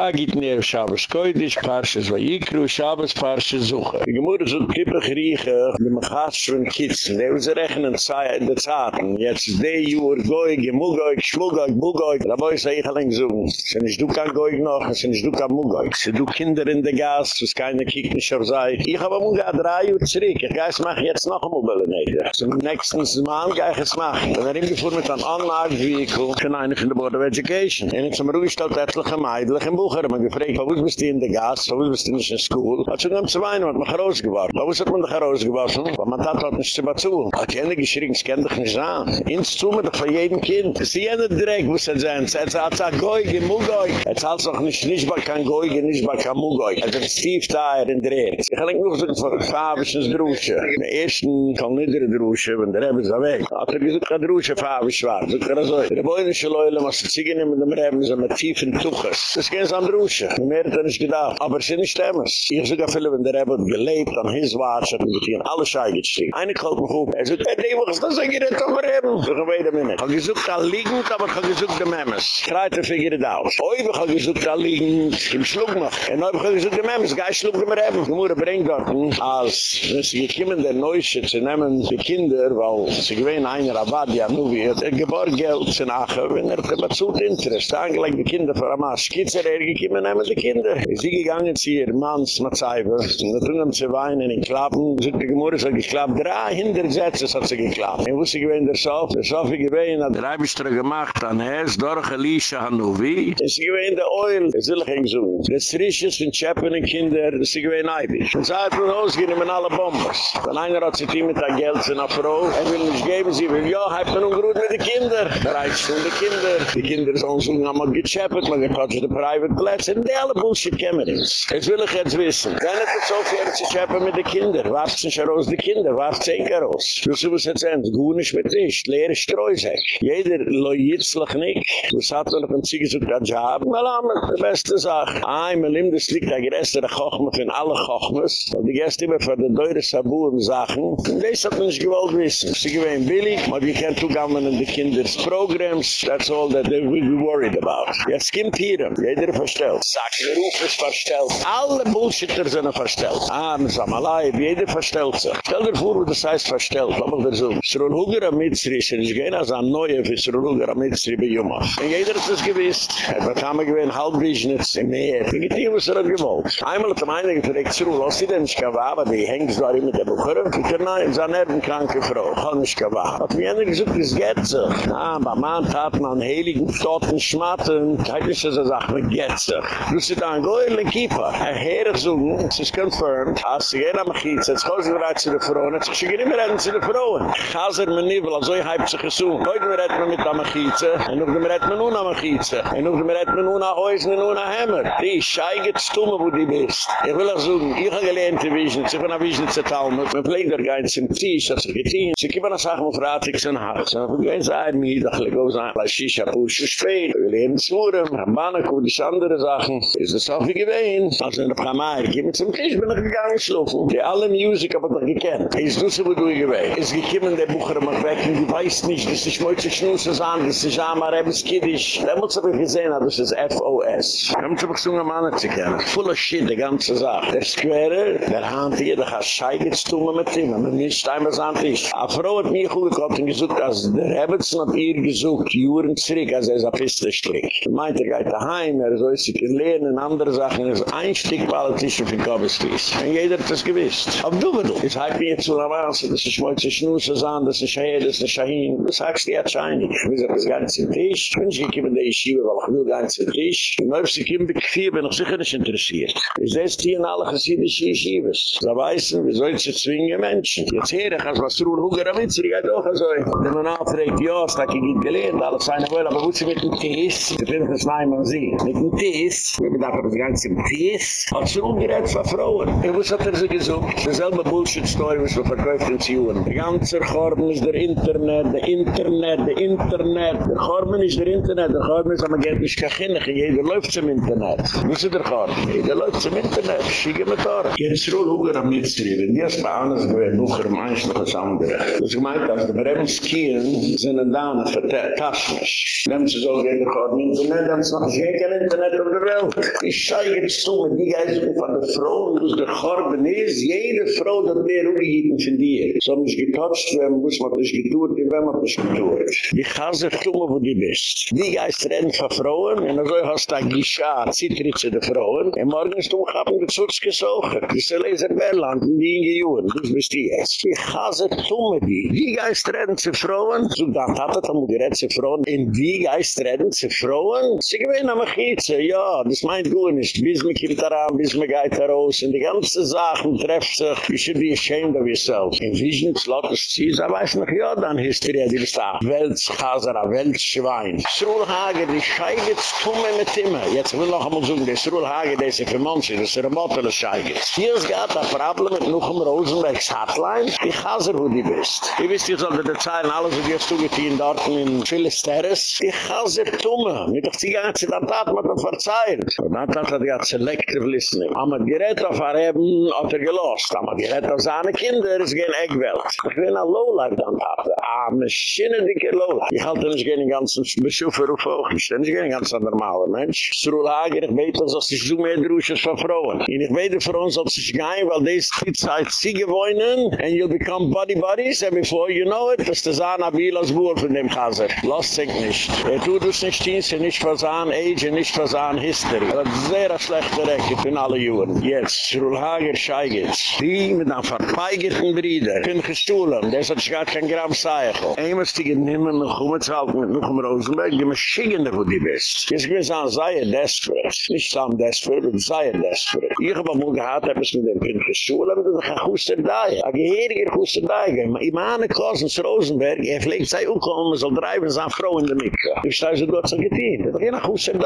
Agit neer Shabbos Koidish, Parshas Vayikru, Shabbos Parshas Zuche. Die Gemüse sind kippig rieche, die Mechas von Kitzen. Die haben sie rechnen in der Zaten. Jetzt ist die Jür, Goy, Gemugoy, Schmugoy, Bugoy. Da boi sei ich allein so. Sind ich du kann Goy noch, sind ich du kann Mugoy. Sind du Kinder in der Gas, was keine kiek nicht auf sei. Ich habe Mugoy drei Uhr zurück. Ich geist mach jetzt noch ein Mobile Neder. Zum nächsten Mal gehe ich es machen. Dann er ihm gefuhr mit einem Anlage-Vehicle von einer von der Board of Education. Und zum Ruhe stellt etliche Meidlich im Bucher. Man gefragt, wo bist du in der Gas? Wo bist du nicht in School? Hat schon ganz weinen, hat mich herausgeworfen. Wo hat man dich herausgeworfen? Weil man tat hat nicht zu bezahlen. Hat jene geschrien, es kann dich nicht sein. Ins zu mir doch von jedem Kind. Es ist jene Dreck, wo es sein. Es hat gesagt, Goi, geh Mugoi. Es hat auch nicht, nicht bei kein Goi, nicht bei kein Mugoi. Es ist Steve Tire in Dreck. Ich habe noch gesagt, von Fabischen Drusche. Der ersten kann nicht der Drusche, wenn der Rebbe ist weg. Hat er gesagt, der Drusche, Fabisch war. Kann er so. Der Beunische Leule, was sie ziehen mit dem Rebbe, sind mit tiefen Tuches. Das ist ganz Drusche. Mehr hat er nicht gedacht. Aber sie nicht stemmen. Ich sage viele, wenn der Rebbe hat gelebt, an his watch, hat er mit ihnen alle Schei geschrieben. Eine kalt mich auf. Er sagt, er dem was das ein Gerät auf Rebbe. So, wait a minute. Ich habe gesagt, er liegend, aber ich habe gesagt, der Memes. Kreit er figure it out. Oh, ich habe gesagt, er liegend, im Schlug noch. Und ich habe gesagt, der Memes, geh schlug dem Rebbe. Die Mutter bringt dort, als wenn sie gekommen der Neusche zu nehmen, die Kinder, weil sie gewähnen einer Abad, ja, nu wie, er gebar Geld zu nachher, wenn er bezult Interest. Eigentlich die Kinder für Amas. Kitzer, er gekommen, nehmen die Kinder. Sie gegangen zu ihr Manns Matzaiwe, und da tun sie weinen in Klappen, sind die Gemurre, so geklappt, drei Hintersätze hat sie geklappt. Ich wusste gewähnt der Sof, der Sof gewähnt hat drei Bistre gemacht, an Hes, Dorche, Lisha, Hanuvi, ist gewähnt der Oil, es will ich ihn so. Das Risches von Chappen und Kinder, ist gewähnt Eibisch. Und sie hat von Haus gehen, nehmen alle Bombers. Dann einer hat sich mit der Geld zu einer Frau, er will nicht geben, sie will, ja, hat man ungerut mit den Kindern. Drei Stunden Kinder. Die Kinder sollen so, haben wir gechappet, man getatscht die Private Plätze, und die alle Bullshit Camerings. Jetzt will ich jetzt wissen. Wenn es so viel zu schäppen mit den Kindern, warft sich heraus die Kinder, warft sich heraus. Du sie muss jetzt sagen, gut nicht mit dich, leere Streusäck. Jeder loyitzlich nicht. Du sagst noch ein Ziege zu der Job, mal an, die beste Sache. Einmal im das liegt der größere Kochme von allen Kochmes, und die Gäste immer für die teure Sabu im Sachen. Und das hat man nicht gewollt wissen. Sie gewähnen billig, aber wir können zugammen in die Kinders Programs, that's all that will be worried about. Jetzt kommt hier, jeder verstellt. Sag, der Ruf ist verstellt. Alle Bullshitter sind verstellt. Ah, man sagt mal, leid, jeder verstellt sich. Stell dir vor, wo das heißt verstellt. Lass mal so. Srul Huger am Mitzri, sind ich gehen als ein Neue für Srul Huger am Mitzri bei Juma. Und jeder hat es gewiss. Er hat einmal gewinn, halb Wiesnitz, im Meer. Ich geht hier, was er hat gewollt. Einmal hat er meine gefragt, Srul, was sie denn nicht gewahr, aber die hängt da mit der Bucher. Ich kann nein, ist eine nervenkranke Frau. Ich kann nicht gewahr. Hat mir einer gesagt, es geht so. Ah, aber man tat man heiligen Toten schmatten. Kein ist eine Sache, Netzach. Du sit an goyle kipa. A herig zogen, es is confirmed, as sie gena machitz, es goz gerat zu de froen, es schigene mir an zu de froen. Gazer me nivel, also i hype sich gesoen. Goit mir redt mit am machitz, en nog mir redt mir nu na machitz, en nog mir redt mir nu na heus, nu na hemmer. Di scheiget stumme wo di bist. Ich will er zogen, ich ha gelernt de vision, sich von a vision zu tauen, mit pleider geins im tisch, as getin, sie kiben a sag mo ich san haus. Und gein a mir, da gleich goz la shisha push spät, wir leben zurem, man kommt san andere Sachen. Ist das auch wie gewähnt? Also in der Pramai, ich bin zum Tisch, bin ich gegangen schlufen. Die alle Musik hab ich noch gekannt. Ist das so, wo du gewähnt? Ist gekommen, der Bucher mag weg, und die weiß nicht, dass ich möchte schnusse sagen, dass ich einmal Rebens Kiddisch. Da muss ich gesehen, das ist F-O-S. Ich hab mich gesungen, Mann zu kennen. Full of shit, die ganze Sache. Der Square, der Hand hier, der hat Scheige zu tun mit ihm, aber nicht einmal so an Tisch. Eine Frau hat mir gut gekocht und gesucht, als der Rebens hat ihr gesucht, Juren zurück, als er ist ein Pistenstück. Meint er geht daheim, er soll sich lernen, andere Sachen, ist ein Stück Politiker für Kobeskies. Und jeder hat das gewiss. Auf du bedoel. Es hat mir zu einer Masse, dass ich mal zu schnusse sahen, dass ich hier, dass ich hier, sagst du jetzt scheinig. Ich das ganze Tisch. Ich bin nicht gekommen in der Yeshiva, weil ich nur ganze Tisch. Und wenn ich komme, ich bin ich sicher nicht interessiert. Ich es hier in alle chassidische Yeshivas. Da weißen, wie soll ich zu zwingen Menschen? Jetzt her, ich habe was Ruhl Huger am Inzeri, geht auch so. Wenn man anfragt, ja, es hat nicht gelernt, alles seine Wolle, aber wo sie mit dem Tisch, ich finde das nein, man sieht. Mit dem Tisch, wir bedarf das ganze Tisch, hat sie umgerät von Frauen. Ich wusste, hat er sie gesucht. Dasselbe Bullshit-Story, was wir verkauft in Zionen. Der ganze Chorben ist der Internet, der Internet, der Internet. Der Chorben ist der Internet. Der Chorben ist, aber geht nicht kachinnig. Jeder läuft zum Internet. Wo ist der Chorben? Jeder läuft zum Internet. Schiege mit Tore. Jetzt Ruhl Huger am Mitstrieben. Die ist bei anders gewesen, Bucher am Eins noch das andere. Das gemeint, als die Bremskien sind ein Dane für Taschmisch. Nehmt sie so, geht der Chorben Internet, dann ist noch kein Internet better of the world. Ich schei jetzt zu mir, die geist mir von der Frau, und aus der Chorben ist, jede Frau hat mehr ungehitten von dir. So haben ich getotcht, wem muss man das getuert, in wem hat das getuert. Ich hasse Tumme, wo du bist. Die geist rennt von Frauen, und dann hast du ein Gisha, Zitritz in der Frauen, und morgen ist du mich ab und gezuts gesogen. Das ist ein Leser-Berland, in die Inge Juhn, das bist die jetzt. Ich hasse Tumme, die. Die geist rennt zu Frauen, so dann hat er dann gerett von Frauen, in die geist rennt zu Frauen, sie gewinnen am Achietze, ja, das meint du nicht, bis mir kommt daran, bis mir geht heraus, und die ganze Sachen trefft sich, you should be ashamed of yourself. In Vision, es lot es zies, er weiß noch, ja, dann Hysteria, die besagt, Weltschaser, Weltschwein. Srulhage, die scheigetz tumme mit Timme. Jetzt will noch einmal sagen, der Srulhage, der ist für Monsi, das ist der Mottel, scheigetz. Hier ist gerade ein Problem mit Nuchem Rosenbergs Hotline, die Chaser, wo die bist. Ich wisst, ihr solltet erzählen, alles, was ihr zugetien dort in Philisteres, die Chaser tumme. Mit doch die ganze Tat, mit dem Verzeiht. Und dann hat er ja selective listening. Aber gerät auf Areben, hat er gelost. Aber gerät auf seine Kinder, ist gehen Eggwelt. Ich bin ein Lowlife dann, Ah, maschine dicke Lowlife. Ich halte nicht gerne ganzen Beschuffer auf Hoch. Ich bin nicht gerne ganz ein normaler Mensch. Srulager, ich weiß, dass ich so mehr Drusches von Frauen. Und ich weiß, für uns, dass ich gehe, weil das die Zeit sie gewohnen, and you'll become buddy-buddies, and before you know it, das ist ein Abil als Wurf in dem Chaser. Lass sich nicht. Er tut es nicht dienst, nicht für seine Age, nicht für seine History. Das ist sehr schlechte Recke in alle Juren. Jetzt, Srulager, Scheigitz. Die mit einem verpeigerten Bruder, können gestohlen, das hat sich gar kein Gramm Seichel. Einmal stiegen nimmer noch um, mit Nuchem Rosenberg, die Maschinen, wo die bist. Jetzt gewiss an, sei er desperate. Nicht so desperate, aber sei er desperate. Ich hab amul gehad, hab es mit dem Kind gestohlen, das ist ein Guster Dei. Ein Geheriger Guster Dei. Ich meine, Klausens Rosenberg, er pflegt sei man soll treiben, seine Frau in der Mikro. Ich stelle sie dort so getein. Das ist ein Guster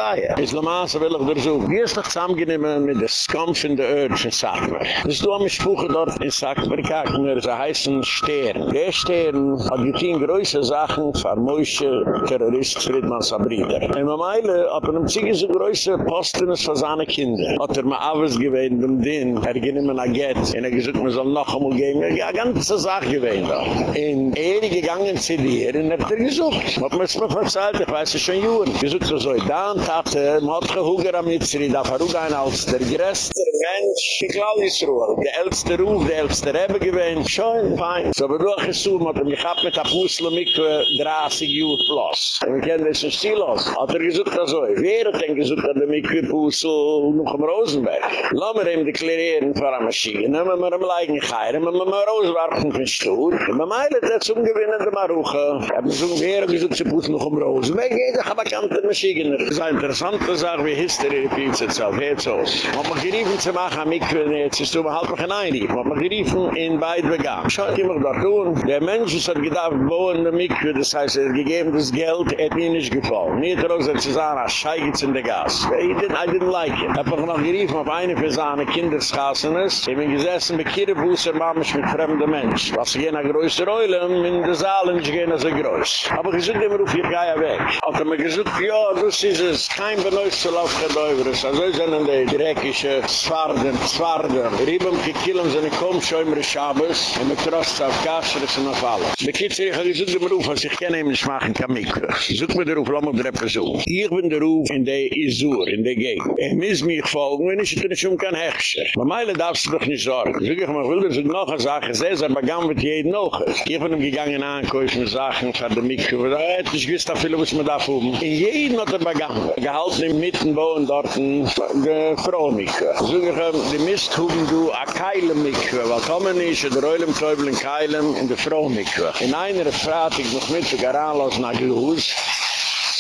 Dei. Islamase will ich so. Wie ist doch zusammengenehmen mit der Skamp in der Urge in Sakmer? Das ist du am Spuche dort in Sakmer, kaken wir, sie heißen Stern. Der Stern hat getein größe Sachen für Moishe, Terrorist, Friedman, Sabrina. In der Meile, ab einem Ziege so größe Posten ist für seine Kinder. Hat er mir alles gewähnt, dem Dinn, er immer nach Gett, und er gesagt, man soll noch einmal gehen, er hat ganze Sache gewähnt. In er gegangen zu dir, und er hat er gesucht. Hat mir es mir verzeiht, ich weiß es schon Juren. Gesucht so so, da und hatte, man hat gehuger am Mitzri, da auch ein als der größte Mensch, ich glaube, ist Ruhe. Der älteste Ruf, der älteste Rebbe gewähnt, schon, fein. So, aber du hast gesucht, hat er mich ab mit der Puslemikwe 30 Jahre plus. Und wir kennen das in Stilos. Hat er gesucht das so. Wer hat denn gesucht an der Mikwe Pusel noch am Rosenberg? Lass mir ihm deklarieren für eine Maschine. Nehmen wir ihm leigen geiren, wenn wir mal rauswarten von Stuhl. Und wir meilen das umgewinnende Maruche. Haben so wer gesucht zu Pusel noch am Rosenberg? Jeder hat bekannte Maschine. Das ist eine interessante Sache, wie History repeats itself. Jetzt aus. Man hat geriefen zu machen am Mikwe, jetzt ist du halt noch ein Einig. Man hat geriefen in beid begann. Schaut immer da tun. Der Mensch ist hat gedacht, bauen der Mikve, das heißt, er gegeben das Geld, er hat mir nicht gefallen. Mir hat er auch gesagt, sagen, ah, schei geht's in der Gas. I didn't, I didn't like it. Ich hab auch noch geriefen auf eine für seine Kinderschassen ist. Ich bin gesessen mit Kirrebußer, Mammisch mit fremden Mensch. Was gehen nach größer Eulen, in der Saal nicht gehen so groß. Aber ich suche immer auf, ich gehe ja weg. Hat er mir gesagt, ja, das ist es, kein Benäus zu laufen, kein Däuveres. Also sind die dreckige Zwarden, Zwarden. Rieben, gekillen, sind ich komm, schau immer Schabes, und mit Trost auf das sind auf alles. Bekitzer, ich habe gesagt, dem Ruf, als ich kenne ihm nicht machen kann, mich. Such mir den Ruf, lass mich dreppen so. Ich bin der Ruf in der Isur, in der Gegend. Er muss mich folgen, wenn ich nicht um kann hechscher. Aber meine darfst du doch nicht sorgen. Sag ich mal, will das noch eine Sache, sehr, sehr begann mit jedem noch. Ich bin ihm gegangen ankäufen, Sachen von der Mikro, er hat nicht viele muss man da fuhren. In jedem hat er begann. Gehalten in mitten bauen dort in Frömmig. So ich habe, die Mist huben du a Keilen weil kommen nicht, der Reulem in Keilen in der Frömmig. In einer Frage, ich muss mit, sogar Garalos a Luhus,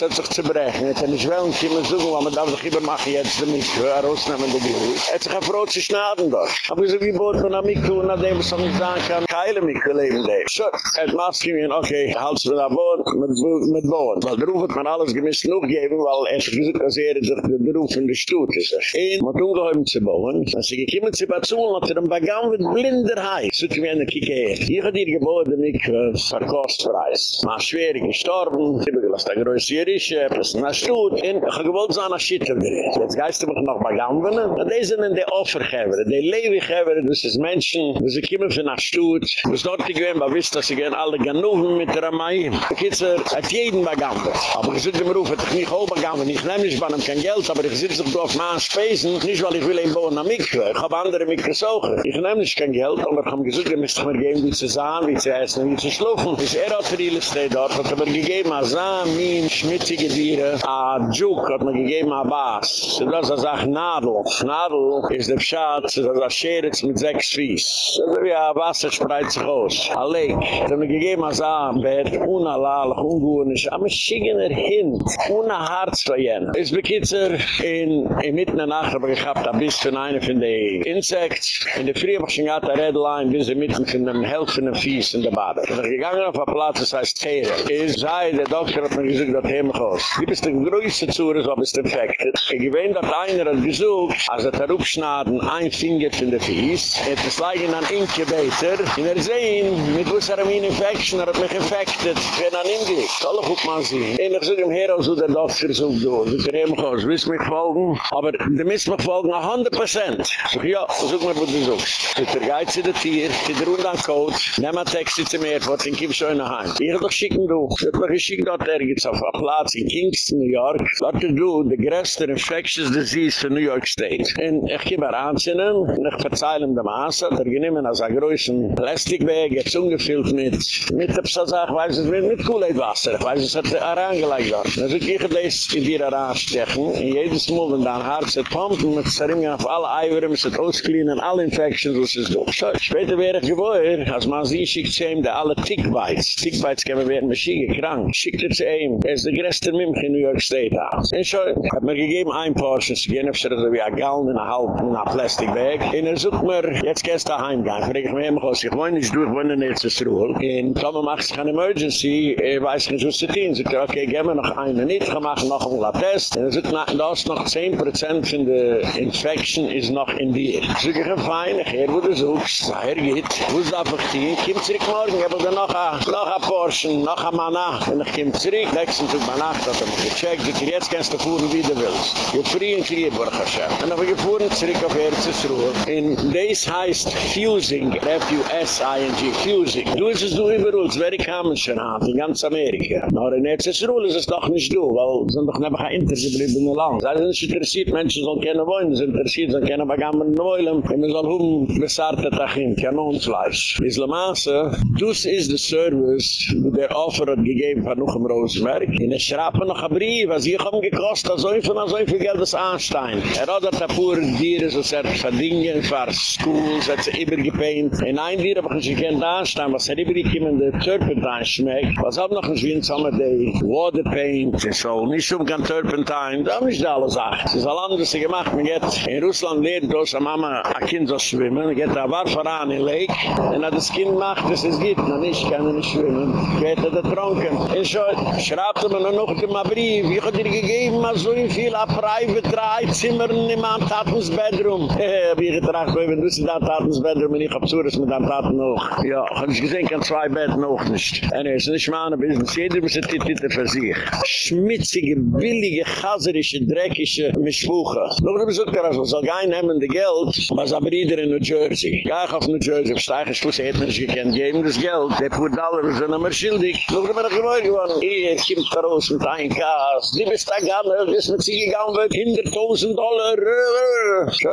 hat sich zu brechen. Jetzt ich wel ein Kind zu aber man darf sich immer machen jetzt den Mikro, herausnehmen den Gehut. Er hat sich eine Frau zu schnaden dort. Aber wieso wie bot man ein Mikro und nachdem was man sagen kann, keine Mikro leben dem. So, er hat Maske okay, halts mir da Boot, mit Boot. Weil der Ruf hat man alles gemisst noch geben, weil er sich gesagt, dass er sich der Ruf in der Stutt ist. Ein, man hat ungeheuer zu bauen, als sie gekommen zu Batsul, hat er ein Bagam mit blinder Hai. So, bin eine Kike her. Ich hatte hier geboren, der Mikro, verkostpreis. Man schwer gestorben, habe gelast, der größte frische, etwas na stut, in gewollt sein, als Schitter gerät. Jetzt geist mich noch bei Gambenen, und die sind in der Offergeber, die Lewigeber, das ist Menschen, die sie kommen von nach stut, wo es dort gewinnt, aber wisst, dass sie gehen alle Ganoven mit der Amaim. Die Kitzer hat jeden bei Gambenen. Aber ich sitze im Ruf, hat ich nicht auch bei Gambenen, ich nehme nicht bei einem kein Geld, aber ich sitze auf meinen Spesen, nicht weil ich will ihn bauen am Mikve, ich habe andere Mikve suchen. Ich nehme nicht kein Geld, aber ich habe gesagt, ihr müsst mir geben, wie zu sagen, wie zu essen, wie zu schlufen. Ist er hat für die Liste dort, hat er mir gegeben, als Samin, schmutzige Dieren, a Juk hat mir gegeben, a Baas. So das ist eine Nadel. Nadel ist der Pschad, das ist eine Scheritz mit sechs Fies. Das ist wie ein Wasser spreit sich aus. A Lake. Das hat mir gegeben, als ein Bett, unalalig, unguunisch, am Schigener Hint, ohne Harz für jenen. Es bekitzer, in, in mitten der Nacht habe ich gehabt, ein bisschen eine von den Insekts. In der Früh habe ich schon gehabt, eine Redline, bis in mitten von dem Hälfte von Fies in der Bade. Ich bin gegangen auf ein Platz, das heißt Tere. Ich sei, der Doktor hat mir gesagt, dass er mich aus. Die bist der größte Zuhörer, so bist infected. Ich gewähne, dass einer hat gesucht, als er darauf schnaden, ein Finger von der Fies, er hat es leigen an Incubator, in er sehen, mit was er eine Infektion, er hat mich infected, ich bin an Englisch. Alle guck mal sehen. Ich sage ihm her, als der Doktor sucht, du. Ich sage ihm, ich will mich folgen, aber du musst mich folgen, 100%. Ich sage, ja, such mir, wo du suchst. Ich sage, geit sie der Tier, die drunter an Code, nehm ein Taxi zum Airport, und komm schon nach Hause. Ich hab doch schicken, du. Ich hab doch geschickt, dort ergens auf einem Platz in Kingston, New York. Dort du, the größte infectious disease für New York State. Und ich gebe mir anzinnen, und ich verzeih ihm dem Asa, der geniemen als ein größten Plastikbag, jetzt ungefüllt mit, mit der Psa-Sach, weiß es, mit Kool-Aid-Wasser. Ich weiß, es hat er angelegt dort. Also ich gehe das in dir heranstechen, in jedes Mal, wenn dein Herz hat pumpt, und mit Zerimgen auf alle Eiwürm, es hat ausklinen, alle Infections, was es do. So, später wäre ich gewohr, als man sie schickt zu ihm, der alle Tickbites. Tickbites können werden Maschine krank. Schickt er zu ihm. Er ist der größte Mimch in New York State House. Und so, hat mir gegeben ein Portion, sie gehen öfter so wie ein Gallon in einer halb, in einer Plastikbag. Und er sucht mir, jetzt gehst du heimgehen. Frag ich mir immer, was ich wohne nicht durch, wohne nicht zu Ruhl. Und Tom macht sich keine Emergency, er weiß nicht, was zu tun. Sagt er, okay, gehen wir noch eine nicht, wir machen noch einen Test. Und er sagt, na, da ist noch 10% von der Infection ist noch in dir. Sag ich, fein, ich her, wo du suchst. Na, er geht. Wo ist einfach die? Kim zurück morgen, ich dann noch ein, ein Portion, noch ein Mann Und ich kim zurück, nächsten Tag bei Nacht, hat er mich gecheckt, dass jetzt kannst du fuhren, wie du willst. Ich frie in Klieburg, Hashem. Und dann habe ich gefuhren zurück auf Erzsruhe. Und das heißt Fusing, F-U-S-I-N-G, Fusing. Du ist es du überall, es wäre kamen schon an, in ganz Amerika. Aber in Erzsruhe ist es doch nicht du, weil es sind doch nicht mehr intergebliebene Land. Das ist interessiert, Menschen sollen keine wollen, es interessiert, sollen keine begammen wollen. Und man soll hum besarte tachin, kanonsfleisch. Islamaße, dus is the service, der Offer hat gegeben von Nuchem Rosenberg. In schrappen noch ein Brief, was ich hab gekostet, so viel, so viel Geld ist Anstein. Er hat da pur Dieren, so er verdingen, für Schools, hat sie übergepaint. In ein Dier hab ich nicht gekannt Anstein, was er übergekommen, der Turpentine schmeckt. Was hab noch ein Schwinn, Summer Day, Water Paint, so, nicht um kein Turpentine, da ist alle Sachen. Es ist all anders gemacht, man geht in Russland lehrt, aus der Mama ein Kind so schwimmen, geht da war voran in Lake, und hat das Kind macht, dass es geht, na nicht, kann er nicht schwimmen, geht er da trunken. Und so, schraubte man noch in meinem Brief, ich hab dir gegeben, mal so viel, a private drei Zimmer in meinem Tatens Bedroom. Hehe, hab ich getracht, wenn du sie da Tatens Bedroom, und ich hab zuhören mit deinem Taten noch. Ja, hab ich gesehen, kann zwei Betten noch nicht. Und es ist nicht meine Business, jeder muss ein Titel für sich. Schmitzige, billige, chaserische, dreckige Mischbuche. Noch ein Besuch, also, soll kein nehmen, de Geld, was aber jeder in New Jersey. Ga ich auf New Jersey, ich, was hätten sie gekannt, geben das Geld, der pur Dollar sind immer schildig. Noch immer noch gewohnt geworden. Hier, kommt da raus mit ein Kass, die bist da gar nicht, ist mit sie gegangen, wird hinter 1000 Dollar.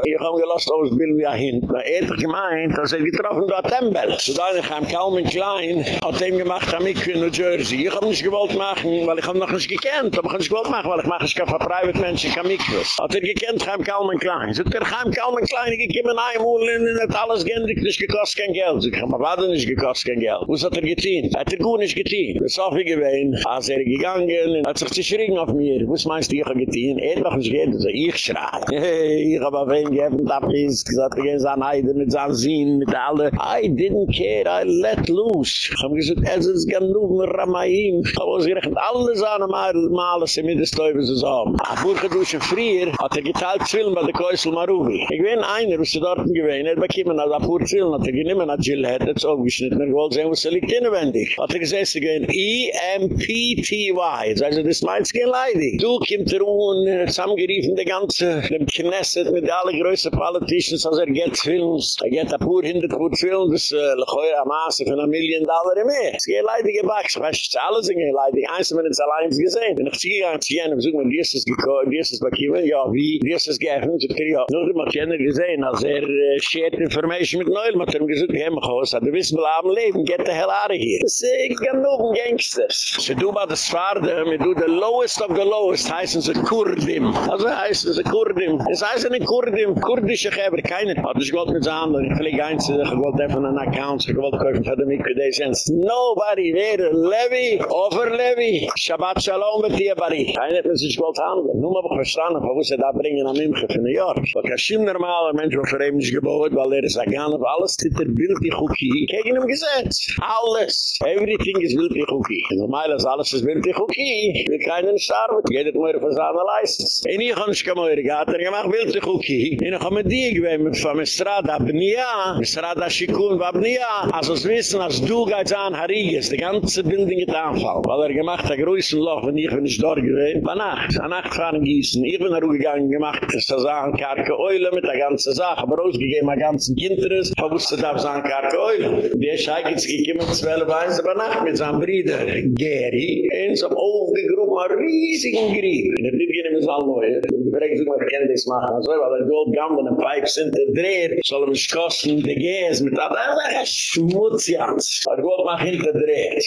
Ich hab gelost aus Bill wie hin. Na, er hat gemeint, dass er getroffen da Tembel. So da ich am kaum in klein, hat ihm gemacht, am ich in New Jersey. Ich hab nicht gewollt machen, weil ich hab noch nicht gekannt, aber ich hab nicht gewollt machen, weil ich mache, ich kann für private Menschen, ich kann mich Hat er gekannt, ich hab kaum in klein. So, er hab kaum in klein, ich gekommen ein Mal und hat alles gendig, nicht gekostet kein Geld. Ich hab aber nicht gekostet kein Geld. Was hat er getan? Hat er gut nicht getan. Das ist auch wie gewesen. Als er gegangen, hat sich zerschrieben auf mir. Was meinst du, ich hab getan? Er hat nicht getan, also ich schreit. Hey, Ich hab auf ihn geöffnet, hab ich gesagt, ich geh sein Heide mit seinem Sinn, mit alle. I didn't care, I let loose. Ich hab gesagt, es ist genug mit Ramaim. Ich hab ausgerechnet, alle seine Malen sind mit der Stäube zusammen. A Burke Dusche frier, hat er geteilt Zwillen bei der Käusel Marubi. Ich bin einer, was er dort gewesen, er bekiemen als Apur Zwillen, hat er geniemen als Jill hat, jetzt aufgeschnitten, er wollte sehen, was er liegt inwendig. Hat er gesagt, sie gehen E-M-P-T-Y, das heißt, das meint es gehen leidig. Du kommt er un, äh, zusammengeriefen, die ganze, dem Knesset, mit alle größten Politicians, als er geht Films, er geht Apur hinter Apur Zwillen, das äh, lechoi am Maße von einem Million Dollar im mehr. Es geht leidig gebackt, ich weiß, alle sind gehen leidig, eins haben wir jetzt allein gesehen. Wenn ich ziehe an zu jenem, such mir, wie ist es gekommen, wie ist es bekommen, ja, wie, wie ist es geöffnet, so kriege ich auch. Nur, du machst jener gesehen, als er äh, shared information mit Neul, hat er gesagt, hey, mach aus, hat er wissen, am Leben, get the hell out of here. Das ist genug Gangsters. Se du bei der Mit du the lowest of the lowest, heißen sie Kurdim. Also heißen sie Kurdim. Es heißen nicht Kurdim, kurdische Geber, keine. Hat ich gewollt mit so anderen, ich fliege eins, ich gewollt einfach einen Account, ich gewollt kaufen für die Mikro, die sind nobody, wer, Levi, over Levi, Shabbat Shalom mit dir, Bari. Keiner hat sich gewollt handeln. Nun hab ich verstanden, wo sie da bringen am Imche von New York. Weil Kashim normaler Mensch, wo für ihn nicht gebaut, weil er ist agan, auf alles titter bildig Chuki. Gegen ihm Gesetz. Alles. Everything is bildig Chuki. Normal ist alles ist bildig Chuki. Wir keinen Starben. Jeder mehr für seine Leistung. En ich kann nicht mehr, hatte er gemacht bildig Chuki. En ich habe mit dir gewähnt, mit von Mistrada Abnia, Mistrada Shikun Abnia. Also es wissen, als du gehst an Hariges, die ganze Bildung geht anfall. Weil er gemacht hat, größten Loch, wenn ich bin nicht dort gewesen. Bei Nacht, an Nacht fahren gießen. Ich bin da gegangen, gemacht, das ist ein Karke Eule mit der ganzen Sache. Aber ausgegeben, ein ganzen Kinderes, ich wusste, da ist ein Karke Eule. Der Scheik ist gekommen, zwölf Weise bei Nacht mit seinem Bruder, Gary. In so aufgegruben, ein riesigen Grieb. In der Bibel nehmen wir es neu. Ich frage sich, was kann das machen? Also, weil der Gold Gamble, ein Pipe sind der Dreher, soll ihm kosten, der Gäse, mit der Schmutz, Jans. Der Gold macht hinter Dreher.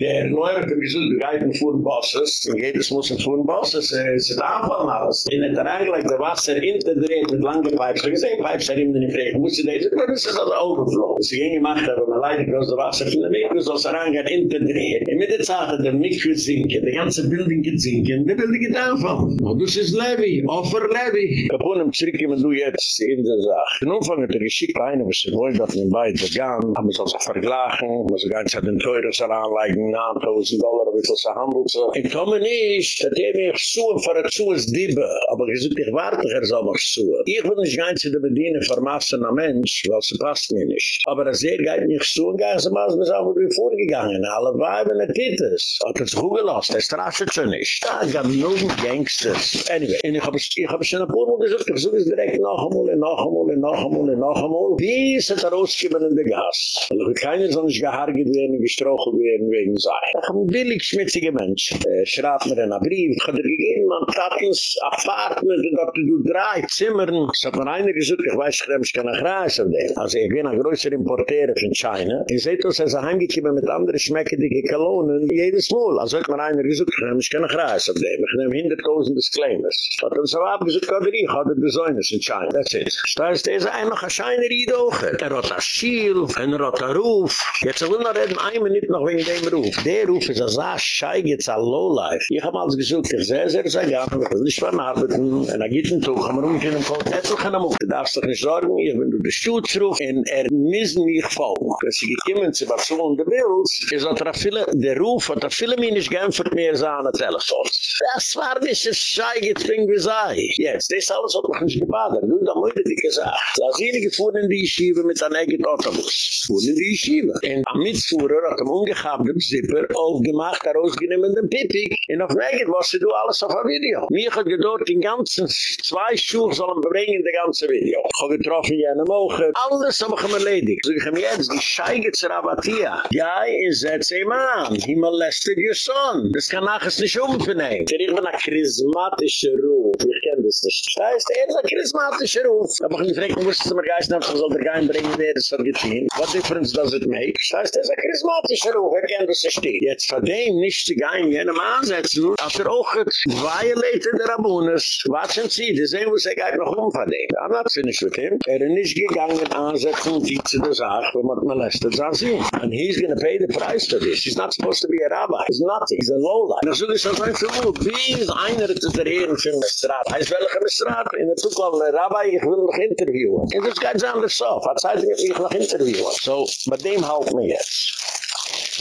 Der Neue hat gesagt, du gehst in Fuhren Bosses, und jedes muss in Fuhren Bosses, es ist anfallen alles. In der Angelegt, der Wasser hinter Dreher mit langen Pipes, ich sehe, Pipes hat ihm den Fregen, muss ich das, das ist also Overflow. Sie gehen gemacht, aber man leidet groß das Wasser von der Mikro, so es hinter Dreher. In der Zeit, der Mikro sinken, die ganze Bildung geht sinken, die Bildung geht anfallen. Und das ist Levi, Offer Levi. Kapun im Zirik, wenn du jetzt in der Sache. Den Umfang hat er geschickt, eine, was sie wollen, dass in beiden begann, haben es also verglachen, haben sie ganz an den Teures heranleigen, 9.000 Dollar, wie viel sie handelt. Ich komme nicht, dass er mich so für ein Zuhs Dibbe, aber ich sage, ich warte, er soll mich so. Ich will nicht ganz in der Bediene vermassen am Mensch, weil sie passt mir nicht. Aber das er geht nicht so, und gar so mal, wir sind auch wie vorgegangen, alle Weiben und Tittes. Hat sich gut gelassen, er strascht schon nicht. Da gab nur Gangsters. Anyway, und ich habe hab schon ein paar Mal gesagt, ich suche es direkt noch einmal, noch einmal, noch einmal, noch einmal. Wie ist es rausgekommen in der Gas? Weil ich keiner soll nicht gehargert werden, gestrochen werden wegen sei. Ich habe billig schmutzige Mensch. Er schreibt mir einen Brief, ich habe dir gegeben, man Tatens Apartment, dort du drei Zimmern. Es hat mir einer gesagt, ich weiß, ich kann nach Reis auf dem. Also ich bin ein größer Importerer von China. Ich sehe, dass er sich heimgekommen mit anderen schmeckendicke Kolonen, jedes Mal. Also hat mir einer gesagt, ich kann nach Reis auf dem. Ich nehme hinderttausend Disclaimers. Hat er so abgesucht, ich habe die Säunes in China. That's it. Das heißt, er ist einfach ein Scheiner Riedoche. Er hat ein Schiel, er hat ein Ruf. Jetzt will noch reden, ein Minute noch wegen dem Ruf. Der Ruf ist ein Schei geht's ein Lowlife. Ich habe alles gesucht, ich sehe, sehr, sehr gerne, ich will nicht verarbeiten, und er geht ein Tuch, aber um können kommen, er soll keine Mutter. Du darfst doch nicht sorgen, ich bin durch den Schutzruf, und er müssen mich folgen. Wenn sie gekommen sind, was so und willst, ist er viele, der Ruf hat er viele Minus geämpft mehr seine Telefons. Das war nicht ein Schei geht's, wie sei. Jetzt, das alles hat mich nicht gebadet. Du, da muss ich gesagt. Da sind sie gefahren in die Yeshiva mit einem eigenen Autobus. Fuhren in die Yeshiva. Und am Mitfuhrer hat er umgehabt, dem Zipper, aufgemacht, er ausgenommen den Pipik. Und auf Wegen, was du alles auf ein Video. Mir hat gedauert, den ganzen zwei Schuhe sollen bringen, den ganzen Video. Ich habe getroffen, jene Moche. Alles habe ich ihm erledigt. So ich jetzt, die Scheige zu Rabatia. Ja, sie, Mann. He molested your son. Das kann nachher nicht umvernehmen. Ich bin ein charismatischer Ruf. Ich kenne das nicht. Das heißt, er ist ein charismatischer Ruf. Aber ich frage mich, wusste mir geist nach, soll der Gein bringen, wer das hat getan. What difference does it make? Das heißt, er ist ein charismatischer Ruf. Er kennt das nicht. Jetzt von dem nicht zu gehen, jenem ansetzen, hat er auch violated der Rabunas. Watschen Sie, die sehen, wo sie geht noch um von dem. I'm not finished with him. Er ist nicht gegangen ansetzen, die zu der Sache, wo man molestet, sagen Sie. And he's gonna pay the price for this. He's not supposed to be a rabbi. He's nothing. He's a lowlife. Und so ist das ein Vermut. Wie ist einer, ist der Ehren für den Strat? Heißt welcher Strat? In er zukommen, Rabbi, ich will noch interviewen. Und das geht anders so, was heißt, ich will noch interviewen. So, bei dem halt mir jetzt.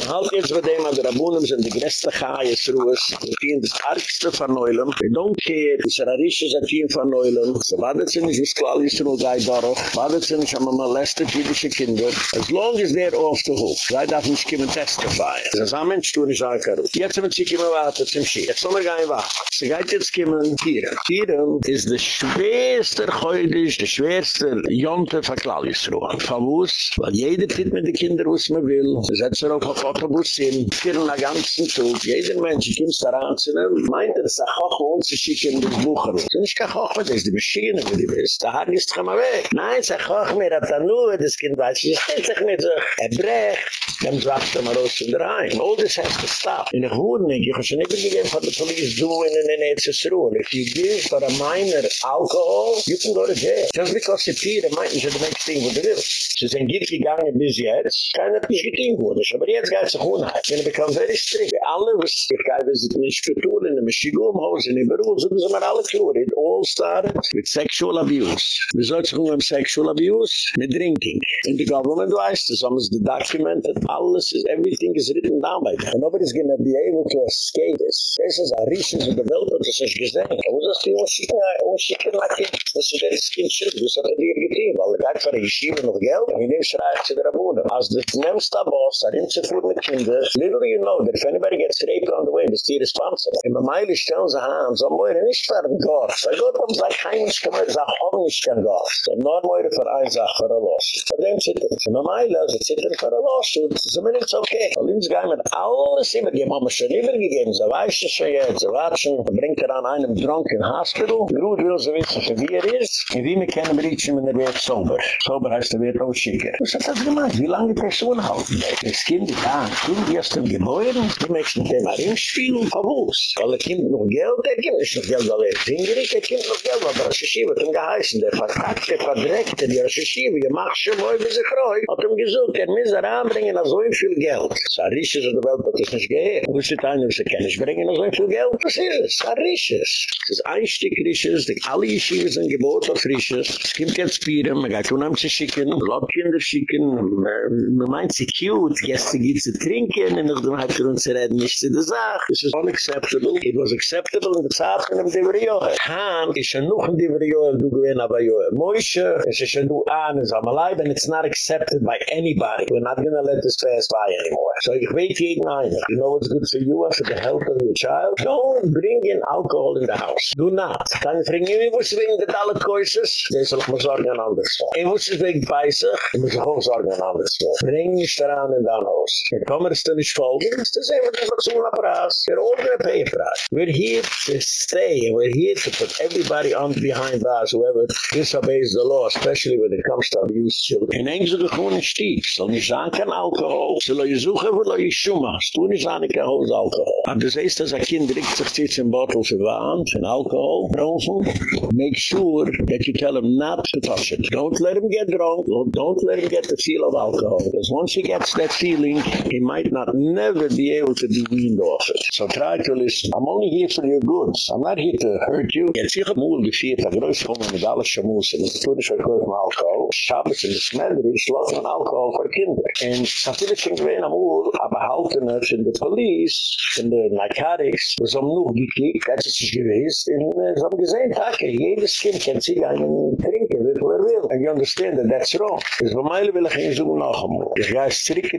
Halt jetzt bei dem, der Abunnen sind die größte Chais Ruhes, die finden das argste von Neulem. They don't care, die Sararische sind hier von Neulem. Sie wartet sie nicht, wie Squall ist nur. Wartet sie nicht, aber molestet jüdische Kinder. As long as they're off the hook. Sei darf nicht kommen testify. Das ist ein Mensch, du nicht sagen kann. Jetzt sind sie kommen warten zum Ski. Jetzt sollen wir gehen warten. Sie geht jetzt kommen Tieren. Tieren ist der schwerste Heudisch, der schwerste Jonte von Klallisruhe. Von wo Weil jeder tit mit den Kindern, was man will. Sie setzen auf Autobus in, führen den ganzen Tag. Jeder Mensch, ich da ran zu nehmen, meint er, es ist ein Koch, wo uns zu schicken in den Bucher. Das ist nicht kein Koch, das ist die Maschine, wie du bist. Da hat es doch immer weg. Nein, es ist ein Koch, mir hat dann nur, das Kind weiß, ich hätte sich nicht so, er brecht. Dann sagt er mal raus in der Heim. All this has to stop. In der Hohen, ich habe schon immer gegeben, von der Police doing in den EZSRU. If you give for a minor alcohol, you can go to jail. Just because you pee, the mind is the next thing what it is. Sie sind gier gegangen bis jetzt. Keiner hat nicht getein wurde. Aber jetzt geht es auch unheim. Wenn er bekommt very strict. Alle, was ich gehe, wir sind nicht für tun, in der Maschigumhaus, in der Beruhl, so sind wir alle klar. It all started with sexual abuse. Wir sollten sich um sexual abuse mit drinking. In the government weiß das, haben sie documented, alles is, everything is written down by them. And nobody's gonna be able to escape this. This is a reason for the world, das ist gesehen. Aber das die Oshika, Oshika, Laki. Das ist der Skin-Chip, das hat er dir getein, weil er geht für die Yeshiva noch Geld, und in dem schreibt sie der Abunnen. Als du nimmst da Boss, er nimmt sie vor mit Kinder, little you know that if anybody gets raped on the way, bist du responsible. In my Meile stellen sie an, so moire nicht für den Gott. So Gott, um sei heimisch gemein, sag hom nicht kein Gott. So nur moire für ein Sach, für ein Los. Für den zittern. In my Meile, sie zittern für ein Los, und sie mir nicht okay. Und uns gehen mit alles immer, die haben schon immer gegeben, weiß ich schon jetzt, so watschen, bringt er an einem drunken Hospital, Grut will sie wissen, wie er ist, und wie wir kennen, wir riechen, wenn er wird sober. Sober heißt, er wird auch schicker. Was hat das gemacht? Wie lange die Person halten? Das Kind ist da, Kind ist aus dem Gebäude, die möchten den mal hinspielen, verwusst. Weil er kommt noch Geld, er gibt nicht noch Geld, weil er ist hingerig, er noch Geld, aber Rosh Hashiva hat ihm geheißen, der verkackte, verdreckte, die Rosh Hashiva, ihr macht schon mal, wie sie freut, hat ihm gesucht, er muss er anbringen, so viel Geld. Das ist ein Risches, der Welt hat das nicht gegeben. Wo ist die Teine, sie können nicht bringen, so viel Geld? Was ist es? Ein Risches. Es ist ein Stück Risches, die alle Yeshiva sind gebot auf Risches. Es kommt jetzt Pieren, man geht unheim zu schicken, Lobkinder schicken, man meint sie cute, Gäste gibt zu trinken, und noch dem hat er uns reden, nicht zu der Sache. Es ist unacceptable. It was acceptable in der Zeit von dem Diveriohe. Han ist ja noch ein Diveriohe, du gewinn aber Johe. Moishe, es ist ja du an, es am alive, and it's not accepted by anybody. We're not gonna let this pass by anymore. So ich weet jeden einer. You know what's good for you, for the health of your child? Don't bring in alcohol in the house. Do not. Dann fragen wir, wie muss wegen der alle Koises? Der soll ich mal sorgen an anders. Ich muss es wegen Peisig, muss auch sorgen an anders. Bring nicht daran in dein Haus. Wir kommen es dann nicht folgen, ist das, Preis. We're all gonna pay a price. We're here to stay, and we're here to put everybody on behind us, whoever disobeys the law, especially when it comes to abuse children. In Engels de gewone stief, soll nicht sagen kein Alkohol, soll ich suchen, wo ich schumma, tu nicht sagen kein Haus Alkohol. Aber das heißt, dass ein Kind riecht sich jetzt in Bottle für Wahn, für Alkohol, Bronfen, make sure that you tell him not to touch it. Don't let him get drunk, don't let him get the feel of alcohol, because once he gets that feeling, he might not never be able to be weaned off it. So try to listen. I'm only here for your goods. I'm not here to hurt you. Jetzt ich hab mool gefiert, a größ kommen mit alle Schamus, und ich tue nicht verkäufe mit Alkohol. Schabes in der Smelder, ich schloss man Alkohol für Kinder. Und natürlich schon gewähne am Uhr, aber halten es in der Police, in der Narcotics, es am noch gekickt, als es sich gewiss, und es haben gesehen, Tage, jedes Kind kann sich einen trinken, wie viel er will. And you understand that that's wrong. Es war meile will ich ihn so noch einmal. Ich gehe strick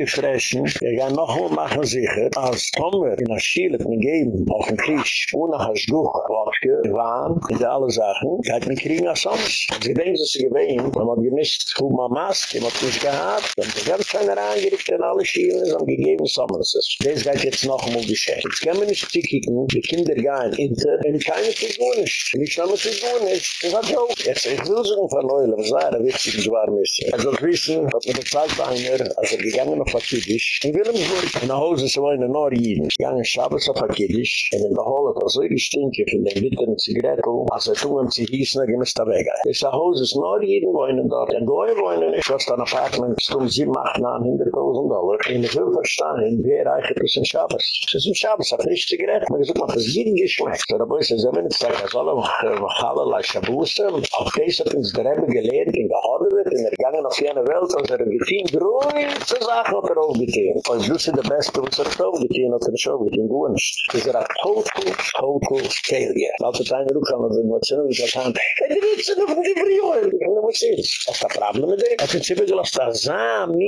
refreshen, ich gehe noch einmal machen sicher, als Tomer in der Schiele mit geben, auf dem Tisch, ohne Haschduch, Wodke, Wahn, und alle Sachen, geht mir kriegen als sonst. Sie denken, dass sie gewähnt, man hat gemisst, wo man Maske, man hat nicht gehabt, dann haben ganz schön reingerichtet in alle Schiele, und gegeben Summonses. Das geht jetzt noch einmal geschehen. Jetzt können wir nicht zicken, die Kinder gehen hinter, und keine Figur nicht. Nicht nur Figur nicht. Das hat auch. Jetzt, ich will so von Neulem, was war der wichtige Schwarmisse. Also, wissen, hat mir bezahlt einer, als er gegangen auf Akidisch, in Wilhelmsburg, in der Hose, so in der Nordjiden, gegangen Schabes auf Akidisch, und in der Hole hat er so gestinkt, von den bitteren Zigaretten, als er tun, sie hießen, er gemisst da weg. Es ist der Hose, es Nordjiden wohnen dort, ein Goy wohnen nicht, was dann Apartment, um 7, 8, 900.000 Dollar, in der Fünfer stehen, wer reicht es in Schabes? Es ist ein Schabes, hat frisch Zigaretten. Man gesagt, man hat es jeden geschmeckt. So, da boi se zemmen, es sagt, es alle, wachale, la Shabuse, auf des hat uns der Rebbe gelehrt, in gehodert, in er gangen auf jene Welt, und er getein, größte Sachen hat er getein. Und du sie der beste, was er schon getein, hat er schon getein gewünscht. Das ist ein total, total failure. Weil zu deiner Rückkammer bin, was er noch gesagt haben, hey, die Ritze noch um die Brioel. Ich meine, was ist? Das ist ein Problem mit dem? Also, sie begleist das Samen,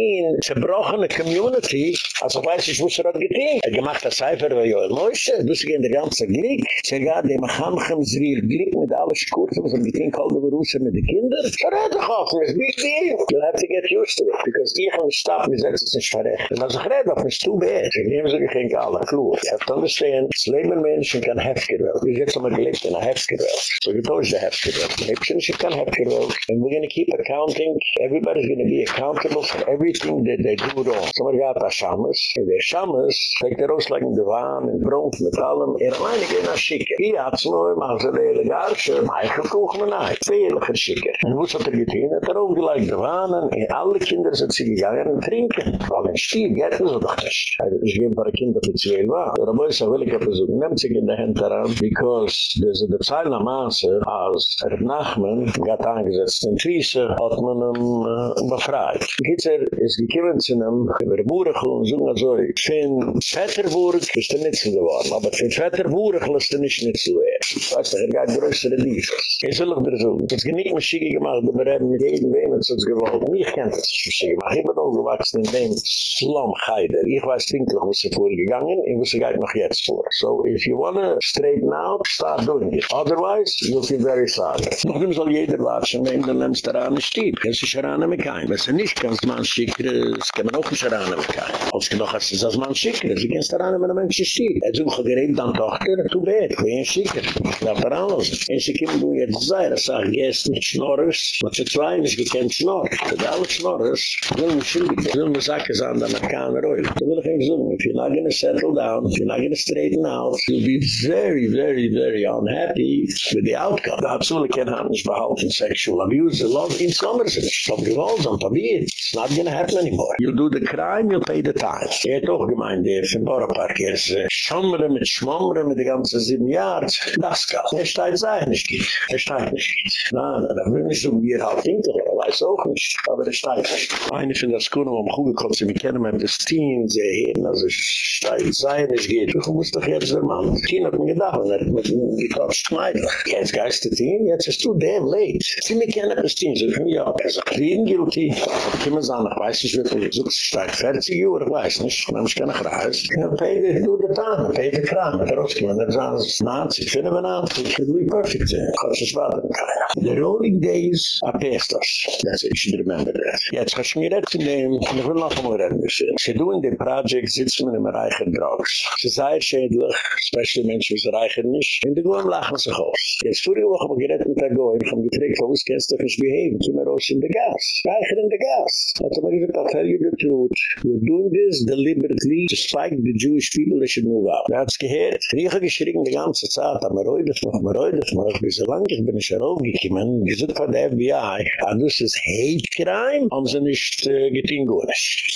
zerbrochene Community, also weiß ich, was er hat getein. Er gemacht das Cypher bei Joel Moishe, du sie gehen der ganze Glick, sie gehen dem Hanchem Zwier Glick mit alles Kurz, was er getein, kalt über Russe mit den Kindern. Verrät doch auch, was ist mit dem? You'll have to get used to it, because ich und Stab, wir setzen sich verrecht. Und als ich rede, auf ein Stub her, ich nehme so gegen alle, klug. You have to understand, das Leben Menschen kann heftiger werden. Wir jetzt haben gelebt in einer heftiger So getauscht der heftiger Welt. Die Menschen sind kein heftiger Welt. And we're gonna keep accounting, everybody's gonna be accountable for everything that they do wrong. So man gab a Shamas, und der Shamas fängt er aus, like in der van, in Bronf, mit allem, er meine gehen nach Schicke. Hier hat's nur, mach so lehle Garsche, Michael Kuchmann, nein, Fehlchen Schicke. Und was hat er getan? Hat er aufgelegt der Wahnen, und alle Kinder sind sie gegangen und trinken. Weil in Schier geht es doch nicht. Also ich gehe ein paar Kinder für zwei Wochen. Der Rabeu ist auch willig versucht, nehmt sich in der Hand daran, because das ist der Zeil am Maße, als er Nachmann hat angesetzt in Twiese, hat man ihn äh, befreit. Gitzer ist gekommen zu einem, über Burechel und so also so. Von Vetterburg ist er nicht zu geworden, aber von Vetterburg lässt er nicht nicht zu werden. Weißt du, er geht größere Diefes. Ich soll auch dir so. Das ist nicht mehr schick gemacht, aber er hat mit jedem Wem hat es uns gewollt. Ich kann das nicht mehr schick gemacht. Ich bin auch gewachsen in dem Slum-Geider. Ich weiß pinklich, was er vorgegangen, und was er geht noch jetzt vor. So, if you wanna straighten out, start doing it. Otherwise, you'll feel very sorry. Noch dem soll jeder watschen, wenn du nimmst daran stieb. Es ist daran mit keinem. Wenn du nicht kannst, man schickere, es kann man auch daran mit keinem. Als du noch hast, es als man schickere, sie kannst daran mit einem Menschen stieb. Er suche gerebt an Tochter, tu bet, wo ein schicker. Ich darf daran los. Und sie kommen, du jetzt sei, das sag, gehst nicht schnorres, was sie zwei nicht gekannt schnorr. Das alle schnorres, will mich schildig, will mich sagen, der Amerikaner Oil. So will ich ihm sagen, if you're not gonna settle down, if you're not gonna straighten out, you'll be very, very, very unhappy with the outcome. Da absolutely can't have this behalten sexual abuse. The love in summers is from on Papier. It's not gonna happen anymore. You do the crime, you'll pay the time. Er hat auch gemeint, der ist im Boropark, er ist äh, schommere mit schmommere mit die ganze sieben Jahre. Das kann. Er steht sein, nicht geht. Er steht nicht geht. Na, da will nicht so wie er halt hinter, er weiß auch nicht. Aber er steht nicht. Eine von der Skunen, wo man gut gekommen sie kennen mit das Team, hin, also steht sein, nicht geht. Du musst doch jetzt der Mann. Tien hat mir gedacht, er hat mit ihm getauscht, schmeidlich. Jetzt geist das Team, jetzt ist du damn late. Sie mir kennen das Team, so für mich auch. Er sagt, clean guilty. Ich kann mir sagen, ich weiß nicht, wie viel, so steht 40 Uhr, ich weiß nicht, man muss keine Kreis. Ja, pay the, do the time, pay the crime. Der Roskima, der sagt, 90, 95, it will be perfect. Gott, das war dann keiner. The rolling days are past us. That's it, you should remember that. Jetzt hast du mir zu nehmen, und ich will noch einmal reden müssen. Sie doen den Projekt, sitzen wir im Reichen Drogs. Sie sei schädlich, especially Menschen, die reichen nicht. In der Gwam lachen sich aus. Jetzt vorige Woche habe ich geredet mit der Goy, ich habe gefragt, wo ist kennst du nicht beheben? Komm mal raus in der Gas. Reichen in der Gas. Hat er mir gesagt, I'll tell you the truth. We're doing this deliberately to spike the Jewish people that should move out. Er hat es gehört. Habe geschrien die ganze Zeit, aber das noch, aber das noch. Wie so lange ich bin ich heraufgekommen, gesagt von der FBI, und das ist Hate Crime, haben sie nicht äh, getan gut.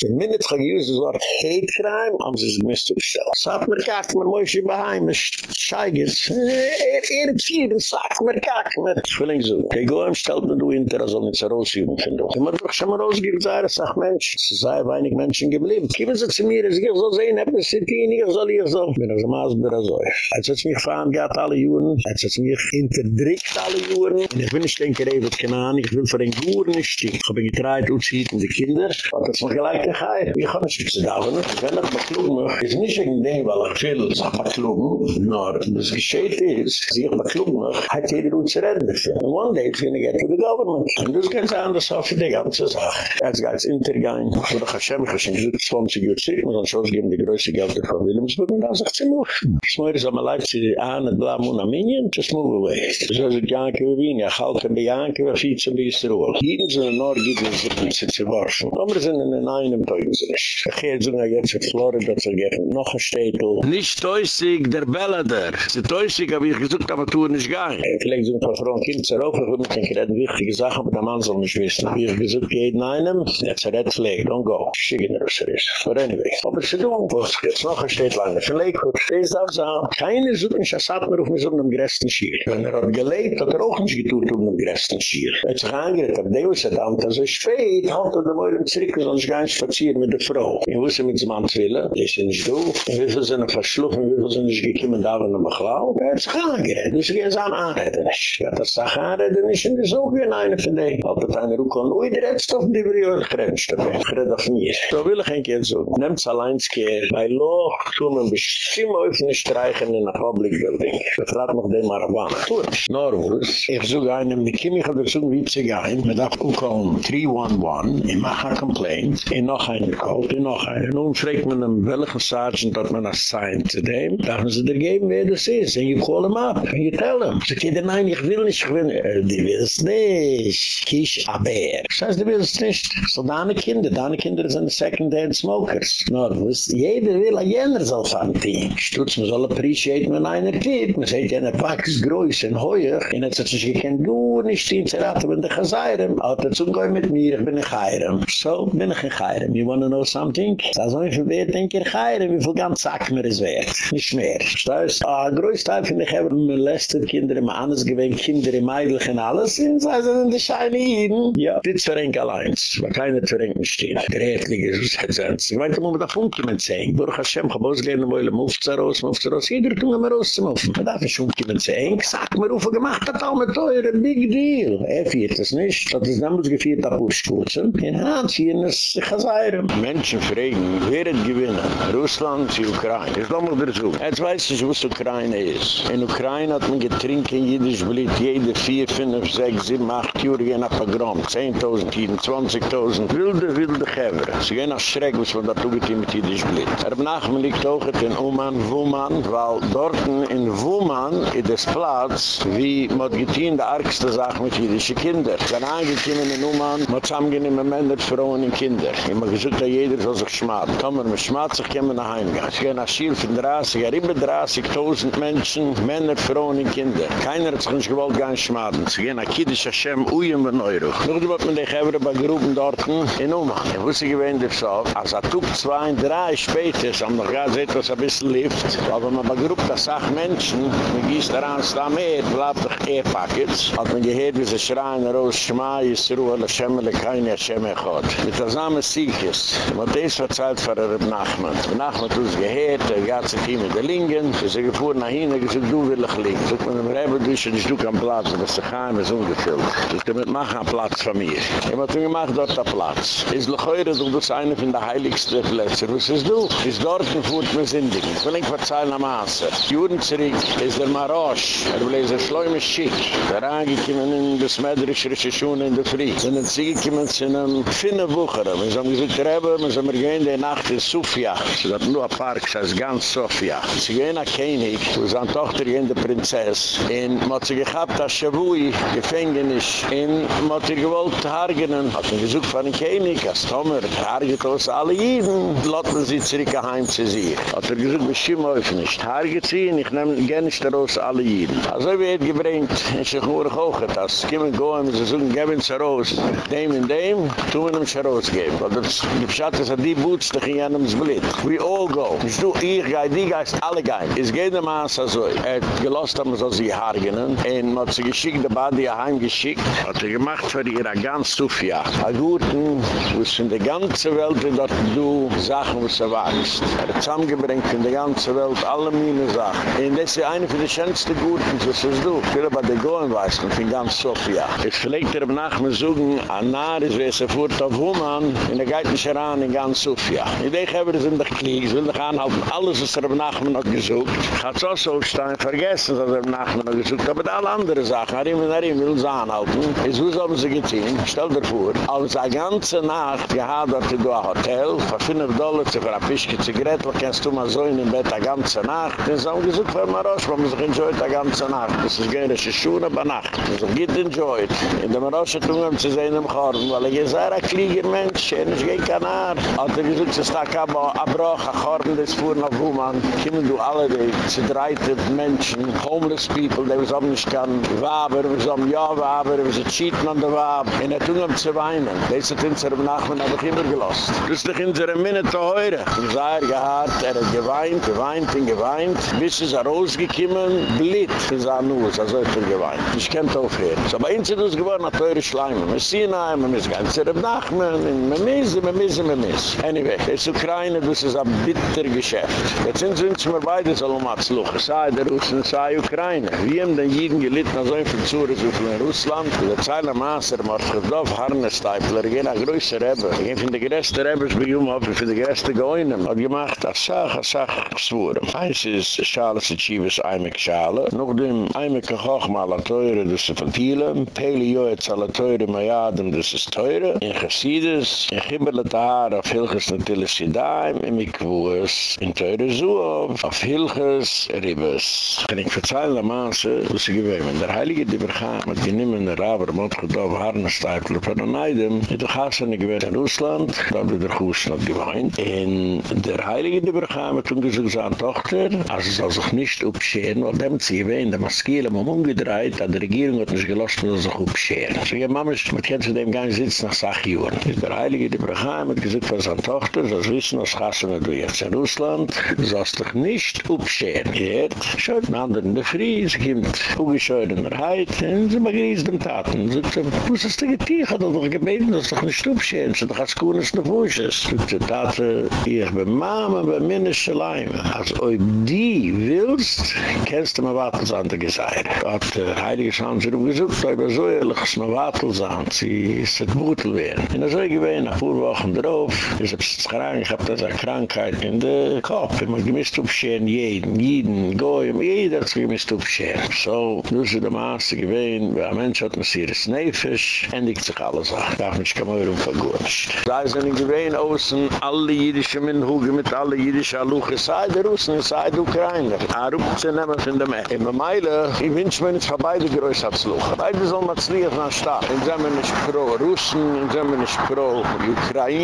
In Minute habe ich gesagt, das Wort Hate Crime, haben sie es gemisst gestellt. Sag mir, kack, man muss ich beheim, es scheigert. Er hat vier, dann sag mir, kack, mir. Ich will nicht so. Die Goem stellt mir du hinter, also nicht so rausgeben, finde ich. Immer doch schon mal rausgeben, sei das, sag Mensch, es sei wenig Menschen geblieben. Kommen sie zu mir, ich soll sehen, hab ich sie ich soll ich so. Ich bin also Maasber, also. Als es mich gefahren geht alle Juren, als es mich hinterdrückt alle Juren, und ich bin nicht denke, ich will keine Ahnung, ich will für den Guren nicht stehen. Ich habe getreit, und die Kinder, und das war gleich der Ich kann nicht zu da, wenn ich beklug mich, ist nicht wegen dem, weil ich will, sag beklug, nur, das gescheht ist, sie ich beklug mich, hat jeder uns redden. And one day, it's gonna get to the government. Und das ganz anders auf die ganze Sache. Jetzt geht's intergein, wo der Hashem, ich habe gesagt, 20 Uhr zurück, muss man schon geben, die größte Gelder von Wilhelmsburg, und dann sagt sie, move. Smoyer ist am Leib, sie an, et blam, und am Minion, just move away. So ist es Janke wie Wien, ja, halten die Janke, was sieht zum Bistro. Jeden sind in Nord, gibt es sich nicht zu waschen. Aber sind in einem Teugen nicht. Ich gehe jetzt jetzt in Florida, zu geben, noch ein Städtel. Nicht täusig, der Bellader. Sie täusig, aber ich gesucht, aber tun nicht gegangen. Vielleicht sind ein paar Frauen, Kind zu rauchen, ich will nicht denken, das wichtige Sachen, aber der Mann soll nicht wissen. Ich gesucht, jeden einen, jetzt a red flag, don't go. Schicken er, was er ist. But anyway, aber sie tun, was jetzt noch ein Städtel Schleine von Leiko. Das darf sein. Keine suchen, ich hat mir auf mir so einem größten Schier. Wenn er hat gelebt, hat er auch nicht getut um einem größten Schier. Er hat sich angeregt, aber der wusste dann, dass er spät, halt er dem Eulen zurück, und sonst gar nicht spazieren mit der Frau. Ich wusste mit dem Mann zu willen, das ist nicht du. Wie viel sind verschluchen, wie viel sind nicht gekommen, da waren er beglau. Er hat sich angeregt, das ist wie ein Saan anreden. Er hat das Sach anreden, nicht in der Suche, in einer von denen. Hat er dann auch an, ui, der Redstoff, die wir hier grenzt haben. Ich rede auf mir. So will ich ein Kind so. Nehmt es allein zu gehen, bei Loch, tun wir bestimmt öffnen streichen in der Public Building. Ich frage noch den Marawana. Tut. Norwus, ich suche einen, mit Kim, ich habe gesucht, wie zu gehen, mit auf Ukon 311, ich mache ein Complaint, ich noch einen gekauft, ich noch einen. Nun fragt man einem, welchen Sergeant hat man assigned zu dem, darf sie dir geben, wer das ist, and you call him up, and you tell him. Sagt, nein, ich will nicht gewinnen. Er, die will es nicht. Kisch, aber. Das heißt, die will es nicht. So deine Kinder, deine Kinder sind second-hand smokers. Norwus, jeder will, a jener soll fahren, die. Stutz, man soll appreciate, wenn einer geht. Man sagt, jener Pack ist groß und heuer. Und jetzt hat sich gekannt, du nicht zu raten, wenn du geseirem. Aber dazu geh mit mir, ich bin ein Geirem. So, bin ich ein Geirem. You wanna know something? Das ist wie wert, denk ich, Geirem. Wie viel ganz Sack mir ist wert? Nicht mehr. Das a größt Teil finde ich, haben molestet Kinder im Anes gewinnt, Kinder im Eidlich und alles. Und sie sind die Scheine Iden. Ja, dit verrenk allein. Weil keiner verrenk nicht stehen. Gerätlige, so sagt sie. Ich meinte, man muss da funken mit sehen. Baruch Hashem, hab ausgelehnt, wo ihr Mufza raus, Mufza raus. Jeder tun wir raus zu muffen. Man darf nicht funken mit sehen. Sag mir, wo gemacht hat, auch mit teuer, big deal. Er fiert es nicht. Das ist damals gefiert, ab Urschkutzen. In Hand, hier in das Chazayram. Menschen fragen, wer hat gewinnen? Russland, die Ukraine. Ich lass mich dazu. Jetzt weiß ich, was Ukraine ist. In Ukraine hat man getrinkt in jüdisch Blit, jede vier, fünf, sechs, sieben, acht Jahre gehen nach Pogrom. 10.000, 20.000. Wilde, wilde Gevre. Sie gehen nach Schreck, was man da tuget mit jüdisch Blit. Er benachmen liegt auch in Oman, Wuman, weil dort in Wuman ist das Platz, wie man getehen der argste Sache mit jüdische Kinder. Dann angekommen in Oman, man zusammengenehmen Männer, Frauen und Kinder. Immer gesagt, jeder soll sich schmaden. Kommen wir schmaden sich, wir nach Hause gehen. Sie gehen Schiel von 30, ja, über 30.000 Menschen, Männer, Frauen und Kinder. Keiner hat sich nicht gewollt, gar nicht schmaden. Sie gehen nach Kiddisch Hashem, Uyen von Euro. Nur die, was man die Gevre bei Gruppen dort in Oman. Ich wusste gewähnt, dass so, als er tuk zwei, drei später, so haben noch gar sehen, was ein bisschen lift. Aber man bei Gruppen, das sagt Menschen, man gießt daran, es da mehr, bleibt doch eh Packets. Hat man gehört, wie sie schreien, raus, schmai, la Shemmele, keine Hashem, echot. Mit der Samen Siekes. Man des verzeiht für der Nachman. Nachman tut es gehert, er gait sich hier in der Lingen. Sie er gefahren nach hinten, er sind du will ich liegen. Sollt man im Rebbe duschen, ich du am Platz, aber sich heim ist ungefüllt. Ich er, mit mache am Platz von mir. Er hat mir gemacht dort am Platz. Es ist leuchere, du bist einer von der heiligsten Plätze, was ist du? Es ist dort, wo Fuhrt mir sind. Ich will nicht verzeihen am Maße. Juden zurück ist der Marosch. Er will ein schläumes Schick. Der Rangi kommen in das Mädrisch, Rische Schuhe in der Frie. Sie sind ein Ziege kommen zu einem Finne Bucherem. Sie haben gesagt, Rebbe, wir sind gehen die Nacht in Sofia. Sie hat nur ein Park, das heißt ganz Sofia. Sie gehen nach König, wo seine Tochter gehen, die Prinzess. Und man hat sie gehabt, das Shavui, Gefängnis. Und man hat sie gewollt, Hargenen. Hat man gesucht von König, als Tomer, Harget aus alle Jiden. Lotten sie zurück heim zu sie. Hat er gesucht, bestimmt auf nicht. Harget sie, ich nehme gerne nicht raus alle Jiden. Also wie er gebringt, in sich nur hoch, das kommen gehen, sie suchen, geben sie raus. Dem und dem, tun wir ihm sie rausgeben. Weil das Gebschat ist, die Boots, die gehen einem Split. We all go. Ich du, ich gehe, die geist, alle gehen. Es geht dem Maas also, er hat gelost haben, so sie Hargenen. Und man hat sie geschickt, der Badi heimgeschickt. Hat er gemacht für ihre ganz Sofia. A guten, wo es in der ganzen Welt, dort du Sachen, wo sie wachst. Er hat zusammengebringt in der ganzen Welt alle meine Sachen. Und das ist eine von den schönsten Guten, was ist du. Viele bei der Goen weißt, in ganz Sofia. Ich verlegt er nach mir suchen, an Naris, wie es er fuhrt auf Human, in der Geitnische ran in ganz Sofia. In de geber sind de ich will doch anhalten, auf alles was er nach mir er noch gesucht. Hat so so stein vergessen, dass er nach mir noch gesucht, aber alle andere Sachen, hat ihm nach ihm will zahn halten. Is wo haben sie gesehen? Stell dir vor, als a ganze Nacht gehadert in do a hotel, für 5 Dollar zu verapischke Zigarette, kannst du mal so in dem Bett a ganze Nacht. Den so gesucht für Marosch, wo man sich enjoyt a ganze Nacht. Das ist gerne Schuhe eine Nacht. So geht enjoyt. In der Marosch hat ungeam zu sehen im Korn, weil er ist ein krieger Mensch, er ist kein Haar. Hat er gesagt, es ist ein Abbruch, ein Korn, das fuhren auf Wuman. Kommen du alle, die zerdreitet Menschen, homeless people, die was auch nicht kann, Waber, wir sagen, ja, Waber, wir sind cheaten an der Wab. Und er tun ihm zu weinen. Das hat uns am Nachmittag aber immer gelost. Das ist doch in unserer Minute heuer. Im Seier gehad, er hat geweint, geweint und geweint, bis es er rausgekommen, blit in seinem Nuss, also hat er geweint. Ich kennt aufhören. So bei uns ist es geworden, eine teure Schleime. Wir sehen ein, wir müssen ganz sehr abnachmen, wir müssen, wir müssen, wir müssen. Anyway, es ist Ukraine, das ist ein bitter Geschäft. Jetzt sind uns wir beide luchen, sei der Russen, sei Ukraine. Wir haben den Jeden gelitten, also ein so viel in Russland. Der Zeile Maßer, Marschgedorf, Harnesteipler, gehen nach größer Rebbe. Ich bin der größte Rebbe, ich bin der größte Goynem. Hat gemacht, als Sach, als Sach, Zwuren. Eins ist Schale, sie schiebes Eimek Schale. Noch dem Eimek Kochma, la teure, das ist von Thielen. Peli Joetz, la teure, Majadem, das ist teure. In Chassides, in Chibberle Tahar, auf Hilches, natürlich Sidaim, in Mikwues, in Teure Zuhof, auf Hilches, Ribbes. Kann ich verzeihen, la Maße, wo sie gewähmen. Der Heilige Dibbergam hat geniemen, der Raber, Motgedorf, Harnesteifler, von Oneidem, in der Chassene gewähnt in Russland, da hat der Chusen hat geweint. In der Heilige Dibbergam hat ungesucht seine Tochter, also soll sich nicht upscheren, weil dem sie in der Maskele haben umgedreht, an der Regierung hat nicht gelassen, dass sich upscheren. So, ja, Mama, man kennt zu dem nicht sitzen nach Sachjuren. Der Heilige Dibbergam hat gesagt für seine Tochter, soll wissen, was Chassene du jetzt in Russland, sollst dich nicht upscheren. Jetzt, schaut ein anderer in der Frie, sie kommt ungescheuert in der Heid, und sie begriest dem Taten. Sie sagt, wo ist das denn getiech? Hat er doch gebeten, dass dich nicht upscheren, sie doch als Kuhnes noch Wusches. Sie sagt, ich bin Mama, bei mir nicht Schleime. Also, ob die willst, kennst du mir Wattels an der Geseire. Hat der Heilige Scham sie umgesucht, ob er so ehrlich ist mir Wattels an, sie ist ein Mutel werden. Und er soll gewähnen, nach vier Wochen drauf, ist er krank, ich hab das eine Krankheit in der Kopf. Ich muss gemisst aufscheren, jeden, jeden, goyim, jeder hat sich gemisst aufscheren. So, du sie der Maße gewähnen, wer ein Mensch hat, muss hier das Nefisch, endigt sich alles an. Darf mich kaum hören, vergurrscht. Da sind gewähnen außen, alle jüdische Minhuge mit alle jüdische Aluche, sei der Russen, sei der Ukrainer. Er rupt sie nemmen von dem Eck. In der Meile, ich wünsche mir nicht für beide größer zu luchen. Beide sollen mal zu liegen nach Stadt. In Zemmen ist pro Russen, in Zemmen ist pro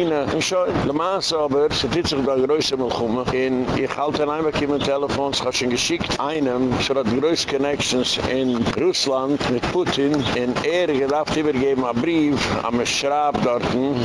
Ukraine. Und schon, Le Mans aber, sie tut sich da größer mal kommen. Und ich halte ein einmal dem Telefon, es hat schon geschickt einem, so hat größte Connections in Russland mit Putin. Und er gedacht, übergeben einen Brief, am Schraub dort,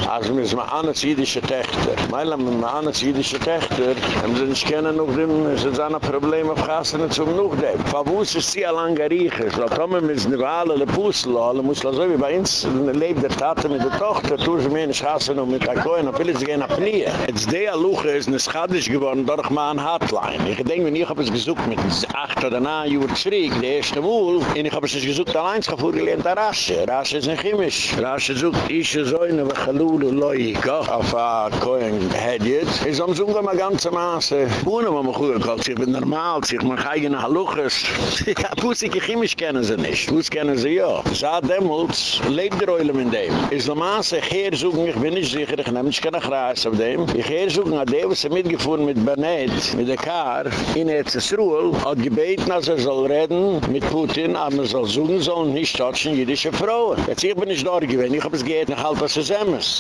als wir es mal an als jüdische Töchter. Weil am an als jüdische Töchter, haben sie nicht kennen noch dem, es ist ein Problem auf Gassen zum noch dem. Verwus ist sie allein geriechen. So kommen wir mit alle le Pussel, alle muss so wie bei uns lebt der Tate mit der Tochter, tun sie mir in Gassen und mit der Koin, und will sie gehen ab nie. Jetzt der Luche ist eine Schadisch geworden durch meine Hotline. Ich denke, wenn ich habe es gesucht mit acht oder neun Uhr zurück, der erste Wohl, und ich habe es gesucht allein, ich habe vorgelehnt der Rasche. Rasche ist nicht chemisch. Rasche sucht, ich so eine Wachalulu Loika auf der Koin hedget. Ich habe so eine ganze Masse. Ohne, wo man gut gekocht, ich bin normal, ich mache eigene Haluches. Ja, Pusike chemisch kennen sie nicht. Pus kennen sie ja. Sa Demmels lebt der Oilem in dem. Is la ich gehe suchen, ich bin nicht sicher, ich nehme nicht keine Kreis auf dem. Ich gehe suchen, hat der, was er mitgefuhren mit Bernett, mit der Kar, in Erzsruel, hat gebeten, als er soll reden mit Putin, aber man soll suchen, soll nicht tatschen jüdische Frauen. Jetzt ich bin nicht dort gewesen, ich hab es geht nach Halb, was.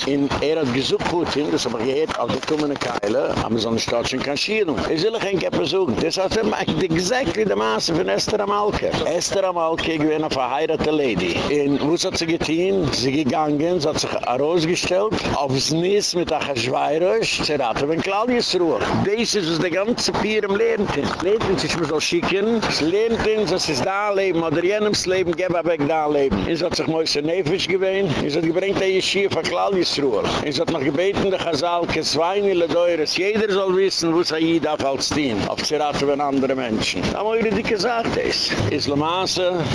In er hat gesucht Putin, das aber geht, als er kommen Keile, aber soll nicht tatschen kann schieren. Ich will kein Keppe suchen. Das hat er meint, exakt wie der Maße von Esther Amalke. Esther Amalke, ich bin eine verheiratete Lady. In wo hat sie getan? Sie gegangen, sie hat sich herausgestellt, aufs mis mit der Schweirisch, zerraten wir in Claudius Ruhr. Das ist was der ganze Pier im Lehrentin. Leben sich mir so schicken. Das Lehrentin, das ist da leben, oder jenems Leben, gebe aber weg da leben. Es hat sich Mäuse Nefisch gewähnt. Es hat gebringt ein Schiff an Claudius Ruhr. Es hat noch gebeten, der Chazal, kein Wein. Jeder soll wissen, wo es ein Jid auf als Team, Auf zerraten wir andere Menschen. Da haben wir die gesagt, es ist la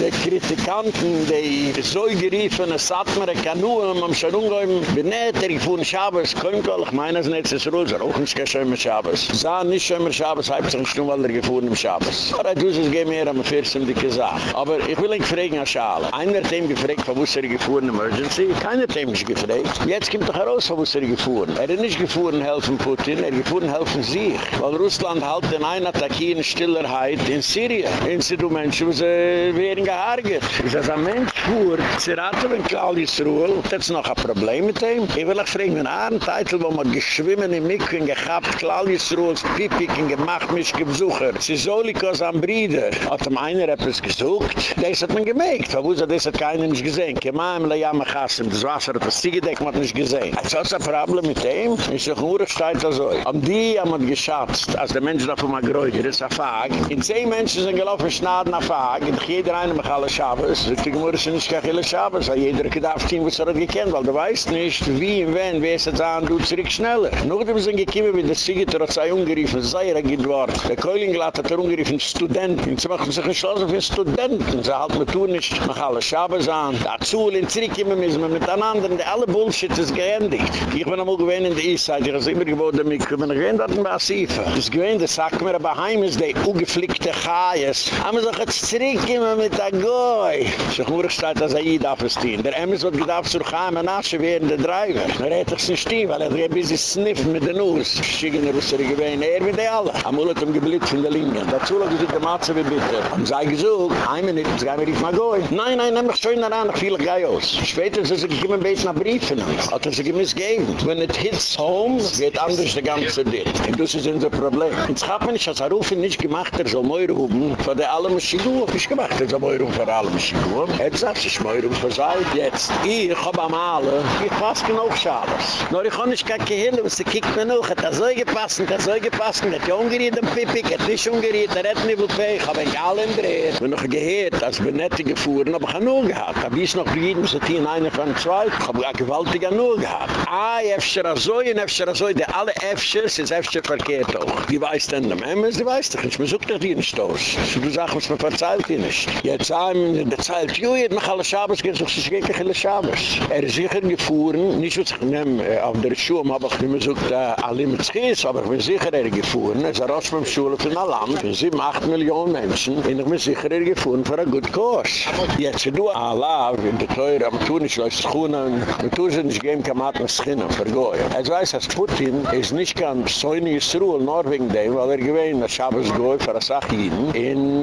der Kritikanten, die so geriefene Satmere Kanuam am Scharungäum, benäht er, ich Schaar, Schabes, all, ich meine es nicht, es ist auch nicht kein Schömer Schabes. Sah nicht Schömer Schabes, halb sich nicht, weil er gefuhr im Schabes. Aber du sollst gehen mir am Fürsten, die gesagt. Aber ich will nicht fragen, Herr Schale. Einer hat ihm gefragt, von wo ist er gefuhr in Emergency? Keiner hat ihm nicht gefragt. Jetzt kommt doch heraus, von wo ist er gefuhr. Er hat nicht gefuhr helfen Putin, er gefuhr helfen sich. Weil Russland halt den einen attackieren Stillerheit in Syrien. In Sidu Menschen, wo sie werden gehargert. Ich sage, ein Mensch fuhr, sie raten, wenn Ruhl, hat jetzt noch ein Problem mit ihm. Ich will auch fragen, ein Titel, wo man geschwimmen in Mikven gehabt, Claudius Ruhl, Pipik, gemacht, mich gebesucher. Sie soll aus einem Bruder. Hat ihm einer etwas gesucht, das hat man gemerkt. Wo ist das hat keiner nicht gesehen. Kemaim, la jamme chassem, das Wasser hat das Ziegedeckt, man hat nicht gesehen. Als das ein Problem mit ihm, ist doch nur, steht das so. Am die, am hat geschatzt, als der Mensch da von Magräuger ist, a Fag. In zehn Menschen sind gelaufen, schnaden a Fag, und jeder eine mich alle Schabes. Die Gemüse sind nicht gar viele Schabes, jeder gedacht was er hat gekannt, weil du weißt nicht, wie und wenn, es jetzt an, du zurück schneller. Nachdem sind gekommen, wie der Siegiter hat sei ungeriefen, sei er dort. Der Keulinglatt hat er ungeriefen, Studenten. Sie machen sich entschlossen für Studenten. Sie halten mir tun nicht, mach alle Schabes an. Dazu, in zurückkommen müssen wir miteinander, und alle Bullshit ist geendigt. Ich bin einmal gewähnt in der Eastside, ich habe immer gewohnt, ich bin gewähnt, dass man das sieht. Das gewähnt, das sagt mir, aber heim ist die ungeflickte Chais. Aber so jetzt zurückkommen mit der Goy. So gut steht, dass er hier darf es stehen. Der Emmes wird gedacht, zur Chame Nasche werden der Driver. Er hat sich nicht stehen, weil er ein bisschen sniffen mit den Nuss. Schicken er aus der Gewähnt, er mit der alle. Amul hat ihm geblitzt in der Linie. Dazu lag ich die Matze wie bitte. Am sei gesucht, ein Minute, jetzt gehen wir nicht mal Goy. Nein, nein, nehm mich schön daran, noch viele Gei aus. Später sind sie gekommen, ein bisschen nach Briefen. Hat er sich gemiss geben. When it hits home, geht anders der ganze Ding. Und das ist unser Problem. Jetzt hat man nicht, als er rufen nicht gemacht, er soll mehr rufen, von der allem Schigur. Nicht gemacht, er soll mehr rufen von allem Schigur. Er sagt, sich mehr rufen von sei. Jetzt, ich hab am Alle, ich pass genug Schabes. Nur ich kann nicht kein was sie kiegt mir noch, hat er so gepasst, hat er so gepasst, hat er ungeriet am Pipik, hat nicht ungeriet, er hat nicht viel ich hab ihn alle im Dreh. Ich bin noch gehört, als wir nette gefahren, hab ich nur gehabt. Hab ich noch gegeben, so die in einer von zwei, ich gewaltig nur gehabt. Ah, Efscher Azoi und Efscher Azoi, die alle Efschers ist Efscher verkehrt auch. Die weiß denn der Memmes, die weiß doch nicht. Man sucht doch die nicht aus. So du sagst, was man verzeiht die nicht. Jetzt haben der Zeit, jo, jetzt mach alle Schabes, geht so, sich wirklich alle Schabes. Er ist sicher gefahren, nicht was ich nehm, äh, auf der Schuhe, aber ich sucht, äh, alle mit Schiess, aber ich bin sicher er gefahren, er ist raus vom Schule von einem Land, sieben, acht Millionen Menschen, und ich bin sicher er gefahren für ein gut Kurs. Jetzt du, Allah, in der Teure, am tun ich, läuft Schuhen, und tun sie nicht geben, kann man das Schinnen, vergoyen. Er weiß, dass Putin ist nicht kein Säune Yisroel, nur wegen dem, weil er gewähnt, dass Shabbos goy für das Achiden. Und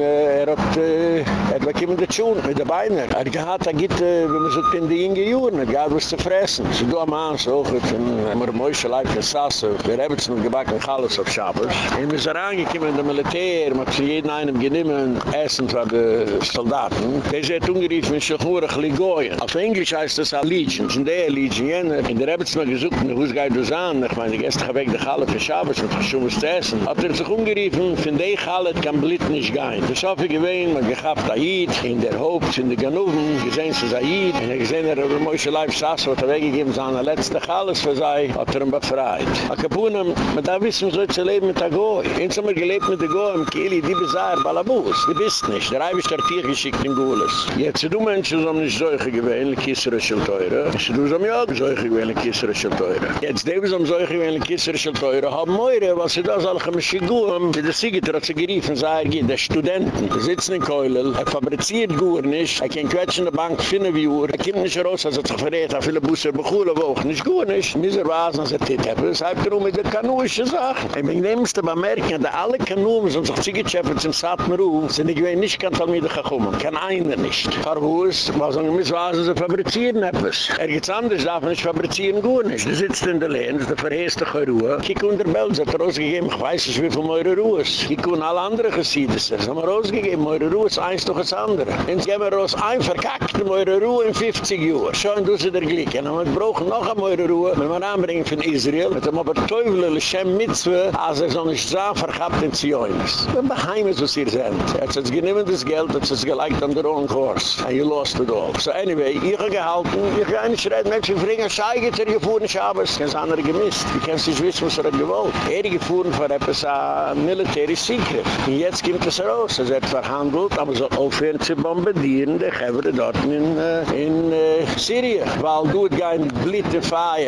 äh, er hat, äh, er bekommen die Tschun mit den Beinen. Er hat, er geht, äh, wenn man so in die Inge Juren, er geht was zu fressen. Sie do am Aans auch, wenn man ein Mäusche leib in Sasse, wir haben es noch gebacken, alles auf Shabbos. Und wir sind angekommen in der Militär, man hat zu jedem einen genommen, essen für die Soldaten. Der ist ungeriefen, ich nur ein Auf Englisch heißt das Allegion, in der Allegion, in der haben es noch gesucht, wo es geht das an? Ich meine, gestern habe ich die Halle für Schabes und für Schuhe zu essen. Hat er sich umgeriefen, von der Halle kann Blit nicht gehen. Das habe ich gewähnt, man gehabt Aid, in der Haupt, in der Ganoven, gesehen sie Aid, und er gesehen, er hat ein Mäusche Leib saß, hat er weggegeben, seine letzte Halle für sei, hat er ihn befreit. A Kapunem, man darf wissen, so zu leben mit der Goy. Eins haben wir gelebt mit der Goy, im Kili, die besar, Balabus, die bist nicht. Der Eibisch der Tier geschickt in Gules. Jetzt, du Menschen, so nicht solche gewähnt, Kissere Schilteure. Du so mir auch solche gewähnt, Kissere Schilteure. Jetzt, die am solche wie ein Kisserschel teure haben meure, was sie da mich guam, die der Siegiter hat sie geriefen, sei er geht, der Studenten, die sitzen in Keulel, er fabriziert guur nicht, er kann quetschen der Bank finden wie uhr, er kommt nicht raus, als er sich verrät, er viele Busse bechulen, wo auch nicht guur nicht, miser was, als er tit habe, das heibt er mit der Kanuische Sache. Ich bin nehmst aber merken, dass alle Kanumen, die sich zugeschäppert zum Satmeru, sind nicht gewähnt, nicht kann Talmide gekommen, kann einer nicht. Verwurst, was er miss was, sie fabrizieren etwas. Er geht's anders, darf nicht fabrizieren guur nicht, die sitzt in der Lehn, der verheerste Ruhe. Kijk unter Belz hat er ausgegeben, ich weiß nicht wie viel Meure Ruhe ist. Kijk un alle andere Gesiedes, das haben wir ausgegeben, Meure Ruhe ist eins durch das andere. Jetzt gehen wir raus ein verkackte Meure Ruhe in 50 Jahren. Schau, du sie der Glick. Und wir brauchen noch eine Meure Ruhe, wenn wir anbringen von Israel, mit dem aber Teufel, le Shem Mitzwe, als er so nicht sah, verkappt in Zionis. Wenn wir heim ist, was ihr seid. Er hat jetzt genommen das Geld, hat es geliked an der own course. And you lost it all. So anyway, ich habe gehalten, ich habe eine Schreid, Menschen fragen, schei geht er gefahren, ich habe es, ganz andere gemisst. Ich kann es nicht wissen, was er hat gewollt. Er gefahren für etwas an Military Secret. Und jetzt kommt es raus. Er hat verhandelt, aber so aufhören zu bombardieren, die Gevre dort in, uh, in uh, Syrien. Weil du kein Blitte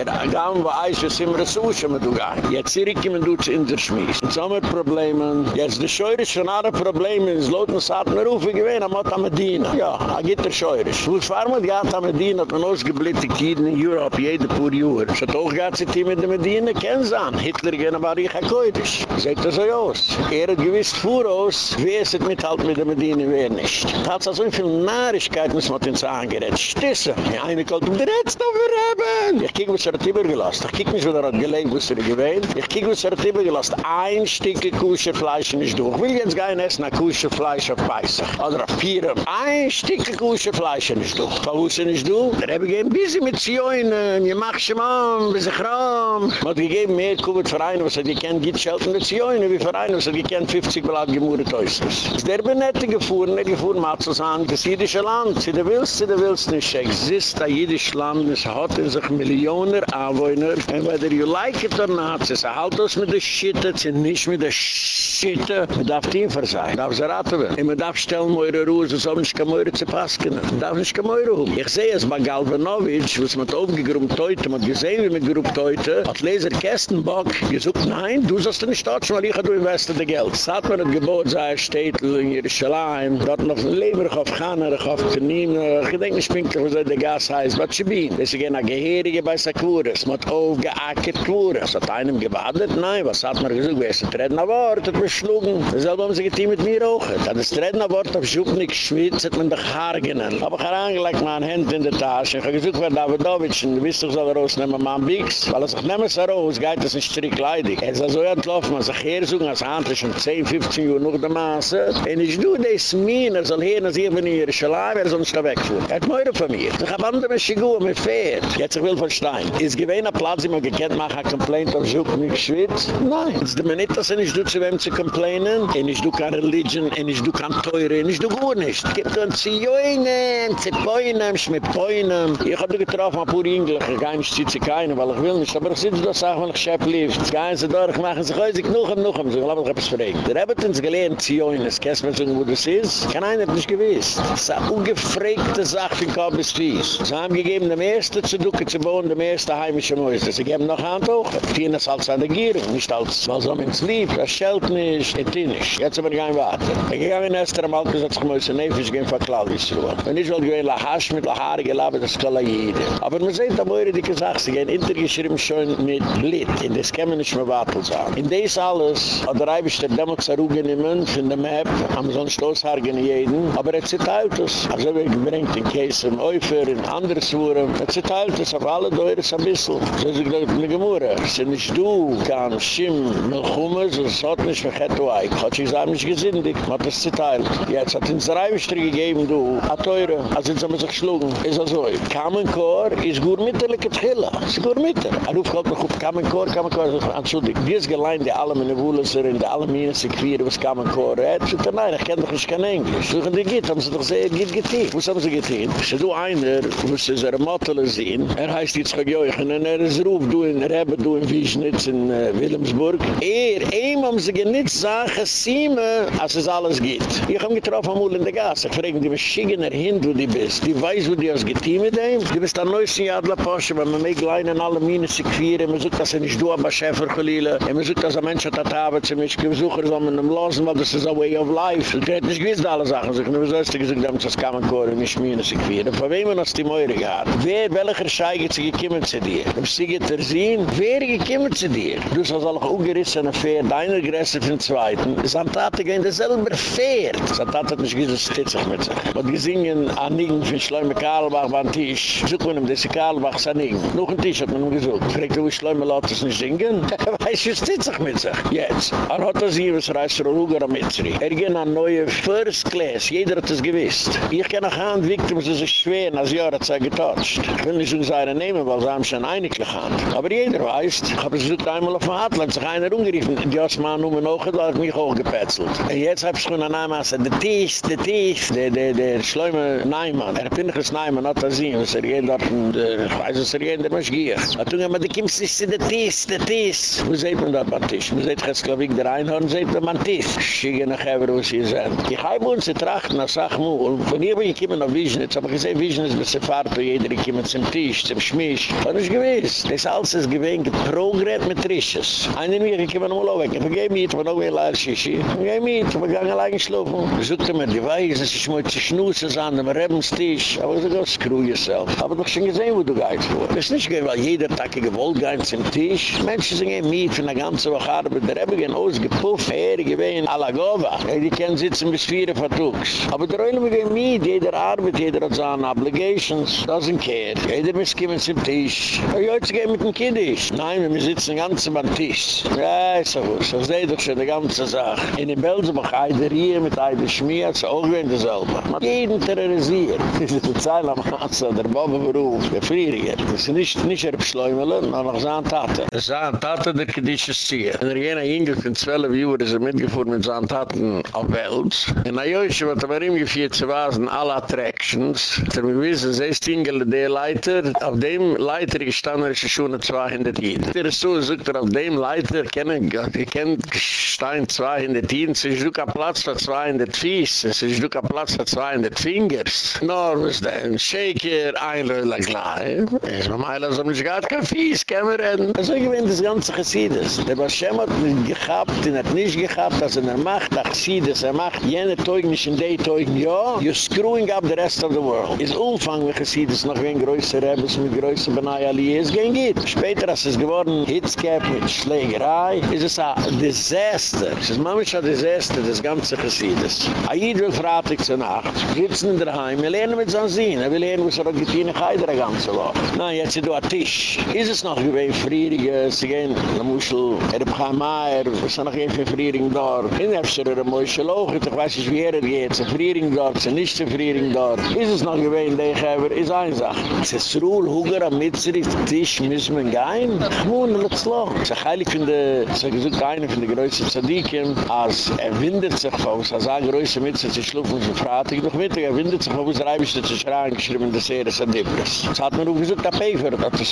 feier, gaun wo Eis ist im Ressourcen, du gehst. Jetzt Syrien kommen du zu Inderschmiss. Und so mit Problemen. Jetzt die Scheure schon alle Probleme, es loten hat mir rufen gewesen, am hat am Medina. Ja, a gitter Scheure. Wo es war mit am Medina, hat man ausgeblittigt jeden in Europe, jede pur Juhr. Es hat auch gehad sich mit der Medina kennzahn. Hitler gehen aber ich akkoidisch. Seht das aus. Er hat gewiss voraus, wie es hat mithalt mit der Medina, wer nicht. Tats so viel Nahrigkeit muss man uns angerät. Stisse. Ja, eine kalt um die Rätsel verheben. Ich kiek, was er hat übergelast. Ich kiek mich, was er hat gelegt, was er gewähnt. Ich kiek, was er hat übergelast. Ein Stück Kuscherfleisch nicht durch. Ich will jetzt gar nicht essen, ein Kuscherfleisch auf Peissach. Oder auf Pieren. Ein Stück Kuscherfleisch nicht durch. Warum ist er nicht durch? Da habe ich ein mit Zioinen. Je mach schon mal, bis ich ram. Man hat gegeben mehr Kubit für einen, was hat gekannt, geht schelten mit Zioine, wie für einer, was hat gekannt, 50 Blatt gemurde Teusers. Ist der Benette gefuhren, er gefuhren, mal zu sagen, das jüdische Land, sie der willst, sie der willst nicht, exist a jüdisch Land, es hat in sich Millionen Anwohner, and whether you like it or not, ist halt aus mit der Schitte, ist nicht mit der Schitte, man darf die Infer sein, darf sie raten werden. Und man darf stellen, meure Ruhe, so soll nicht mehr zu passen. Man darf nicht mehr Ruhe. Ich sehe es bei Galvanovic, was man aufgegrummt heute, man hat gesehen, wie man gerummt heute, hat Leser Kästenbock gesagt, nein, du sollst nicht dort, weil ich habe investet das Geld. Es hat mir ein Gebot, sei er steht in Jerusalem, dort noch ein Leber auf Ghana, auf Tenim, ich denke nicht, ich bin, der Gas heißt, was ich bin. Das ist ein Geherige bei Sakuras, man hat aufgeackert Kuras. Hat einem gebadet? Nein, was hat man gesagt, wer ist ein Tredner Wort, hat man schlugen. Dasselbe haben sie getein mit mir auch. Hat das Tredner Wort auf Schubnik schwitz, hat man doch Haar genannt. Hab ich herangelegt, meine Hände in der Tasche. Ich habe gesagt, wer Davidovich, du wirst doch so rausnehmen, mein Bix. Weil er sich nehmen so raus, geht das ein Strick leidig. Er ist so entlaufen, man sich hier suchen, als Hand ist schon 10, 15 Uhr noch der Maße. Und ich tue das mir, er soll hier, als ich bin ich soll er soll nicht wegfuhren. Er hat mehr von mir. Ich habe andere Schigur, mit Pferd. Jetzt ich will Stein. Ist gewähne Platz, immer gekannt, mach ein Complaint auf Schubnik schwitz? Nein. Es ist mir nicht, dass ich nicht zu wem zu complainen. Ich nicht du kein Religion, ich nicht du kein Teure, ich nicht du gut nicht. Es gibt uns Zioinen, Zipoinen, Schmipoinen. Ich hab dich getroffen, ein paar Englisch. Ich kann nicht sitzen keinen, weil ich will nicht. Aber ich sitze da, sag wenn ich Chef lief. Jetzt gehen sie durch, machen sich häusig noch und noch. So, lass mich etwas fragen. Der hat uns gelernt, Zioinen. Es kann mir sagen, wo das ist. Kein einer nicht gewiss. Es ist eine ungefrägte Sache für Kopf bis Fies. Sie haben gegeben, dem ersten zu ducken zu bauen, dem ersten heimische Mäuse. Sie geben noch Hand hoch. Tien ist als eine Gierung, nicht als Balsam ins Lieb. Das schält nicht, et nicht. Jetzt aber kein Water. Ich gehe in Esther am Alkus, hat sich Mäuse Nefisch gehen von Klaudisruhe. Wenn ich wollte gewähne, la Hasch mit la Haare gelaben, das kann la jede. Aber man sieht, da moire dicke Sache, sie gehen intergeschrieben schon mit Blit. In das kann man nicht mehr Watel sagen. In des alles, hat der Eibisch der Demoxaru genommen, von der Map, haben so ein Stoßhargen jeden. Aber er ziteilt es. Also wir gebringt in Käse, im Eufer, in anderes Wurm. Er ziteilt es auf alle Deures a bissel. So ze gleit mit gemure. Sin nicht du kan shim mit khumes und hat nicht vergett du eik. Hat sie zam nicht gesehen, dik es zitail. Jetzt hat ins reib strige gegeben du. A teure, als ins am sich schlogen. Is also kamen kor ist gut mitelike tchilla. Ist gut mit. ruft Gott noch auf, kamen kor, kamen kor an so dik. Dies gelein die alle meine wules in de alle meine se was kamen kor. hat sie gesagt, er, nein, ich kenne doch nicht kein englisch. Du die git, haben sie doch sehr git git. Wo haben sie git? Sie do einer, wo sie zer matle sehen. Er heißt jetzt gejo Gagioichen, und er ist ruf, du in Rebbe, du in Wiesnitz, in uh, Wilhelmsburg. Er, ihm haben sie genitzt Sachen, sieme, als es alles geht. Ich hab getroffen am Ull in der Gas. Ich frage, die beschicken erhin, wo du bist. Die weiß, wo du hast getein mit ihm. Du bist ein neues Jadler Posche, wenn man mich gleich in alle Minen sich quieren, man sucht, dass er nicht du aber Schäfer geliehle. Man sucht, dass ein Mensch hat Arbeit zu mich gesucht, so mit ihm losen, weil das ist ein Way of Life. Ich hätte nicht gewiss, alle Sachen. Ich habe gesagt, dass kann man kohren, nicht Minen sich quieren. Von wem hast die Meure gehabt? Wer, welcher Schei geht sie gekommen zu dir? Im Siege der Sinn, wer gekommen zu dir? Du also auch ungerissene Pferd, deiner Gräse für den Zweiten. Es hat Tate gehen, das selber Pferd. Es hat nicht gewiss, das steht sich mit sich. Und singen an Nigen für Schleume Karlbach beim Tisch. Such man ihm, das ist Karlbach Nigen. Noch ein Tisch hat man ihm gesucht. Fragt er, wo Schleume lässt es nicht singen? Weiß, es steht sich mit sich. Jetzt. Er hat das hier, was reißt er Ruger am Mitzri. Er ging an neue First Class. Jeder hat es gewiss. Ich kann auch an Victims, das ist schwer, als Jahr hat es getotcht. Ich will nicht so seine nehmen, weil haben schon einiglich an. Aber jeder weiß, ich habe es gesagt einmal auf dem Hartland, sich einer umgeriefen. Die Osman nur mein Auge, da hat mich auch gepetzelt. Und jetzt habe ich schon an einmal gesagt, der Tisch, der Tisch, der, der, der Schleume Neimann. Er bin ich als Neimann, hat er sehen, was er geht dort, und ich weiß, was er geht, der muss gehen. Da tun wir die Kims ist der Tisch, der Tisch. Wo sieht man dort beim Tisch? Wo sieht man, glaube ich, der Einhorn sieht man beim Tisch. Schiege nach Heber, wo sie sind. Ich habe uns getracht, nach Sachmul, von hier bin ich gekommen nach Wiesnitz, aber ich sehe Wiesnitz, bis sie fahrt, jeder kommt zum Tisch, zum Schmisch. Das ist gewiss. Das alles ist gewinnt, geprogret mit Trisches. Einer mir, ich komme nochmal weg. Ich gehe mit, wenn auch ein Leir Shishi. Ich gehe mit, wir gehen allein schlafen. Ich suchte mir die Weise, ich muss die Schnusse an dem Rebenstisch. Aber ich sage, screw yourself. Aber doch schon gesehen, wo du gehst vor. Das ist nicht gewinnt, weil jeder Tag gewollt gehen zum Tisch. Menschen sind gehen mit, von der ganzen Woche Arbeit. Der Rebbe gehen ausgepufft, er gewinnt, à la Gova. Die können sitzen bis vier Vertugs. Aber der Reule gehen mit, jeder Arbeit, jeder hat seine Obligations. Doesn't care. Jeder muss kommen zum Tisch. Ja, jetzt gehen mit dem Kiddisch. Nein, wir sitzen ganz beim Tisch. Ja, ist so gut. So seht doch schon die ganze Sache. In den Belsen mach Eider hier mit Eider Schmier, ist auch wie in derselbe. Man hat jeden terrorisiert. Das ist die Zeile am Hatsa, der Bobbe Beruf, der Frieriger. Das ist nicht, nicht er beschleumelen, sondern noch seine Tate. Seine Tate, der Kedische ziehen. Und er gehen ein Engel von 12 Jahren, ist er mitgefuhren mit seinen Taten auf Welt. Und er Joische wird aber ihm geführt zu wasen, alle Attractions. Er mir wissen, sie ist Engel der Leiter. Auf dem Leiter gestanden ist er schon 200 Jahre. Der ist so, sagt er, auf dem Leiter kennen, ich kenne Stein 200 Jahre, sie ist auch ein Platz für 200 Fies, sie ist auch ein Platz für 200 Fingers. Nor was denn, Shaker, ein Röller gleich. Es war mal, als ob ich gar kein Fies, wir reden. Also ich bin das ganze Gesiedes. Der Baschem hat nicht gehabt, den hat nicht gehabt, dass er macht, ach Gesiedes, er macht jene Teugen nicht in die Teugen, ja, you're screwing up the rest of the world. Ist Umfang, wie Gesiedes, noch wie ein größer Rebels, mit größer Benai Ali, es ging geht. Später, als es geworden, Hitzcap mit Schlägerei, ist es ein Desaster. Es ist manchmal ein Desaster, das ganze Gesiedes. Aid will fratig zur Nacht, sitzen in der Heim, wir lernen mit Sinn, wir lernen, was er auch getehen, ich heide der ganze Woche. Na, jetzt ist du ein Tisch. Ist es noch gewesen, Frierige, sie gehen, der Muschel, er kein Meier, es ist noch ein Friering dort. In der Efter, er Muschel auch, ich weiß nicht, wie er geht, sie Friering dort, sie nicht zu Friering dort. Ist es noch gewesen, der habe, ist eine Sache. Es ist Ruhl, Huger, am Mitzri, Tisch, müssen wir gehen. Nicht zu Es ist heilig von der, ist gesagt, einer von der größten Zadikim, als er windet sich von uns, als er größte Mitzri, sie schlufen, fragt, ich noch mit, er windet sich von uns, er ist zu schreien, geschrieben, das er ist ein Dippes. Es hat mir auch gesagt, der Päfer hat das. Ich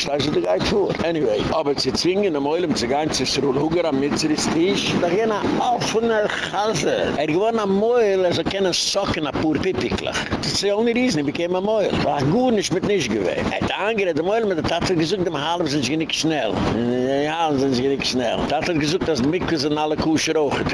stelle sie dir gleich vor. Anyway, aber sie zwingen, am Eulam zu gehen, zu Srul Huger, am Mitzri, Tisch, da gehen er auf von der Chase. Er gewann am Meul, also keine Socken, ein pur Pippiklach. Das ist die only reason, ich bekam am Meul. War gut nicht mit nicht gewesen. Er angerät, am Meul mit der Tat hat gesagt, dem Halm sind nicht schnell. Ja, sind sie nicht schnell. Tat hat gesagt, dass die Mikke sind alle Kusche rochen.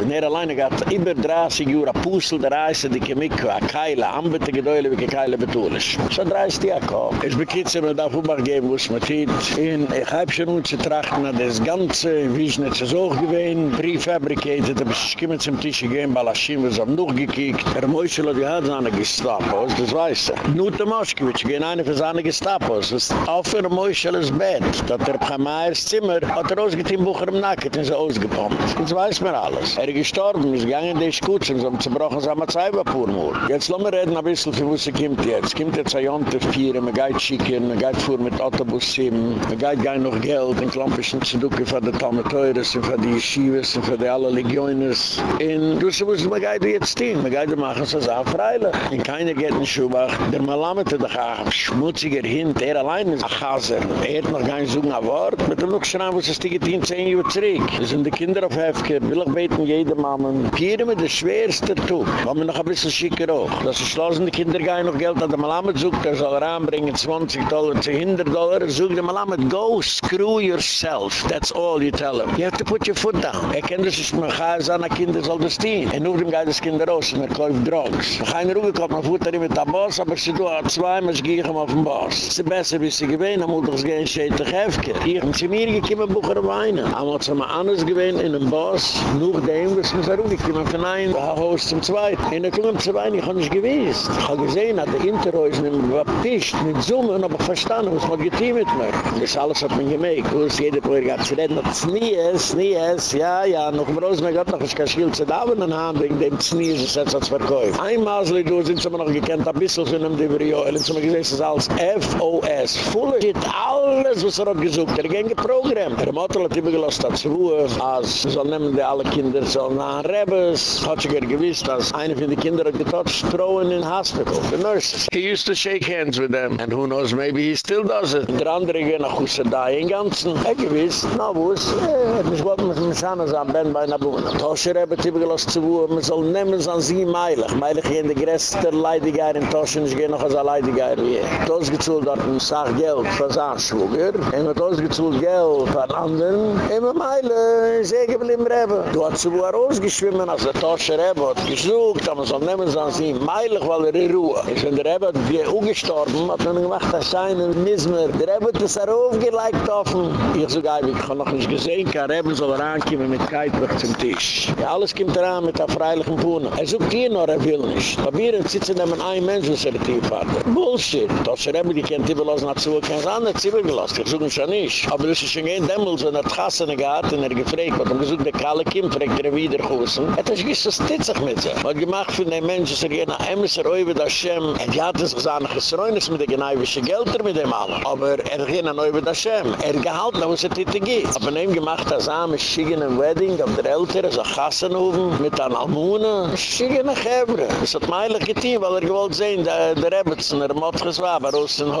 Wenn er alleine über 30 Jahre, ein Pussel der Reise, die Mikke, ein Keile, anbitte Gedäule, wie Keile betulisch. So dreist die Akko. Ich bekitze mir da wo es mir tiet. In, ich hab schon zu trachten, das Ganze, wie ich nicht so gewesen, prefabricated, aber ich komme zum Tisch ich schon was am noch gekickt. Er Mäuschel hat gehad seine Gestapos, das weiß er. Nur der Moschkewitsch, gehen eine für seine Gestapos. Was auf für Mäuschel ist Bett. Dat er bei Meiers Zimmer hat er ausgetein Bucher im Nacken und sie ausgepumpt. Das weiß man alles. Er ist gestorben, ist gegangen in die Skutschen, so haben zerbrochen, so haben wir zwei Vapurmur. Jetzt lassen wir reden ein bisschen, für was sie kommt jetzt. Kommt jetzt ein Jonte vier, man geht schicken, man geht vor mit Autobus sim, man geht gar noch Geld, in Klampischen zu ducken für die Talmeteures, für die Yeshivas, für die alle Legioners. Und du sie wussten, man geht jetzt hin, man geht machen, so sagen, freilich. Und keiner geht in Schubach, der Malamete, der schmutziger Hint, er allein ist ein Chaser. Er hat noch gar nicht so ein Wort, mit dem noch schreien, wo es ist die 10 Uhr zurück. Das sind die Kinder auf Hefke, will ich beten, jede Mama. Pieren wir das schwerste Tuch, weil wir noch ein bisschen schicker auch. Das ist schlossen, die Kinder gehen noch Geld, hat der Malamete sucht, er soll reinbringen, 20 Dollar, 100 Dollar, sucht der Malamete, go screw yourself, that's all you tell him. You have to put your foot down. Er kennt das, ist mir gaar, seine Kinder soll das dienen. Und nur dem geht das Kinder raus, und er kauft Drogs. Wir gehen ruhig, kommt man futter mit der Boss, aber sie tun zwei, man geht auf den Boss. Ist besser, wie sie gewähnen, dann muss ich gehen, schädig hefke. Ich bin zu mir gekommen, Bucher weinen. Aber es haben wir anders gewähnt in dem Boss, nur dem, was wir sagen, ich komme von einem Haus zum Zweiten. In der Klump zu weinen, ich habe nicht gewusst. Ich habe gesehen, dass der Interhäuser mit dem Baptist, mit Summen, aber verstanden, was man getein mit mir. Das alles hat man gemerkt. Wo ist jeder Brüder gehabt zu reden, dass es nie ist, nie ist, ja, ja, noch im Rosenberg hat noch, kann Schild zu da, wenn ein Hand wegen dem Znie ist, es jetzt als Verkäufe. Einmal sind sie mir noch gekannt, ein bisschen von einem Diverio, und sie haben gesehen, es ist als FOS, Fuller, geht alles, was er hat gesucht, er ging ein Programm. Motor hat immer gelost, dass sie ruhe, als soll nehmen, die alle Kinder sollen nach Rebels, hat sich er gewiss, dass eine von den Kindern hat getotcht, thrown in hospital, the nurses. He used to shake hands with them, and who knows, maybe he still does it. Der andere gehen nach Hause da, in Ganzen. Er gewiss, na wuss, er hat mich gewollt, mit dem Schannes an Ben bei einer Buhne. Toscher hat immer gelost zu ruhe, man soll nehmen, an sie meilig. Meilig gehen die größte Leidiger in Toschen, ich gehe noch als ein Leidiger wie er. Das gezult dort ein Sach Geld für seinen Schwurger. Er hat das gezult Geld einen anderen. Immer meile, sehr geblieben Rebbe. Du hast zu Buhr ausgeschwimmen, als der Tosche Rebbe hat gesucht, aber so nehmen sie an sie meilig, weil er in Ruhe. Ich bin der Rebbe, wie er ungestorben, hat man gemacht, das scheinen Nismer. Der Rebbe hat es er aufgelegt offen. Ich so geil, ich habe noch nicht gesehen, kein Rebbe soll er ankommen mit Keitbrück zum Tisch. Ja, alles kommt er mit der freilichen Puhne. Er sucht hier noch, er will nicht. Probieren, sitzen nehmen ein Mensch, was er tief hat. Bullshit. Das Rebbe, die kennt die belassen, hat zu, kein Sand, hat sie will gelost. Ich suche schon nicht. Aber das ist schon ein Dämmel, so eine Trassene gehabt, und er gefragt, was er gesucht, der Kalle Kim, fragt er wieder kussen. Er hat sich tut sich mit sich. Er hat gemacht für den Menschen, dass er gehen nach Emes, er oiwe das Shem, und die hat sich gesagt, es reines mit den geneiwischen Gelder mit dem allen. Aber er ging nach oiwe das Shem. Er gehalten, da muss er tite geht. Aber er hat gemacht, das am Schigen im Wedding, auf der Ältere, so Kassenhofen, mit an Almune. Schigen nach Hebre. Das hat meilig getein, weil er gewollt sehen, der Rebbetzen, er Mottges war, bei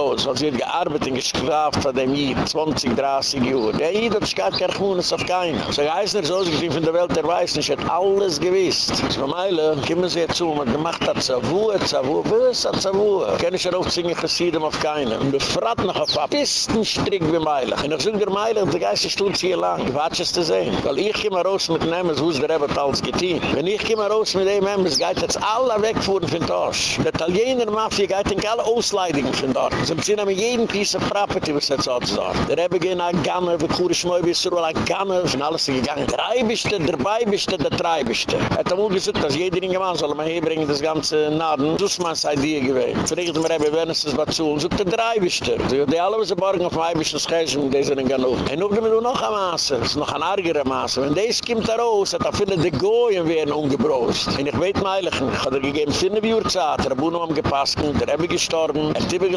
Rosenhaus, weil sie hat gearbeitet, geschraft von dem Jid, 20, 30 Jahre. Der Jid hat sich gar kein Kuhnes auf keinen. So Geisner ist ausgetein von der Welt, der weiß nicht, hat alles gewiss. So meile, kommen sie jetzt zu, man gemacht hat Zavuhe, Zavuhe, was hat Zavuhe? Kenn ich darauf zingen, Chassidem auf keinen. Und befragt noch auf ein bisschen strick wie meile. Und ich sage der meile, der Geist ist tut hier lang. Ich warte es zu sehen. Weil ich komme raus mit dem Emmes, wo es der Rebbe alles getein. Wenn ich komme raus mit dem Emmes, geht jetzt alle wegfuhren von Tosch. Der Italiener Mafia geht in alle Ausleidungen von dort. Sie beziehen aber jeden Piece of Property, was jetzt zu sagen. Der Rebbe gehen nach Ganne, wie Kurischmöi, wie Surwa, nach Ganne, und alles ist gegangen. Drei bist du, der bist du, der Drei bist du. Er hat er gesagt, dass jeder in Gemann soll, man herbringen das ganze Naden. Das ist meine Idee gewesen. Fragt mir, Rebbe, wenn es das was zu, und sagt, der Drei bist du. Die alle, was sie borgen auf mein bisschen Schäschen, und die sind in Ganne. Und nun kommen wir noch eine Masse, das ist noch eine argere Masse. Wenn das kommt da raus, hat er die Goyen werden umgebrost. Und ich weiß meilig, ich habe er gegeben, finden wir Uhrzeit, der Buhn haben gepasst, der Rebbe gestorben, er hat immer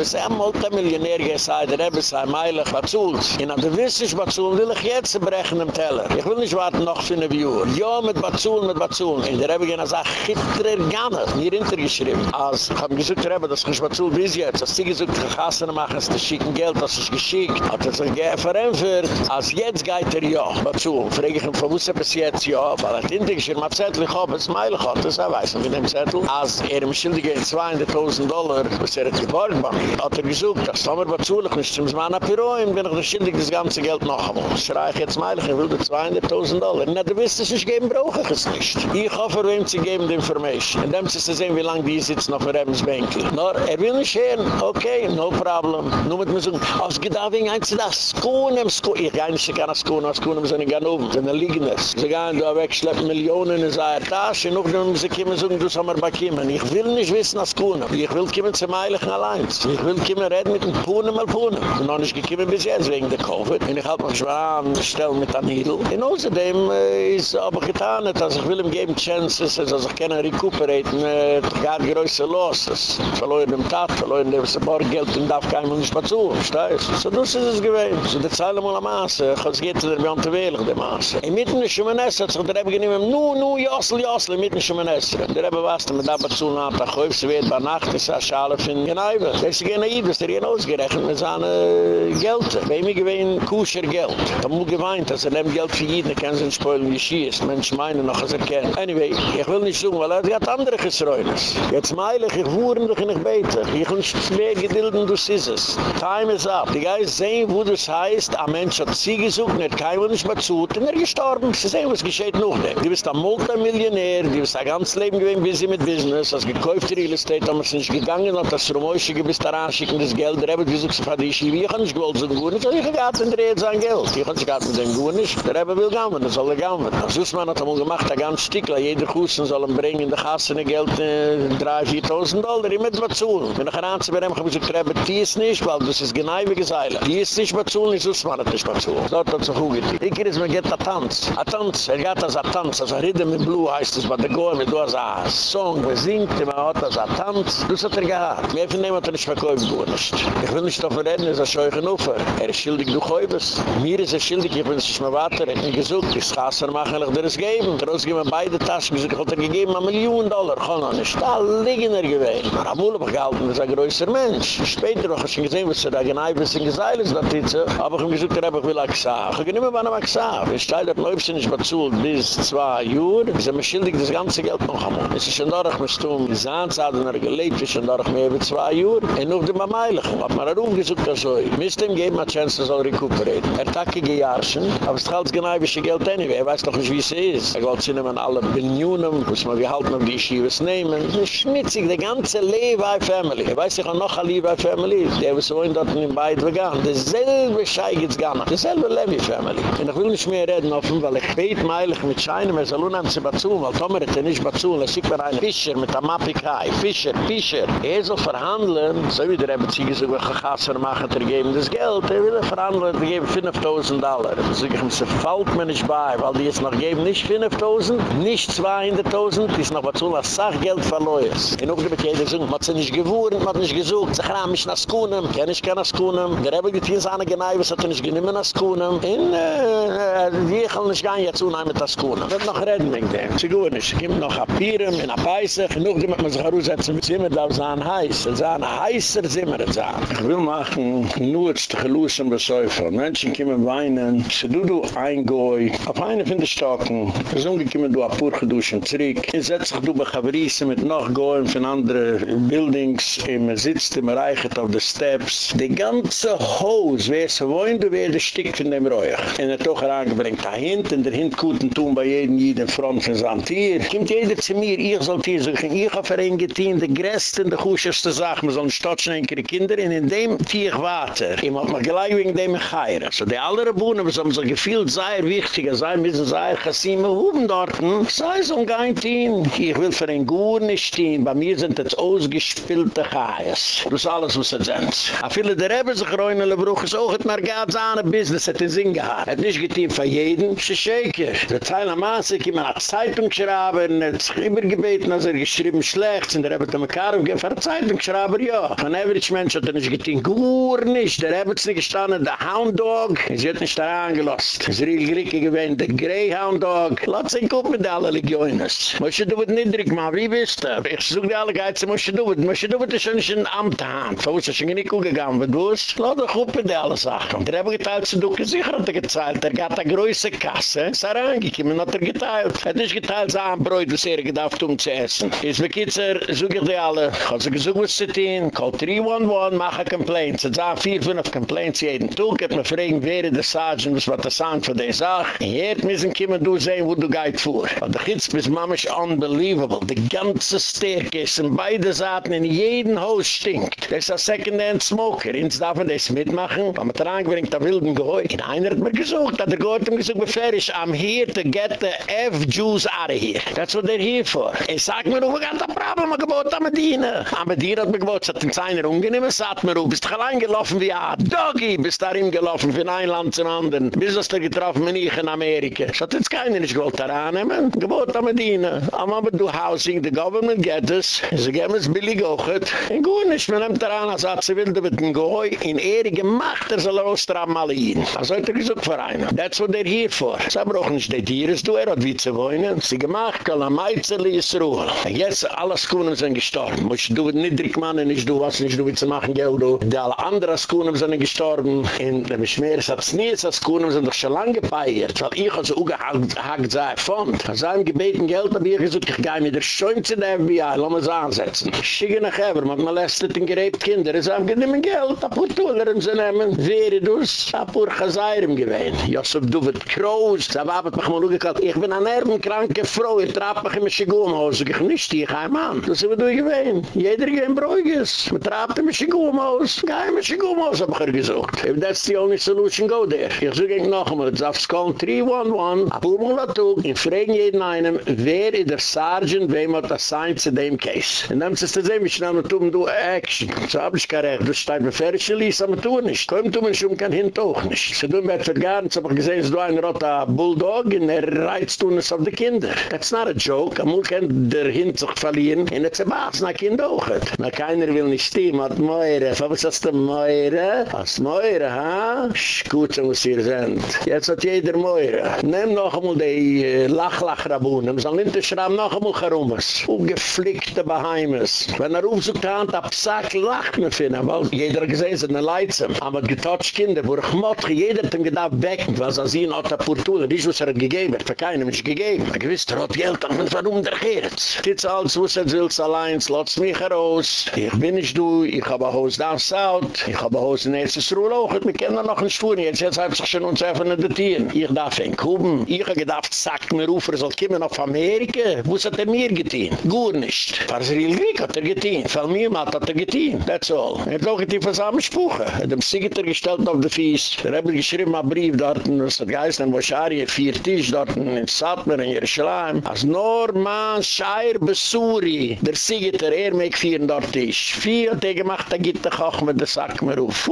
Ist ein Multimillionär gesagt, der Rebbe sei meilig, was zuhlt. Und an der Wissisch, was zuhlt, will ich jetzt brechen im Teller. Ich will nicht warten noch für eine Viewer. Ja, mit was zuhlt, mit was zuhlt. Und der Rebbe gehen als ein Chitterer Ganner, mir hintergeschrieben. Als ich habe gesagt, Rebbe, das ist was zuhlt bis jetzt. Als sie gesagt, die Kassen machen, ist schicken Geld, das ist geschickt. Hat er sich verämpft, als jetzt geht er ja, was zuhlt. Frage ich ihm, von wo ist er bis jetzt ja, weil er hintergeschrieben hat, Zettel, ich habe es meilig, hat er, er weiß nicht mit dem Zettel. Als er im Schildige 200.000 Dollar, was er hat geborgen bei mir. Hat er gesucht, das wir bei Zulich nicht zum Mann ab bin ich der Schildig das ganze Geld noch einmal. Das schrei ich jetzt meilig, ich will dir 200.000 Dollar. Na, du wirst es nicht geben, brauche ich es nicht. Ich hoffe, wem sie geben die Information. Dann müssen sie sehen, wie lange die sitzen auf dem Rebensbänkel. Nur, er will nicht hören, okay, no problem. Nur mit mir sagen, als ich da wegen eins das Skoen Skoen, ich gehe nicht gerne Skoen, als Skoen, sind nicht oben, sind Liegeners. Sie gehen da weg, schleppen Millionen in seine Tasche, noch dann sie kommen sagen, du soll mir bekommen. Ich will nicht wissen, Skoen. Ich will kommen zum Eiligen allein. Ich will kommen reden mit dem Puhnen mal Puhnen. Ich bin noch nicht gekommen bis jetzt wegen der Covid. Und ich halte mich schon an, stelle mit der Niedel. Und außerdem äh, ist aber getan, dass ich will ihm geben Chances, dass ich kann recuperaten, äh, gar größer Losses. Verloren dem Tat, verloren dem Borggeld und darf keinem nicht mehr zu. Verstehst So das ist es gewesen. So der Zeile mal am Maße, es geht zu der Wähler, der Maße. In mitten ist schon ein Esser, hat sich der Rebbe genommen, nu, nu, Jossel, Jossel, mitten ist schon ein Esser. Der Rebbe was, mit der Batsul naht, der Käufse wird bei Nacht, ist eine Schale von Geneiwe. Das ist gehen Aid, das ist gehen ausgerechnet mit seinen Geld. Bei mir gewinnt Kusher Geld. Da muss geweint, dass er nehmt Geld für jeden, er kann sich spoilen, wie schießt. Menschen meinen noch, als er kennt. Anyway, ich will nicht sagen, weil er hat andere Gesräunis. Jetzt meilig, ich wuhren doch nicht beten. Ich will nicht mehr gedilden, du siehst es. Time is up. Die Geist sehen, wo das heißt, ein Mensch hat sie gesucht, nicht kein Mensch mehr zu, und er gestorben. Sie sehen, was geschieht noch nicht. Du bist ein Multimillionär, du bist ein ganzes Leben wie sie mit Business, hast gekauft Real Estate, haben wir nicht gegangen, hat das Rumäusche gewiss daran schicken, das Geld, der Rebbe, wie sucht sie von die ich kann nicht gewollt, so ein Gurnisch, ich kann nicht in der sein Geld, ich kann nicht mit dem Gurnisch, der Rebbe will gammen, das soll er gammen. Das Sussmann hat einmal gemacht, ein ganz Stückler, jeder Kussen soll ihm bringen, in der Kasse, Geld, äh, drei, viertausend Dollar, immer zu bezahlen. Wenn ich Anze bei habe ich gesagt, Rebbe, die ist nicht, weil das ist genau wie gesagt, die ist nicht bezahlen, die Sussmann hat nicht bezahlen. Dort hat sich gut getan. Ich kenne es, man geht ein Tanz. Ein Tanz, er geht als ein Tanz, also Rhythm in Blue heißt es, bei der Goa, mit du hast ein Song, man singt, man hat als ein Tanz. Das hat er gehabt. Mehr von dem hat er nicht verkauft, nicht. Ich will nicht davon reden, es ist ein Scheuchen Ufer. Er ist schildig, du Käufers. Mir ist er schildig, ich bin nicht mehr weiter. Ich habe gesucht, ich kann es machen, ich will es geben. Trotz geben beide Taschen, ich habe gegeben, eine Million Dollar. Ich kann nicht, da liegen er gewesen. Aber am Urlaub gehalten, das ist ein größer Mensch. Später noch, ich habe gesehen, was er da genau ist, in Geseil ist, das ist Aber ich habe gesagt, ich will gesagt. Ich habe nicht mehr, wann ich gesagt. Ich stehe, dass nicht bezahlt bis zwei Uhr. Ich habe schildig, das ganze Geld noch einmal. Es ist schon da, ich muss tun, die Sand, hat er gelebt, ist schon da, mehr als zwei Uhr. Und die Mameilig. Ich habe mir auch gesagt, dass ich müsste ihm geben, eine Chance, dass er rekuperiert. Er hat auch gejahrschen, aber es ist halt wie viel Geld anyway. Er weiß doch nicht, wie es ist. Er wollte sie nehmen alle Billionen, muss man wie halten, ob die Schiebes nehmen. Es ist schmitzig, die ganze Levi-Family. Er weiß sich auch noch eine Levi-Family. Die haben so in dort in beiden begann. Dasselbe Schei gibt's gar nicht. Dasselbe Levi-Family. Und ich will nicht mehr reden offen, weil ich bete meilig mit Scheinen, wir sollen uns sie bazzuhlen, weil Tomer hat er nicht bazzuhlen. Er schickt mir einen Fischer mit der Mappikai. Fischer, Fischer. Er soll verhandeln, so wie der Rebbe Ziege so, wie ich machen, er geben das Geld. Er will er verhandeln, er geben 5.000 Dollar. Sag ich sie fällt mir nicht bei, weil die jetzt noch geben nicht 5.000, nicht 200.000, die ist noch was zu, als Sachgeld verloren. In Ogde wird jeder sagen, man hat sie nicht gewohren, man hat nicht gesucht, sie haben mich nach Skunem, ich kein nach Skunem, der Rebbe geht hier seine Geneiwes, hat er nicht geniemen nach Skunem, in, äh, wir können nicht gehen jetzt unheim mit nach Skunem. Das noch reden mit dem. Sie gewohren nicht, es gibt noch Apirem, in Apeise, in Ogde wird man sich heraussetzen, mit Zimmer, da sein heiß, es heißer Zimmer, Ich will machen, nur zu gelusen besäufer. Menschen kommen weinen, sie du du eingoi, auf eine von den Stocken, es umgekommen du apur geduschen zurück, es setzt sich du bei Chavrisse mit noch goen von anderen Buildings, man sitzt im Reichet auf den Steps. Die ganze Haus, wer sie wollen, du wirst ein Stück von dem Räuch. Und er doch herangebringt da hinten, der Hintguten tun bei jedem jeden Front von seinem Tier. Kommt jeder zu mir, ich soll Tier suchen, ich habe für ein Gettin, die größte, die kuscheste Sache, man soll ein Stotschen, ein Kinder, und in dem Tier Vater, ich mach mal gleich wegen dem Geire. So die andere Bohnen, was haben so gefühlt, sei wichtiger, sei müssen, sei Chassime, huben dort, sei so ein Geintin. Ich will für ein nicht stehen, bei mir sind das ausgespielte Chais. Das alles, was er sind. A viele der reuen, alle Bruch ist auch, hat mir gehad seine Business, hat den Sinn gehad. Hat nicht getein für jeden, Shaker. Der Teil am Maße, ich immer eine Zeitung geschrauben, hat sich immer gebeten, als er geschrieben schlecht, und der gar nicht für eine Zeitung geschrauben, ja. Von Average Mensch hat er nicht getein, Gour nicht, der hat sich gestanden, der Hound Dog, sie hat nicht da angelost. Es ist real Grieche gewähnt, der Greyhound Dog. Lass ihn gucken mit allen Legiones. Moshe du wird niedrig, ma, wie bist du? Ich such die alle Geize, Moshe du wird. Moshe du wird ist schon nicht in Amt hand. Wo ist er schon nicht gegangen, wenn du es? Lass doch gucken mit allen Sachen. Der Rebbe geteilt, sie duke sicher hat er gezahlt. Er hat eine große Kasse, ist er angekommen, hat er geteilt. Er hat nicht geteilt, so ein Bräut, was er gedacht, um zu essen. Jetzt bekitzer, such ich die alle. Ich habe sie gesucht, was sie tun. Call 311, mach ein Complaint. Sie sagen, vier, fünf Complaints jeden Tag. hat mir fragen, wer ist der Sergeant, was war der Sound von der Sache. Hier müssen kommen, du sehen, wo du gehst vor. Und der Kitz bis Mama unbelievable. Die ganze Staircase in beide Seiten in jedem Haus stinkt. Das ist ein Second-Hand Smoker. Ins darf man das mitmachen. Wenn man da reinbringt, der wilden Gehäu. In einer hat mir gesucht, hat der hat ihm gesagt, bevor ich, I'm here to get the F-Juice out of here. That's what they're here for. Ich sag mir, wo geht das Problem, man gebot am Medina. Am Medina hat mir gebot, es hat uns einer ungenehm, es hat mir, bist du allein gelaufen wie ein Doggy, bist darin gelaufen von ein Land zum anderen. Bis hast du getroffen mit ich in Amerika. Es hat jetzt keiner nicht gewollt daran nehmen. Gebot am Medina. Am aber du housing, the government get us. Sie geben es billig auch. Und gut nicht, man nimmt daran, als hat sie will, da wird ein Gehoi in Ehre gemacht, er soll ausstraben alle ihn. Also hat er gesagt für einen. That's what they're here for. Sie brauchen nicht die Tiere, du er hat wie zu wohnen. Sie gemacht, kann am Meizeli ist Ruhe. Und jetzt alle Skunen sind gestorben. Muss du mit Niedrigmannen nicht, du was nicht, du zu machen, gell, du. Die alle anderen Skunen sind gestorben. In der Beschmeres hat es nie, dass sind doch schon lange gefeiert. Weil ich also ungehackt sei Fond. Als einem gebeten Geld habe ich gesagt, ich gehe mit der Schönze der FBI, lass uns ansetzen. Schicke nach Eber, man molestet und geräbt Kinder. Es haben genommen Geld, ein paar Tullern zu nehmen. Wäre dus, ein paar Chazayram gewesen. Josef Duvet Kroos, da war aber mich mal ungekalt. Ich bin eine erbenkranke Frau, ich traf mich in mein Schigumhaus. Ich nicht, ich gehe Mann. Das ist du gewesen. Jeder gehen Bräugis. In Schigumhaus. Gehe in mein Schigumhaus, hab ich er gesagt. If that's the only solution, go there. Ich suche noch das aufs Kong 311, ab Umulatuk, in fragen jeden einen, wer ist der Sergeant, wem hat sein zu dem Case. Und dann ist es zu sehen, ich nehme, tun du Action. So hab ich kein Recht, du steigst mir fertig, Lies, aber tu nicht. Komm, tu mir schon kein Hint auch nicht. Sie tun mir etwas gar aber gesehen, du ein roter Bulldog, und er reizt tun es auf die Kinder. That's not a joke. Amul kann der Hint sich verlieren, und er zerbaaß, na Kind auch. Na keiner will nicht stehen, hat Meure. Was ist das, Meure? Was Meure, ha? So muss hier sein. Jetzt hat jeder Meure. Nimm noch einmal die äh, Lach-Lach-Rabunen. Soll nicht schreiben, noch einmal Charumas. Ungeflickte Baheimes. Wenn er aufsucht hat, ab Sack lacht für ihn. Weil jeder gesehen ist, eine Leitzem. Aber getotcht Kinder, wo ich jeder hat ihm gedacht, wecken, was er sie Otta Purtula, das ist, was er gegeben hat, für keinem ist gegeben. Er gewiss, er hat Geld, aber warum der geht? Dit alles, was er will, allein, lass mich heraus. Ich bin nicht du, ich habe ein Haus da South, ich habe ein Haus in Erzes Ruhl auch, wir kennen noch nicht Spuren, jetzt, jetzt habe ich schon uns öffnen, die Tieren. Ich darf ihn kommen. Ich habe gedacht, sagt mir, Ufer soll kommen auf Amerika. Was hat er mir getan? Gut nicht. Was er in Grieg hat er getan. Weil mir hat er getan. That's all. Er hat auch getan von seinem Spruch. Er hat ihm Siegiter gestellt auf die Fies. Er hat geschrieben, ein Brief dort, was hat geheißen, in Boschari, vier Tisch dort in Satmer, in Jerusalem. Als Norman Scheir Besuri, der Siegiter, er mag vier dort Tisch. Vier hat er gemacht, er gibt er auch mit der sag mir auf.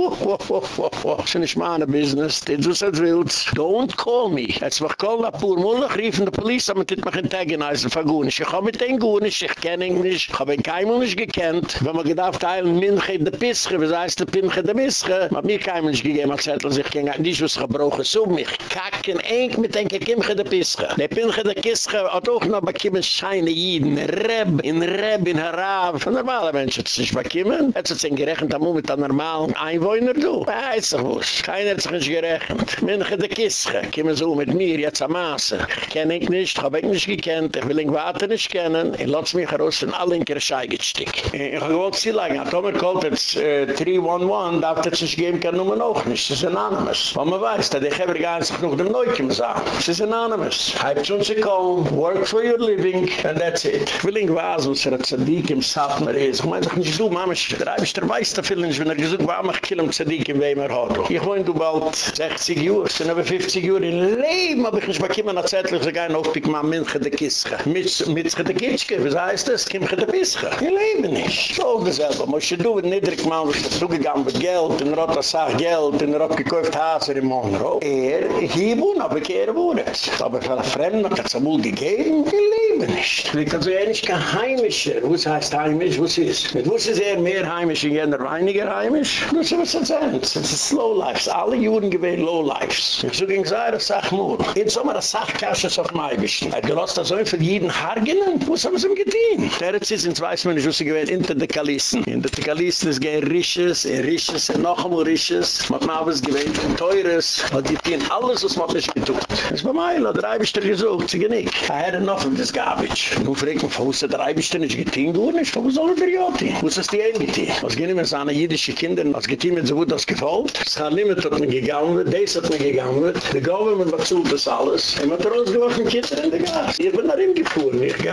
Das ist nicht meine Business. Das ist was willst. Don't call me. Jetzt mach call nach pur Mullich, riefen die Polizei, aber das mach in Tegeneisen von Gunisch. Ich hab mit den Gunisch, ich kenne ihn nicht. Ich hab ihn kein Mensch gekannt. Wenn man gedacht, teilen Minche in der Pische, was heißt der Pinche in der Mische? Man hat mir kein Mensch gegeben, als Zettel sich ging, nicht was gebrochen, so mich kacken, eng mit den Kimche der Pische. Der Pinche der Kische hat auch noch bekommen scheine Jiden, Reb, in Reb, in Harav. Von normalen Menschen hat es nicht bekommen. Hat es sich gerechnet, am mit einem normalen Einwohner, du. Weiß ich was. Keiner hat sich nicht gerechnet. Minche der Kische, kommen so mit mir, jetzt am Maße. Ich kenne ihn nicht, hab ich nicht gekannt, ich will ihn warten nicht kennen. Ich lasse mich raus in allen Kirchei gestick. Ich gewollt sie lang, hat Tomer kalt jetzt 311, darf das nicht geben kann, nur noch nicht. Das ist anonymous. Weil man weiß, dass ich habe gar nicht noch dem Neukim sagen. Das ist anonymous. Halb schon zu kommen, work for your living, and that's it. Ich will ihn was, was er hat Zadik im Satmer ist. Ich meine doch nicht, du, Mama, ich der viel nicht, wenn er gesagt, warum ich kill ihm Zadik im Weimar hat. Ich wohne du bald 60 Jahre, sind aber 50 Jahre in Leben, aber ich nicht bekommen, als Zettel, ich gehe noch, ich mache Minche de Kische. Mitze de Kitschke, was heißt das? Kimche de Pische. Ich lebe nicht. So dasselbe. Mosche du mit Niedrig mal, was er zugegangen mit Geld, in Rota sag Geld, in Rota gekauft Haser in Monro. Er, hier wohnen, aber kehre wohnen. Aber für eine Fremde hat es amul gegeben, ich lebe nicht. Ich kann so ähnlich kein Heimischer. Was heißt Heimisch? Was ist? Mit was ist er mehr mehr heimisch in jener weiniger heimisch. Das ist was das End. Das ist Low Lives. Alle Juden gewähnen Low Lives. So ging es das Sache nur. Jetzt haben wir das Sachkasches auf dem Eibisch. Er hat gelost das Oin für jeden Hargenen. Was haben sie ihm gedient? Terz ist in zwei Smenisch, was sie gewähnen, hinter den Kalissen. Hinter den Kalissen ist gehen Risches, in Risches, in noch einmal Risches. Man hat alles in teures. Man hat gedient alles, was man nicht getucht. Das ist bei Meilo, der Eibisch der gesucht, sie genick. I ah, er hat noch of this garbage. Nun fragt man, warum ist der Eibisch der nicht getient worden ist? Warum soll er der Jotin? Wo ist die ein getan? Was gehen immer seine jüdische Kinder, als getan mit so gut das gefolgt? Das hat niemand hat mir gegangen wird, das hat mir gegangen wird. The government bezahlt das alles. Hat er uns geworfen, Kinder in der Gas. Ich bin nach ihm gefahren. Ich gehe,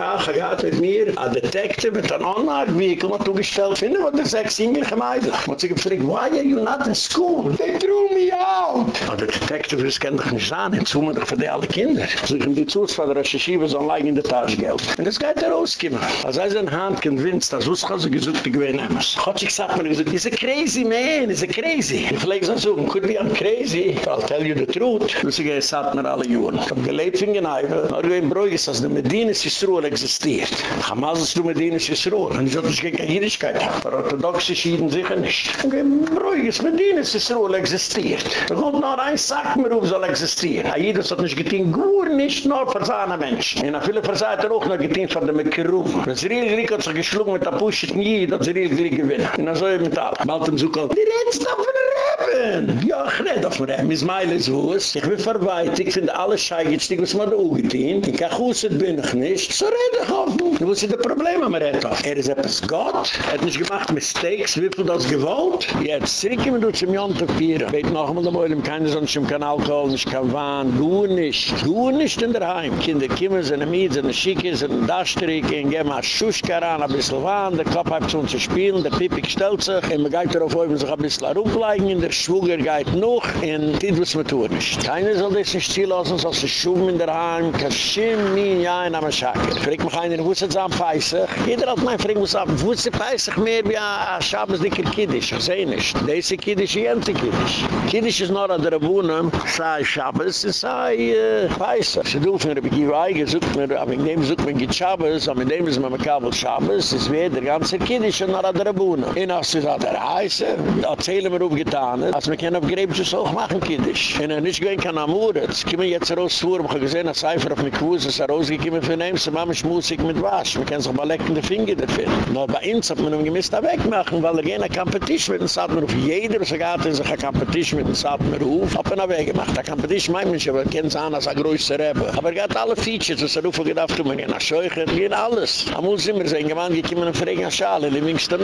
mit mir, ein Detektiv mit einem Anlage-Vehikel, hat zugestellt, finde, was der sechs jüngliche Meidl. Man hat sich gefragt, why are you not in school? They threw me out! Aber der Detektiv, das kann doch nicht sein, jetzt suchen wir doch für die alle Kinder. So ich die Zuhause der Recherchive, so ein in der Taschgeld. Und das geht da rausgekommen. Als er seine Hand gewinnt, das wusste ich, gesagt, ich gewinne Gott, ich sag mir, he's a crazy man, he's a crazy. Ich lege so, could be I'm crazy. I'll tell you the truth. Das ist, es hat mir alle Juren. Ich hab gelebt in Geneiwe, aber bin ist, dass der Medina Yisroel existiert. Hamas ist du Medina Yisroel. Und ich geht keine Jüdischkeit. Aber orthodoxe Schieden sicher nicht. Ich bin ruhig, dass Medina Yisroel existiert. Da kommt noch ein Sack mehr auf, soll existieren. Jeder hat nicht getan, gut nicht nur für seine Menschen. Und viele Verseiten auch noch getan für die Mekirufen. Wenn richtig Glück hat sich geschlungen mit der Pusche, nie, sie Krieg gewinnen. Und dann so eben tal. Malt ihm so kalt. Die redest auf den Reben! Ja, ich red auf den Reben. Ist meile so was. Ich bin verweit. Ich finde alle Scheigits, was man da ugetien. Ich kann huset bin ich nicht. So red ich auf den. Du wusset ein Problem am Reden. Er ist etwas Gott. Er hat nicht gemacht Mistakes. Wie viel das gewollt? Jetzt trinken wir durch den Jonten Pieren. Weet noch einmal, da wollen ihm keine ich kann Alkohol, ich kann Wahn. Du nicht. Du nicht in der Heim. Kinder kommen, sind ein Mietz, sind ein Schick, sind ein Daschtrick, gehen mal Schuschkaran, ein bisschen Wahn, der Kopf hat zu uns zu spielen. Spielen. Der Pipik stellt sich. Und man geht darauf, ob man sich ein bisschen herumleigen. In der Schwuger geht noch. Und das muss man tun. Keiner soll das nicht ziehen lassen, sonst ist Schuben in der Heim. Kashim, min, ja, in am Schaker. Frag mich einer, wo ist es am Peissach? Jeder hat mein Frag, wo ist wo ist es Peissach mehr wie ein Schabesdicker Kiddisch? Ich sehe nicht. Diese Kiddisch, jente Kiddisch. Kiddisch ist nur an der Wohnen, sei Schabes, sei äh, Peissach. Sie dürfen mir, ich habe gesucht mir, aber in dem sucht man geht Schabes, aber in dem ist man mit Kabel Schabes, ist wie der ganze Kiddisch nur an der Wohnen. Und als sie sagt, er heiße, erzählen wir aufgetan, als wir können auf Grebschuss auch machen Kiddisch. Und er nicht gehen kann am Uretz, kommen jetzt raus vor, ich habe gesehen, ein Cipher auf mich Kuss, ist er rausgekommen für ihn, sie machen schmutzig mit Wasch, man kann sich mal lecken die Finger dafür. Nur bei uns hat man ihn gemisst da wegmachen, weil er gerne Competition mit uns hat, man auf jeder, er geht, sich eine Competition mit hat, man ruf, hat man ihn weggemacht. Eine Competition meint man schon, aber kennt es an als ein größer Rebbe. Aber er hat alle Features, was er ruf und gedacht, man geht nach Scheuchen, geht alles. Am muss immer sein, gewann, gekommen und fragen an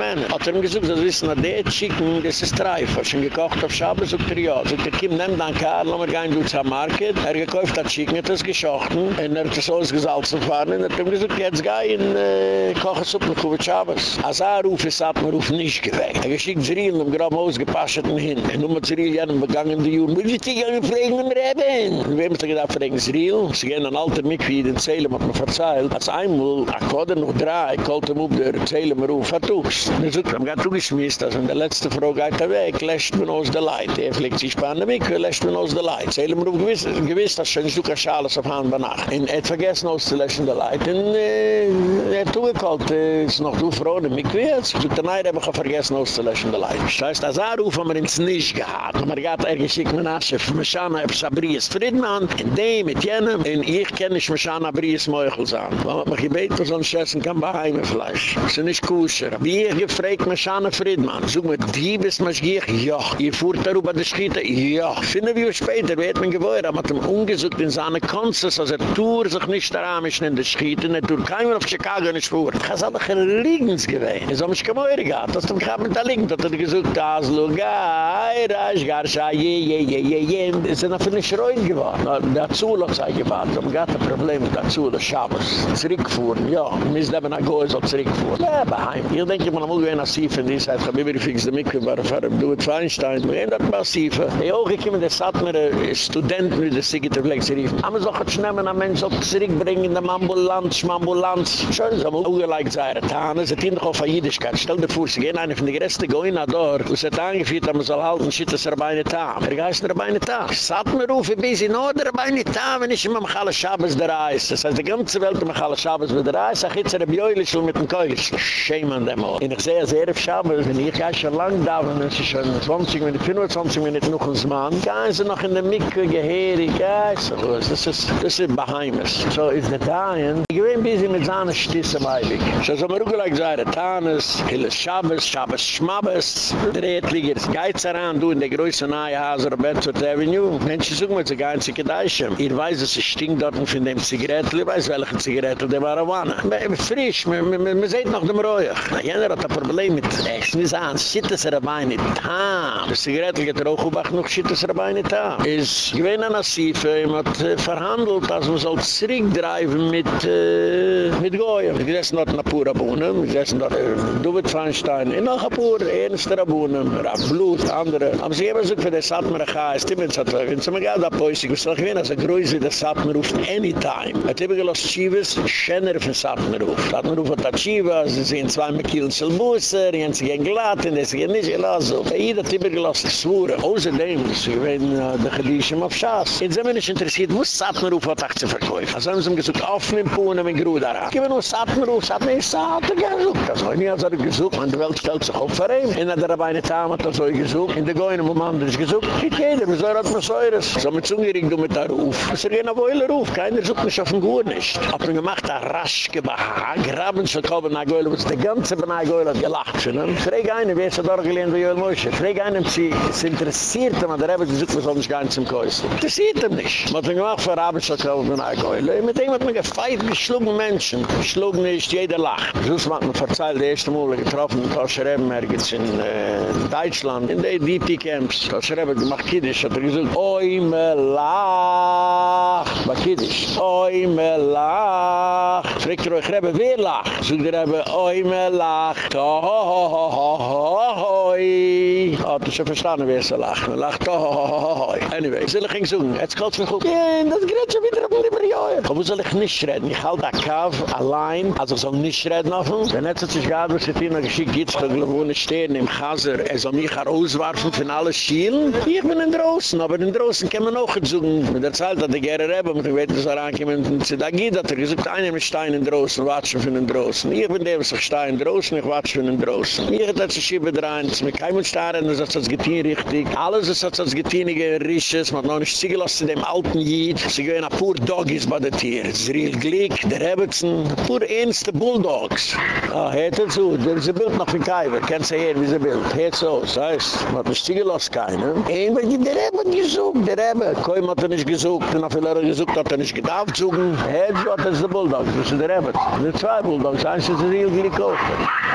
Männer. Hat er ihm gesagt, dass wissen, dass der Chicken, das ist Treif, was schon gekocht gekocht auf Schabes, sagt er ja. Sagt er, Kim, nehm dann Karl, lass mal gehen durch den Market. Er gekauft hat Chicken, hat es geschochten, und er hat es ausgesalzen fahren, und er hat ihm gesagt, jetzt geh in äh, kochen Suppen, kuh Schabes. Als er ruf ist, hat man ruf nicht geweckt. Er geschickt Zeril, um grob ausgepasseten hin. Und nun hat Zeril ja begangen die Juren, wie die gehen pflegen im Reben? Und wem ist er gedacht, fragen Zeril? Sie gehen an alter Mikvi, den Zählen, hat man verzeilt. Als einmal, a Koder noch drei, kalt ihm auf der mir ruf, hat Und er sagt, wir haben zugeschmiss, dass in der letzte Frau geht er weg, lässt man aus der Leit. Er fliegt sich bei einer Mikve, lässt man aus der Leit. Zählen mir ruf, gewiss, gewiss, dass schon ein Stück Schales auf Hand bei Nacht. Und er hat vergessen auszulöschen der Leit. Und er hat zugekalt, ist noch du Frau, der Mikve jetzt. So, der Neid habe ich vergessen auszulöschen der Leit. Das heißt, als er ruf, haben wir ins Nisch gehad. Und er hat er geschickt, mein Aschef, Meshana, Sabries Friedman, in dem, mit jenem, und ich kenne ich Meshana, Bries Meuchels an. Weil man gebeten, so ein Schessen kann bei Heimefleisch. Das ist nicht kusher. Wie ich gefragt, Meshana Friedman, sag mir, die bist Maschgier? Ja. Ihr fuhrt darüber die Schiete? Ja. Finden wir später, wird man gewohrt, aber hat ihm ungesucht in seine Konzes, also er tue sich nicht daran, mich in der Schiete, und er tue keiner auf Chicago nicht fuhr. Ich habe aber keine Liegens gewähnt. Er soll mich gewohrt gehabt, das ist doch mit der Liegens, hat er gesucht, das Lugai, Rasch, Garsha, je, je, je, je, je, ist er noch für eine Schreuen geworden. Dazu hat er gewartet, aber gab ein Problem dazu, der Schabes. Zurückfuhren, ja, müssen eben nach Goes auch zurückfuhren. Ja, beheim. Ich denke, man amul gwein asif in dis, hat gabibri fix de mikve bar far du et Feinstein, wein dat passiv. Ey oge kimme de sat mer student nu de sigit der. Am so hat snemmen an mens op zrik bring in de Ambulanz, land. Schön so amul oge like zair tan, es tin go van jedes kat. stel de fuß gein eine von de reste go in ador, us et ange am so halt und es beine ta. Er geist der beine ta. Sat mer ufe bis in oder beine ta, wenn ich mam khala shabes der reis. Es hat de ganze welt mam khala shabes der reis. Ach jetzt er shul mit dem koish. Shame on them all. Und ich sehr auf Schabes, wenn ich ja schon lang da bin, wenn sie schon 20 Minuten, 25 Minuten noch ins Mann, gehen sie noch in der Mikve geherig, so was. Das ist, das ist Bahamas. So ist der Dain. Ich bin bisschen mit seiner Stisse weibig. So so mir gleich sagen, Tanis, Hilles Schabes, Schabes Schmabes, Drehtliger, Geiz heran, du in der größten Nahe Haser, Bedford Avenue. Menschen suchen mir zu gehen, sie. Ihr weiß, dass es stinkt dort von dem Zigaretten, ihr weiß, welche Zigaretten, der Marihuana. Frisch, man sieht noch dem Räuch. Na, jener hat hat ein Problem mit äh, Essen. Ist an, schittes er dabei nicht haben. Das Zigarettel geht er auch über, noch schittes er dabei nicht haben. Ist gewähne an Asife, ihm hat äh, verhandelt, als man soll zurückdreifen mit, äh, mit Goyen. Wir gesessen dort nach Pura Bohnen, wir gesessen dort, äh, in Duvet Feinstein, in noch Pur, ernster Bohnen, andere. Aber sie haben gesagt, für den Satmer Chais, Timmins hat, wenn sie mir gerade abpäusig, was soll ich gewähne, als er größer, der Satmer ruft anytime. Er hat eben gelost Schiebes, Schenner von Satmer ruft. Satmer ruft hat Schiebes, sie sind zwei Mekilzel, Busser, die haben sich gehen glatt, und sie gehen nicht gelassen. Er hat immer gelost Schwuren. Außerdem, sie werden die Chedischen auf Schaas. Jetzt sind wir nicht interessiert, wo Satmeruf hat auch zu verkaufen. Also haben sie gesagt, auf mit Puhnen, mit Grudara. Gib mir nur Satmeruf, Satmeruf, Satmeruf, Das habe ich nie als er gesucht, man die Welt stellt sich auf für ihn. In der Rabbeine Tam hat er so gesucht, in der Goyne, wo man das gesucht. Geht jeder, wieso hat man so eures? So mit Zungerig, du mit der Ruf. Das ist er gehen auf Eule Ruf, keiner sucht mich auf den Gur nicht. Hat man gemacht, ein Raschke, ein Graben zu kommen nach Eule, wo es die ganze Benei Eule hat gelacht. Frag einen, wie ist er dort gelehnt bei Joel Moshe? Frag einen, sie es interessiert ihm, der Rebbe gesucht, man soll nicht gar nicht zum Käusel. Interessiert ihm nicht. Man hat man gemacht, für Raben zu kommen Benei Eule. Mit dem hat man gefeit, geschlungen Menschen. Geschlungen nicht, jeder lacht. So hat man verzeiht, die erste Mal getroffen, Tosche Reben, ergens in äh, Deutschland, in den DT-Camps. Tosche Reben gemacht Kiddisch, hat er gesagt, Oi me lach. Ba Kiddisch. Oi me lach. Fragt er euch Reben, wer lach? Sogt er Reben, Oi me lach. To ho ho ho ho ho hoi. Hat er schon verstanden, sie lacht. Man lacht, to ho ho ho hoi. Anyway, Zille ging zoeken. Jetzt kommt es mir gut. Ja, das geht schon wieder auf die Jahr. Aber wo soll ich nicht reden? Ich halte ein Kauf allein, also soll nicht reden auf uns. Wenn jetzt hat sich gerade, was ich noch geschickt, gibt es doch gewohne Stehen im Chaser, er soll mich herauswerfen von allen Schielen. Ich bin in draußen, aber in draußen kann man auch zoeken. Mit der Zeit hat er gerne Rebbe, und ich weiß, dass er ankommt, und sie da geht, hat er gesagt, einer mit Stein in draußen, watschen von den draußen. Ich bin der, was ich stehe in draußen, ich watsche von den draußen. Ich hat sich schiebe drein, es mit keinem Starren, das hat das getein richtig. Alles ist hat das geteinige Risches, man hat noch nicht in dem alten Jid. Sie gehen ein paar Doggies bei der Tier. Es ist real glick, der Rebbetzen, pur ernste Bulldogs. Ah, er zu, der ist ein Bild noch von Kaiwer, kennt sie hier, wie sie Bild. Hätt so, das heißt, man hat nicht ziegelost keinen. Ein, weil die der Rebbe gesucht, der Rebbe. Kein hat er nicht gesucht, und auf er gesucht hat er nicht gedacht zu suchen. Hätt so, das ist der Bulldog, das ist der Rebbe. Die zwei Bulldogs, eins ist real glick auch.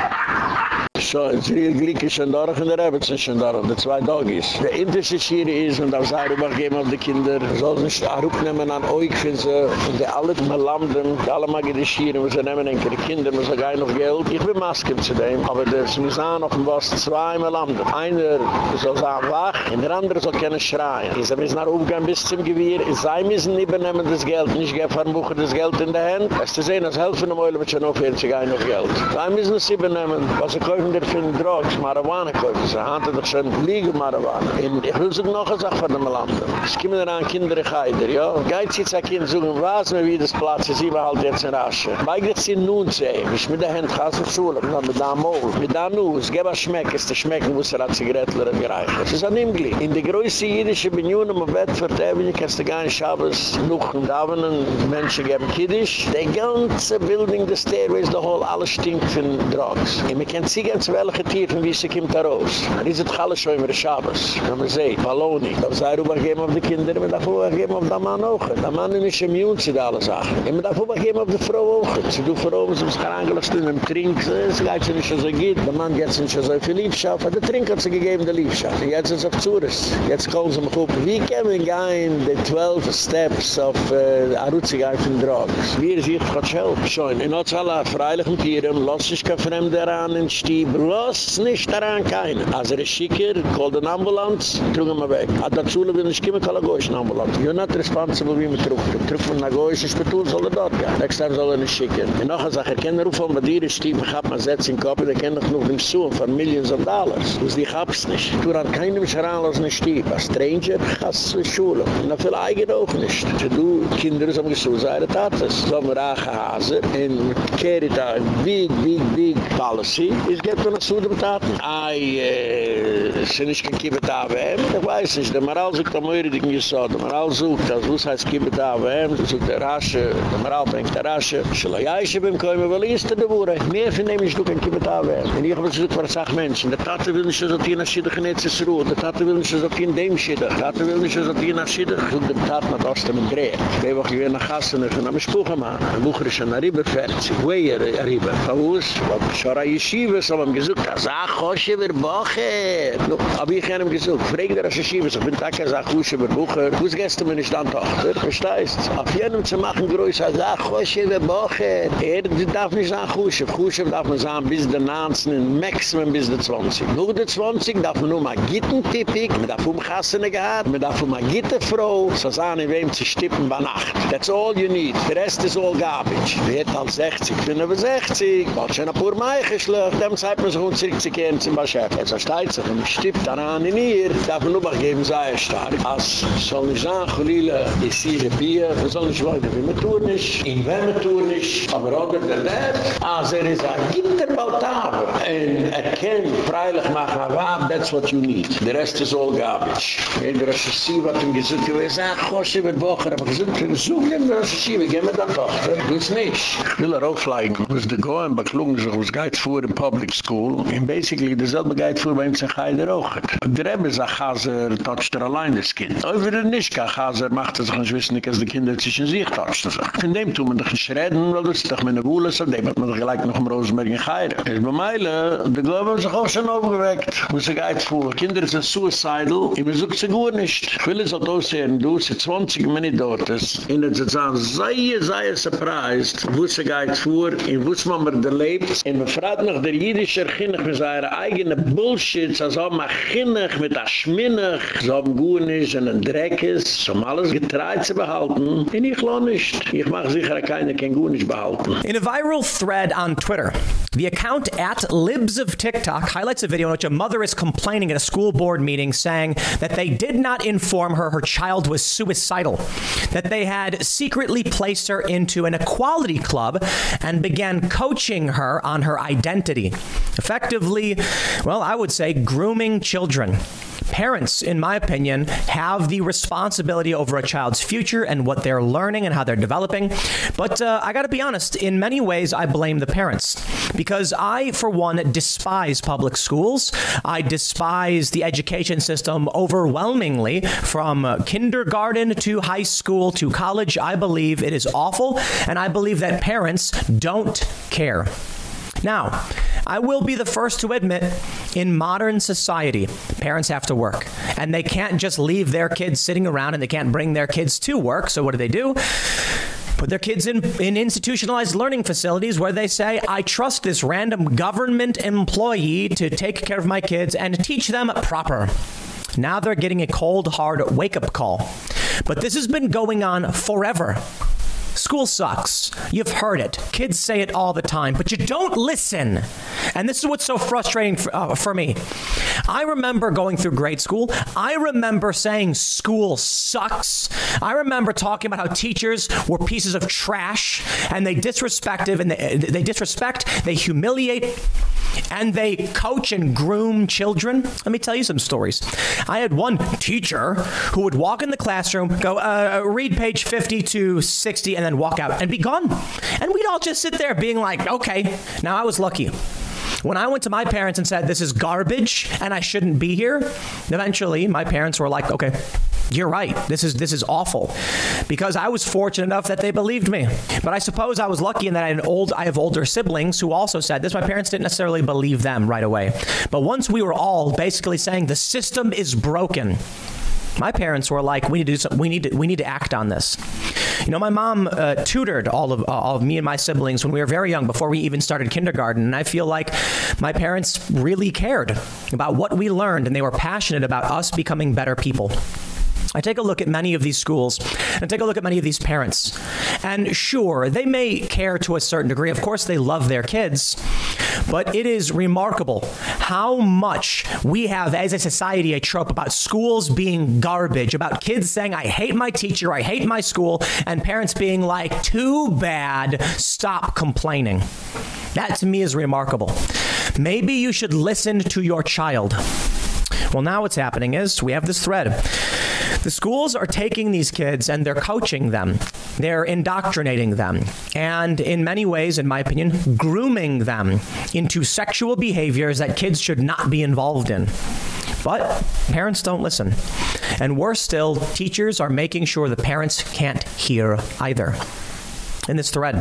Ha ha ha! So, es riel glicke schon dörrach und der Rebetson schon dörrach, die zwei Doggies. Der Interesse hier ist, und auf sei Rübach geben auf die Kinder, soll nicht arupnehmen an euch für sie, und die alle mal landen, die alle mal gedischieren, wo sie nehmen ein paar Kinder, wo sie gehen auf Geld. Ich bin Masken zu dem, aber das muss an auf dem Was zweimal landen. Einer soll sagen, wach, und der andere soll keine schreien. Sie müssen nach oben gehen bis zum Gewirr, sie müssen übernehmen das Geld, nicht von Buchen das Geld in der Hand. Es zu sehen, als helfen am Eulen, wird schon aufhören, sie gehen auf Geld. Sie müssen es übernehmen, was sie kaufen dir für den Drogs, Marihuana kaufen, sie haben doch schon liegen Marihuana. Und ich will sich noch eine Sache von dem Land. Es kommen dann Kinder in Geider, ja. Geid sie zu Kind suchen, was mir wie das Platz ist, sie war halt jetzt in Asche. Weigert sie nun zu sehen, ich mit der Hand kann sie zuhlen, mit der Mol, mit der Nuss, gebe ein Schmeck, ist der Schmeck, muss er an Zigarettler gereichen. Das ist ihm gleich. In der größte jüdische Benion, am Wettfurt, Avenue, kannst du gar nicht Schabes, noch ein Davenen, Menschen geben Kiddisch. Die ganze Building, der Stairways, der Hall, alles stinkt von Drugs. Und man kennt sich ganz welche Tiefen, wie sie kommt da raus. Und diese Tchalle schon immer Schabes. Wenn man sieht, Balloni. Da sei rübergeben auf die Kinder, man darf rübergeben auf den Mann auch. Der Mann ist nicht immun zu alle Sachen. Und man darf rübergeben auf die Frau auch. Sie tun vor oben, sie muss gar angelast in einem Trink, es geht sie nicht so gut. Der Mann geht nicht so viel Liebschaft, aber der Trink hat sie gegeben, der Liebschaft. Und jetzt ist es auf Zures. Jetzt kommen sie mich auf. Wie können wir gehen, die 12 Steps auf äh, Aruzigkeit von Drogs? Wie ist hier Gott helfen? Schoen, in uns alle freilichen Tieren, lass sich kein Fremder an in Stieb, lass nicht daran keinen. Als er ist schicker, call den Ambulanz, trug ihn mal weg. Hat dazu, wenn ich komme, kann er gehen in Ambulanz. You're not responsible, wie man trug. Trug von einer Goyischen Spitul, soll er dort gehen. Next time soll er nicht schicken. Und noch eine Sache, er kann rufen, bei dir ist Stieb, ich hab mal Sätze in Kopf, der kann doch noch dem Suchen von Millions of Dollars. Du ich hab's nicht. Du an keinem Scheran lassen in Stieb. Als Stranger, hast du Schule. Und auf viele eigene auch nicht. Du, Kinder, so haben gesucht, seine Tates. So haben wir auch carry da big, big, big policy. Es gibt noch so dem Taten. Ai, äh, sind nicht kein Kibbet AWM? Ich weiß nicht. Der Maral sucht am Eurigen gesagt. Der Maral sucht, das muss heißt Kibbet AWM. Das sucht der Rasche. Der Maral bringt der Rasche. Schla ja, ich bin kommen, weil ist der Bure. Mehr von dem ist du kein Kibbet AWM. Und ich habe gesagt, was sag Menschen. Der Tate will nicht, dass die nach Schiddach in Etzes Ruhe. Der Tate will nicht, dass die in dem Schiddach. Der Tate will nicht, dass die nach Schiddach. Ich such dem Tate nach Osten und Dreh. Ich habe auch gewähnt nach Gassen. Ich habe mich Spuche machen. Ein Bucher ist an der Riebe fertig. Weyer, Riebe. Verwus. Schora Yeshiva, so haben gesucht. Das ach, Hoshe, wir Boche. Hab ich einem gesucht. Freg der Yeshiva, so bin Taka, sag, Hoshe, wir Bucher. Wus gestern bin ich dann Tochter. Versteißt? Auf jenem zu machen, grüß, sag, Hoshe, wir Boche. Er darf nicht sagen, Hoshe. Hoshe darf man sagen, bis der 19, maximum bis der 20. Nur der 20 darf man nur mal Gittentippig, man darf umkassene gehad, man darf um mal Gitterfrau, so sagen, in wem zu stippen bei Nacht. That's all you need. The rest is all garbage. Wir hätten halt 60, bin aber 60. Weil schon ein paar Mai geschlagen, dem Zeit man sich um zurückzukehren zum Beispiel. Jetzt versteht sich, wenn man stippt daran in ihr, darf man nur mal geben, sei er stark. Als soll nicht sagen, Cholila, ist hier ein Bier, man soll nicht wollen, wie man tun ist, in wem man tun ist, aber oder der Dad, als er ist ein Gitterbaltabe. Und er kann freilich machen, aber that's what you need. The rest is all garbage. Jeder Regisseur hat ihm gesagt, er sagt, Gosche wird Bocher, aber gesagt, wir suchen den Regisseur, wir gehen mit der Tochter. Du ist nicht. Ich will er aufleigen, was der Goen beklugen sich, was geht vor in Public School, und basically derselbe geht vor bei ihm zu Heider auch. Der Rebbe sagt, Chaser toucht er allein das Kind. Aber wenn er nicht kann, Chaser macht er sich nicht wissen, dass die Kinder zwischen sich touchen. Von dem tun wir doch nicht reden, weil das ist doch meine Wohle, so dem hat man doch gleich noch im Rosenberg in Heider. Es bei Meile, der Glaube hat sich auch schon aufgeweckt, wo sie geht vor. Kinder sind suicidal, und man sucht sie gut nicht. Ich will es auch aussehen, du, sie 20 Minuten dort ist, in der Zazan, sei, sei, surprised, wo sie geht vor, in wo sie man da lebt, und man fragt noch der mit seiner Bullshit, so mit so und ein Dreckes, so alles getreut zu behalten, ich. Ich sicher, behalten. In a viral thread on Twitter, the account at Libs of TikTok highlights a video in which a mother is complaining at a school board meeting saying that they did not inform her her child was suicidal, that they had secretly placed her into an equality club and began coaching her on her identity. Effectively, well, I would say grooming children. Parents, in my opinion, have the responsibility over a child's future and what they're learning and how they're developing. But uh, I got to be honest, in many ways I blame the parents because I for one despise public schools. I despise the education system overwhelmingly from kindergarten to high school to college. I believe it is awful and I believe that parents don't care. Now, I will be the first to admit in modern society, parents have to work and they can't just leave their kids sitting around and they can't bring their kids to work. So what do they do? put their kids in in institutionalized learning facilities where they say I trust this random government employee to take care of my kids and teach them proper. Now they're getting a cold hard wake up call. But this has been going on forever. School sucks. You've heard it. Kids say it all the time, but you don't listen. And this is what's so frustrating for, uh, for me. I remember going through grade school. I remember saying school sucks. I remember talking about how teachers were pieces of trash and they disrespective and they, they disrespect, they humiliate and they coach and groom children. Let me tell you some stories. I had one teacher who would walk in the classroom, go uh, read page 50 to 60 and then walk out and be gone. And we'd all just sit there being like, "Okay." Now I was lucky. When I went to my parents and said this is garbage and I shouldn't be here, eventually my parents were like, "Okay, you're right. This is this is awful. Because I was fortunate enough that they believed me. But I suppose I was lucky in that I had old I have older siblings who also said this. My parents didn't necessarily believe them right away. But once we were all basically saying the system is broken, my parents were like we need to do something, we need to we need to act on this. You know, my mom uh, tutored all of uh, all of me and my siblings when we were very young before we even started kindergarten, and I feel like my parents really cared about what we learned and they were passionate about us becoming better people. I take a look at many of these schools and take a look at many of these parents. And sure, they may care to a certain degree. Of course, they love their kids. But it is remarkable how much we have as a society a trope about schools being garbage, about kids saying I hate my teacher, I hate my school, and parents being like too bad, stop complaining. That to me is remarkable. Maybe you should listen to your child. Well, now what's happening is we have this thread the schools are taking these kids and they're coaching them. They're indoctrinating them and in many ways in my opinion grooming them into sexual behaviors that kids should not be involved in. But parents don't listen. And worse still, teachers are making sure the parents can't hear either in this thread.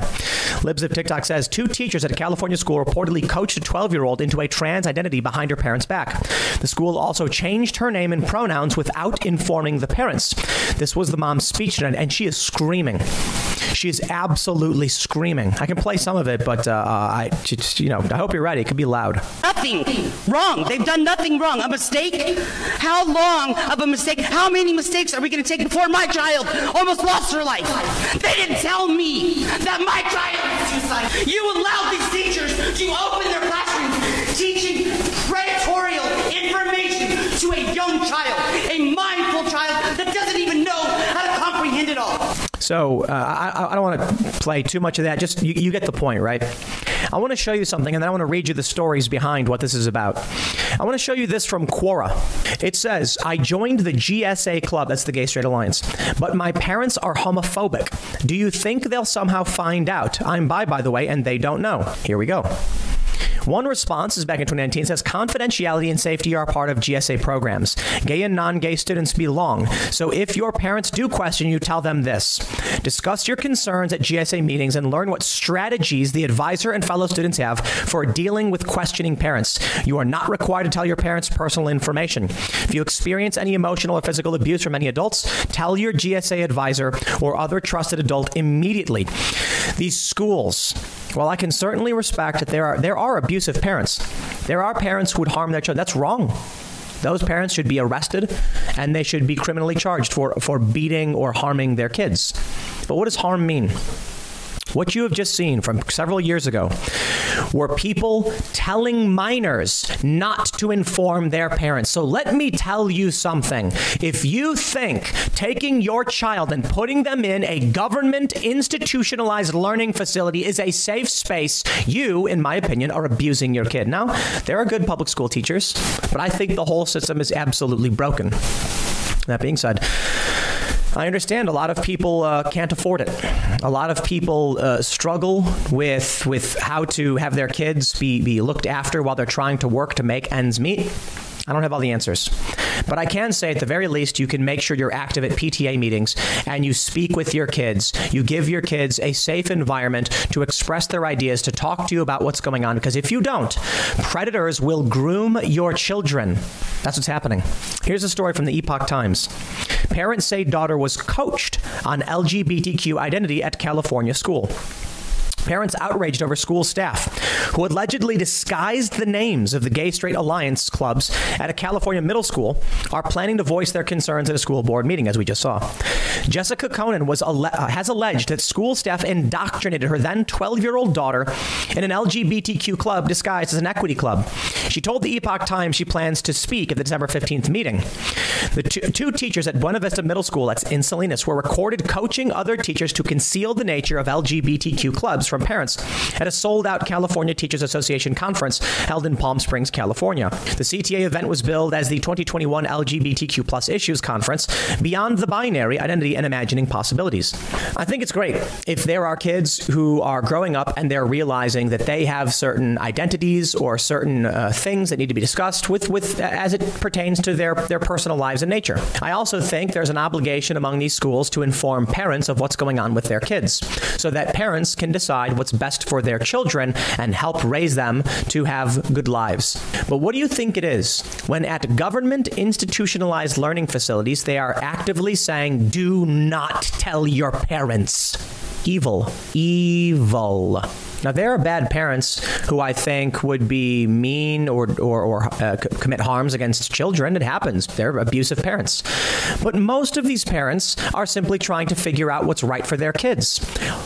Libs of TikTok says two teachers at a California school reportedly coached a 12-year-old into a trans identity behind her parents' back. The school also changed her name and pronouns without informing the parents. This was the mom's speech and she is screaming. She is absolutely screaming. I can play some of it, but uh, I just, you know, I hope you're ready. It could be loud. Nothing wrong. They've done nothing wrong. A mistake? How long of a mistake? How many mistakes are we going to take before my child almost lost her life? They didn't tell me that my child was suicide. You allowed these teachers to open their classrooms teaching predatory information to a young child, a mindful child that doesn't even know how to comprehend it all. So uh, I, I don't want to play too much of that. Just you, you get the point, right? I want to show you something and then I want to read you the stories behind what this is about. I want to show you this from Quora. It says, "I joined the GSA club, that's the Gay Straight Alliance, but my parents are homophobic. Do you think they'll somehow find out? I'm bi by the way and they don't know." Here we go. One response is back in 2019 says confidentiality and safety are part of GSA programs. Gay and non-gay students belong. So if your parents do question you, tell them this. Discuss your concerns at GSA meetings and learn what strategies the advisor and fellow students have for dealing with questioning parents. You are not required to tell your parents personal information. If you experience any emotional or physical abuse from any adults, tell your GSA advisor or other trusted adult immediately. These schools well, I can certainly respect that there are there are abusive parents. There are parents who would harm their children. That's wrong. Those parents should be arrested and they should be criminally charged for for beating or harming their kids. But what does harm mean? What you have just seen from several years ago were people telling minors not to inform their parents. So let me tell you something. If you think taking your child and putting them in a government institutionalized learning facility is a safe space, you in my opinion are abusing your kid. Now, there are good public school teachers, but I think the whole system is absolutely broken. That being said, I understand a lot of people uh, can't afford it. A lot of people uh, struggle with with how to have their kids be be looked after while they're trying to work to make ends meet. I don't have all the answers. But I can say at the very least you can make sure you're active at PTA meetings and you speak with your kids. You give your kids a safe environment to express their ideas, to talk to you about what's going on because if you don't, predators will groom your children. That's what's happening. Here's a story from the Epoch Times. Parents say daughter was coached on LGBTQ identity at California school. Parents outraged over school staff who allegedly disguised the names of the Gay Straight Alliance clubs at a California middle school are planning to voice their concerns at a school board meeting as we just saw. Jessica Konen was has alleged that school staff indoctrinated her then 12-year-old daughter in an LGBTQ club disguised as an equity club. She told the Epoch Times she plans to speak at the December 15th meeting. The two, two teachers at Buena Vista Middle School that's in Salinas were recorded coaching other teachers to conceal the nature of LGBTQ clubs from parents at a sold-out California Teachers Association conference held in Palm Springs, California. The CTA event was billed as the 2021 LGBTQ+ issues conference beyond the binary identity and imagining possibilities. I think it's great if there are kids who are growing up and they're realizing that they have certain identities or certain uh, things that need to be discussed with with as it pertains to their their personal lives and nature. I also think there's an obligation among these schools to inform parents of what's going on with their kids so that parents can decide what's best for their children and help raise them to have good lives. But what do you think it is when at government institutionalized learning facilities they are actively saying do not tell your parents? Evil. Evil. Now there are bad parents who I think would be mean or or, or uh, commit harms against children. It happens. They're abusive parents. But most of these parents are simply trying to figure out what's right for their kids.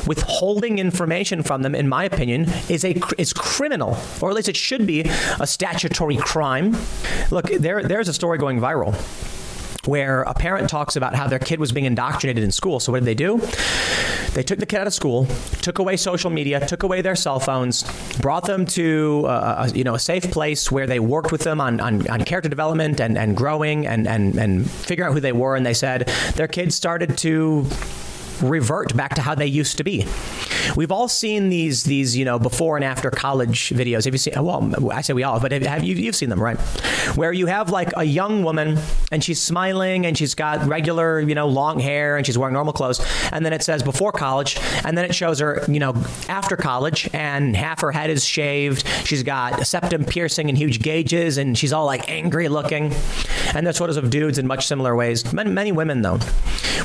Withholding information from them in my opinion is a is criminal or at least it should be a statutory crime. Look, there there's a story going viral where a parent talks about how their kid was being indoctrinated in school. So what did they do? They took the kid out of school, took away social media, took away their cell phones, brought them to uh, a, you know a safe place where they worked with them on on, on character development and and growing and and and figuring out who they were and they said their kids started to revert back to how they used to be. We've all seen these these, you know, before and after college videos. Have you seen well, I say we all, but have you you've seen them, right? Where you have like a young woman and she's smiling and she's got regular, you know, long hair and she's wearing normal clothes and then it says before college and then it shows her, you know, after college and half her head is shaved. She's got septum piercing and huge gauges and she's all like angry looking. And there's photos of dudes in much similar ways. Many, many women though.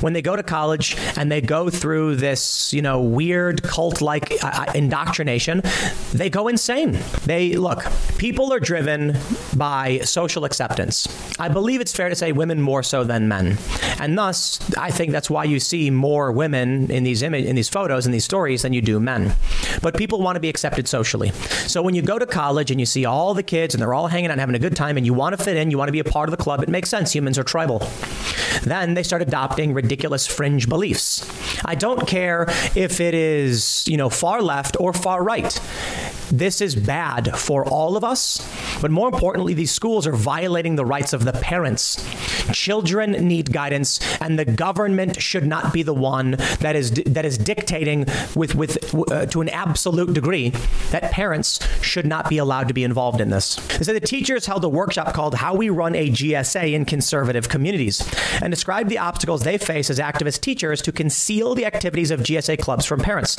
When they go to college and they go through this, you know, weird cult-like uh, uh, indoctrination, they go insane. They look, people are driven by social acceptance. I believe it's fair to say women more so than men. And thus, I think that's why you see more women in these image in these photos and these stories than you do men. But people want to be accepted socially. So when you go to college and you see all the kids and they're all hanging out and having a good time and you want to fit in, you want to be a part of the club, it makes sense. Humans are tribal. Then they start adopting ridiculous fringe beliefs. I don't care if it is, you know, far left or far right. This is bad for all of us, but more importantly, these schools are violating the rights of the parents. Children need guidance and the government should not be the one that is that is dictating with with uh, to an absolute degree that parents should not be allowed to be involved in this. They said the teachers held a workshop called How We Run a GSA in Conservative Communities and described the obstacles they face as activist teachers to conceal the activities of GSA clubs from parents.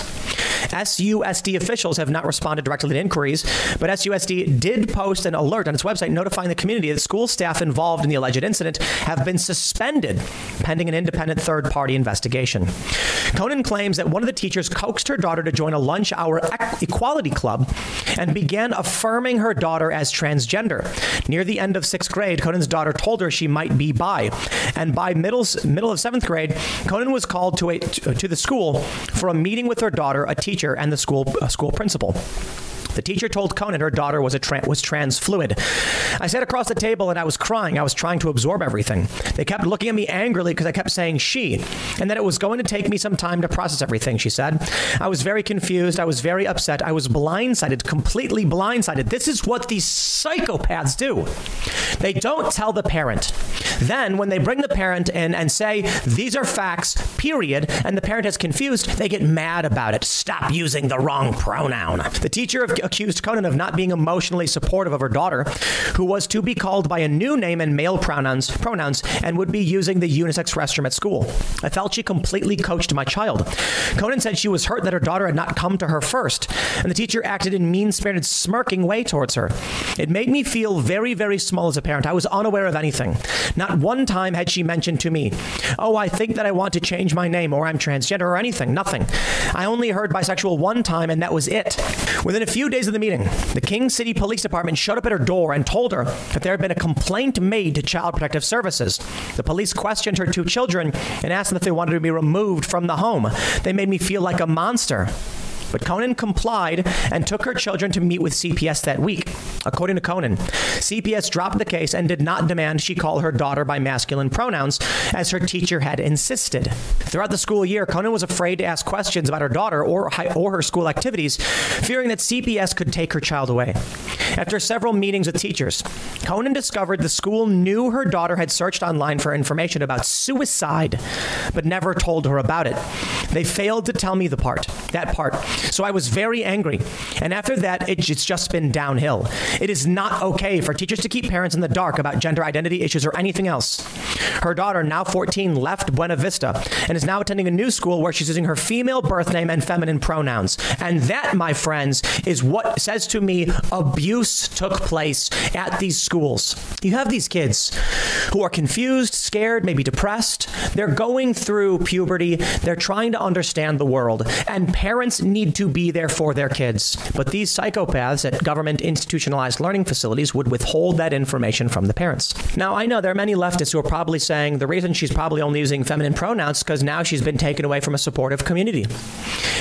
SUSD officials have not responded directly to inquiries, but SUSD did post an alert on its website notifying the community that school staff involved in the alleged incident have been suspended pending an independent third-party investigation. Konen claims that one of the teachers coaxed her daughter to join a lunch hour equality club and began affirming her daughter as transgender. Near the end of 6th grade, Konen's daughter told her she might be bi, and by middle middle of 7th grade, Konen was called to a to the school for a meeting with her daughter, a teacher, and the school school principal. The teacher told Konen her daughter was a tra was trans fluid. I sat across the table and I was crying. I was trying to absorb everything. They kept looking at me angrily because I kept saying she and that it was going to take me some time to process everything, she said. I was very confused. I was very upset. I was blindsided, completely blindsided. This is what these psychopaths do. They don't tell the parent. Then when they bring the parent in and say these are facts, period, and the parent is confused, they get mad about it. Stop using the wrong pronoun. The teacher of accused Konen of not being emotionally supportive of her daughter, who was to be called by a new name and male pronouns pronouns and would be using the unisex restroom at school. I felt she completely coached my child. Konen said she was hurt that her daughter had not come to her first, and the teacher acted in mean-spirited smirking way towards her. It made me feel very very small as a parent. I was unaware of anything. Not one time had she mentioned to me, "Oh, I think that I want to change my name or I'm transgender or anything." Nothing. I only heard bisexual one time and that was it. Within a few days of the meeting, the King City Police Department showed up at her door and told her that there had been a complaint made to Child Protective Services. The police questioned her two children and asked them if they wanted to be removed from the home. They made me feel like a monster. But Konen complied and took her children to meet with CPS that week. According to Konen, CPS dropped the case and did not demand she call her daughter by masculine pronouns as her teacher had insisted. Throughout the school year, Konen was afraid to ask questions about her daughter or or her school activities, fearing that CPS could take her child away. After several meetings with teachers, Konen discovered the school knew her daughter had searched online for information about suicide, but never told her about it. They failed to tell me the part, that part. So I was very angry. And after that, it's just been downhill. It is not okay for teachers to keep parents in the dark about gender identity issues or anything else. Her daughter, now 14, left Buena Vista and is now attending a new school where she's using her female birth name and feminine pronouns. And that, my friends, is what says to me abuse took place at these schools. You have these kids who are confused, scared, maybe depressed. They're going through puberty. They're trying to understand the world, and parents need to be there for their kids. But these psychopaths at government institutionalized learning facilities would withhold that information from the parents. Now, I know there are many leftists who are probably saying the reason she's probably only using feminine pronouns cuz now she's been taken away from a supportive community.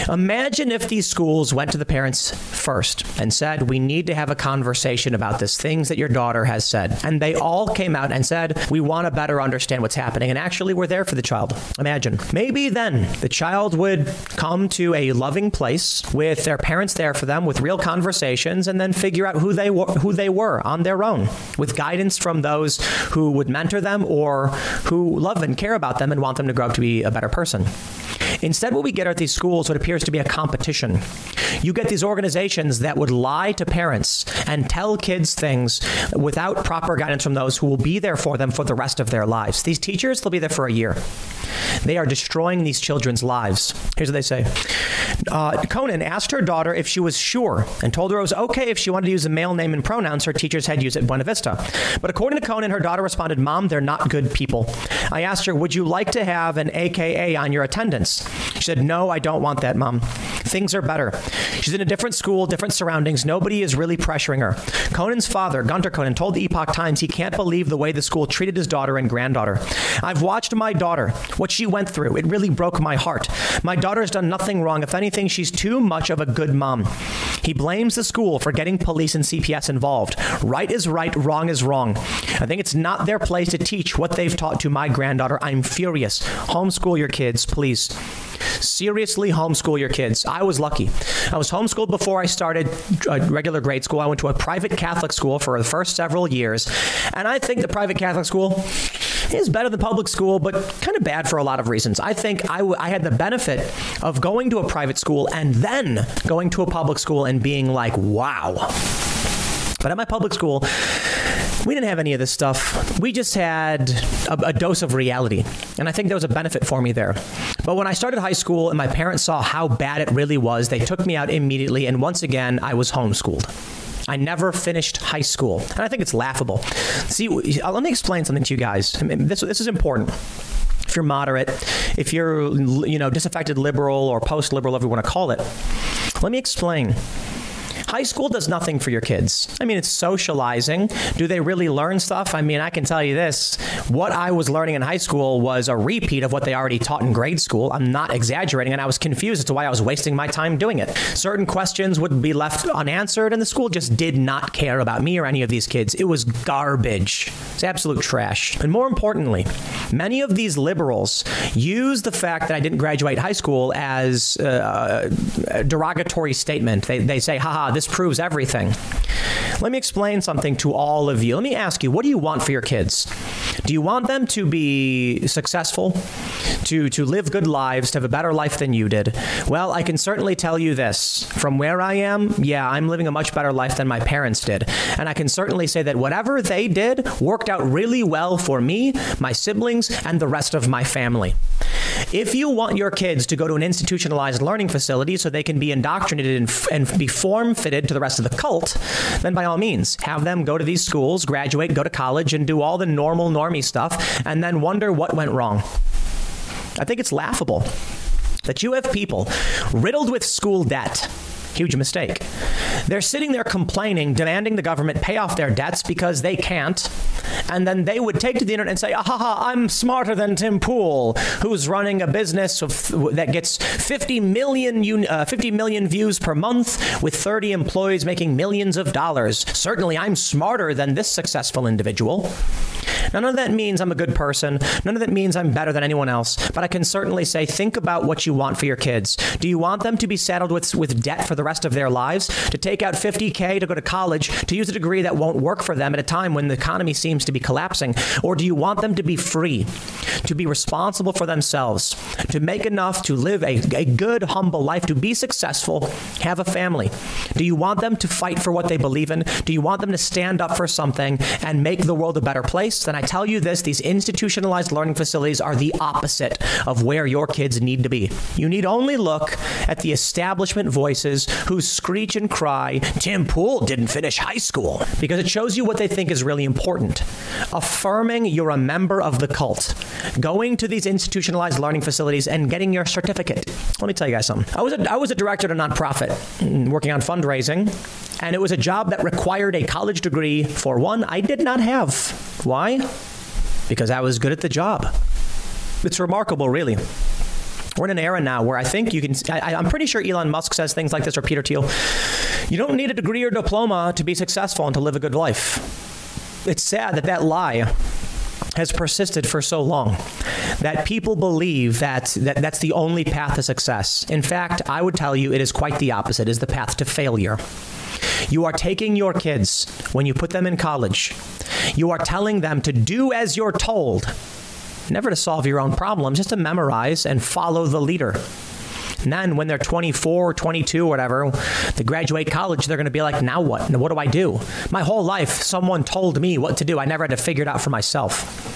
Imagine if these schools went to the parents first and said, "We need to have a conversation about this things that your daughter has said." And they all came out and said, "We want to better understand what's happening." And actually we're there for the child. Imagine. Maybe then the child would come to a loving place with their parents there for them with real conversations and then figure out who they were who they were on their own with guidance from those who would mentor them or who love and care about them and want them to grow up to be a better person. Instead what we get at these schools what appears to be a competition. You get these organizations that would lie to parents and tell kids things without proper guidance from those who will be there for them for the rest of their lives. These teachers they'll be there for a year. They are destroying these children's lives. Here's what they say. Uh, Konen asked her daughter if she was sure and told her it was okay if she wanted to use a male name and pronouns her teachers had used at Buena Vista. But according to Konen, her daughter responded, "Mom, they're not good people." I asked her, "Would you like to have an AKA on your attendance?" She said, "No, I don't want that, Mom. Things are better. She's in a different school, different surroundings. Nobody is really pressuring her." Konen's father, Gunter Konen, told the Epoch Times he can't believe the way the school treated his daughter and granddaughter. "I've watched my daughter, what she went through. It really broke my heart. My daughter's done nothing wrong. If anything, she's too much of a good mom." He blames the school for getting police and CPS involved. Right is right, wrong is wrong. I think it's not their place to teach what they've taught to my granddaughter. I'm furious. Homeschool your kids, please. Seriously homeschool your kids. I was lucky. I was homeschooled before I started regular grade school. I went to a private Catholic school for the first several years, and I think the private Catholic school is better than public school, but kind of bad for a lot of reasons. I think I, I had the benefit of going to a private school and then going to a public school and being like, "Wow." But at my public school, we didn't have any of this stuff. We just had a, a, dose of reality. And I think there was a benefit for me there. But when I started high school and my parents saw how bad it really was, they took me out immediately and once again I was homeschooled. I never finished high school. And I think it's laughable. See, uh, let me explain something to you guys. I mean, this this is important if you're moderate, if you're you know disaffected liberal or post liberal whatever you want to call it. Let me explain. High school does nothing for your kids. I mean, it's socializing. Do they really learn stuff? I mean, I can tell you this, what I was learning in high school was a repeat of what they already taught in grade school. I'm not exaggerating and I was confused as to why I was wasting my time doing it. Certain questions would be left unanswered and the school just did not care about me or any of these kids. It was garbage. It's absolute trash. And more importantly, many of these liberals use the fact that I didn't graduate high school as uh, a derogatory statement. They they say, "Haha, this proves everything." Let me explain something to all of you. Let me ask you, what do you want for your kids? Do you want them to be successful? to to live good lives, to have a better life than you did. Well, I can certainly tell you this. From where I am, yeah, I'm living a much better life than my parents did. And I can certainly say that whatever they did worked out really well for me, my siblings, and the rest of my family. If you want your kids to go to an institutionalized learning facility so they can be indoctrinated and, and be form fitted to the rest of the cult, then by all means, have them go to these schools, graduate, go to college and do all the normal normie stuff and then wonder what went wrong. I think it's laughable that you have people riddled with school debt Huge mistake. They're sitting there complaining, demanding the government pay off their debts because they can't. And then they would take to the internet and say, "Aha, I'm smarter than Tim Pool, who's running a business of, that gets 50 million uh, 50 million views per month with 30 employees making millions of dollars. Certainly I'm smarter than this successful individual." None of that means I'm a good person. None of that means I'm better than anyone else, but I can certainly say think about what you want for your kids. Do you want them to be saddled with with debt for the rest of their lives, to take out 50k to go to college, to use a degree that won't work for them at a time when the economy seems to be collapsing, or do you want them to be free, to be responsible for themselves, to make enough to live a, a good humble life, to be successful, have a family? Do you want them to fight for what they believe in? Do you want them to stand up for something and make the world a better place? Then I tell you this, these institutionalized learning facilities are the opposite of where your kids need to be. You need only look at the establishment voices who screech and cry, Tim Pool didn't finish high school, because it shows you what they think is really important. Affirming you're a member of the cult. Going to these institutionalized learning facilities and getting your certificate. Let me tell you guys something. I was a, I was a director at a nonprofit mm, working on fundraising, and it was a job that required a college degree for one I did not have. Why? Because I was good at the job. It's remarkable, really. We're in an era now where I think you can I, am pretty sure Elon Musk says things like this or Peter Thiel. You don't need a degree or diploma to be successful and to live a good life. It's sad that that lie has persisted for so long that people believe that, that that's the only path to success. In fact, I would tell you it is quite the opposite, is the path to failure. You are taking your kids when you put them in college. You are telling them to do as you're told never to solve your own problems, just to memorize and follow the leader. Then when they're 24 or 22 or whatever, they graduate college, they're going to be like, "Now what? Now what do I do?" My whole life someone told me what to do. I never had to figure it out for myself.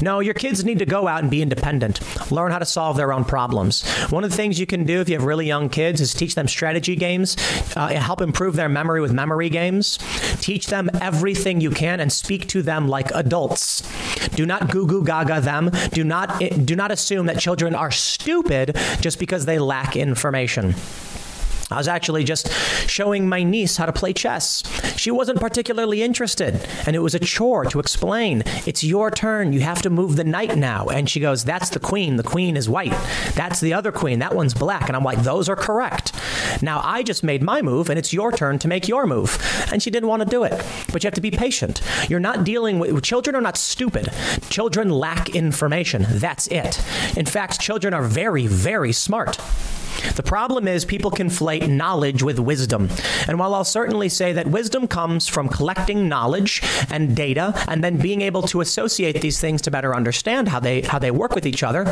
No, your kids need to go out and be independent. Learn how to solve their own problems. One of the things you can do if you have really young kids is teach them strategy games, uh, help improve their memory with memory games. Teach them everything you can and speak to them like adults. Do not goo goo gaga them. Do not do not assume that children are stupid just because they lack information. I was actually just showing my niece how to play chess. She wasn't particularly interested, and it was a chore to explain. It's your turn. You have to move the knight now. And she goes, "That's the queen. The queen is white. That's the other queen. That one's black." And I'm like, "Those are correct." Now I just made my move and it's your turn to make your move. And she didn't want to do it. But you have to be patient. You're not dealing with children are not stupid. Children lack information. That's it. In fact, children are very very smart. The problem is people conflate knowledge with wisdom. And while I'll certainly say that wisdom comes from collecting knowledge and data and then being able to associate these things to better understand how they how they work with each other,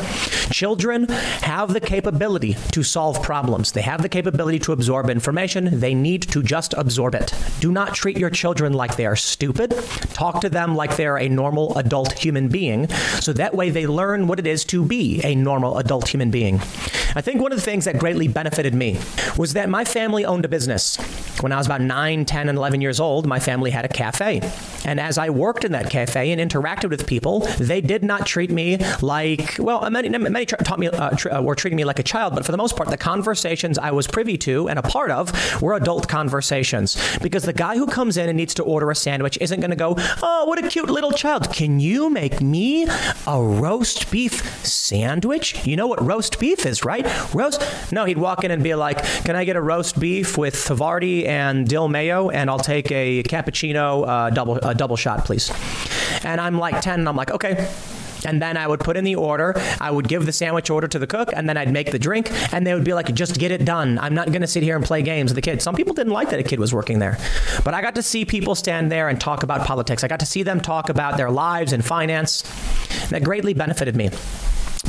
children have the capability to solve problems. They have the capability to absorb information. They need to just absorb it. Do not treat your children like they are stupid. Talk to them like they're a normal adult human being so that way they learn what it is to be a normal adult human being. I think one of the things that greatly benefited me was that my family owned a business. When I was about 9, 10 and 11 years old, my family had a cafe. And as I worked in that cafe and interacted with people, they did not treat me like, well, many many taught me uh, uh, were treating me like a child, but for the most part the conversations I was privy to and a part of were adult conversations because the guy who comes in and needs to order a sandwich isn't going to go, "Oh, what a cute little child. Can you make me a roast beef sandwich?" You know what roast beef is, right? Roast? No, he'd walk in and be like, "Can I get a roast beef with Havarti and dill mayo and I'll take a cappuccino uh, double a double shot, please." And I'm like 10 and I'm like, "Okay." And then I would put in the order, I would give the sandwich order to the cook and then I'd make the drink and they would be like just get it done. I'm not going to sit here and play games with the kid. Some people didn't like that a kid was working there. But I got to see people stand there and talk about politics. I got to see them talk about their lives and finance. That greatly benefited me.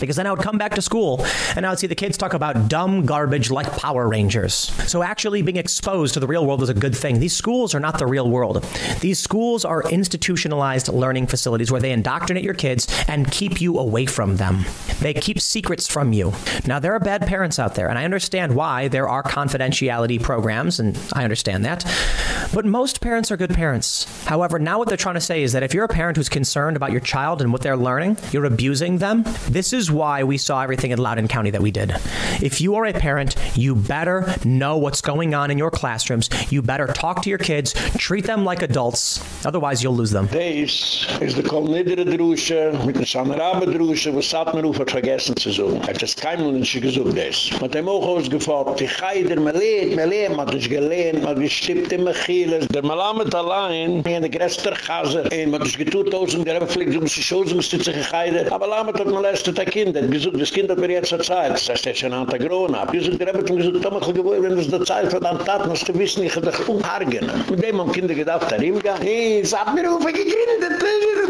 Because then I would come back to school and I would see the kids talk about dumb garbage like Power Rangers. So actually being exposed to the real world is a good thing. These schools are not the real world. These schools are institutionalized learning facilities where they indoctrinate your kids and keep you away from them. They keep secrets from you. Now there are bad parents out there and I understand why there are confidentiality programs and I understand that. But most parents are good parents. However, now what they're trying to say is that if you're a parent who's concerned about your child and what they're learning, you're abusing them. This is why we saw everything in Loudoun County that we did. If you are a parent, you better know what's going on in your classrooms. You better talk to your kids, treat them like adults, otherwise you'll lose them. This is the drusche mit der drusche, was hat man vergessen zu suchen. Hat Mensch gesucht des. Mit dem auch die leert, me leert, man hat gelehnt, man gestippt in Mechiles. Der Malamed allein, in der Chaser, man hat tausend, der du um sich. Aber Malamed hat molestet Kind, hat gesucht, das Kind hat mir jetzt erzählt, das er ist schon an der Grona. Gesucht, der Rebflick, gesucht, Tomach, wenn es der Zeit von einem Tat, musst du wissen, ich dich umhargen. Mit dem haben Kinder gedacht, da rimga, hey, es hat mir Uwe gegründet,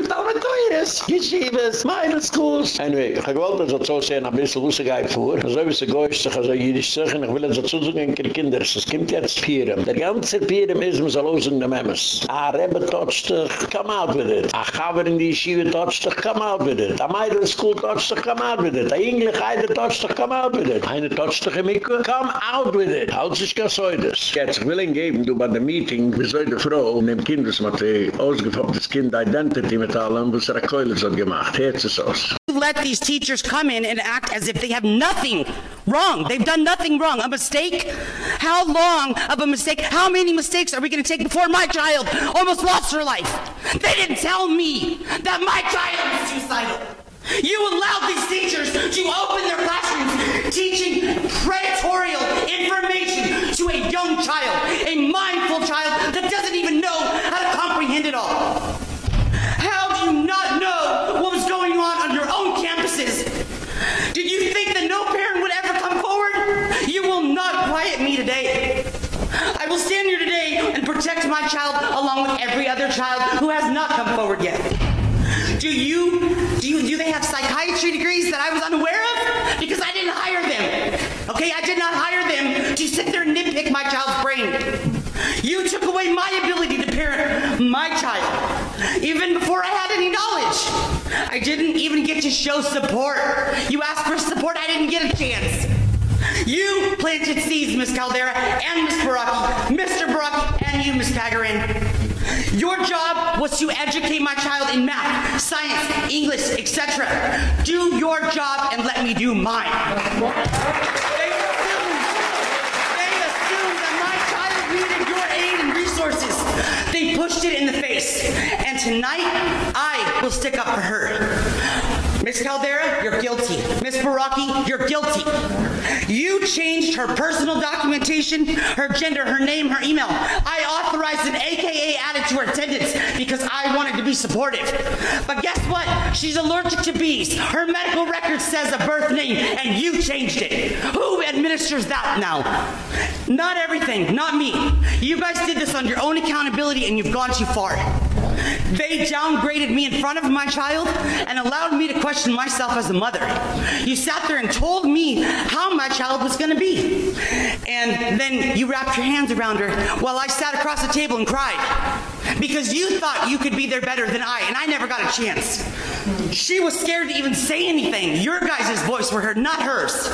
und Talmud Teures, Yeshivas, Meidl Schools. Anyway, ich wollte das so sehen, ein bisschen Wusse geht vor. So wie sie goist sich, also jüdisch sagen, ich will das so sagen, ein Kinder, es kommt jetzt Pirem. Der ganze Pirem ist, man soll aus in dem Emmes. A Rebbe touched dich, come out with it. A Chaber in die Yeshiva touched dich, come out with it. A Meidl School touched dich, come out with it. A English Heider touched dich, come out with it. Eine touched dich im come out with it. Halt sich gar so das. Jetzt, ich will ihn geben, du bei der Meeting, wie soll die Frau, und dem Kind, das hat die ausgefopptes Kind Identity mit allem, was er Keulis hat gemacht. Herz ist aus. Let these teachers come in and act as if they have nothing wrong. They've done nothing wrong. A mistake? How long of a mistake? How many mistakes are we going to take before my child almost lost her life? They didn't tell me that my child was suicidal. You allowed these teachers to open their classrooms teaching predatory information to a young child, a mindful child that doesn't even know how to comprehend it all. How do you not know what was going on on your own campuses? Did you think that no parent would ever come forward? You will not quiet me today. I will stand here today and protect my child along with every other child who has not come forward yet. Do you do you do they have psychiatry degrees that I was unaware of? Because I didn't hire them. Okay, I did not hire them to sit there and nitpick my child's brain. You took away my ability to parent my child even before I had any knowledge. I didn't even get to show support. You asked for support, I didn't get a chance. You planted seeds, Miss Caldeira and Miss Baraki, Mr. Baraki and you, Miss Tagarin. Your job was to educate my child in math, science, English, etc. Do your job and let me do mine. They assumed, they assumed that my child needed your aid and resources. They pushed it in the face. And tonight, I will stick up for her. Miss Caldeira, you're guilty. Miss Baraki, you're guilty. You changed her personal documentation, her gender, her name, her email. I authorized an AKA added to her attendance because I wanted to be supportive. But guess what? She's allergic to bees. Her medical record says a birth name and you changed it. Who administers that now? Not everything, not me. You guys did this on your own accountability and you've gone too far. They downgraded me in front of my child and allowed me to question myself as a mother. You sat there and told me how my child was going to be. And then you wrapped your hands around her while I sat across the table and cried. Because you thought you could be there better than I and I never got a chance. She was scared to even say anything. Your guys' voice were heard, not hers.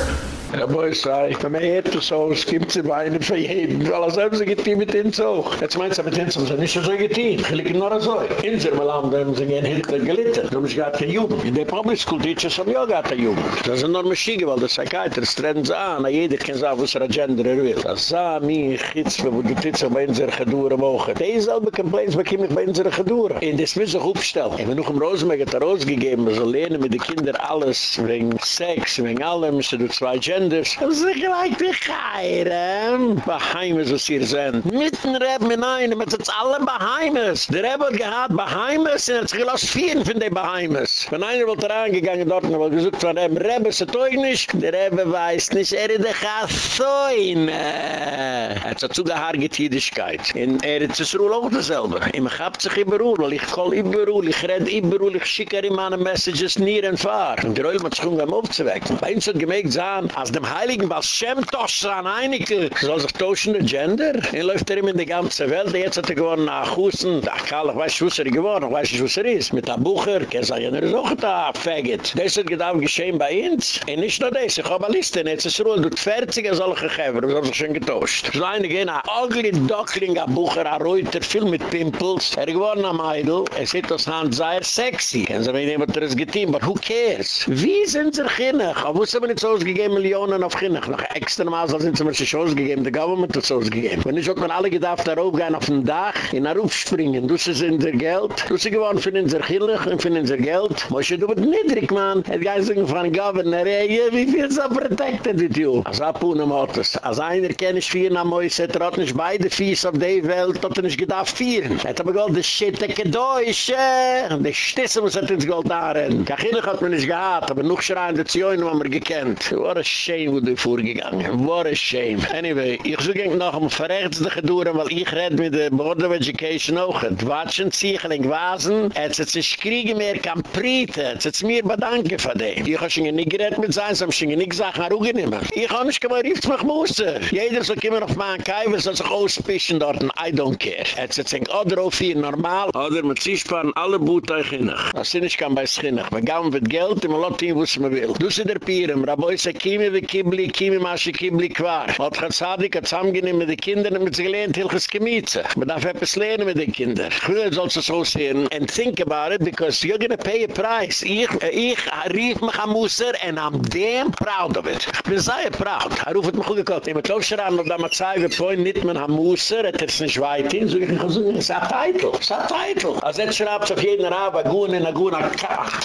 Der Boy sei, wenn man hätte das so, es gibt sie weinen für jeden, weil er selbst getein mit ihnen so. Jetzt meint sie mit ihnen, sie nicht so getein, ich liege nur so. In mal an, wenn sie gehen Hitler gelitten, du musst gar keine Jugend. In der Teachers haben ja gar keine Jugend. Das ist eine Maschine, weil der Psychiatrist treten sie an, jeder kann sagen, was er Gender er will. Das sah mich, Hitz, wo du Titz bei unserer Gedure wochen. Die Complaints bekomme ich bei unserer Gedure. Und das müssen sich aufstellen. Ich bin noch im Rosenberg hat er ausgegeben, wir sollen lernen mit den Kindern alles, wegen Sex, wegen allem, sie du zwei Gender, Das ist gleich wie Chayram. Baheimes, was hier sind. Mitten Reb mit einem, mit uns alle Baheimes. Der Reb hat gehad Baheimes, und hat sich gelost vieren von den Baheimes. Wenn einer wollte reingegangen dort, und wollte gesucht von Reb, Reb ist er teug nicht. Der Reb weiß nicht, er ist der Chassoine. Er hat so zugehargert Jüdischkeit. Und er hat sich auch dasselbe. Ich hab sich überall, weil ich call überall, ich red überall, ich schicke ihm meine Messages nier und fahr. Und der Oil hat sich umgegangen aufzuwecken. Bei uns hat gemägt sein, als dem Heiligen was Shem tosch an einige, soll sich tauschen der Gender. Er läuft er ihm in die ganze Welt, jetzt hat er gewonnen nach Hussen. Ach, Karl, ich weiß, was er gewonnen, ich weiß nicht, was er ist. Mit der Bucher, er sagt, er ist auch da, Faggot. Das hat gedacht, geschehen bei uns. Und nicht nur das, ich habe eine Liste, jetzt ist Ruhl, du 40 solche Geber, soll sich schon getauscht. So eine gehen, ein ugly duckling, ein Bucher, ein Reuter, viel mit Pimples. Er gewonnen am Eidl, er sieht aus Hand sehr sexy. Mir nicht, was er ist getan, but who cares? Wie sind Sie Kinder? Wo sind wir nicht so ausgegeben, Millionen auf Kinder? Noch extra mal sind Sie mir schon ausgegeben, der Government hat es ausgegeben. Wenn ich auch mal alle gedacht, da rauf gehen auf den Dach, in der Ruf springen, du sie sind der Geld, du sie gewonnen für unser Kinder und für unser Geld. Moshe, du bist niedrig, man. Er geht so von Governor, ey, wie viel so protected with you? Als Apunem hat es. Als einer kenne ich vier nach Moise, er hat nicht beide Fies auf der Welt, hat er nicht gedacht vieren. Er hat aber gesagt, das shit, der Kedäusche, der Stisse muss er ins Gold darin. Kachinnig hat man nicht gehad, aber noch schreien die Zioinen haben wir gekannt. What a shame, wo du vorgegangen. What a shame. Anyway, ich suche noch um verrechtsde Geduren, weil ich red mit der Board of Education auch. Watschen, Ziegling, Wasen, et zet sich kriegen mehr kann Priete, et zet mir bedanke für dem. Ich habe schon nicht geredet mit sein, so habe schon nicht gesagt, nach Ruge nehmen. Ich habe nicht gemacht, rief es mich Musse. Jeder soll kommen auf meinen Kaiwe, soll sich auspischen dort, I don't care. Et zet sich auch drauf hier normal, oder mit sich sparen alle Boote hinnig. Das sind nicht kann bei Schinnig. Wir gaben mit Geld, und wir lassen ihn, was man will. Du sie der Pirem, Raboi se kimi wie Kibli, kimi maschi Kibli kwar. Wat gaat Sadik hat zusammengenehm mit den Kindern und mit sich gelehnt, hilches Gemietze. Man darf etwas lernen mit den Kindern. Früher sollst du so sehen, and think about it, because you're gonna pay a price. Ich, ich rief mich am Musser, and I'm damn proud of it. Ich bin sehr proud. Er ruft mich gekocht. Ich muss schreiben, ob da mal zeigen, wollen nicht mehr am Musser, hat er es nicht weit so ich kann sagen, es ist ein Titel, es ist ein Titel. Also jetzt schreibt auf jeden Rabe, Gun in Agun,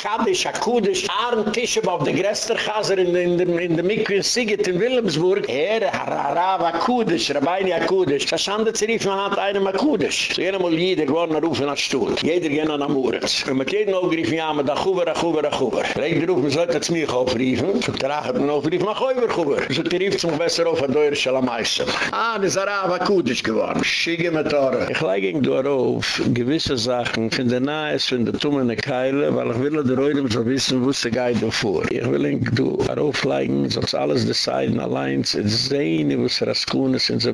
Kaddish, Akudish, Arn Tischab auf der Gräster Chaser in der Mikve in Siget in Wilhelmsburg. Er, Rabe Akudish, Rabbeini Akudish. Das Schande zerrief, man hat einen Akudish. So jeder mal jeder gewonnen rufen nach Stuhl. Jeder gehen an Amuretz. Und mit jedem aufgerief, ja, man da Chuber, Chuber, Chuber. Regt der Ruf, man sollte es mich aufriefen. So trage hat man aufgerief, mach Chuber, Chuber. So der rief zum besser auf, der Eure Schalameisse. Ah, das ist Rabe Akudish geworden. Schicke mit Tore. Ich leige ihn darauf, gewisse Sachen, von der Nahe, von der Tumene Keile, weil ich will der Eure so wissen, wo sie geht davor. Ich will ihn darauf leigen, alles deciden allein, sehen,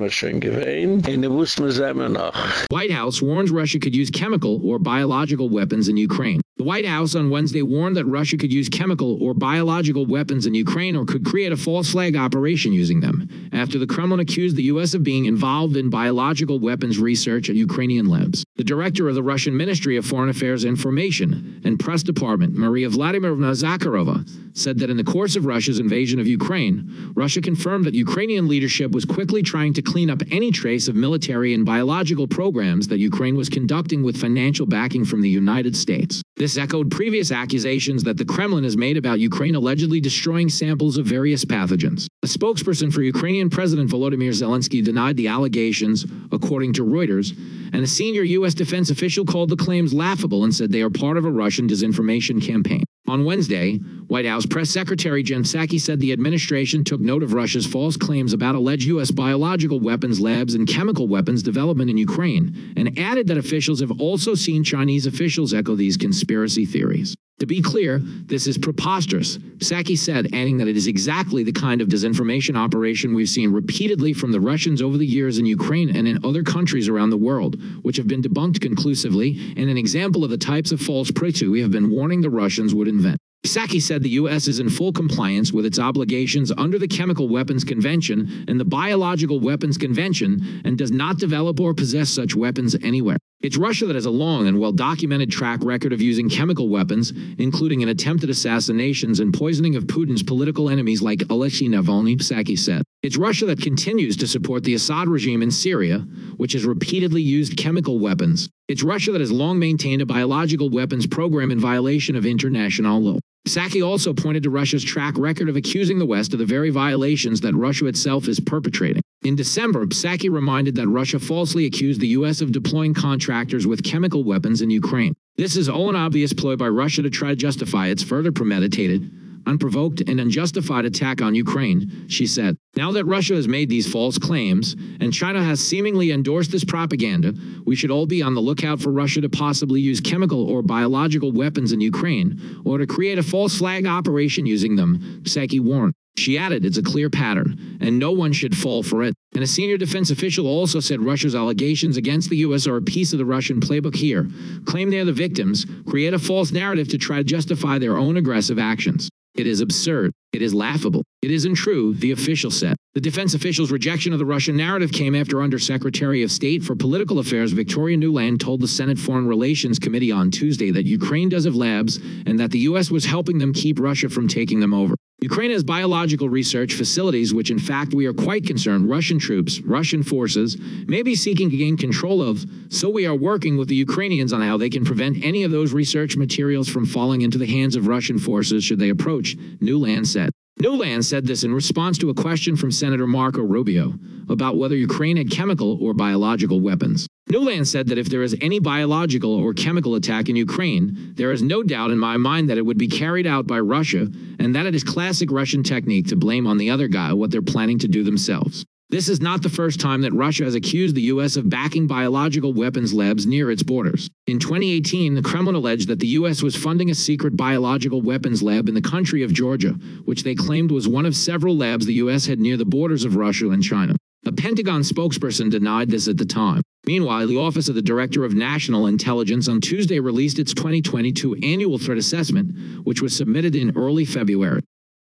wir schon gewähnt. Und mir selber noch. White House warns Russia could use chemical or biological weapons in Ukraine. The White House on Wednesday warned that Russia could use chemical or biological weapons in Ukraine or could create a false flag operation using them, after the Kremlin accused the U.S. of being involved in biological weapons research at Ukrainian labs. The director of the Russian Ministry of Foreign Affairs Information and Press Department, Maria Vladimirovna Zakharova, said that in the course of Russia's invasion of Ukraine, Russia confirmed that Ukrainian leadership was quickly trying to clean up any trace of military and biological programs that Ukraine was conducting with financial backing from the United States. This echoed previous accusations that the Kremlin has made about Ukraine allegedly destroying samples of various pathogens. A spokesperson for Ukrainian President Volodymyr Zelensky denied the allegations, according to Reuters, and a senior U.S. defense official called the claims laughable and said they are part of a Russian disinformation campaign. On Wednesday, White House Press Secretary Jen Psaki said the administration took note of Russia's false claims about alleged U.S. biological weapons labs and chemical weapons development in Ukraine, and added that officials have also seen Chinese officials echo these conspiracy theories. To be clear, this is preposterous, Psaki said, adding that it is exactly the kind of disinformation operation we've seen repeatedly from the Russians over the years in Ukraine and in other countries around the world, which have been debunked conclusively, and an example of the types of false pretu we have been warning the Russians would invent. Psaki said the U.S. is in full compliance with its obligations under the Chemical Weapons Convention and the Biological Weapons Convention and does not develop or possess such weapons anywhere. It's Russia that has a long and well documented track record of using chemical weapons, including in attempted assassinations and poisoning of Putin's political enemies like Alexei Navalny, Psaki said. It's Russia that continues to support the Assad regime in Syria, which has repeatedly used chemical weapons. It's Russia that has long maintained a biological weapons program in violation of international law. Psaki also pointed to Russia's track record of accusing the West of the very violations that Russia itself is perpetrating. In December, Psaki reminded that Russia falsely accused the U.S. of deploying contractors with chemical weapons in Ukraine. This is all an obvious ploy by Russia to try to justify its further premeditated, unprovoked, and unjustified attack on Ukraine, she said. Now that Russia has made these false claims, and China has seemingly endorsed this propaganda, we should all be on the lookout for Russia to possibly use chemical or biological weapons in Ukraine, or to create a false flag operation using them, Psaki warned. She added, it's a clear pattern, and no one should fall for it. And a senior defense official also said Russia's allegations against the U.S. are a piece of the Russian playbook here. Claim they're the victims, create a false narrative to try to justify their own aggressive actions. It is absurd. It is laughable. It isn't true, the official said. The defense official's rejection of the Russian narrative came after Undersecretary of State for Political Affairs Victoria Nuland told the Senate Foreign Relations Committee on Tuesday that Ukraine does have labs and that the U.S. was helping them keep Russia from taking them over. Ukraine has biological research facilities, which in fact we are quite concerned Russian troops, Russian forces, may be seeking to gain control of, so we are working with the Ukrainians on how they can prevent any of those research materials from falling into the hands of Russian forces should they approach, Nuland said. Nuland said this in response to a question from Senator Marco Rubio about whether Ukraine had chemical or biological weapons. Nuland said that if there is any biological or chemical attack in Ukraine, there is no doubt in my mind that it would be carried out by Russia and that it is classic Russian technique to blame on the other guy what they're planning to do themselves. This is not the first time that Russia has accused the U.S. of backing biological weapons labs near its borders. In 2018, the Kremlin alleged that the U.S. was funding a secret biological weapons lab in the country of Georgia, which they claimed was one of several labs the U.S. had near the borders of Russia and China. A Pentagon spokesperson denied this at the time. Meanwhile, the Office of the Director of National Intelligence on Tuesday released its 2022 annual threat assessment, which was submitted in early February.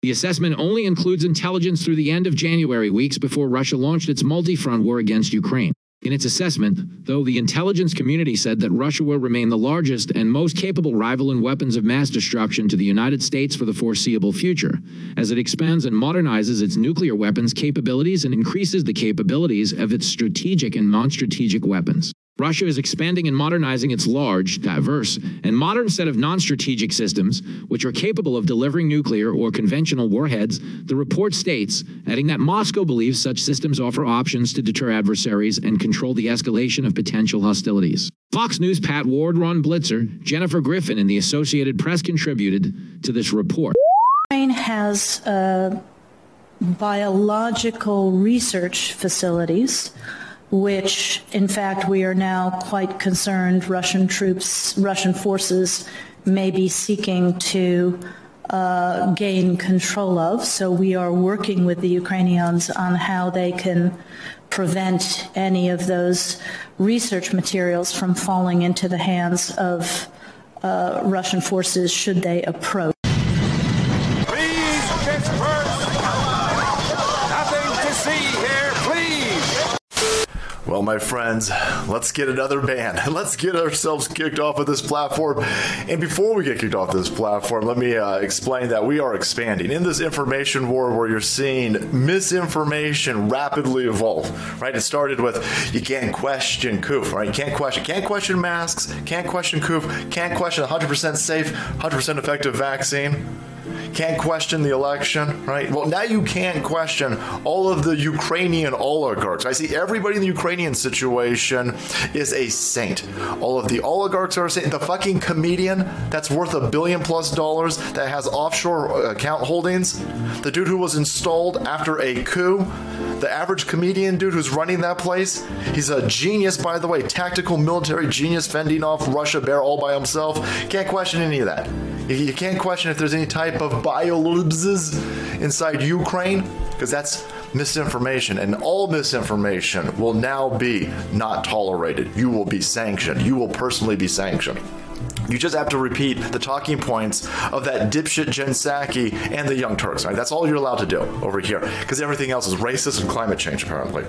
The assessment only includes intelligence through the end of January, weeks before Russia launched its multi front war against Ukraine. In its assessment, though the intelligence community said that Russia will remain the largest and most capable rival in weapons of mass destruction to the United States for the foreseeable future, as it expands and modernizes its nuclear weapons capabilities and increases the capabilities of its strategic and non strategic weapons. Russia is expanding and modernizing its large, diverse, and modern set of non strategic systems, which are capable of delivering nuclear or conventional warheads, the report states, adding that Moscow believes such systems offer options to deter adversaries and control the escalation of potential hostilities. Fox News' Pat Ward, Ronn Blitzer, Jennifer Griffin, and the Associated Press contributed to this report. Ukraine has uh, biological research facilities which in fact we are now quite concerned Russian troops, Russian forces may be seeking to uh, gain control of. So we are working with the Ukrainians on how they can prevent any of those research materials from falling into the hands of uh, Russian forces should they approach. My friends, let's get another ban. Let's get ourselves kicked off of this platform. And before we get kicked off this platform, let me uh, explain that we are expanding in this information war where you're seeing misinformation rapidly evolve. Right? It started with you can't question COOF, right? You can't question, can't question masks, can't question COOF, can't question 100% safe, 100% effective vaccine can't question the election, right? Well, now you can't question all of the Ukrainian oligarchs. I see everybody in the Ukrainian situation is a saint. All of the oligarchs are a saint. The fucking comedian that's worth a billion plus dollars that has offshore account holdings, the dude who was installed after a coup, the average comedian dude who's running that place, he's a genius by the way, tactical military genius fending off Russia bear all by himself. Can't question any of that. You can't question if there's any type of biolabs inside Ukraine because that's misinformation and all misinformation will now be not tolerated. You will be sanctioned. You will personally be sanctioned. You just have to repeat the talking points of that dipshit Jen Psaki and the Young Turks, right? That's all you're allowed to do over here because everything else is racist and climate change apparently.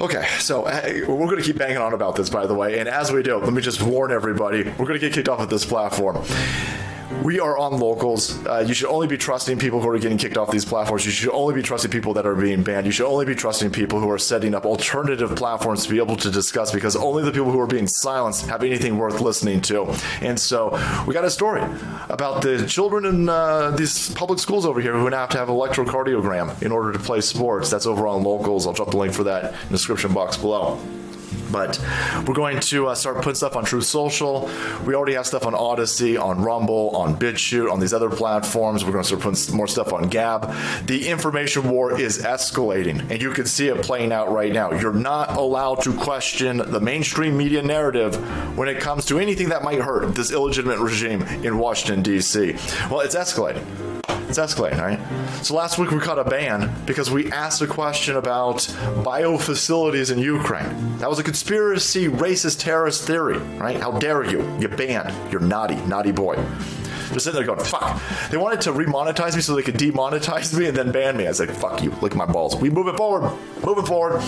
Okay, so uh, we're going to keep banging on about this by the way, and as we do, let me just warn everybody, we're going to get kicked off of this platform we are on locals. Uh, you should only be trusting people who are getting kicked off these platforms. You should only be trusting people that are being banned. You should only be trusting people who are setting up alternative platforms to be able to discuss because only the people who are being silenced have anything worth listening to. And so we got a story about the children in uh, these public schools over here who have to have an electrocardiogram in order to play sports. That's over on locals. I'll drop the link for that in the description box below. But we're going to uh, start putting stuff on Truth Social. We already have stuff on Odysee, on Rumble, on BitChute, on these other platforms. We're going to start putting more stuff on Gab. The information war is escalating, and you can see it playing out right now. You're not allowed to question the mainstream media narrative when it comes to anything that might hurt this illegitimate regime in Washington D.C. Well, it's escalating. It's escalating, right? So last week we caught a ban because we asked a question about bio facilities in Ukraine. That was a conspiracy racist terrorist theory, right? How dare you? You banned. You're naughty, naughty boy. Just sitting there going, fuck. They wanted to remonetize me so they could demonetize me and then ban me. I was like, fuck you. Look at my balls. We moving forward. Moving forward.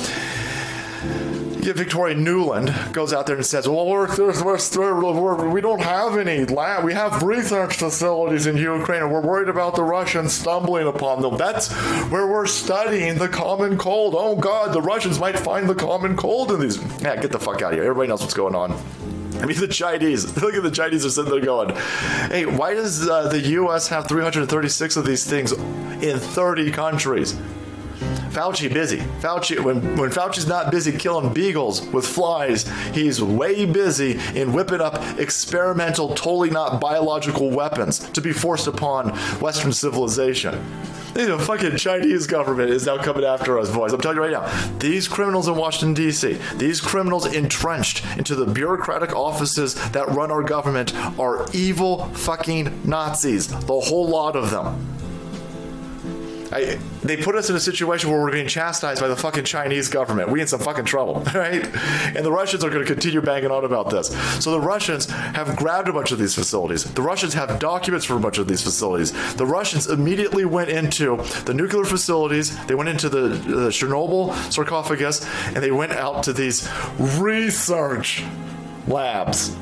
Yeah, Victoria Nuland goes out there and says, "Well, we're, we're, we're, we don't have any lab. We have research facilities in Ukraine, and we're worried about the Russians stumbling upon them. That's where we're studying the common cold. Oh God, the Russians might find the common cold in these. Yeah, get the fuck out of here. Everybody knows what's going on." I mean, the Chinese. Look at the Chinese are sitting there going, "Hey, why does uh, the U.S. have 336 of these things in 30 countries?" Fauci busy. Fauci when when Fauci's not busy killing beagles with flies, he's way busy in whipping up experimental totally not biological weapons to be forced upon western civilization. The fucking Chinese government is now coming after us, boys. I'm telling you right now. These criminals in Washington D.C., these criminals entrenched into the bureaucratic offices that run our government are evil fucking Nazis. The whole lot of them. I, they put us in a situation where we're being chastised by the fucking Chinese government. We in some fucking trouble, right? And the Russians are going to continue banging on about this. So the Russians have grabbed a bunch of these facilities. The Russians have documents for a bunch of these facilities. The Russians immediately went into the nuclear facilities. They went into the, the Chernobyl sarcophagus and they went out to these research labs.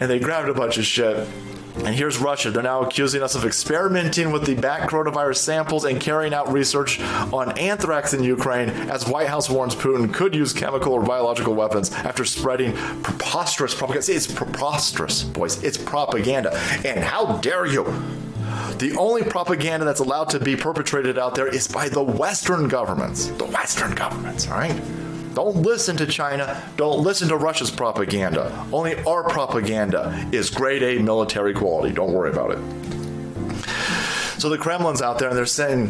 And they grabbed a bunch of shit and here's Russia. They're now accusing us of experimenting with the bat coronavirus samples and carrying out research on anthrax in Ukraine as White House warns Putin could use chemical or biological weapons after spreading preposterous propaganda. See, it's preposterous, boys. It's propaganda. And how dare you? The only propaganda that's allowed to be perpetrated out there is by the western governments. The western governments, all right? Don't listen to China. Don't listen to Russia's propaganda. Only our propaganda is grade A military quality. Don't worry about it. So the Kremlin's out there and they're saying,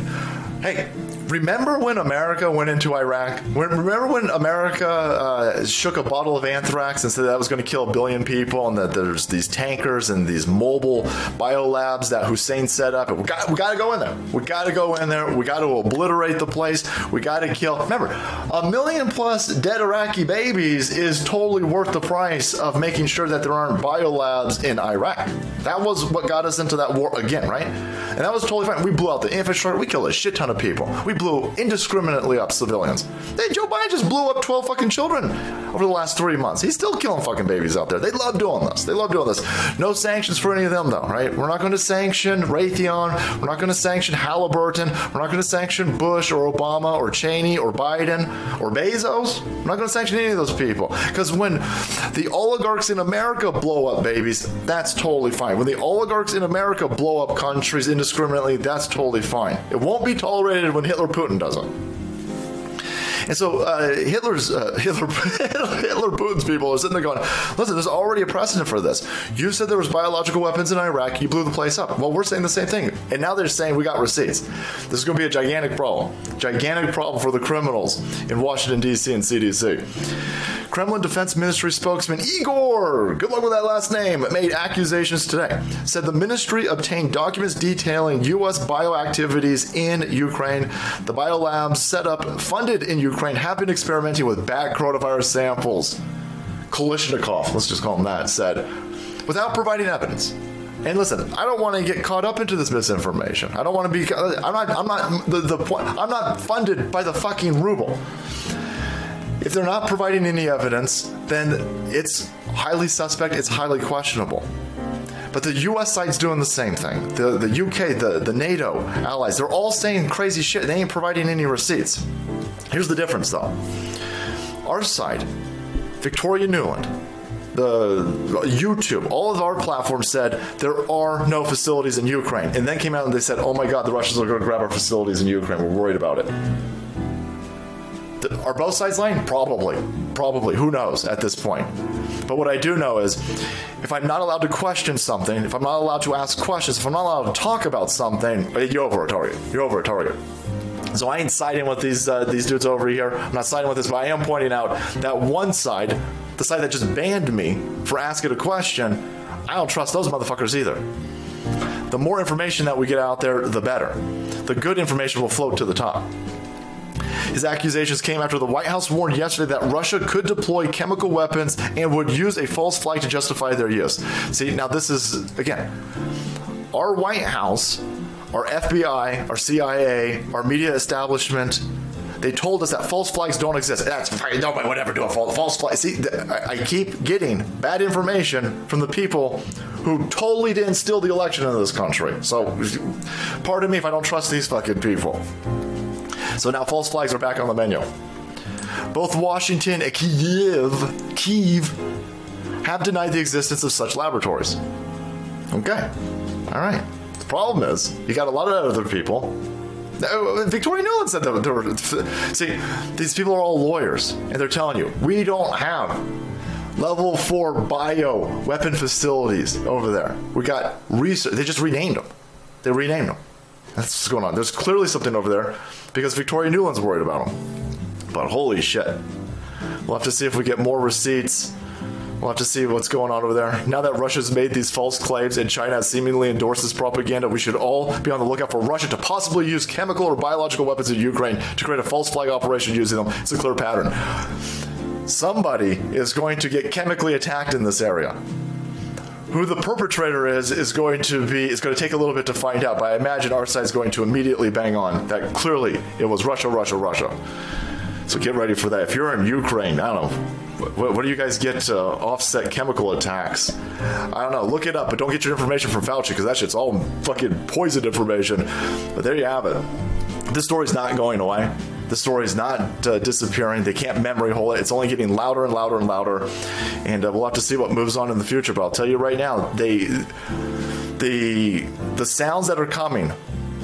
"Hey, remember when America went into Iraq? When, remember when America uh, shook a bottle of anthrax and said that was going to kill a billion people and that there's these tankers and these mobile biolabs that Hussein set up? we got we got to go in there. We got to go in there. We got to obliterate the place. We got to kill. Remember, a million plus dead Iraqi babies is totally worth the price of making sure that there aren't biolabs in Iraq. That was what got us into that war again, right? And that was totally fine. We blew out the infrastructure. We killed a shit ton of people. We blew indiscriminately up civilians. Hey, Joe Biden just blew up 12 fucking children over the last 3 months. He's still killing fucking babies out there. They love doing this. They love doing this. No sanctions for any of them though, right? We're not going to sanction Raytheon. We're not going to sanction Halliburton. We're not going to sanction Bush or Obama or Cheney or Biden or Bezos. We're not going to sanction any of those people cuz when the oligarchs in America blow up babies, that's totally fine. When the oligarchs in America blow up countries indiscriminately, that's totally fine. It won't be tolerated when Hitler Putin doesn't. And so uh, Hitler's uh, Hitler Hitler Putin's people are sitting there going, "Listen, there's already a precedent for this. You said there was biological weapons in Iraq. You blew the place up. Well, we're saying the same thing. And now they're saying we got receipts. This is going to be a gigantic problem. Gigantic problem for the criminals in Washington D.C. and CDC." Kremlin Defense Ministry spokesman Igor, good luck with that last name, made accusations today. Said the ministry obtained documents detailing US bioactivities in Ukraine. The biolabs set up funded in Ukraine have been experimenting with bat coronavirus samples. Kalishnikov, let's just call him that, said without providing evidence. And listen, I don't want to get caught up into this misinformation. I don't want to be I'm not I'm not the the point I'm not funded by the fucking ruble. If they're not providing any evidence, then it's highly suspect, it's highly questionable. But the US side's doing the same thing. The the UK, the the NATO allies, they're all saying crazy shit. They ain't providing any receipts. Here's the difference though. Our side, Victoria Nuland, the YouTube, all of our platforms said there are no facilities in Ukraine. And then came out and they said, "Oh my god, the Russians are going to grab our facilities in Ukraine. We're worried about it." Are both sides lying? Probably. Probably. Who knows at this point? But what I do know is if I'm not allowed to question something, if I'm not allowed to ask questions, if I'm not allowed to talk about something, you're over a target. You're over a target. So I ain't siding with these uh, these dudes over here. I'm not siding with this, but I am pointing out that one side, the side that just banned me for asking a question, I don't trust those motherfuckers either. The more information that we get out there, the better. The good information will float to the top. His accusations came after the White House warned yesterday that Russia could deploy chemical weapons and would use a false flag to justify their use. See, now this is again, our White House, our FBI, our CIA, our media establishment they told us that false flags don't exist. That's fine. Nobody would ever do a false, false flag. See, I keep getting bad information from the people who totally didn't steal the election in this country. So, pardon me if I don't trust these fucking people. So now false flags are back on the menu. Both Washington and Kiev, have denied the existence of such laboratories. Okay. All right. The problem is, you got a lot of other people uh, Victoria Nuland said that. Were, see, these people are all lawyers, and they're telling you we don't have level four bio weapon facilities over there. We got research. They just renamed them. They renamed them. That's what's going on. There's clearly something over there because Victoria Nuland's worried about them. But holy shit. We'll have to see if we get more receipts. We'll have to see what's going on over there. Now that Russia's made these false claims and China has seemingly endorsed this propaganda, we should all be on the lookout for Russia to possibly use chemical or biological weapons in Ukraine to create a false flag operation using them. It's a clear pattern. Somebody is going to get chemically attacked in this area who the perpetrator is is going to be is going to take a little bit to find out but i imagine our side is going to immediately bang on that clearly it was russia russia russia. So get ready for that. If you're in ukraine i don't know what, what do you guys get to offset chemical attacks? I don't know look it up but don't get your information from fauci because that shit's all fucking poison information. But there you have it. This story's not going away the story is not uh, disappearing. They can't memory hole it. It's only getting louder and louder and louder. And uh, we'll have to see what moves on in the future. But I'll tell you right now, they the the sounds that are coming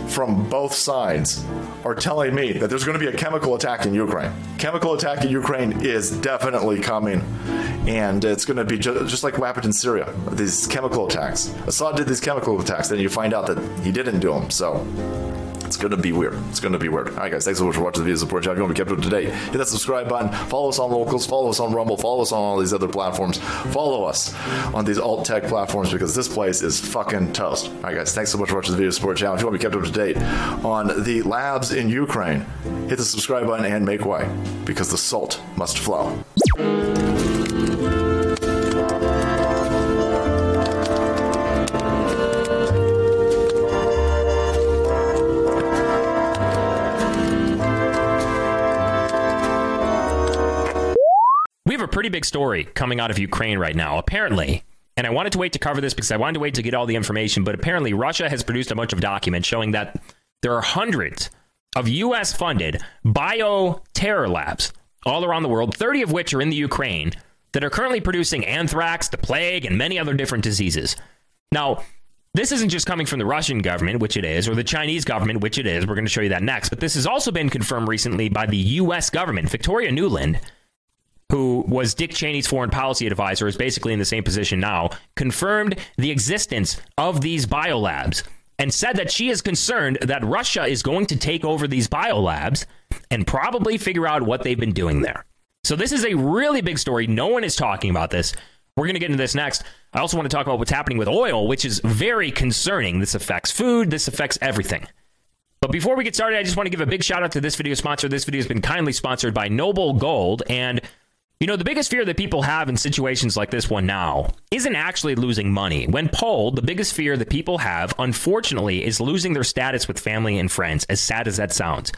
from both sides are telling me that there's going to be a chemical attack in Ukraine. Chemical attack in Ukraine is definitely coming and it's going to be ju just like what happened in Syria. These chemical attacks. Assad did these chemical attacks then you find out that he didn't do them. So it's going to be weird. It's going to be weird. All right, guys. Thanks so much for watching the video. Support channel. If you want to be kept up to date, hit that subscribe button. Follow us on Locals. Follow us on Rumble. Follow us on all these other platforms. Follow us on these alt tech platforms because this place is fucking toast. All right, guys. Thanks so much for watching the video. Support channel. If you want to be kept up to date on the labs in Ukraine, hit the subscribe button and make way because the salt must flow. Pretty big story coming out of Ukraine right now, apparently. And I wanted to wait to cover this because I wanted to wait to get all the information, but apparently Russia has produced a bunch of documents showing that there are hundreds of US funded bioterror labs all around the world, 30 of which are in the Ukraine that are currently producing anthrax, the plague, and many other different diseases. Now, this isn't just coming from the Russian government, which it is, or the Chinese government, which it is. We're going to show you that next. But this has also been confirmed recently by the US government. Victoria Nuland who was Dick Cheney's foreign policy advisor, is basically in the same position now, confirmed the existence of these biolabs and said that she is concerned that Russia is going to take over these biolabs and probably figure out what they've been doing there. So this is a really big story. No one is talking about this. We're going to get into this next. I also want to talk about what's happening with oil, which is very concerning. This affects food, this affects everything. But before we get started, I just want to give a big shout out to this video sponsor. This video has been kindly sponsored by Noble Gold and you know, the biggest fear that people have in situations like this one now isn't actually losing money. When polled, the biggest fear that people have, unfortunately, is losing their status with family and friends, as sad as that sounds.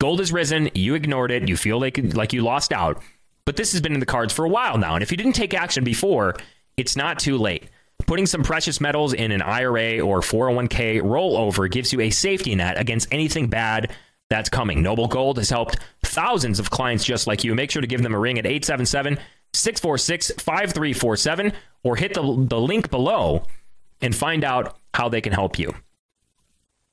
Gold has risen, you ignored it, you feel like, like you lost out. But this has been in the cards for a while now, and if you didn't take action before, it's not too late. Putting some precious metals in an IRA or 401k rollover gives you a safety net against anything bad that's coming. Noble Gold has helped thousands of clients just like you. Make sure to give them a ring at 877 646 5347 or hit the, the link below and find out how they can help you.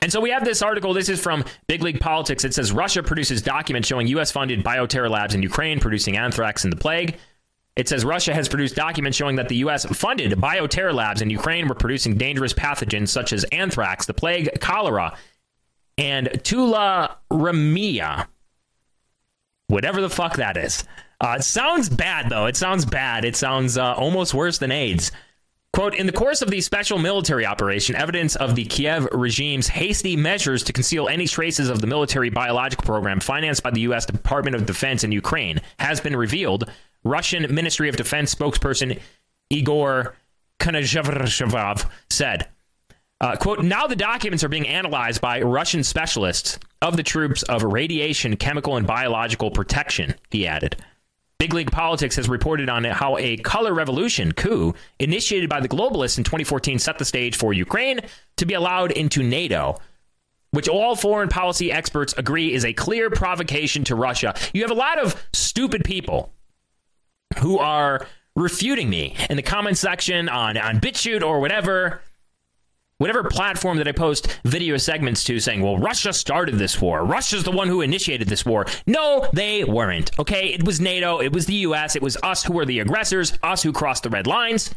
And so we have this article. This is from Big League Politics. It says Russia produces documents showing U.S. funded bioterror labs in Ukraine producing anthrax and the plague. It says Russia has produced documents showing that the U.S. funded bioterror labs in Ukraine were producing dangerous pathogens such as anthrax, the plague, cholera, and tularemia. Whatever the fuck that is. Uh, it sounds bad, though. It sounds bad. It sounds uh, almost worse than AIDS. Quote, in the course of the special military operation, evidence of the Kiev regime's hasty measures to conceal any traces of the military biological program financed by the U.S. Department of Defense in Ukraine has been revealed, Russian Ministry of Defense spokesperson Igor Konashev said. Uh, quote, now the documents are being analyzed by Russian specialists of the troops of radiation, chemical, and biological protection, he added. Big League Politics has reported on how a color revolution coup initiated by the globalists in 2014 set the stage for Ukraine to be allowed into NATO, which all foreign policy experts agree is a clear provocation to Russia. You have a lot of stupid people who are refuting me in the comment section on, on BitChute or whatever whatever platform that I post video segments to saying, well, Russia started this war. Russia's the one who initiated this war. No, they weren't. Okay. It was NATO. It was the US. It was us who were the aggressors, us who crossed the red lines.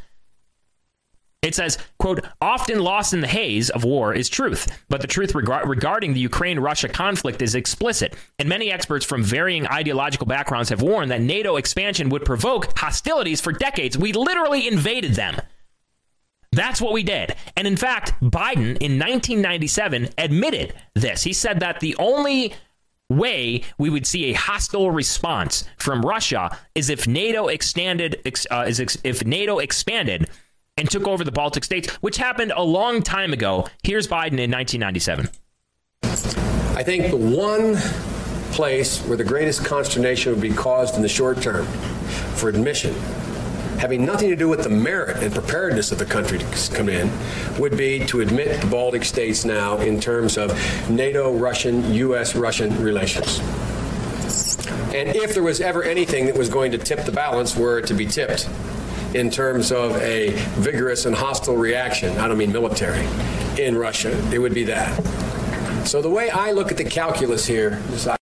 It says, quote, often lost in the haze of war is truth, but the truth reg- regarding the Ukraine Russia conflict is explicit. And many experts from varying ideological backgrounds have warned that NATO expansion would provoke hostilities for decades. We literally invaded them. That's what we did. And in fact, Biden in 1997 admitted this. He said that the only way we would see a hostile response from Russia is if NATO extended uh, is ex- if NATO expanded and took over the Baltic states, which happened a long time ago. Here's Biden in 1997. I think the one place where the greatest consternation would be caused in the short term for admission having nothing to do with the merit and preparedness of the country to come in, would be to admit the Baltic states now in terms of NATO Russian, US Russian relations. And if there was ever anything that was going to tip the balance, were it to be tipped in terms of a vigorous and hostile reaction, I don't mean military, in Russia, it would be that. So the way I look at the calculus here is I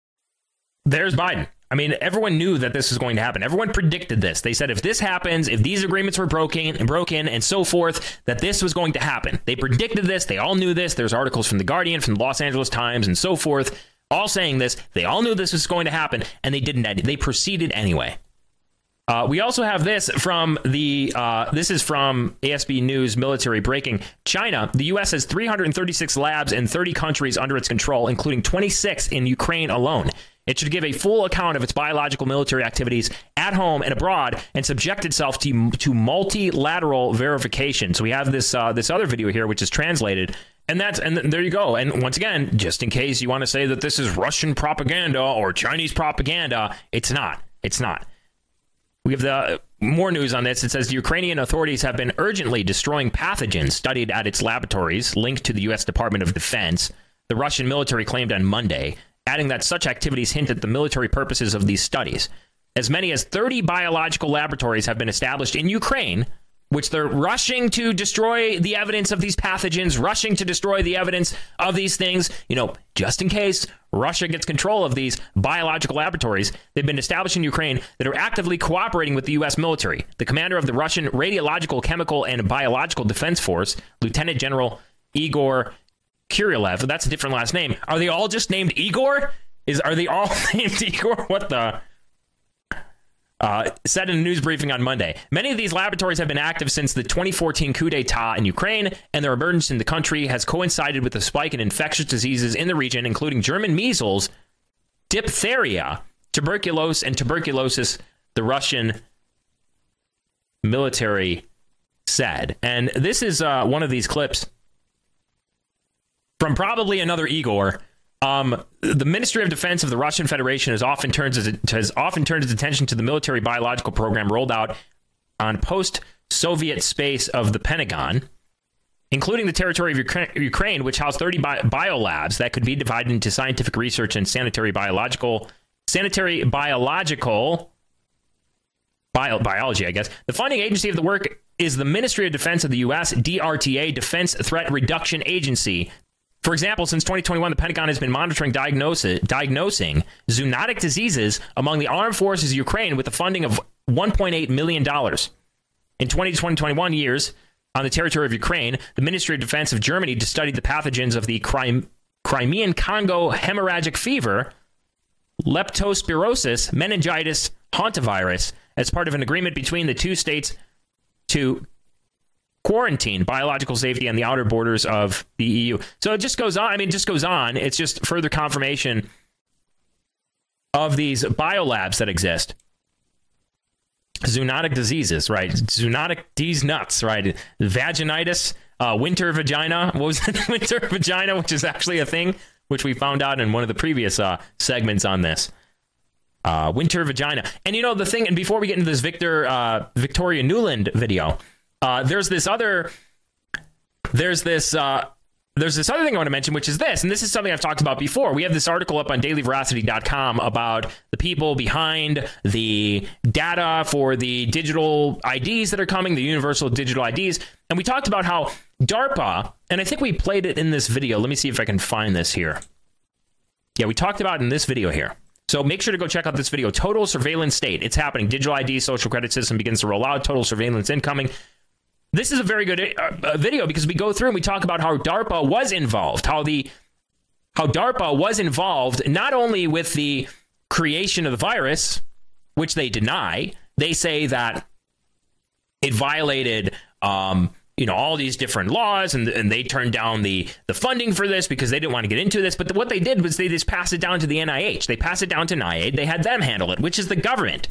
There's Biden. I mean, everyone knew that this was going to happen. Everyone predicted this. They said if this happens, if these agreements were broken and broken and so forth, that this was going to happen. They predicted this. They all knew this. There's articles from the Guardian, from the Los Angeles Times, and so forth, all saying this. They all knew this was going to happen, and they didn't. They proceeded anyway. Uh, we also have this from the. Uh, this is from ASB News Military Breaking. China, the U.S. has 336 labs in 30 countries under its control, including 26 in Ukraine alone. It should give a full account of its biological military activities at home and abroad and subject itself to, to multilateral verification. So we have this uh, this other video here, which is translated. And that's and there you go. And once again, just in case you want to say that this is Russian propaganda or Chinese propaganda, it's not. It's not. We have the more news on this. It says the Ukrainian authorities have been urgently destroying pathogens studied at its laboratories linked to the U.S. Department of Defense. The Russian military claimed on Monday adding that such activities hint at the military purposes of these studies. As many as 30 biological laboratories have been established in Ukraine, which they're rushing to destroy the evidence of these pathogens, rushing to destroy the evidence of these things, you know, just in case Russia gets control of these biological laboratories. They've been established in Ukraine that are actively cooperating with the U.S. military. The commander of the Russian Radiological, Chemical, and Biological Defense Force, Lieutenant General Igor Kuryaev. That's a different last name. Are they all just named Igor? Is are they all named Igor? What the? Uh, said in a news briefing on Monday. Many of these laboratories have been active since the 2014 coup d'etat in Ukraine, and their emergence in the country has coincided with a spike in infectious diseases in the region, including German measles, diphtheria, tuberculosis, and tuberculosis. The Russian military said, and this is uh, one of these clips from probably another Igor. Um, the Ministry of Defense of the Russian Federation has often turned its, has often turned its attention to the military biological program rolled out on post Soviet space of the Pentagon, including the territory of Ukraine, which housed 30 bi- biolabs that could be divided into scientific research and sanitary biological, sanitary biological bio, biology, I guess. The funding agency of the work is the Ministry of Defense of the U.S., DRTA, Defense Threat Reduction Agency. For example, since 2021, the Pentagon has been monitoring diagnosing zoonotic diseases among the armed forces of Ukraine with the funding of $1.8 million. In 2020-2021 years, on the territory of Ukraine, the Ministry of Defense of Germany studied the pathogens of the Crime, Crimean Congo hemorrhagic fever, leptospirosis, meningitis, hantavirus, as part of an agreement between the two states to quarantine biological safety on the outer borders of the EU. So it just goes on. I mean, it just goes on. It's just further confirmation of these biolabs that exist zoonotic diseases, right? Zoonotic these nuts, right? Vaginitis, uh, winter vagina. What was it? winter vagina, which is actually a thing, which we found out in one of the previous uh, segments on this. Uh, winter vagina. And you know the thing. And before we get into this Victor uh, Victoria Nuland video, uh, there's this other. There's this uh, there's this other thing I want to mention, which is this, and this is something I've talked about before. We have this article up on dailyveracity.com about the people behind the data for the digital IDs that are coming, the universal digital IDs. And we talked about how DARPA, and I think we played it in this video. Let me see if I can find this here. Yeah, we talked about it in this video here. So make sure to go check out this video. Total surveillance state. It's happening. Digital ID social credit system begins to roll out. Total surveillance incoming. This is a very good uh, uh, video because we go through and we talk about how DARPA was involved, how the how DARPA was involved not only with the creation of the virus, which they deny. They say that it violated um, you know all these different laws and, and they turned down the the funding for this because they didn't want to get into this. But the, what they did was they just passed it down to the NIH they passed it down to NIAID they had them handle it which is the government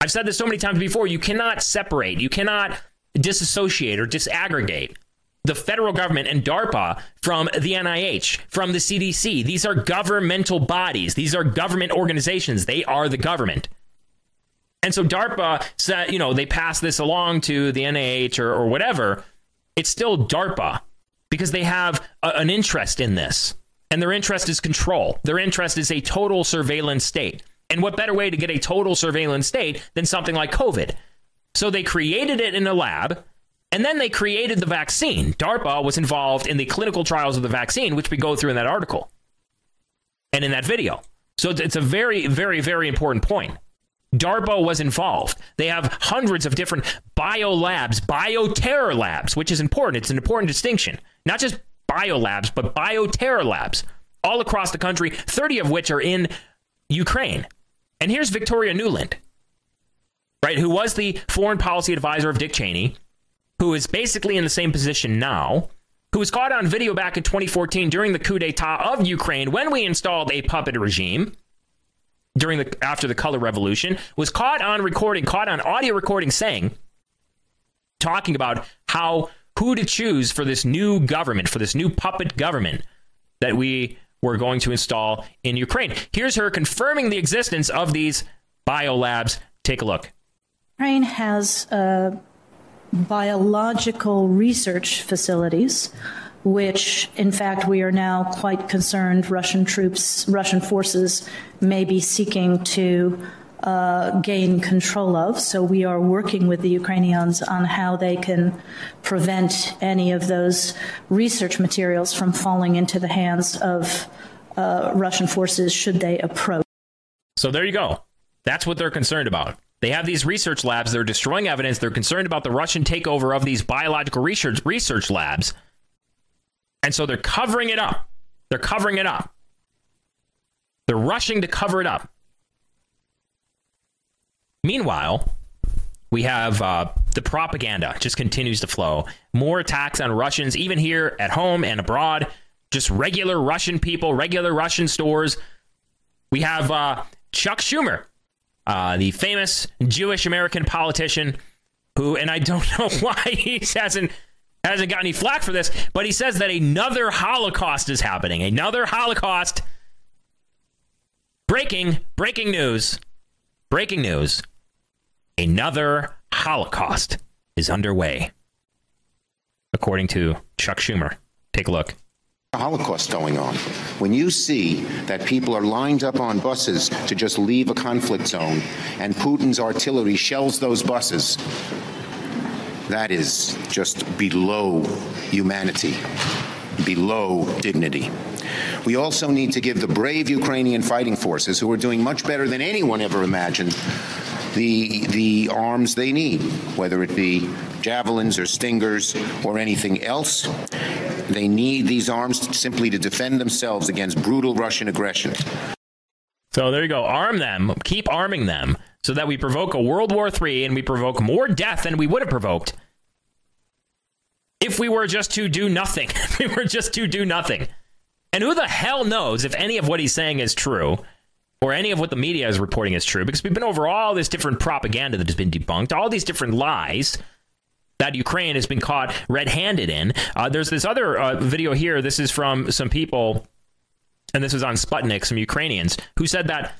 I've said this so many times before. You cannot separate, you cannot disassociate or disaggregate the federal government and DARPA from the NIH, from the CDC. These are governmental bodies, these are government organizations. They are the government. And so DARPA said, you know, they pass this along to the NIH or, or whatever. It's still DARPA because they have a, an interest in this. And their interest is control. Their interest is a total surveillance state. And what better way to get a total surveillance state than something like COVID? So they created it in a lab, and then they created the vaccine. DARPA was involved in the clinical trials of the vaccine, which we go through in that article and in that video. So it's a very, very, very important point. DARPA was involved. They have hundreds of different biolabs, bioterror labs, which is important. It's an important distinction. Not just bio labs, but bioterror labs all across the country, 30 of which are in Ukraine. And here's Victoria Nuland, right, who was the foreign policy advisor of Dick Cheney, who is basically in the same position now, who was caught on video back in 2014 during the coup d'etat of Ukraine when we installed a puppet regime during the after the color revolution was caught on recording caught on audio recording saying talking about how who to choose for this new government for this new puppet government that we we're going to install in Ukraine. Here's her confirming the existence of these biolabs. Take a look. Ukraine has uh, biological research facilities, which, in fact, we are now quite concerned Russian troops, Russian forces may be seeking to uh, gain control of. So we are working with the Ukrainians on how they can prevent any of those research materials from falling into the hands of uh, Russian forces should they approach. So there you go. That's what they're concerned about. They have these research labs. They're destroying evidence. They're concerned about the Russian takeover of these biological research research labs. And so they're covering it up. They're covering it up. They're rushing to cover it up. Meanwhile, we have uh, the propaganda just continues to flow. More attacks on Russians, even here at home and abroad. Just regular Russian people, regular Russian stores. We have uh, Chuck Schumer, uh, the famous Jewish American politician, who, and I don't know why he hasn't hasn't got any flack for this, but he says that another Holocaust is happening. Another Holocaust. Breaking, breaking news. Breaking news. Another Holocaust is underway, according to Chuck Schumer. Take a look. Holocaust going on. When you see that people are lined up on buses to just leave a conflict zone and Putin's artillery shells those buses, that is just below humanity, below dignity. We also need to give the brave Ukrainian fighting forces, who are doing much better than anyone ever imagined, the, the arms they need, whether it be javelins or stingers or anything else. They need these arms simply to defend themselves against brutal Russian aggression. So there you go. Arm them. Keep arming them so that we provoke a World War III and we provoke more death than we would have provoked if we were just to do nothing. we were just to do nothing. And who the hell knows if any of what he's saying is true or any of what the media is reporting is true because we've been over all this different propaganda that has been debunked, all these different lies that Ukraine has been caught red handed in. Uh, there's this other uh, video here. This is from some people, and this was on Sputnik, some Ukrainians, who said that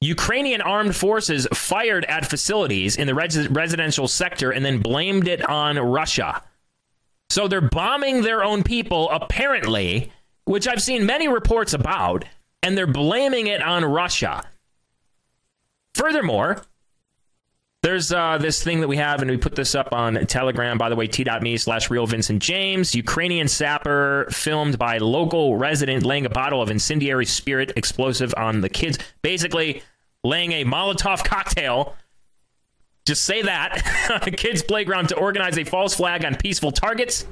Ukrainian armed forces fired at facilities in the res- residential sector and then blamed it on Russia. So they're bombing their own people, apparently, which I've seen many reports about, and they're blaming it on Russia. Furthermore, there's uh, this thing that we have, and we put this up on Telegram, by the way, t.me slash real Vincent James. Ukrainian sapper filmed by local resident laying a bottle of incendiary spirit explosive on the kids. Basically, laying a Molotov cocktail. Just say that on a kid's playground to organize a false flag on peaceful targets.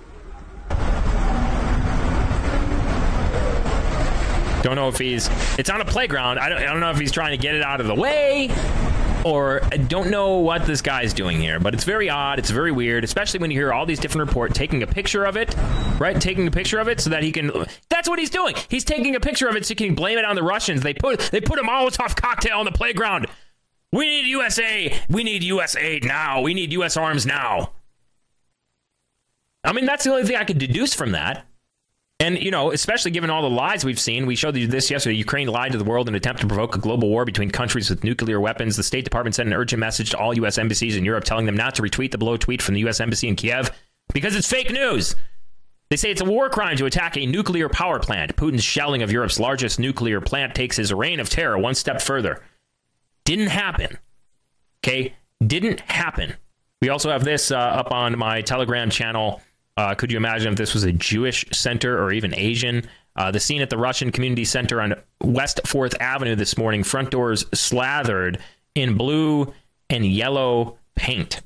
Don't know if he's. It's on a playground. I don't, I don't know if he's trying to get it out of the way or I don't know what this guy's doing here, but it's very odd. It's very weird, especially when you hear all these different reports taking a picture of it, right? Taking a picture of it so that he can. That's what he's doing. He's taking a picture of it so he can blame it on the Russians. They put they put a Molotov cocktail on the playground. We need USA. We need USA now. We need U.S. arms now. I mean, that's the only thing I could deduce from that. And, you know, especially given all the lies we've seen, we showed you this yesterday. Ukraine lied to the world in an attempt to provoke a global war between countries with nuclear weapons. The State Department sent an urgent message to all U.S. embassies in Europe telling them not to retweet the below tweet from the U.S. Embassy in Kiev because it's fake news. They say it's a war crime to attack a nuclear power plant. Putin's shelling of Europe's largest nuclear plant takes his reign of terror one step further. Didn't happen. Okay? Didn't happen. We also have this uh, up on my Telegram channel. Uh, could you imagine if this was a Jewish center or even Asian? Uh, the scene at the Russian Community Center on West 4th Avenue this morning, front doors slathered in blue and yellow paint.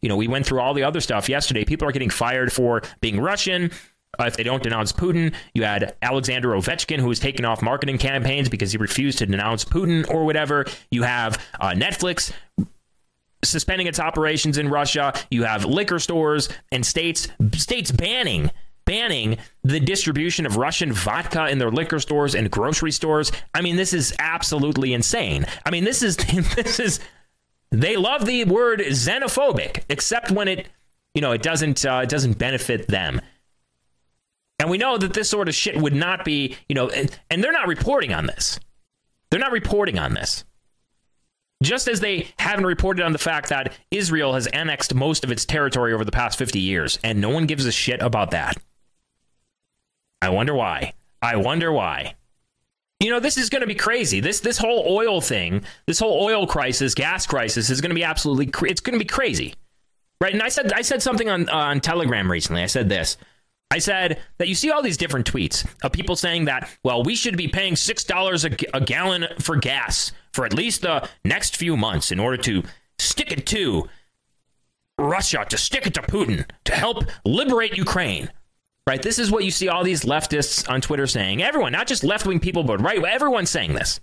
You know, we went through all the other stuff yesterday. People are getting fired for being Russian. Uh, if they don't denounce Putin, you had Alexander Ovechkin, who was taken off marketing campaigns because he refused to denounce Putin or whatever. You have uh, Netflix suspending its operations in Russia. You have liquor stores and states states banning banning the distribution of Russian vodka in their liquor stores and grocery stores. I mean, this is absolutely insane. I mean, this is this is they love the word xenophobic, except when it you know it doesn't uh, it doesn't benefit them. And we know that this sort of shit would not be, you know, and they're not reporting on this. They're not reporting on this. Just as they haven't reported on the fact that Israel has annexed most of its territory over the past 50 years, and no one gives a shit about that. I wonder why. I wonder why. You know, this is going to be crazy. This this whole oil thing, this whole oil crisis, gas crisis is going to be absolutely it's going to be crazy. Right? And I said I said something on uh, on Telegram recently. I said this. I said that you see all these different tweets of people saying that, well, we should be paying $6 a, a gallon for gas for at least the next few months in order to stick it to Russia, to stick it to Putin, to help liberate Ukraine. Right? This is what you see all these leftists on Twitter saying. Everyone, not just left wing people, but right, everyone's saying this.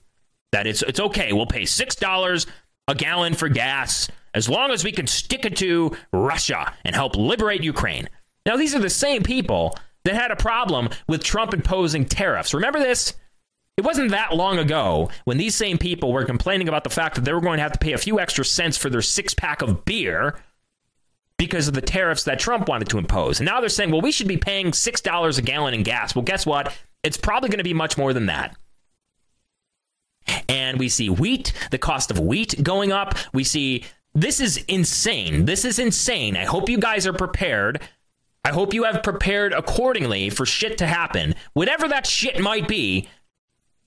That it's it's okay. We'll pay six dollars a gallon for gas as long as we can stick it to Russia and help liberate Ukraine. Now, these are the same people that had a problem with Trump imposing tariffs. Remember this? It wasn't that long ago when these same people were complaining about the fact that they were going to have to pay a few extra cents for their six pack of beer because of the tariffs that Trump wanted to impose. And now they're saying, well, we should be paying $6 a gallon in gas. Well, guess what? It's probably going to be much more than that. And we see wheat, the cost of wheat going up. We see This is insane. This is insane. I hope you guys are prepared. I hope you have prepared accordingly for shit to happen, whatever that shit might be.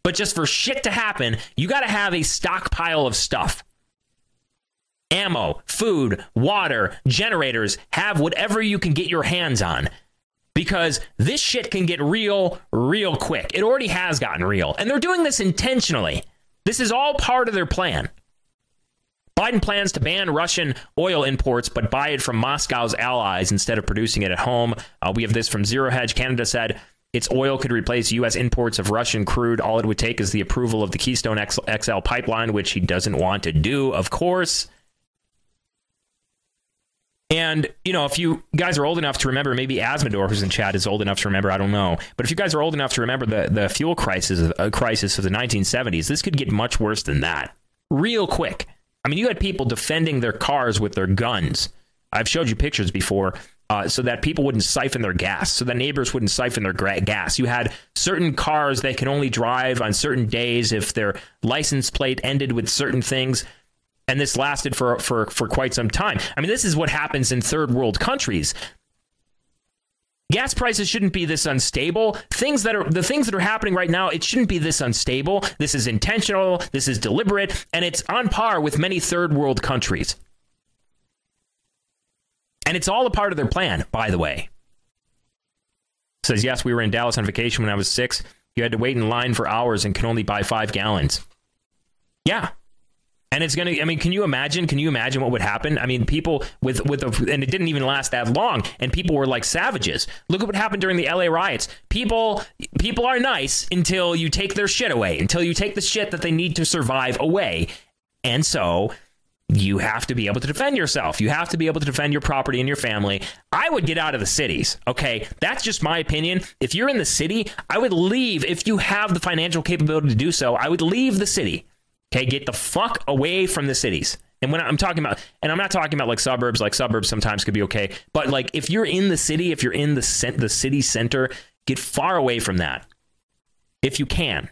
But just for shit to happen, you got to have a stockpile of stuff ammo, food, water, generators, have whatever you can get your hands on. Because this shit can get real, real quick. It already has gotten real. And they're doing this intentionally. This is all part of their plan. Biden plans to ban Russian oil imports, but buy it from Moscow's allies instead of producing it at home. Uh, we have this from Zero Hedge. Canada said its oil could replace U.S. imports of Russian crude. All it would take is the approval of the Keystone XL pipeline, which he doesn't want to do, of course. And, you know, if you guys are old enough to remember, maybe Asmodor, who's in chat, is old enough to remember, I don't know. But if you guys are old enough to remember the, the fuel crisis, uh, crisis of the 1970s, this could get much worse than that. Real quick. I mean, you had people defending their cars with their guns. I've showed you pictures before. Uh, so that people wouldn't siphon their gas, so that neighbors wouldn't siphon their gra- gas. You had certain cars that can only drive on certain days if their license plate ended with certain things and this lasted for for for quite some time. I mean, this is what happens in third world countries. Gas prices shouldn't be this unstable. Things that are the things that are happening right now, it shouldn't be this unstable. This is intentional, this is deliberate, and it's on par with many third world countries. And it's all a part of their plan, by the way. Says, yes, we were in Dallas on vacation when I was six. You had to wait in line for hours and can only buy five gallons. Yeah, and it's going to, I mean, can you imagine? Can you imagine what would happen? I mean, people with, with, a, and it didn't even last that long, and people were like savages. Look at what happened during the LA riots. People, people are nice until you take their shit away, until you take the shit that they need to survive away. And so you have to be able to defend yourself. You have to be able to defend your property and your family. I would get out of the cities. Okay. That's just my opinion. If you're in the city, I would leave. If you have the financial capability to do so, I would leave the city. Okay, get the fuck away from the cities. And when I'm talking about, and I'm not talking about like suburbs, like suburbs sometimes could be okay, but like if you're in the city, if you're in the the city center, get far away from that, if you can.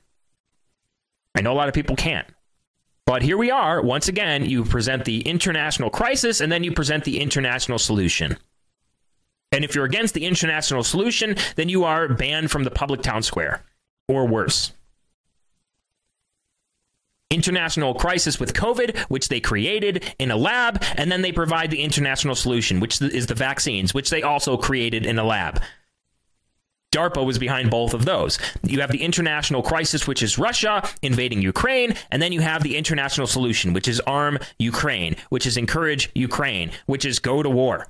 I know a lot of people can't, but here we are. Once again, you present the international crisis, and then you present the international solution. And if you're against the international solution, then you are banned from the public town square, or worse international crisis with COVID, which they created in a lab, and then they provide the international solution, which is the vaccines, which they also created in a lab. DARPA was behind both of those. You have the international crisis, which is Russia invading Ukraine, and then you have the international solution, which is arm Ukraine, which is encourage Ukraine, which is go to war.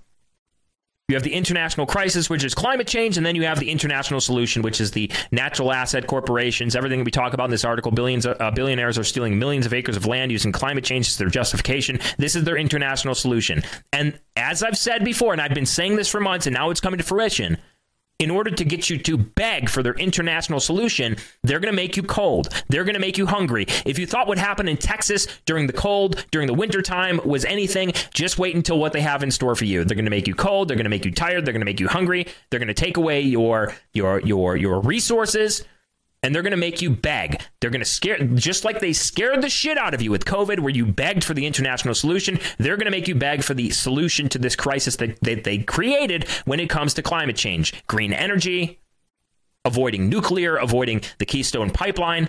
You have the international crisis, which is climate change, and then you have the international solution, which is the natural asset corporations. Everything we talk about in this article, billions, uh, billionaires are stealing millions of acres of land using climate change as their justification. This is their international solution. And as I've said before, and I've been saying this for months, and now it's coming to fruition in order to get you to beg for their international solution, they're going to make you cold. They're going to make you hungry. If you thought what happened in Texas during the cold, during the wintertime was anything, just wait until what they have in store for you. They're going to make you cold, they're going to make you tired, they're going to make you hungry, they're going to take away your your your your resources and they're going to make you beg. They're going to scare, just like they scared the shit out of you with COVID, where you begged for the international solution. They're going to make you beg for the solution to this crisis that, that they created when it comes to climate change, green energy, avoiding nuclear, avoiding the Keystone pipeline.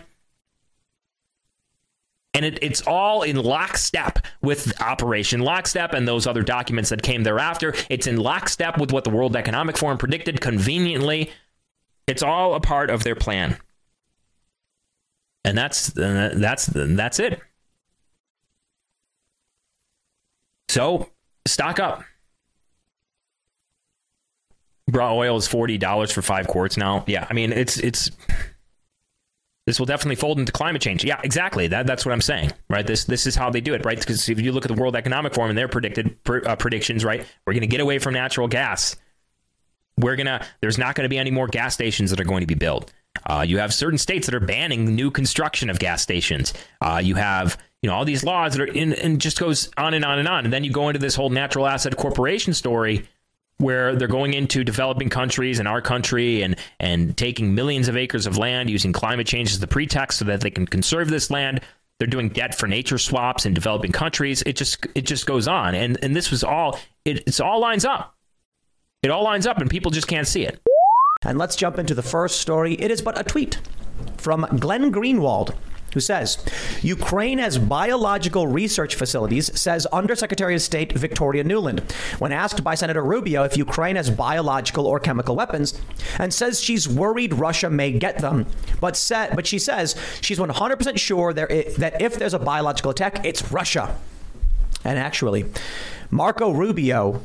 And it, it's all in lockstep with Operation Lockstep and those other documents that came thereafter. It's in lockstep with what the World Economic Forum predicted conveniently. It's all a part of their plan and that's that's that's it. So stock up. Raw oil is forty dollars for five quarts now. Yeah, I mean it's it's this will definitely fold into climate change. Yeah, exactly. That, that's what I'm saying, right? This this is how they do it, right? Because if you look at the World Economic Forum and their predicted pr- uh, predictions, right, we're going to get away from natural gas. We're gonna. There's not going to be any more gas stations that are going to be built. Uh, you have certain states that are banning new construction of gas stations. Uh, you have you know all these laws that are in and just goes on and on and on. And then you go into this whole natural asset corporation story where they're going into developing countries and our country and and taking millions of acres of land using climate change as the pretext so that they can conserve this land. They're doing debt for nature swaps in developing countries. It just it just goes on. And and this was all it, it's all lines up. It all lines up and people just can't see it. And let's jump into the first story. It is but a tweet from Glenn Greenwald who says Ukraine has biological research facilities, says Undersecretary of State Victoria Nuland, when asked by Senator Rubio if Ukraine has biological or chemical weapons, and says she's worried Russia may get them, but said but she says she's 100% sure there that if there's a biological attack, it's Russia. And actually, Marco Rubio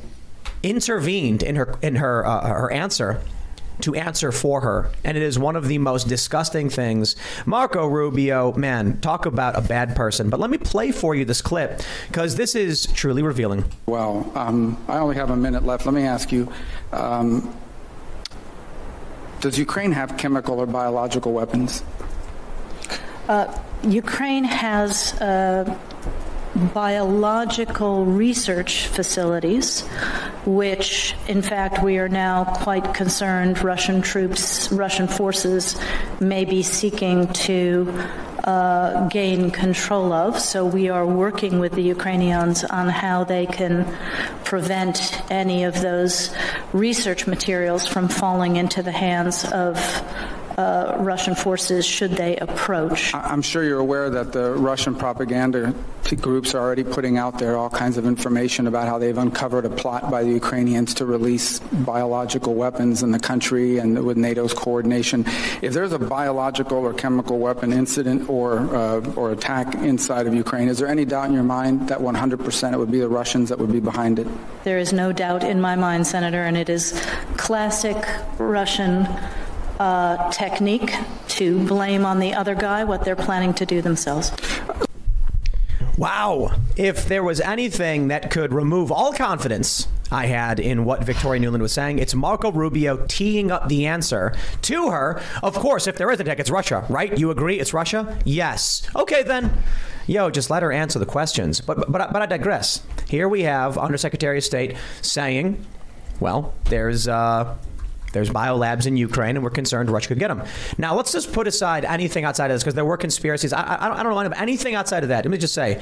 intervened in her in her uh, her answer to answer for her. And it is one of the most disgusting things. Marco Rubio, man, talk about a bad person. But let me play for you this clip because this is truly revealing. Well, um, I only have a minute left. Let me ask you um, Does Ukraine have chemical or biological weapons? Uh, Ukraine has. Uh biological research facilities, which, in fact, we are now quite concerned Russian troops, Russian forces may be seeking to uh, gain control of. So we are working with the Ukrainians on how they can prevent any of those research materials from falling into the hands of uh, Russian forces should they approach. I'm sure you're aware that the Russian propaganda groups are already putting out there all kinds of information about how they've uncovered a plot by the Ukrainians to release biological weapons in the country and with NATO's coordination. If there's a biological or chemical weapon incident or uh, or attack inside of Ukraine, is there any doubt in your mind that 100% it would be the Russians that would be behind it? There is no doubt in my mind, Senator, and it is classic Russian uh, technique to blame on the other guy what they're planning to do themselves. Wow. If there was anything that could remove all confidence I had in what Victoria Nuland was saying, it's Marco Rubio teeing up the answer to her. Of course, if there is a tech, it's Russia, right? You agree it's Russia? Yes. Okay, then. Yo, just let her answer the questions. But but but I digress. Here we have Undersecretary of State saying, well, there's uh there's biolabs in Ukraine, and we're concerned Russia could get them. Now, let's just put aside anything outside of this because there were conspiracies. I, I, I don't know anything outside of that. Let me just say.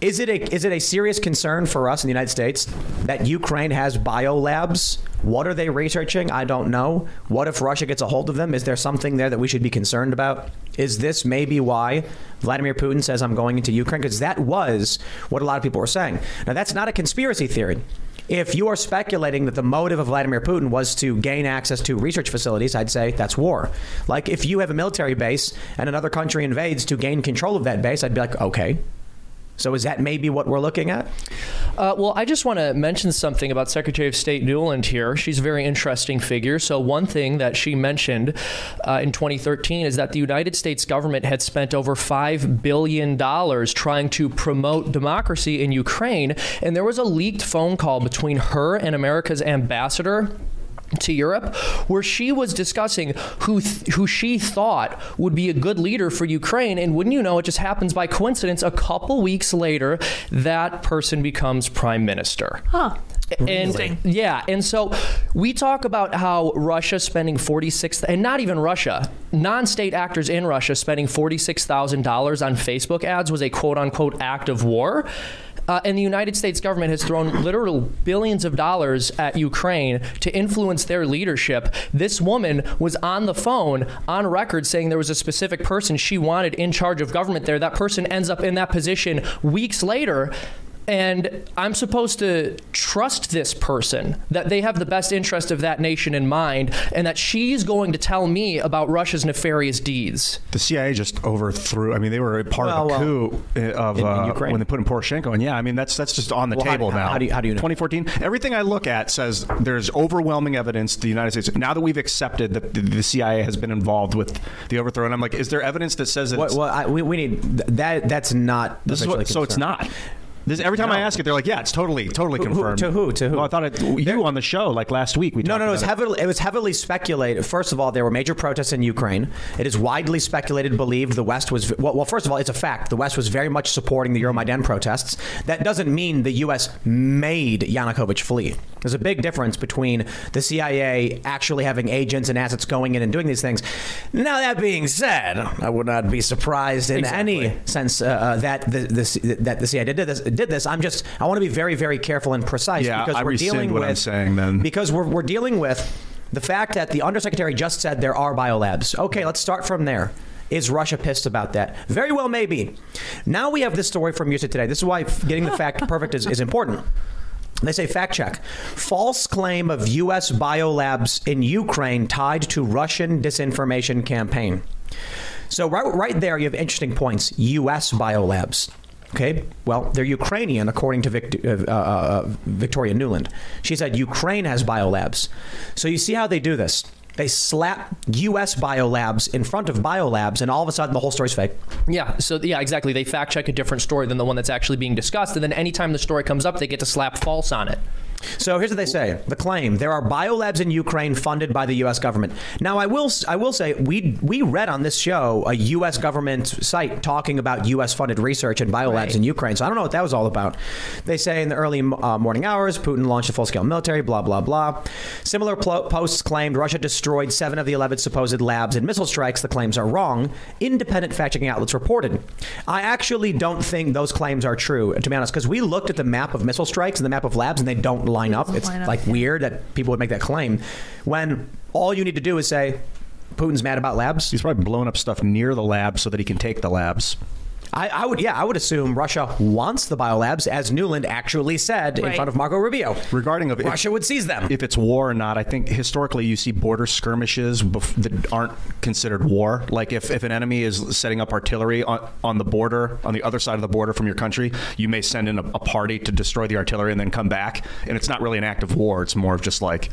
Is it a is it a serious concern for us in the United States that Ukraine has biolabs? What are they researching? I don't know. What if Russia gets a hold of them? Is there something there that we should be concerned about? Is this maybe why Vladimir Putin says I'm going into Ukraine because that was what a lot of people were saying. Now that's not a conspiracy theory. If you are speculating that the motive of Vladimir Putin was to gain access to research facilities, I'd say that's war. Like if you have a military base and another country invades to gain control of that base, I'd be like, okay, so is that maybe what we're looking at? Uh, well, I just want to mention something about Secretary of State Nuland here. She's a very interesting figure. So one thing that she mentioned uh, in 2013 is that the United States government had spent over five billion dollars trying to promote democracy in Ukraine, and there was a leaked phone call between her and America's ambassador to Europe where she was discussing who who she thought would be a good leader for Ukraine and wouldn't you know it just happens by coincidence a couple weeks later that person becomes prime minister. Huh. And yeah, and so we talk about how Russia spending 46 and not even Russia, non-state actors in Russia spending $46,000 on Facebook ads was a quote unquote act of war. Uh, and the United States government has thrown literal billions of dollars at Ukraine to influence their leadership. This woman was on the phone on record saying there was a specific person she wanted in charge of government there. That person ends up in that position weeks later and I'm supposed to trust this person that they have the best interest of that nation in mind and that she's going to tell me about Russia's nefarious deeds. The CIA just overthrew I mean they were a part well, of a coup well, of in, uh, in when they put in Poroshenko and yeah I mean that's that's just on the well, table how, now. How do you, how do you know? 2014 everything I look at says there's overwhelming evidence the United States now that we've accepted that the CIA has been involved with the overthrow and I'm like is there evidence that says that well, well I, we, we need that that's not this is what, so it's not This, every time I ask it, they're like, "Yeah, it's totally, totally Who- who- confirmed." to who? To who? Well, I thought it, you on the show like last week. We No, no, no. It was heavily it was heavily speculated. First of all, there were major protests in Ukraine. It is widely speculated, believed the West was well. well first of all, it's a fact. The West was very much supporting the Euromaidan protests. That doesn't mean the U.S. made Yanukovych flee. There's a big difference between the CIA actually having agents and assets going in and doing these things. Now that being said, I would not be surprised in any sense uh, uh, that the, the that the CIA did this. Did this. I'm just I want to be very very careful and precise Yeah, because I we're rescind dealing what with I'm saying then. because we're we're dealing with the fact that the undersecretary just said there are biolabs. Okay, let's start from there. Is Russia pissed about that? Very well, maybe. Now we have this story from USA Today. This is why getting the fact perfect is, is important. They say fact check. False claim of US biolabs in Ukraine tied to Russian disinformation campaign. So right right there you have interesting points. US biolabs. Okay? Well, they're Ukrainian according to Vict- uh, uh, Victoria Nuland. She said Ukraine has biolabs. So you see how they do this. They slap US biolabs in front of biolabs and all of a sudden the whole story's fake. Yeah, so yeah, exactly. They fact check a different story than the one that's actually being discussed, and then anytime the story comes up, they get to slap false on it. So here's what they say: the claim there are biolabs in Ukraine funded by the U.S. government. Now, I will I will say we we read on this show a U.S. government site talking about U.S. funded research in biolabs in Ukraine. So I don't know what that was all about. They say in the early uh, morning hours, Putin launched a full scale military. Blah blah blah. Similar posts claimed Russia destroyed seven of the eleven supposed labs in missile strikes. The claims are wrong. Independent fact checking outlets reported. I actually don't think those claims are true, to be honest, because we looked at the map of missile strikes and the map of labs, and they don't line up. It's line up, like yeah. weird that people would make that claim when all you need to do is say Putin's mad about labs. He's probably blowing up stuff near the labs so that he can take the labs. I, I would, yeah, I would assume Russia wants the biolabs, as Nuland actually said in front of Marco Rubio. Regarding of if- Russia would seize them. if it's war or not, I think historically you see border skirmishes that aren't considered war. Like if, if an enemy is setting up artillery on, on the border, on the other side of the border from your country, you may send in a, a party to destroy the artillery and then come back. And it's not really an act of war. It's more of just like,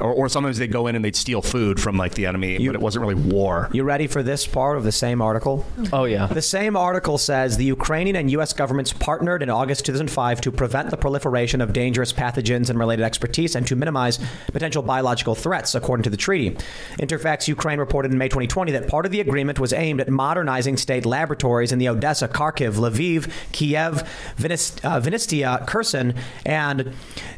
or, or sometimes they'd go in and they'd steal food from like the enemy, but it wasn't really war. You ready for this part of the same article? Oh yeah. The same article says the Ukrainian and U.S. governments partnered in August 2005 to prevent the proliferation of dangerous pathogens and related expertise and to minimize potential biological threats, according to the treaty. Interfax Ukraine reported in May 2020 that part of the agreement was aimed at modernizing state laboratories in the Odessa, Kharkiv, Lviv, Kiev, Vinnytsia, uh, Kherson, and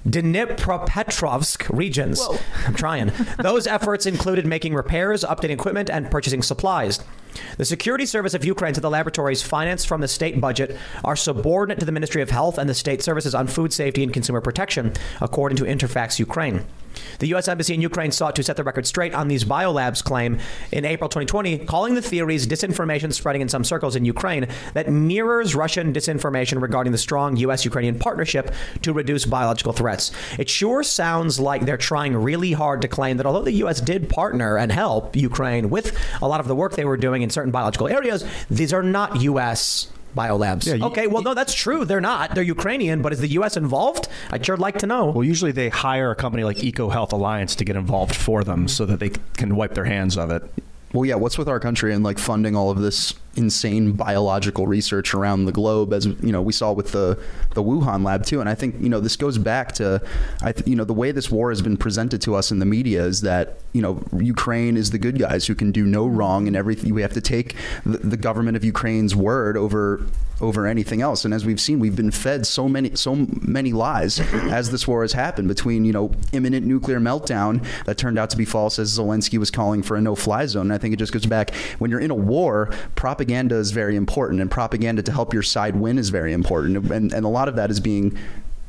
Dnipropetrovsk regions. I'm trying. Those efforts included making repairs, updating equipment, and purchasing supplies. The Security Service of Ukraine said the laboratories financed from the state budget are subordinate to the Ministry of Health and the State Services on Food Safety and Consumer Protection, according to Interfax Ukraine. The U.S. Embassy in Ukraine sought to set the record straight on these biolabs claim in April 2020, calling the theories disinformation spreading in some circles in Ukraine that mirrors Russian disinformation regarding the strong U.S. Ukrainian partnership to reduce biological threats. It sure sounds like they're trying really hard to claim that although the U.S. did partner and help Ukraine with a lot of the work they were doing in certain biological areas, these are not U.S. biolabs. Yeah, you- okay, well, no, that's true. They're not. They're Ukrainian, but is the U.S. involved? I'd sure like to know. Well, usually they hire a company like Eco Health Alliance to get involved for them so that they can wipe their hands of it. Well, yeah, what's with our country and like funding all of this insane biological research around the globe as you know, we saw with the the Wuhan lab too. And I think, you know, this goes back to I you know, the way this war has been presented to us in the media is that, you know, Ukraine is the good guys who can do no wrong and everything we have to take the, the government of Ukraine's word over over anything else. And as we've seen, we've been fed so many so many lies as this war has happened between you know imminent nuclear meltdown that turned out to be false, as Zelensky was calling for a no-fly zone. And I think it just goes back when you're in a war, propaganda is very important, and propaganda to help your side win is very important. And and a lot of that is being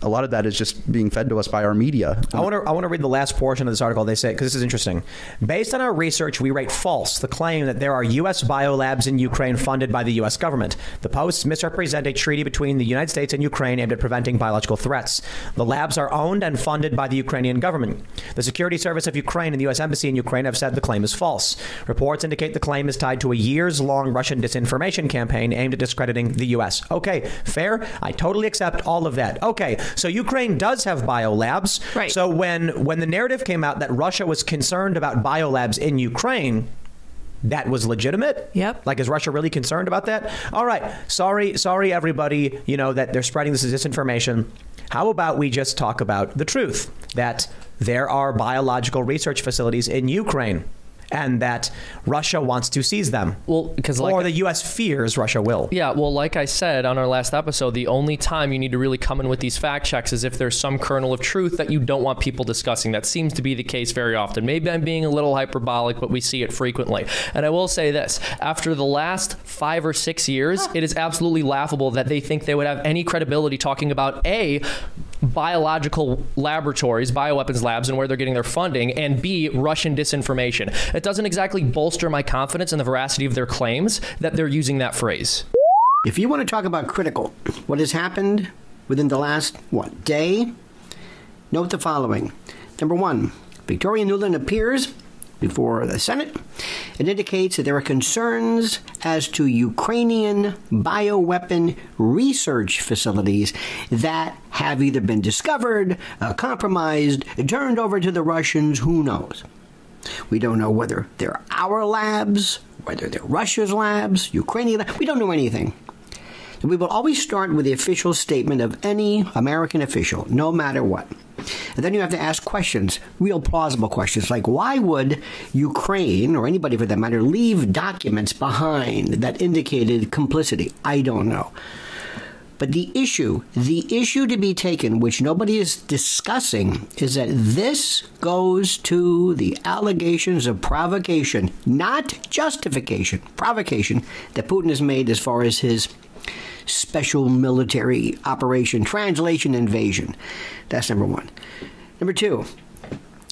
a lot of that is just being fed to us by our media. I want to I want to read the last portion of this article. They say because this is interesting. Based on our research, we rate false the claim that there are U.S. biolabs in Ukraine funded by the U.S. government. The posts misrepresent a treaty between the United States and Ukraine aimed at preventing biological threats. The labs are owned and funded by the Ukrainian government. The Security Service of Ukraine and the U.S. Embassy in Ukraine have said the claim is false. Reports indicate the claim is tied to a years-long Russian disinformation campaign aimed at discrediting the U.S. Okay, fair. I totally accept all of that. Okay, so Ukraine does have biolabs. Right. So when when the narrative came out that Russia was concerned about biolabs in Ukraine, that was legitimate? Yep. Like is Russia really concerned about that? All right. Sorry, sorry everybody, you know that they're spreading this disinformation. How about we just talk about the truth that there are biological research facilities in Ukraine and that Russia wants to seize them. Well, because like or the US fears Russia will. Yeah, well, like I said on our last episode, the only time you need to really come in with these fact checks is if there's some kernel of truth that you don't want people discussing. That seems to be the case very often. Maybe I'm being a little hyperbolic, but we see it frequently. And I will say this after the last five or six years, it is absolutely laughable that they think they would have any credibility talking about A, biological laboratories, bioweapons labs, and where they're getting their funding, and B, Russian disinformation. It doesn't exactly bolster my confidence in the veracity of their claims that they're using that phrase. If you want to talk about critical, what has happened within the last, what, day? Note the following. Number one, Victoria Nuland appears before the Senate. It indicates that there are concerns as to Ukrainian bioweapon research facilities that have either been discovered, uh, compromised, turned over to the Russians, who knows. We don't know whether they're our labs, whether they're Russia's labs, Ukrainian labs. We don't know anything. We will always start with the official statement of any American official, no matter what. And then you have to ask questions, real plausible questions, like why would Ukraine, or anybody for that matter, leave documents behind that indicated complicity? I don't know. But the issue, the issue to be taken, which nobody is discussing, is that this goes to the allegations of provocation, not justification, provocation that Putin has made as far as his special military operation, translation invasion. That's number one. Number two,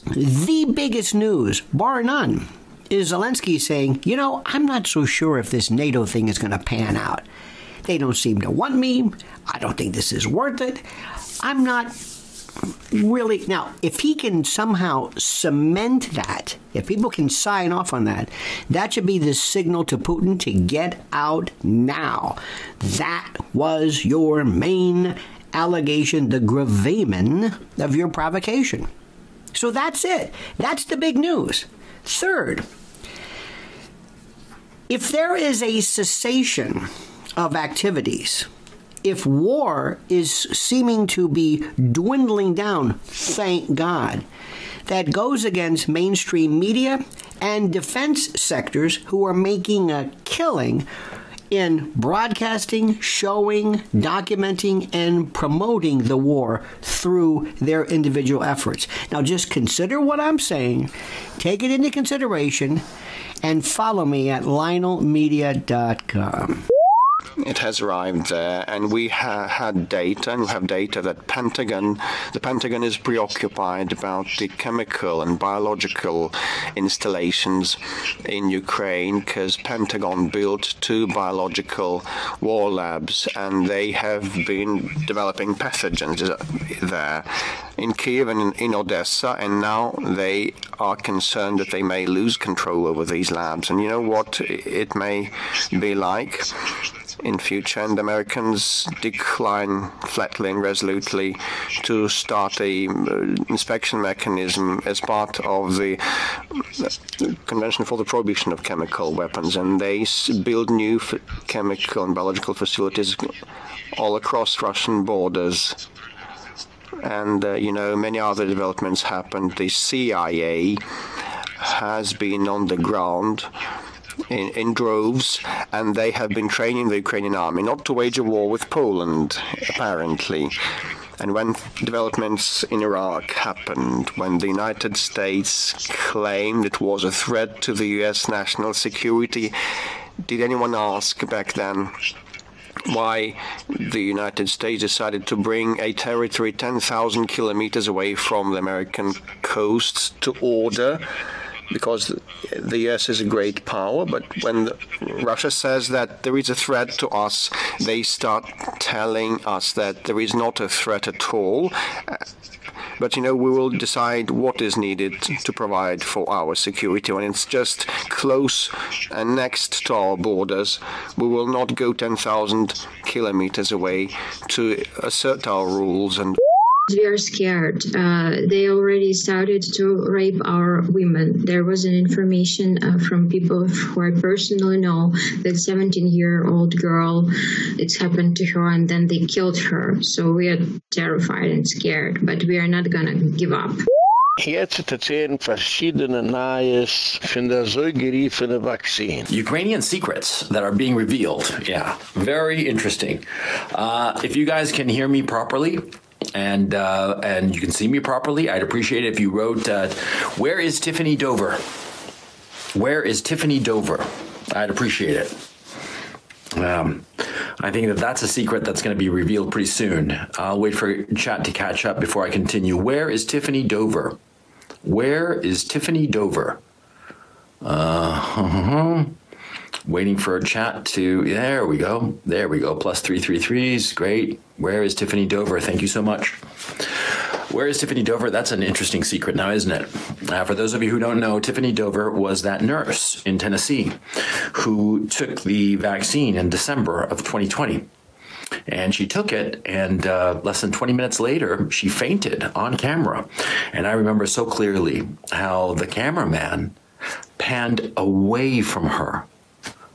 the biggest news, bar none, is Zelensky saying, you know, I'm not so sure if this NATO thing is going to pan out. They don't seem to want me. I don't think this is worth it. I'm not really now if he can somehow cement that if people can sign off on that that should be the signal to Putin to get out now. That was your main allegation the gravamen of your provocation. So that's it. That's the big news. Third if there is a cessation of activities if war is seeming to be dwindling down, thank God, that goes against mainstream media and defense sectors who are making a killing in broadcasting, showing, documenting, and promoting the war through their individual efforts. Now, just consider what I'm saying, take it into consideration, and follow me at lionelmedia.com. It has arrived there, and we ha had data, and we have data that Pentagon, the Pentagon is preoccupied about the chemical and biological installations in Ukraine because Pentagon built two biological war labs, and they have been developing pathogens there in Kiev and in Odessa, and now they are concerned that they may lose control over these labs. And you know what it may be like? In future, and Americans decline flatly and resolutely to start a inspection mechanism as part of the Convention for the Prohibition of Chemical Weapons, and they build new chemical and biological facilities all across Russian borders. And uh, you know many other developments happened. The CIA has been on the ground in, in droves, and they have been training the Ukrainian army not to wage a war with Poland, apparently. And when developments in Iraq happened, when the United States claimed it was a threat to the US national security, did anyone ask back then why the United States decided to bring a territory 10,000 kilometers away from the American coasts to order because the US is a great power, but when Russia says that there is a threat to us, they start telling us that there is not a threat at all. But you know, we will decide what is needed to provide for our security. When it's just close and next to our borders, we will not go 10,000 kilometers away to assert our rules and We are scared. Uh, they already started to rape our women. There was an information uh, from people who I personally know that 17 year old girl, it's happened to her and then they killed her. So we are terrified and scared, but we are not going to give up. Jetzt erzählen verschiedene Neues von der so geriefene Vaccine. Ukrainian secrets that are being revealed. Yeah, very interesting. Uh, if you guys can hear me properly, and uh, and you can see me properly, I'd appreciate it if you wrote, uh, "Where is Tiffany Dover?" Where is Tiffany Dover? I'd appreciate it. Um, I think that that's a secret that's going to be revealed pretty soon. I'll wait for chat to catch up before I continue. Where is Tiffany Dover? Where is Tiffany Dover? Uh, waiting for a chat to there we go. There we go. Plus 333s. Great. Where is Tiffany Dover? Thank you so much. Where is Tiffany Dover? That's an interesting secret now, isn't it? Uh, for those of you who don't know, Tiffany Dover was that nurse in Tennessee who took the vaccine in December of 2020 and she took it and uh, less than 20 minutes later she fainted on camera and i remember so clearly how the cameraman panned away from her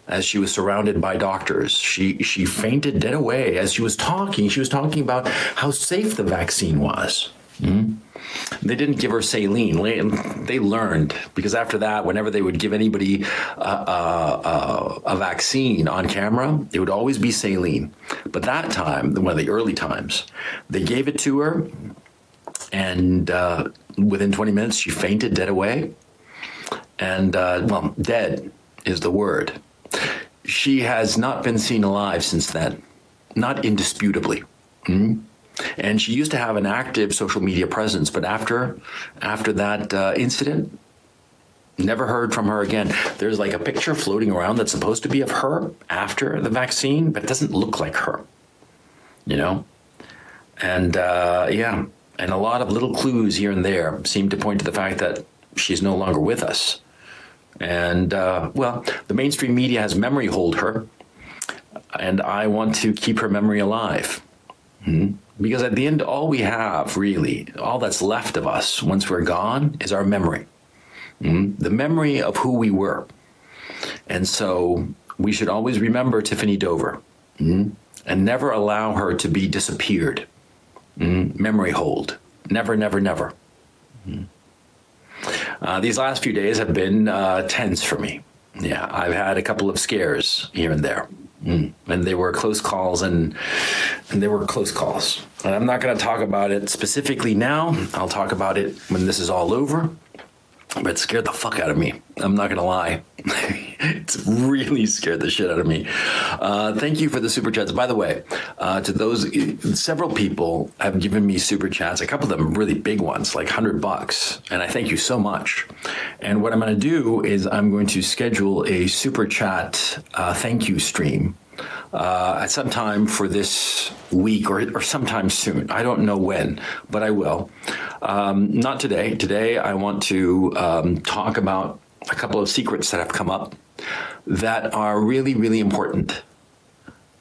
as she was surrounded by doctors she she fainted dead away as she was talking she was talking about how safe the vaccine was mm-hmm. They didn't give her saline. They learned because after that, whenever they would give anybody uh, uh, uh, a vaccine on camera, it would always be saline. But that time, one of the early times, they gave it to her, and uh, within 20 minutes, she fainted dead away. And uh, well, dead is the word. She has not been seen alive since then, not indisputably. Mm-hmm and she used to have an active social media presence but after after that uh, incident never heard from her again. There's like a picture floating around that's supposed to be of her after the vaccine but it doesn't look like her. You know? And uh, yeah. And a lot of little clues here and there seem to point to the fact that she's no longer with us and uh, well the mainstream media has memory hold her and I want to keep her memory alive. Hmm? Because at the end all we have really all that's left of us once we're gone is our memory. Mm? the memory of who we were. And so we should always remember Tiffany Dover mm? and never allow her to be disappeared. Mm? memory hold. Never never never uh, these last few days have been uh, tense for me yeah i've had a couple of scares here and there Mm. And they were close calls and and they were close calls. And I'm not going to talk about it specifically now. I'll talk about it when this is all over. But it scared the fuck out of me. I'm not to lie. it's really scared the shit out of me. Uh, thank you for the super chats. By the way, uh, to those, several people have given me super chats. A couple of them really big ones, like hundred bucks, and I thank you so much. And what I'm to do is I'm going to schedule a super chat uh, thank you stream uh, at some time for this week or, or sometime soon. I don't know when, but I will. Um, not today. Today, I want to um, talk about a couple of secrets that have come up that are really, really important.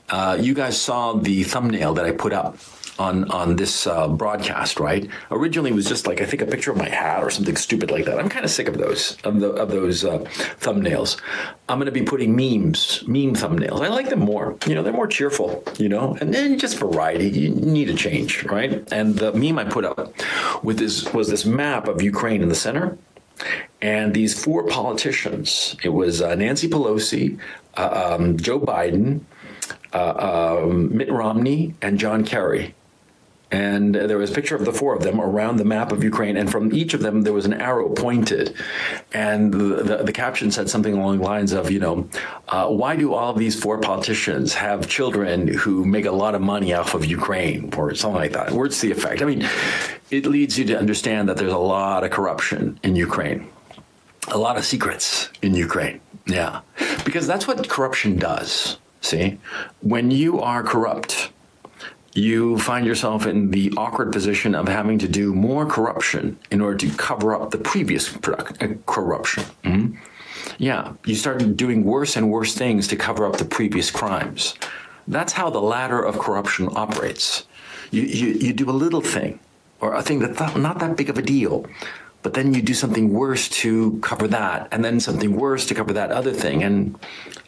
Uh, you guys saw the thumbnail that I put up on on this uh, broadcast, right? Originally, it was just like I think a picture of my hat or something stupid like that. I'm kind of sick of those of the of those uh, thumbnails. I'm going to be putting memes, meme thumbnails. I like them more. You know, they're more cheerful. You know, and then just variety. You need a change, right? And the meme I put up with this was this map of Ukraine in the center. And these four politicians, it was uh, Nancy Pelosi, uh, um, Joe Biden, uh, um, Mitt Romney, and John Kerry and there was a picture of the four of them around the map of Ukraine and from each of them there was an arrow pointed. And the, the, the caption said something along the lines of you know uh, why do all these four politicians have children who make a lot of money off of Ukraine? Or something like that. Words to the effect. I mean it leads you to understand that there's a lot of corruption in Ukraine. A lot of secrets in Ukraine. Yeah. Because that's what corruption does see? When you are corrupt you find yourself in the awkward position of having to do more corruption in order to cover up the previous uh, corruption. Mm-hmm. Yeah, you start doing worse and worse things to cover up the previous crimes. That's how the ladder of corruption operates. You, you, you do a little thing or a thing that's not, not that big of a deal. But then you do something worse to cover that, and then something worse to cover that other thing, and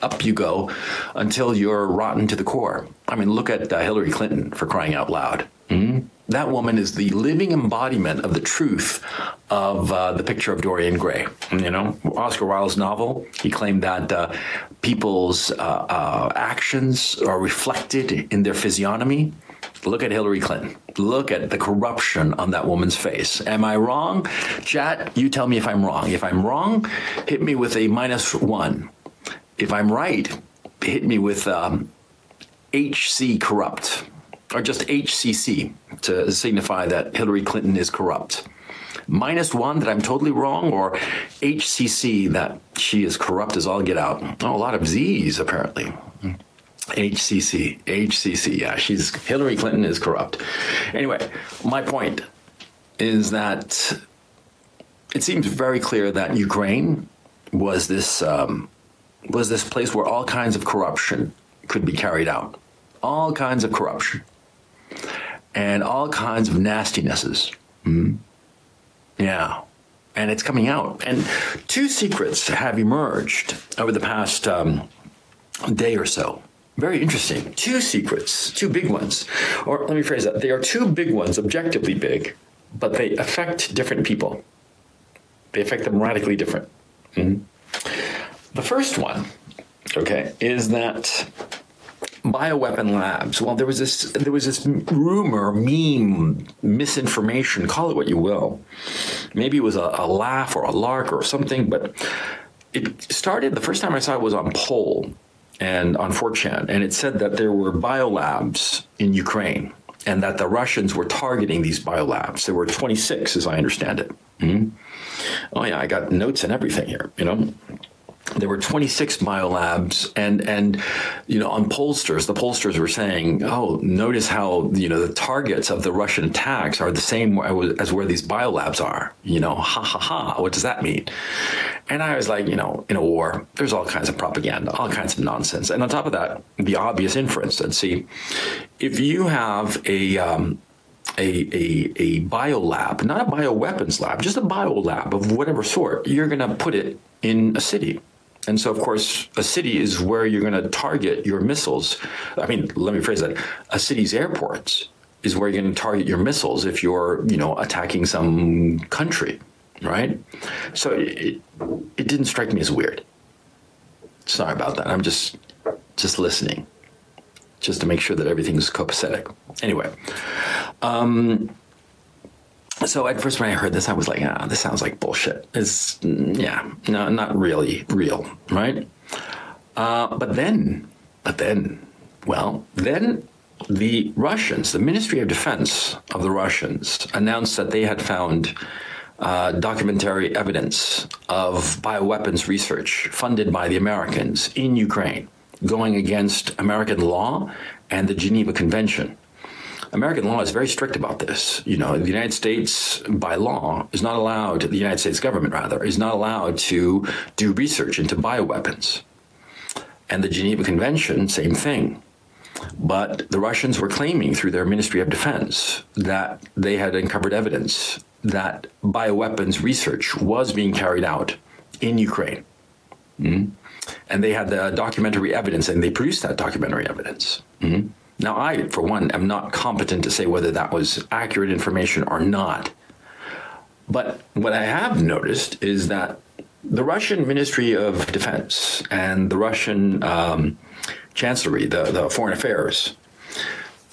up you go until you're rotten to the core. I mean, look at uh, Hillary Clinton for crying out loud. Mhm. That woman is the living embodiment of the truth of uh, the picture of Dorian Gray. You know, Oscar Wilde's novel, he claimed that uh, people's uh, uh, actions are reflected in their physiognomy. Look at Hillary Clinton. Look at the corruption on that woman's face. Am I wrong? Chat, you tell me if I'm wrong. If I'm wrong, hit me with a minus one. If I'm right, hit me with um, HC corrupt or just HCC to signify that Hillary Clinton is corrupt. Minus one that I'm totally wrong, or HCC that she is corrupt as all get out. Oh, a lot of Z's apparently. HCC, HCC. Yeah, she's Hillary Clinton is corrupt. Anyway, my point is that it seems very clear that Ukraine was this um, was this place where all kinds of corruption could be carried out, all kinds of corruption, and all kinds of nastinesses. Mhm. Yeah. And it's coming out. And two secrets have emerged over the past um, day or so. Very interesting. Two secrets, two big ones. Or let me phrase that. They are two big ones, objectively big, but they affect different people. They affect them radically different. Mhm. The first one, okay, is that bioweapon labs. Well, there was this there was this rumor, meme, misinformation, call it what you will. Maybe it was a, a laugh or a lark or something, but it started the first time I saw it was on Poll and on 4chan and it said that there were biolabs in Ukraine and that the Russians were targeting these biolabs. There were 26 as I understand it. Mhm. Oh yeah, I got notes and everything here, you know there were 26 biolabs and and you know on pollsters the pollsters were saying oh notice how you know the targets of the russian attacks are the same as where these biolabs are you know ha ha ha what does that mean and i was like you know in a war there's all kinds of propaganda all kinds of nonsense and on top of that the obvious inference and see if you have a um, a, a, a biolab, not a bioweapons lab, just a biolab of whatever sort, you're going to put it in a city. And so, of course, a city is where you're going to target your missiles. I mean, let me phrase that. A city's airports is where you're going to target your missiles if you're, you know, attacking some country, right? So it, it didn't strike me as weird. Sorry about that. I'm just just listening just to make sure that everything's copacetic. Anyway, um, so at first when I heard this, I was like, ah, this sounds like bullshit. It's mm, yeah, no, not really real, right? Uh, but then, but then, well, then the Russians, the Ministry of Defense of the Russians, announced that they had found uh, documentary evidence of bioweapons research funded by the Americans in Ukraine, going against American law and the Geneva Convention. American law is very strict about this. You know, the United States, by law, is not allowed, the United States government, rather, is not allowed to do research into bioweapons. And the Geneva Convention, same thing. But the Russians were claiming through their Ministry of Defense that they had uncovered evidence that bioweapons research was being carried out in Ukraine. Mhm. And they had the documentary evidence and they produced that documentary evidence. Mhm. Now, I, for one, am not competent to say whether that was accurate information or not. But what I have noticed is that the Russian Ministry of Defense and the Russian um, Chancellery, the, the Foreign Affairs,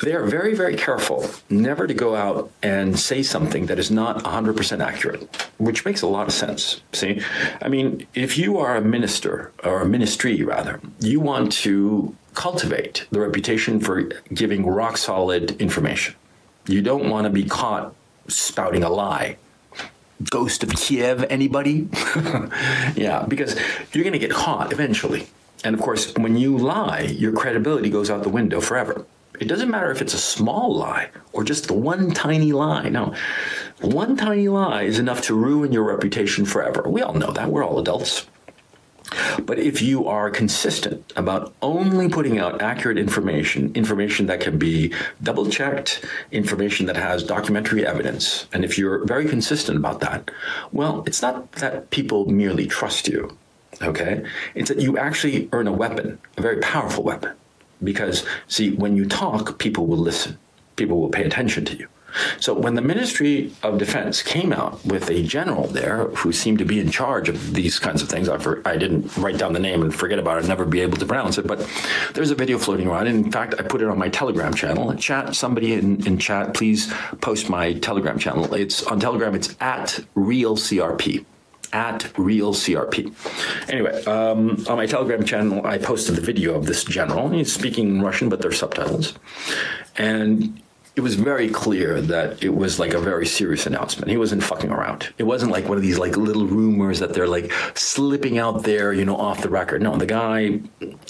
they are very, very careful never to go out and say something that is not 100% accurate, which makes a lot of sense. See, I mean, if you are a minister or a ministry, rather, you want to cultivate the reputation for giving rock solid information. You don't want to be caught spouting a lie. Ghost of Kiev, anybody? yeah, because you're going to get caught eventually. And of course, when you lie, your credibility goes out the window forever. It doesn't matter if it's a small lie or just the one tiny lie. No, one tiny lie is enough to ruin your reputation forever. We all know that. We're all adults. But if you are consistent about only putting out accurate information, information that can be double checked, information that has documentary evidence, and if you're very consistent about that, well, it's not that people merely trust you, okay? It's that you actually earn a weapon, a very powerful weapon. Because see, when you talk, people will listen. People will pay attention to you. So when the Ministry of Defense came out with a general there who seemed to be in charge of these kinds of things, I, I didn't write down the name and forget about it, never be able to pronounce it, but there's a video floating around. In fact, I put it on my Telegram channel. Chat, somebody in, in chat, please post my Telegram channel. It's on Telegram, it's at real CRP at real CRP. Anyway, um, on my Telegram channel, I posted the video of this general. He's speaking Russian, but there's subtitles. And it was very clear that it was like a very serious announcement. He wasn't fucking around. It wasn't like one of these like little rumors that they're like slipping out there, you know, off the record. No, the guy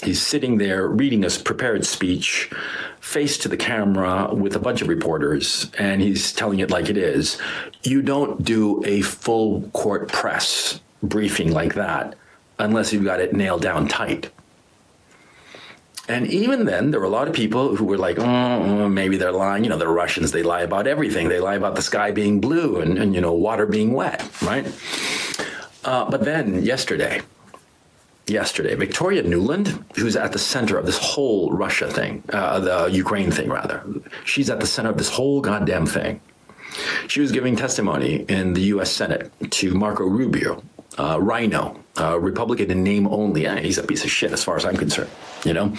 he's sitting there reading a prepared speech face to the camera with a bunch of reporters and he's telling it like it is. You don't do a full court press briefing like that unless you've got it nailed down tight. And even then, there were a lot of people who were like, oh, maybe they're lying. You know, the Russians, they lie about everything. They lie about the sky being blue and, and you know, water being wet, right? Uh, but then yesterday, yesterday, Victoria Nuland, who's at the center of this whole Russia thing, uh, the Ukraine thing, rather, she's at the center of this whole goddamn thing. She was giving testimony in the U.S. Senate to Marco Rubio, uh, RINO, uh, Republican in name only. Eh, he's a piece of shit as far as I'm concerned. You know,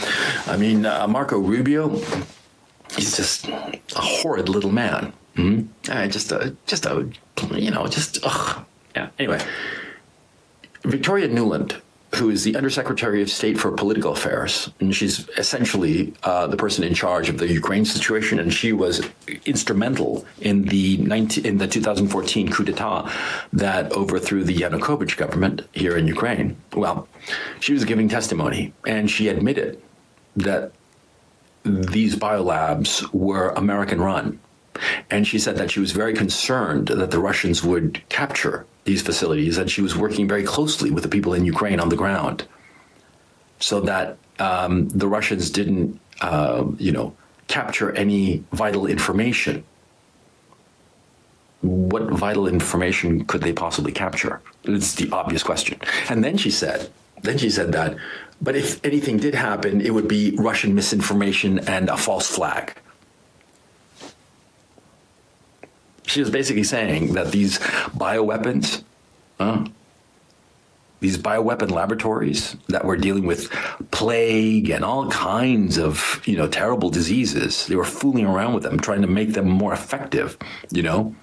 I mean, uh, Marco Rubio, he's just a horrid little man. Mm-hmm. Uh, just a, just a, you know, just ugh. yeah. Anyway, Victoria Nuland who is the Undersecretary of State for Political Affairs, and she's essentially uh, the person in charge of the Ukraine situation, and she was instrumental in the 19, in the 2014 coup d'état that overthrew the Yanukovych government here in Ukraine. Well, she was giving testimony, and she admitted that these biolabs were American run. And she said that she was very concerned that the Russians would capture these facilities, and she was working very closely with the people in Ukraine on the ground, so that um, the Russians didn't, uh, you know, capture any vital information. What vital information could they possibly capture? It's the obvious question. And then she said, then she said that, but if anything did happen, it would be Russian misinformation and a false flag. She was basically saying that these bioweapons, uh, these bioweapon laboratories that were dealing with plague and all kinds of, you know, terrible diseases, they were fooling around with them, trying to make them more effective, you know?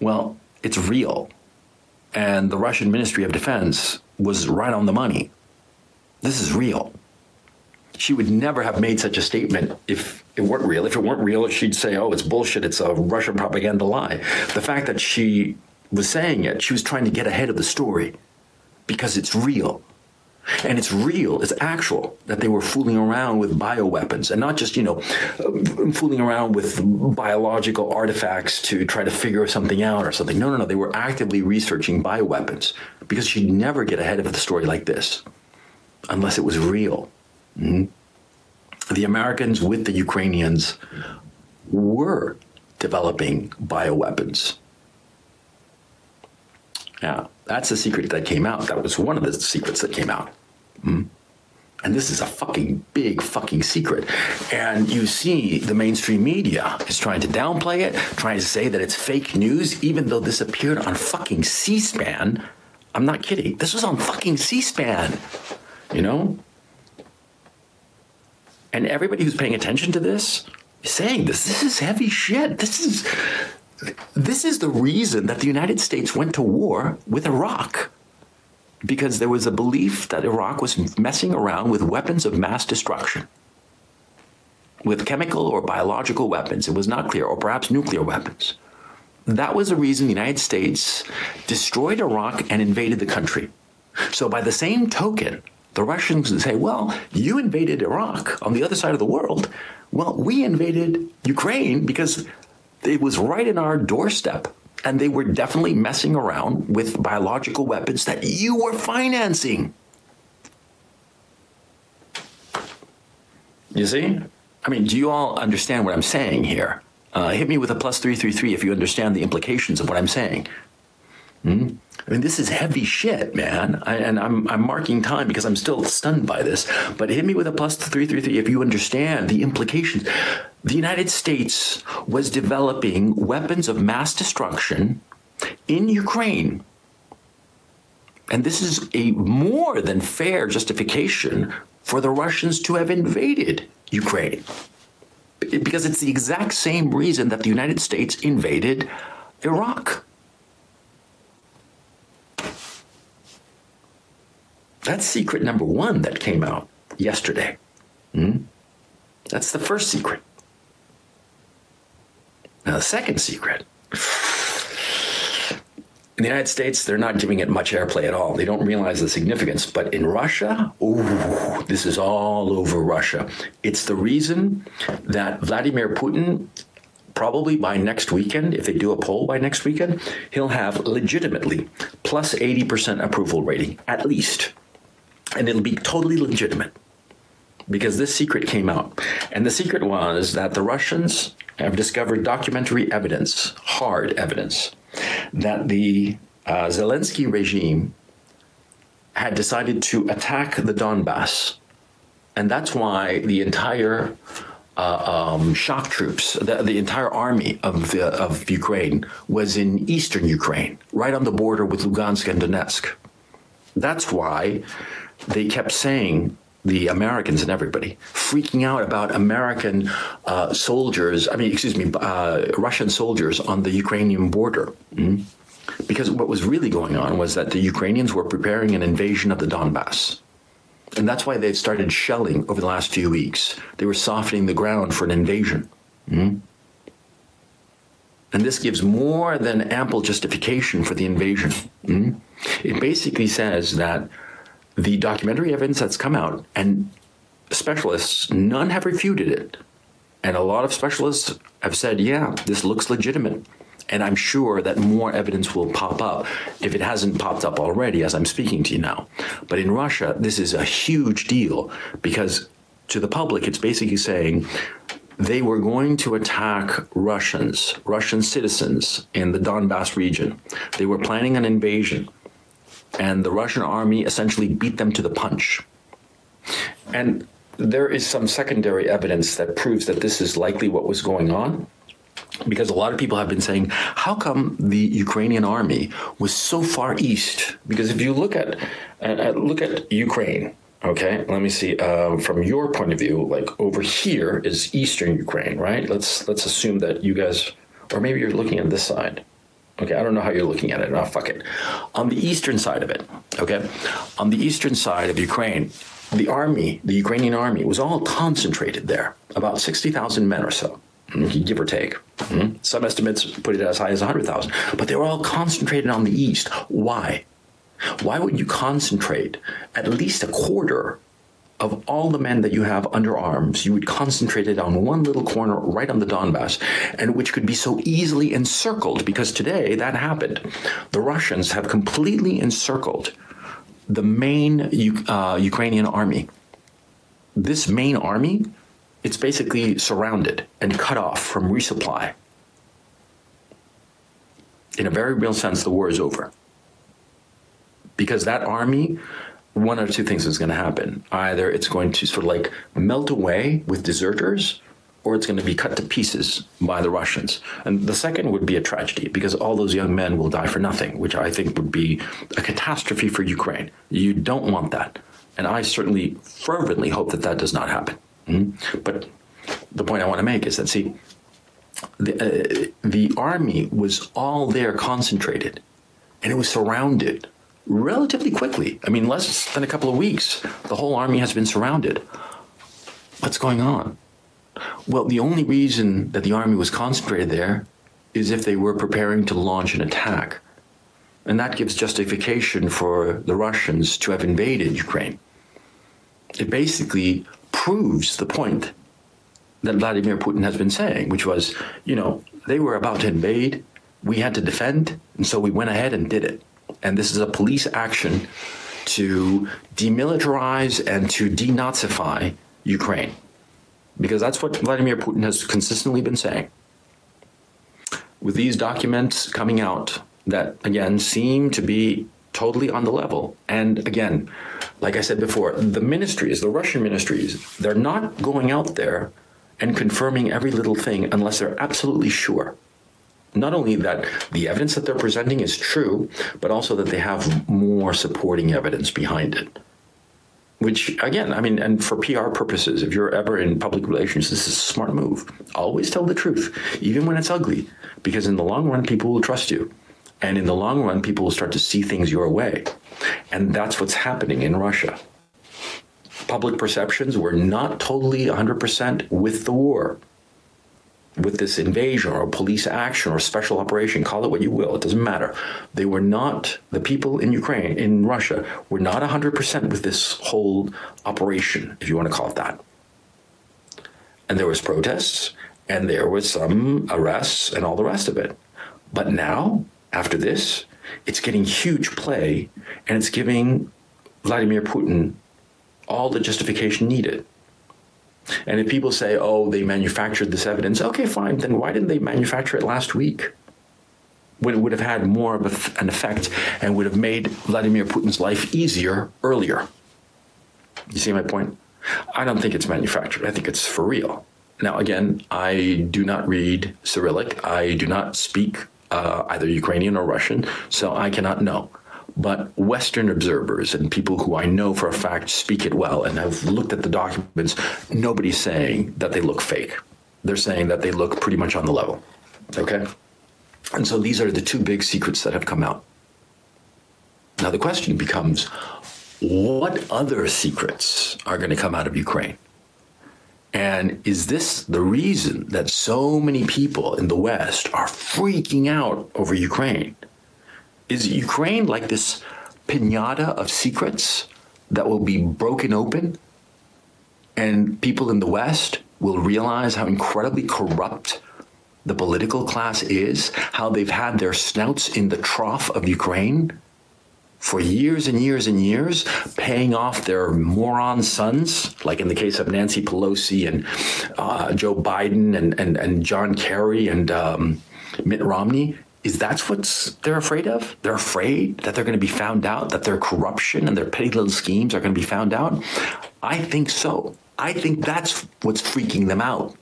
Well, it's real. And the Russian Ministry of Defense was right on the money. This is real she would never have made such a statement if it weren't real. If it weren't real, she'd say, "Oh, it's bullshit. It's a Russian propaganda lie." The fact that she was saying it, she was trying to get ahead of the story because it's real. And it's real, it's actual that they were fooling around with bioweapons and not just, you know, um, fooling around with biological artifacts to try to figure something out or something. No, no, no. They were actively researching bioweapons because she'd never get ahead of the story like this unless it was real. Mm-hmm. The Americans with the Ukrainians were developing bioweapons. Yeah, that's the secret that came out. That was one of the secrets that came out. Mm-hmm. And this is a fucking big fucking secret. And you see the mainstream media is trying to downplay it, trying to say that it's fake news, even though this appeared on fucking C SPAN. I'm not kidding. This was on fucking C SPAN. You know? And everybody who's paying attention to this is saying this. This is heavy shit. This is this is the reason that the United States went to war with Iraq. Because there was a belief that Iraq was messing around with weapons of mass destruction. With chemical or biological weapons, it was not clear, or perhaps nuclear weapons. That was the reason the United States destroyed Iraq and invaded the country. So by the same token, the Russians would say, well, you invaded Iraq on the other side of the world. Well, we invaded Ukraine because it was right in our doorstep and they were definitely messing around with biological weapons that you were financing. You see? I mean, do you all understand what I'm saying here? Uh, hit me with a plus 333 if you understand the implications of what I'm saying. Hmm? I mean, this is heavy shit, man. I, and I'm I'm marking time because I'm still stunned by this. But hit me with a plus 333 if you understand the implications. The United States was developing weapons of mass destruction in Ukraine. And this is a more than fair justification for the Russians to have invaded Ukraine. Because it's the exact same reason that the United States invaded Iraq. That's secret number 1 that came out yesterday. Hmm? That's the first secret. Now the second secret in the United States, they're not giving it much airplay at all. They don't realize the significance. But in Russia, ooh, this is all over Russia. It's the reason that Vladimir Putin probably by next weekend, if they do a poll by next weekend, he'll have legitimately plus 80% approval rating, at least. And it'll be totally legitimate because this secret came out. And the secret was that the Russians have discovered documentary evidence, hard evidence, that the uh, Zelensky regime had decided to attack the Donbass. And that's why the entire uh, um, shock troops, the, the entire army of, the, of Ukraine was in eastern Ukraine, right on the border with Lugansk and Donetsk. That's why they kept saying the Americans and everybody freaking out about American uh, soldiers, I mean, excuse me, uh, Russian soldiers on the Ukrainian border. Mm? Because what was really going on was that the Ukrainians were preparing an invasion of the Donbass. And that's why they've started shelling over the last few weeks. They were softening the ground for an invasion. Mm? And this gives more than ample justification for the invasion. Mm? It basically says that the documentary evidence that's come out and specialists none have refuted it. And a lot of specialists have said yeah this looks legitimate. And I'm sure that more evidence will pop up if it hasn't popped up already as I'm speaking to you now. But in Russia this is a huge deal because to the public it's basically saying they were going to attack Russians Russian citizens in the Donbass region. They were planning an invasion and the Russian army essentially beat them to the punch. And there is some secondary evidence that proves that this is likely what was going on because a lot of people have been saying how come the Ukrainian army was so far east? Because if you look at uh, look at Ukraine okay let me see uh, from your point of view like over here is eastern Ukraine right? Let's let's assume that you guys or maybe you're looking at this side Okay, I don't know how you're looking at it. No, fuck it. On the eastern side of it, okay? On the eastern side of Ukraine, the army, the Ukrainian army was all concentrated there, about 60,000 men or so, mm, give or take. Mm-hmm. Some estimates put it as high as 100,000, but they were all concentrated on the east. Why? Why would you concentrate at least a quarter of all the men that you have under arms, you would concentrate it on one little corner right on the Donbass, and which could be so easily encircled because today that happened. The Russians have completely encircled the main uh, Ukrainian army. This main army, it's basically surrounded and cut off from resupply. In a very real sense, the war is over. Because that army one or two things is going to happen. Either it's going to sort of like melt away with deserters or it's going to be cut to pieces by the Russians. And the second would be a tragedy because all those young men will die for nothing, which I think would be a catastrophe for Ukraine. You don't want that. And I certainly fervently hope that that does not happen. Mm-hmm. But the point I want to make is that see the uh, the army was all there concentrated and it was surrounded relatively quickly. I mean, less than a couple of weeks, the whole army has been surrounded. What's going on? Well, the only reason that the army was concentrated there is if they were preparing to launch an attack. And that gives justification for the Russians to have invaded Ukraine. It basically proves the point that Vladimir Putin has been saying, which was, you know, they were about to invade, we had to defend, and so we went ahead and did it and this is a police action to demilitarize and to denazify Ukraine. because that's what Vladimir Putin has consistently been saying. With these documents coming out that again seem to be totally on the level. And again, like I said before, the ministries, the Russian ministries, they're not going out there and confirming every little thing unless they're absolutely sure. Not only that the evidence that they're presenting is true, but also that they have more supporting evidence behind it. Which again, I mean, and for PR purposes, if you're ever in public relations, this is a smart move. Always tell the truth, even when it's ugly, because in the long run people will trust you. And in the long run people will start to see things your way. And that's what's happening in Russia. Public perceptions were not totally 100% with the war with this invasion or police action or special operation, call it what you will, it doesn't matter. They were not, the people in Ukraine, in Russia, were not 100% with this whole operation, if you want to call it that. And there was protests, and there was some arrests and all the rest of it. But now, after this, it's getting huge play, and it's giving Vladimir Putin all the justification needed. And if people say, "Oh, they manufactured this evidence." Okay, fine. Then why didn't they manufacture it last week? When it would have had more of an effect and would have made Vladimir Putin's life easier earlier. You see my point? I don't think it's manufactured. I think it's for real. Now again, I do not read Cyrillic. I do not speak uh, either Ukrainian or Russian, so I cannot know but Western observers and people who I know for a fact speak it well and have looked at the documents, nobody's saying that they look fake. They're saying that they look pretty much on the level. Okay? And so these are the two big secrets that have come out. Now the question becomes what other secrets are going to come out of Ukraine? And is this the reason that so many people in the West are freaking out over Ukraine? Is Ukraine like this piñata of secrets that will be broken open and people in the West will realize how incredibly corrupt the political class is, how they've had their snouts in the trough of Ukraine for years and years and years, paying off their moron sons, like in the case of Nancy Pelosi and uh, Joe Biden and, and, and John Kerry and um, Mitt Romney, is that's what they're afraid of? They're afraid that they're going to be found out, that their corruption and their petty little schemes are going to be found out? I think so. I think that's what's freaking them out.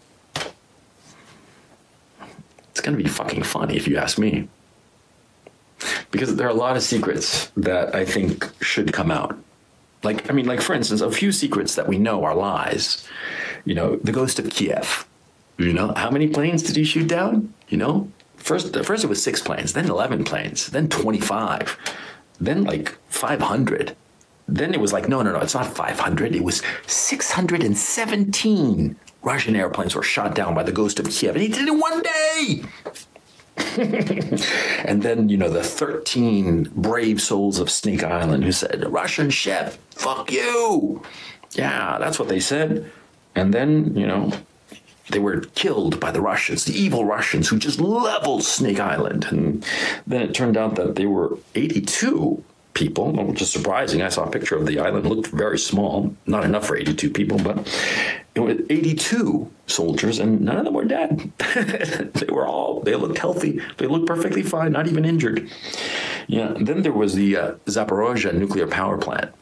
It's going to be fucking funny if you ask me. Because there are a lot of secrets that I think should come out. Like I mean like for instance, a few secrets that we know are lies. You know, the ghost of Kiev. You know, how many planes did he shoot down? You know, First, first it was six planes, then 11 planes, then 25, then like 500. Then it was like, no, no, no, it's not 500. It was 617 Russian airplanes were shot down by the ghost of Kiev. And he did it in one day. and then, you know, the 13 brave souls of Snake Island who said, Russian ship, fuck you. Yeah, that's what they said. And then, you know, they were killed by the Russians, the evil Russians who just leveled Snake Island. And then it turned out that they were 82 people, which is surprising. I saw a picture of the island, looked very small, not enough for 82 people, but it was 82 soldiers and none of them were dead. they were all they looked healthy. They looked perfectly fine, not even injured. Yeah, then there was the uh, Zaporozhye nuclear power plant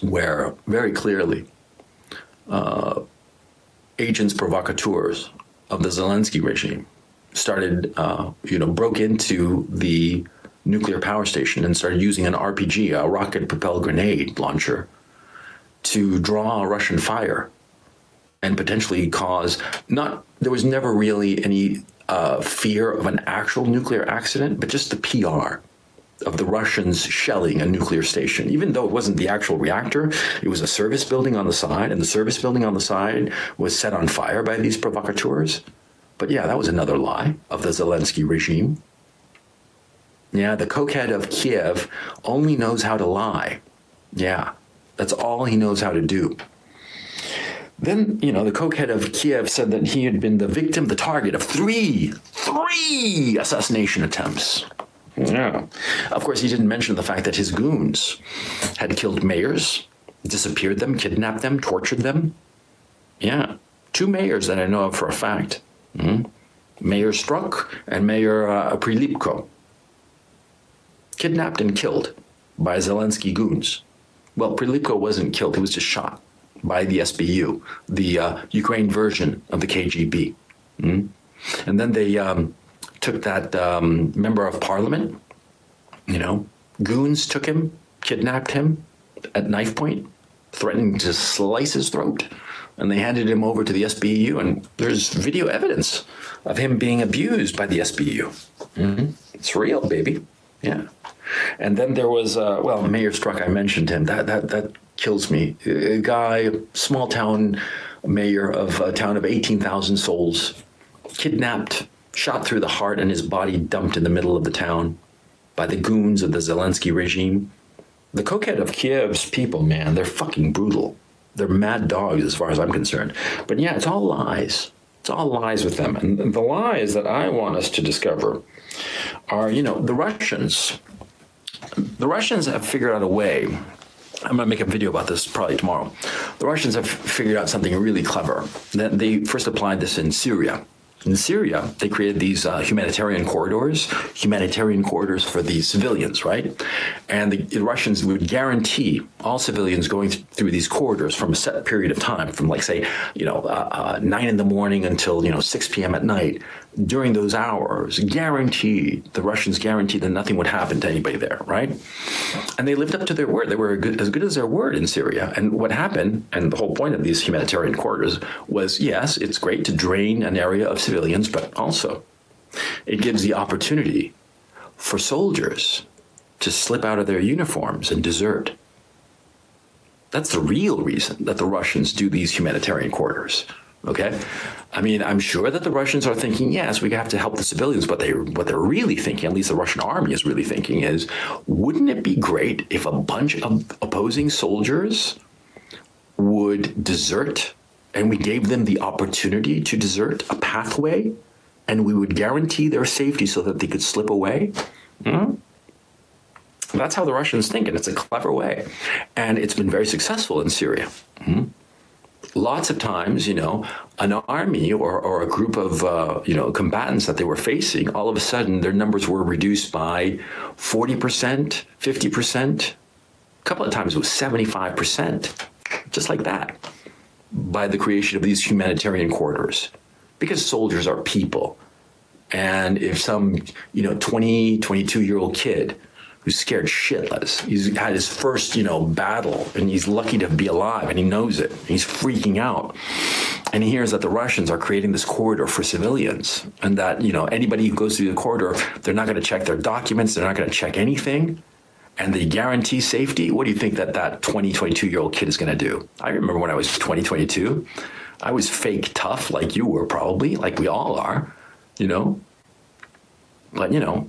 where very clearly uh, agents provocateurs of the Zelensky regime started, uh, you know, broke into the nuclear power station and started using an RPG, a rocket propelled grenade launcher, to draw Russian fire and potentially cause not there was never really any uh, fear of an actual nuclear accident, but just the PR of the Russians shelling a nuclear station. Even though it wasn't the actual reactor, it was a service building on the side, and the service building on the side was set on fire by these provocateurs. But yeah, that was another lie of the Zelensky regime. Yeah, the cokehead of Kiev only knows how to lie. Yeah, that's all he knows how to do. Then, you know, the cokehead of Kiev said that he had been the victim, the target of three, three assassination attempts. Yeah. Of course, he didn't mention the fact that his goons had killed mayors, disappeared them, kidnapped them, tortured them. Yeah. Two mayors that I know of for a fact. Mhm. Mayor Struk and Mayor uh, Prilipko. Kidnapped and killed by Zelensky goons. Well, Prilipko wasn't killed, he was just shot by the SBU, the uh, Ukraine version of the KGB. Mhm. And then they um, took that um, member of parliament, you know, goons took him, kidnapped him at knife point, threatening to slice his throat. And they handed him over to the SBU, and there's video evidence of him being abused by the SBU. Mhm. It's real, baby. Yeah. And then there was, uh, well, Mayor Struk, I mentioned him. That, that, that kills me. A guy, small town mayor of a town of 18,000 souls, kidnapped, shot through the heart, and his body dumped in the middle of the town by the goons of the Zelensky regime. The cokehead of Kiev's people, man, they're fucking brutal. They're mad dogs as far as I'm concerned. But yeah, it's all lies. It's all lies with them. And the lies that I want us to discover are, you know, the Russians. The Russians have figured out a way. I'm going to make a video about this probably tomorrow. The Russians have figured out something really clever. That They first applied this in Syria. In Syria, they created these uh, humanitarian corridors, humanitarian corridors for the civilians, right? And the, the Russians would guarantee all civilians going th- through these corridors from a set period of time, from like say, you know, uh, uh, nine in the morning until you know six p.m. at night. During those hours, guaranteed the Russians guaranteed that nothing would happen to anybody there, right? And they lived up to their word. They were good, as good as their word in Syria. And what happened, and the whole point of these humanitarian corridors was, yes, it's great to drain an area of civilians, but also it gives the opportunity for soldiers to slip out of their uniforms and desert. That's the real reason that the Russians do these humanitarian corridors. Okay? I mean, I'm sure that the Russians are thinking, yes, we have to help the civilians, but they what they're really thinking, at least the Russian army is really thinking is, wouldn't it be great if a bunch of opposing soldiers would desert and we gave them the opportunity to desert a pathway and we would guarantee their safety so that they could slip away? Hmm? That's how the Russians think, and it's a clever way. And it's been very successful in Syria. Hmm? Lots of times, you know, an army or, or a group of, uh, you know, combatants that they were facing, all of a sudden their numbers were reduced by 40%, 50%. A couple of times it was 75%, just like that, by the creation of these humanitarian corridors. Because soldiers are people. And if some, you know, 20, 22 year old kid who's scared shitless. He's had his first, you know, battle and he's lucky to be alive and he knows it. He's freaking out. And he hears that the Russians are creating this corridor for civilians and that, you know, anybody who goes through the corridor, they're not going to check their documents, they're not going to check anything. And they guarantee safety. What do you think that that 20, 22 year old kid is going to do? I remember when I was 20, 22, I was fake tough like you were probably, like we all are, you know. But, you know,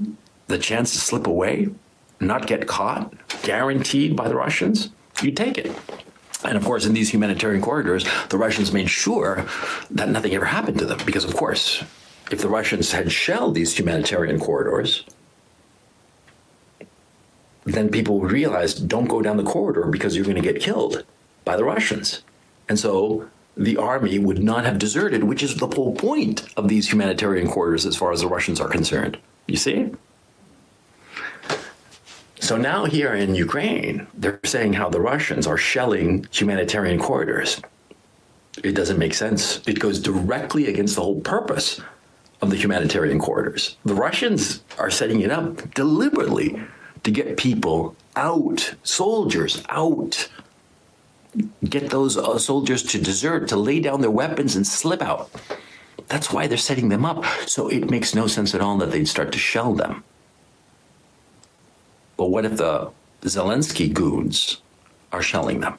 the chance to slip away, not get caught, guaranteed by the Russians, you take it. And of course, in these humanitarian corridors, the Russians made sure that nothing ever happened to them. Because, of course, if the Russians had shelled these humanitarian corridors, then people would realize don't go down the corridor because you're going to get killed by the Russians. And so the army would not have deserted, which is the whole point of these humanitarian corridors as far as the Russians are concerned. You see? So now here in Ukraine, they're saying how the Russians are shelling humanitarian corridors. It doesn't make sense. It goes directly against the whole purpose of the humanitarian corridors. The Russians are setting it up deliberately to get people out, soldiers out. Get those uh, soldiers to desert, to lay down their weapons and slip out. That's why they're setting them up. So it makes no sense at all that they'd start to shell them. But what if the Zelensky goons are shelling them?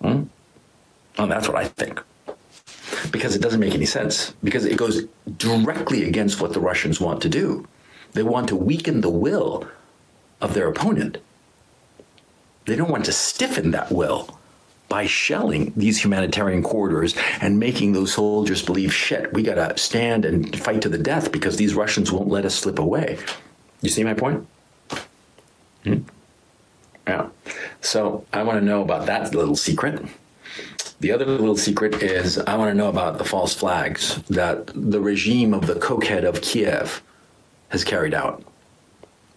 Hmm? Well, that's what I think. Because it doesn't make any sense. Because it goes directly against what the Russians want to do. They want to weaken the will of their opponent. They don't want to stiffen that will by shelling these humanitarian corridors and making those soldiers believe shit, we got to stand and fight to the death because these Russians won't let us slip away. You see my point? Hmm? Yeah. So I want to know about that little secret. The other little secret is I want to know about the false flags that the regime of the cokehead of Kiev has carried out.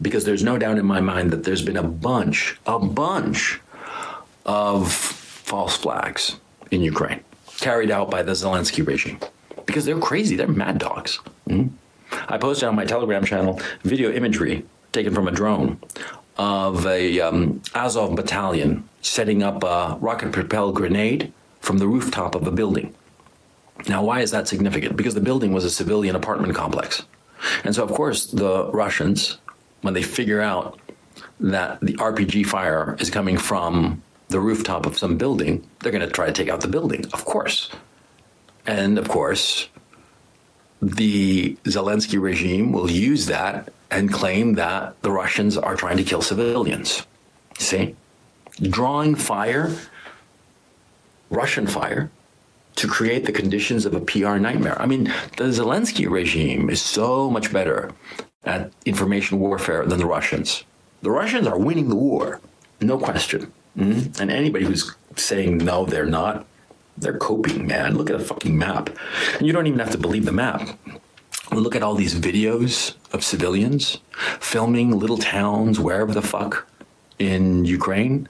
Because there's no doubt in my mind that there's been a bunch, a bunch of false flags in Ukraine carried out by the Zelensky regime. Because they're crazy, they're mad dogs. Mhm. I posted on my Telegram channel video imagery taken from a drone of a um, Azov battalion setting up a rocket propelled grenade from the rooftop of a building. Now, why is that significant? Because the building was a civilian apartment complex. And so, of course, the Russians, when they figure out that the RPG fire is coming from the rooftop of some building, they're going to try to take out the building, of course. And of course, the Zelensky regime will use that and claim that the Russians are trying to kill civilians. See? Drawing fire, Russian fire, to create the conditions of a PR nightmare. I mean, the Zelensky regime is so much better at information warfare than the Russians. The Russians are winning the war, no question. Mhm. And anybody who's saying no, they're not, they're coping, man. Look at the fucking map. And you don't even have to believe the map. Look at all these videos of civilians filming little towns wherever the fuck in Ukraine.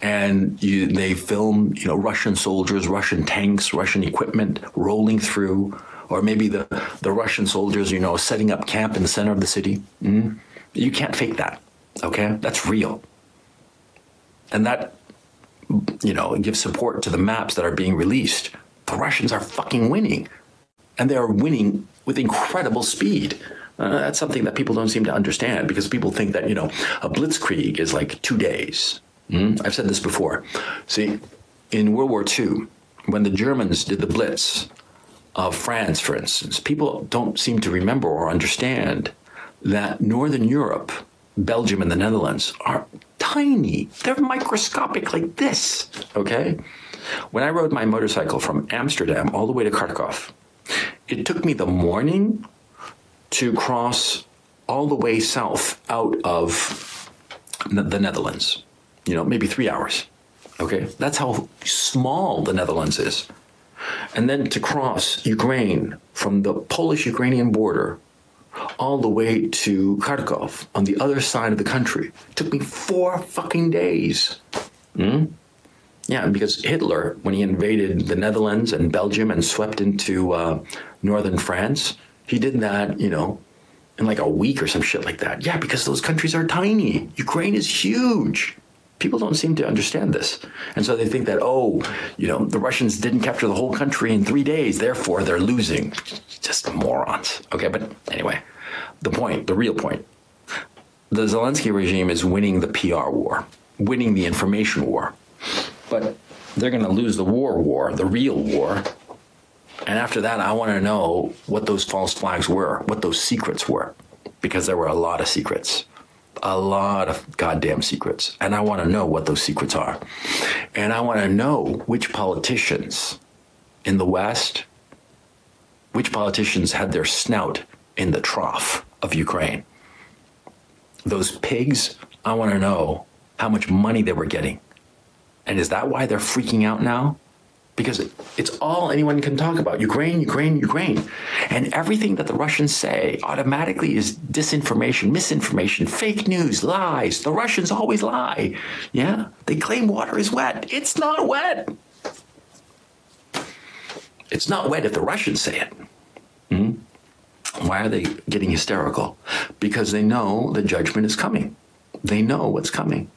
And you, they film, you know, Russian soldiers, Russian tanks, Russian equipment rolling through, or maybe the, the Russian soldiers, you know, setting up camp in the center of the city. Mhm. You can't fake that. Okay? That's real. And that you know, give support to the maps that are being released. The Russians are fucking winning. And they are winning with incredible speed. Uh, that's something that people don't seem to understand because people think that, you know, a blitzkrieg is like two days. Mhm. I've said this before. See, in World War II, when the Germans did the blitz of France, for instance, people don't seem to remember or understand that Northern Europe, Belgium, and the Netherlands are tiny. They're microscopic like this. Okay? When I rode my motorcycle from Amsterdam all the way to Kharkov, it took me the morning to cross all the way south out of the the Netherlands. You know, maybe three hours. Okay? That's how small the Netherlands is. And then to cross Ukraine from the Polish Ukrainian border all the way to Kharkov on the other side of the country. took me four fucking days. Hmm? Yeah, because Hitler, when he invaded the Netherlands and Belgium and swept into uh, northern France, he did that, you know, in like a week or some shit like that. Yeah, because those countries are tiny. Ukraine is huge. People don't seem to understand this. And so they think that, oh, you know, the Russians didn't capture the whole country in three days, therefore they're losing. Just morons. Okay, but anyway, the point, the real point. The Zelensky regime is winning the PR war, winning the information war. But they're going to lose the war war, the real war. And after that, I want to know what those false flags were, what those secrets were, because there were a lot of secrets a lot of goddamn secrets. And I want to know what those secrets are. And I want to know which politicians in the West, which politicians had their snout in the trough of Ukraine. Those pigs, I want to know how much money they were getting. And is that why they're freaking out now? Because it- it's all anyone can talk about Ukraine, Ukraine, Ukraine. And everything that the Russians say automatically is disinformation, misinformation, fake news, lies. The Russians always lie. Yeah? They claim water is wet. It's not wet. It's not wet if the Russians say it. Mhm. Why are they getting hysterical? Because they know the judgment is coming. They know what's coming.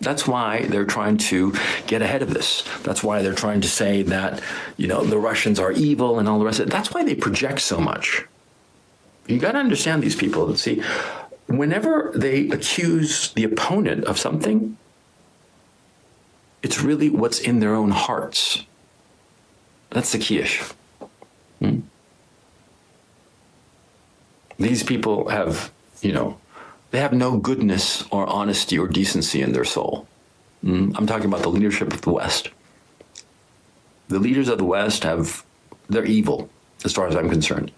That's why they're trying to get ahead of this. That's why they're trying to say that, you know, the Russians are evil and all the rest of it. That's why they project so much. You got to understand these people. and See, whenever they accuse the opponent of something, it's really what's in their own hearts. That's the key issue. Hmm? These people have, you know, they have no goodness or honesty or decency in their soul. Mm, I'm talking about the leadership of the West. The leaders of the West have, they're evil as far as I'm concerned.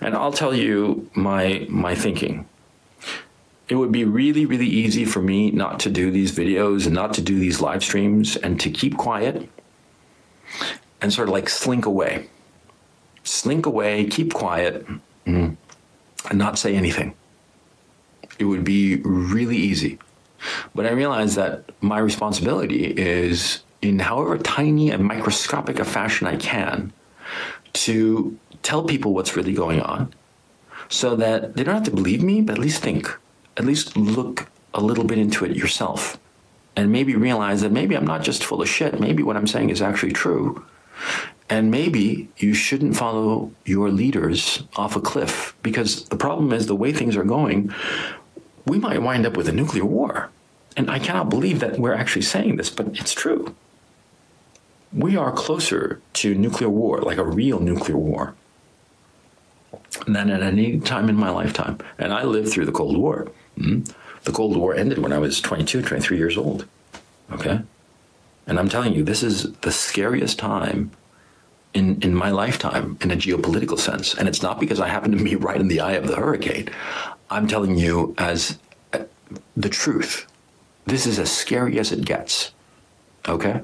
And I'll tell you my, my thinking. it would be really really easy for me not to do these videos and not to do these live streams and to keep quiet and sort of like slink away slink away keep quiet mm, and not say anything it would be really easy but i realize that my responsibility is in however tiny and microscopic a fashion i can to tell people what's really going on so that they don't have to believe me but at least think at least look a little bit into it yourself and maybe realize that maybe I'm not just full of shit. Maybe what I'm saying is actually true. And maybe you shouldn't follow your leaders off a cliff because the problem is the way things are going, we might wind up with a nuclear war. And I cannot believe that we're actually saying this, but it's true. We are closer to nuclear war, like a real nuclear war, than at any time in my lifetime. And I lived through the Cold War. Mm-hmm. The Cold War ended when I was 22, 23 years old. Okay? And I'm telling you, this is the scariest time in, in my lifetime in a geopolitical sense. And it's not because I happen to be right in the eye of the hurricane. I'm telling you as uh, the truth. This is as scary as it gets. Okay?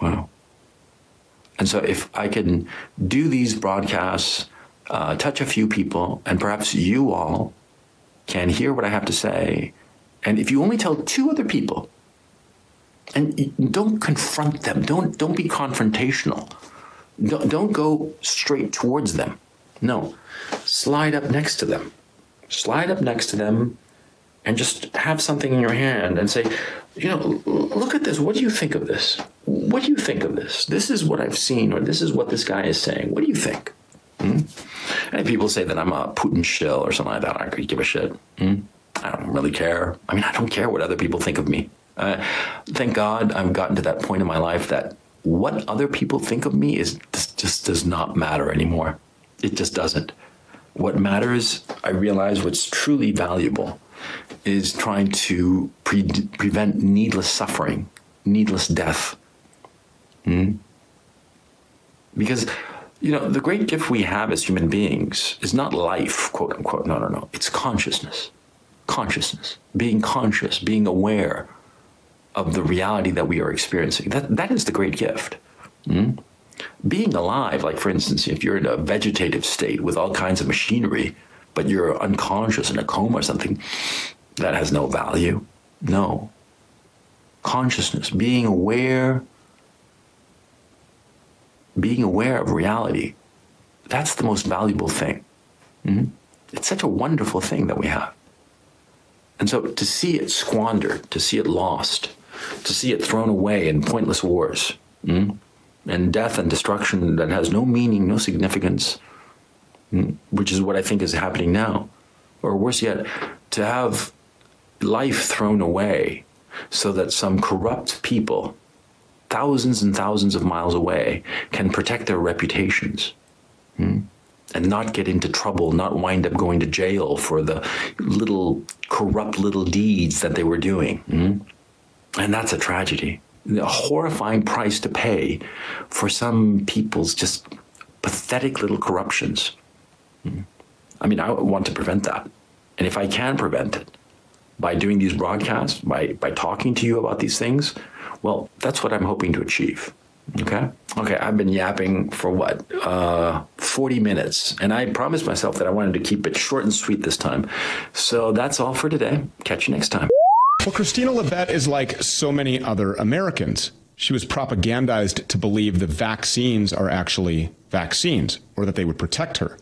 Wow. And so if I can do these broadcasts, uh, touch a few people, and perhaps you all can hear what I have to say, and if you only tell two other people, and don't confront them, don't don't be confrontational, don't, don't go straight towards them. No, slide up next to them, slide up next to them, and just have something in your hand and say, you know, look at this. What do you think of this? What do you think of this? This is what I've seen, or this is what this guy is saying. What do you think? Hmm? And people say that I'm a Putin shill or something like that. I could give a shit. Hmm? I don't really care. I mean, I don't care what other people think of me. Uh, thank God I've gotten to that point in my life that what other people think of me is just, just does not matter anymore. It just doesn't. What matters, I realize what's truly valuable is trying to pre prevent needless suffering, needless death. Hmm? Because, you know, the great gift we have as human beings is not life, quote unquote. No, no, no. It's consciousness. Consciousness. Being conscious, being aware of the reality that we are experiencing. That, that is the great gift. Hmm? Being alive, like for instance, if you're in a vegetative state with all kinds of machinery, but you're unconscious in a coma or something, that has no value. No. Consciousness, being aware, being aware of reality, that's the most valuable thing. Mm-hmm. It's such a wonderful thing that we have. And so to see it squandered, to see it lost, to see it thrown away in pointless wars, mm-hmm. And death and destruction that has no meaning, no significance, mm-hmm. which is what I think is happening now. Or worse yet, to have life thrown away so that some corrupt people thousands and thousands of miles away can protect their reputations hmm? and not get into trouble, not wind up going to jail for the little corrupt little deeds that they were doing. Hmm? And that's a tragedy. A horrifying price to pay for some people's just pathetic little corruptions. Hmm? I mean, I want to prevent that. And if I can prevent it, by doing these broadcasts, by by talking to you about these things, well, that's what I'm hoping to achieve. Okay? Okay, I've been yapping for what? Uh 40 minutes, and I promised myself that I wanted to keep it short and sweet this time. So that's all for today. Catch you next time. Well, Christina Libet is like so many other Americans. She was propagandized to believe the vaccines are actually vaccines or that they would protect her.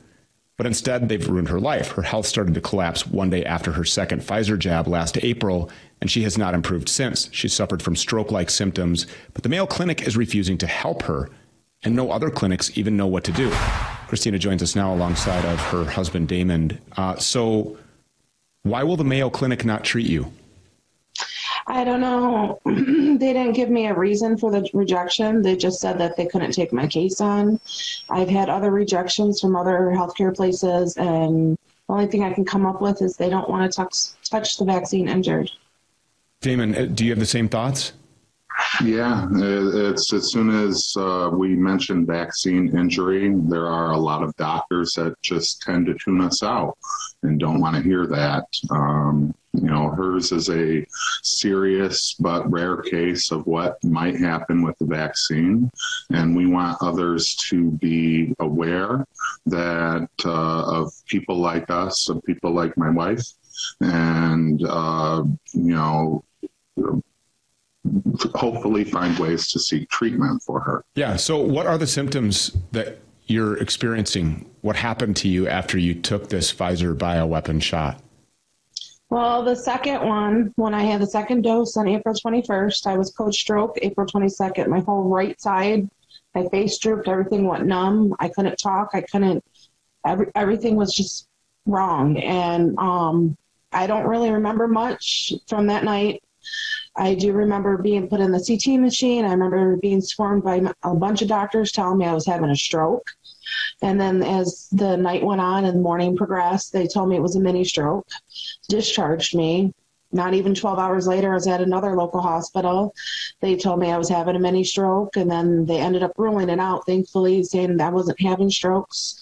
But instead, they've ruined her life. Her health started to collapse one day after her second Pfizer jab last April, and she has not improved since. She suffered from stroke like symptoms, but the Mayo Clinic is refusing to help her, and no other clinics even know what to do. Christina joins us now alongside of her husband, Damon. Uh, so, why will the Mayo Clinic not treat you? I don't know. they didn't give me a reason for the rejection. They just said that they couldn't take my case on. I've had other rejections from other healthcare places, and the only thing I can come up with is they don't want to touch, touch the vaccine injured. Damon, uh, do you have the same thoughts? Yeah, it's as soon as uh, we mention vaccine injury, there are a lot of doctors that just tend to tune us out and don't want to hear that. Um, you know, hers is a serious but rare case of what might happen with the vaccine. And we want others to be aware that uh, of people like us, of people like my wife, and, uh, you know, hopefully find ways to seek treatment for her. Yeah. So, what are the symptoms that you're experiencing? What happened to you after you took this Pfizer bioweapon shot? Well, the second one, when I had the second dose on April 21st, I was post stroke April 22nd. My whole right side, my face drooped, everything went numb. I couldn't talk. I couldn't, every, everything was just wrong. And um, I don't really remember much from that night. I do remember being put in the CT machine. I remember being swarmed by a bunch of doctors telling me I was having a stroke. And then as the night went on and the morning progressed, they told me it was a mini stroke, discharged me. Not even 12 hours later, I was at another local hospital. They told me I was having a mini stroke, and then they ended up ruling it out, thankfully, saying I wasn't having strokes.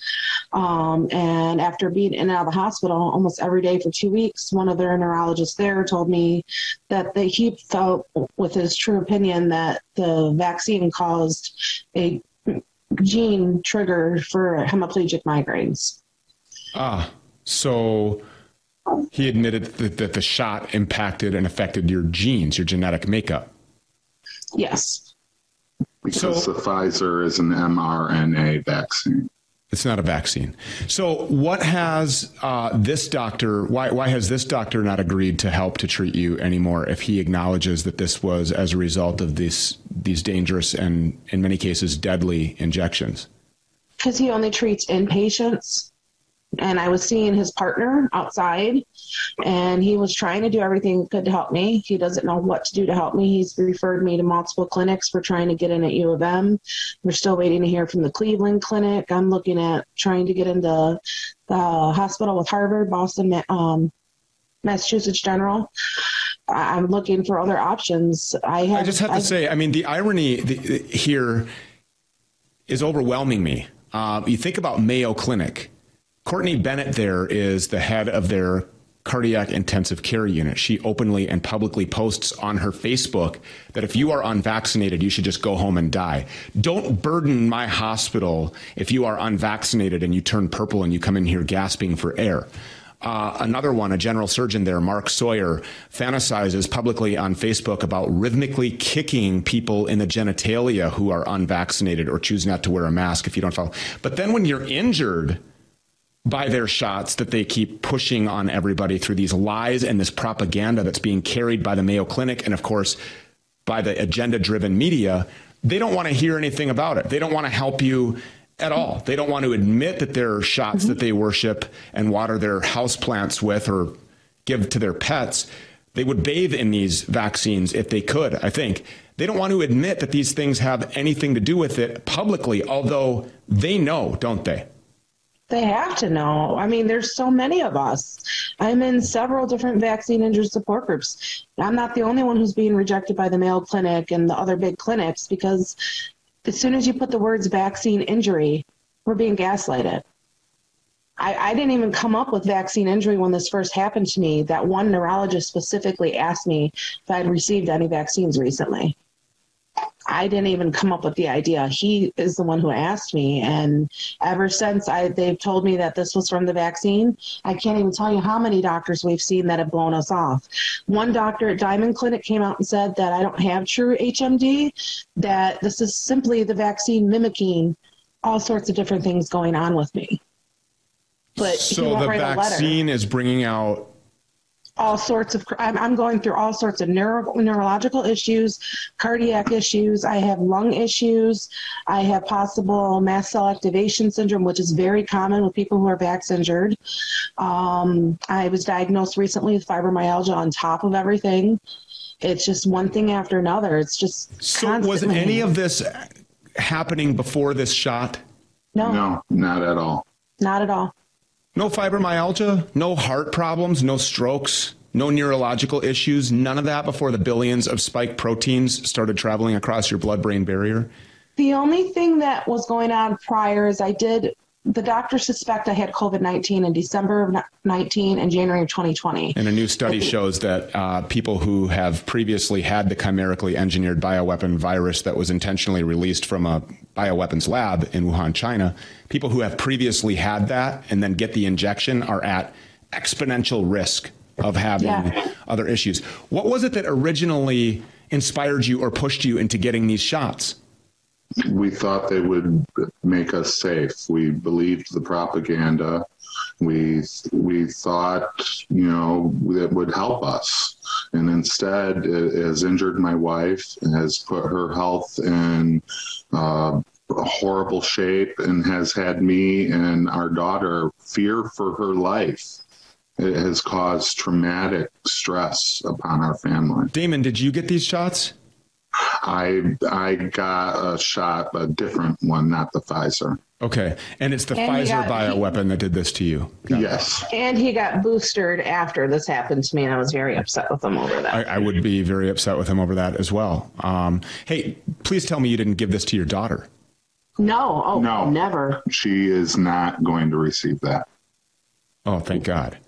Um, and after being in and out of the hospital almost every day for two weeks, one of their neurologists there told me that they, he felt, with his true opinion, that the vaccine caused a gene trigger for hemiplegic migraines. Ah, so he admitted that, that the shot impacted and affected your genes, your genetic makeup. Yes. Because so, the Pfizer is an mRNA vaccine. It's not a vaccine. So, what has uh, this doctor? Why, why has this doctor not agreed to help to treat you anymore? If he acknowledges that this was as a result of this these dangerous and in many cases deadly injections, because he only treats inpatients and I was seeing his partner outside, and he was trying to do everything good to help me. He doesn't know what to do to help me. He's referred me to multiple clinics for trying to get in at U of M. We're still waiting to hear from the Cleveland Clinic. I'm looking at trying to get into the hospital with Harvard, Boston, um, Massachusetts General. I'm looking for other options. I, have, I just have to say, I mean, the irony here is overwhelming me. Uh, you think about Mayo Clinic Courtney Bennett there is the head of their cardiac intensive care unit. She openly and publicly posts on her Facebook that if you are unvaccinated, you should just go home and die. Don't burden my hospital if you are unvaccinated and you turn purple and you come in here gasping for air. Uh, another one, a general surgeon there, Mark Sawyer, fantasizes publicly on Facebook about rhythmically kicking people in the genitalia who are unvaccinated or choose not to wear a mask if you don't follow. But then when you're injured, by their shots that they keep pushing on everybody through these lies and this propaganda that's being carried by the Mayo Clinic and, of course, by the agenda driven media, they don't want to hear anything about it. They don't want to help you at all. They don't want to admit that there are shots mm-hmm. that they worship and water their houseplants with or give to their pets. They would bathe in these vaccines if they could, I think. They don't want to admit that these things have anything to do with it publicly, although they know, don't they? They have to know. I mean, there's so many of us. I'm in several different vaccine injured support groups. I'm not the only one who's being rejected by the Mayo Clinic and the other big clinics because as soon as you put the words vaccine injury, we're being gaslighted. I, I, didn't even come up with vaccine injury when this first happened to me. That one neurologist specifically asked me if I had received any vaccines recently. I didn't even come up with the idea. He is the one who asked me, and ever since I, they've told me that this was from the vaccine. I can't even tell you how many doctors we've seen that have blown us off. One doctor at Diamond Clinic came out and said that I don't have true HMD, that this is simply the vaccine mimicking all sorts of different things going on with me. But so the vaccine is bringing out all sorts of I'm, I'm going through all sorts of neuro, neurological issues cardiac issues. I have lung issues. I have possible mast cell activation syndrome which is very common with people who are vax injured. Um, i was diagnosed recently with fibromyalgia on top of everything. It's just one thing after another. It's just so was any of this happening before this shot? No. No not at all. Not at all no fibromyalgia, no heart problems, no strokes, No neurological issues, none of that before the billions of spike proteins started traveling across your blood brain barrier? The only thing that was going on prior is I did the doctors suspect I had COVID 19 in December of 19 and January of 2020. And a new study shows that uh, people who have previously had the chimerically engineered bioweapon virus that was intentionally released from a bioweapons lab in Wuhan, China, people who have previously had that and then get the injection are at exponential risk of having Yeah. other issues. What was it that originally inspired you or pushed you into getting these shots? We thought they would make us safe. We believed the propaganda. We we thought you know that would help us, and instead it has injured my wife, has put her health in uh, a horrible shape, and has had me and our daughter fear for her life. It has caused traumatic stress upon our family. Damon, did you get these shots? I I got a shot, a different one, not the Pfizer. Okay. And it's the And Pfizer got- bioweapon that did this to you. Yes. And he got boosted after this happened to me, and I was very upset with him over that. I, I would be very upset with him over that as well. Um, hey, please tell me you didn't give this to your daughter. No, oh, No. never. She is not going to receive that. Oh, thank God.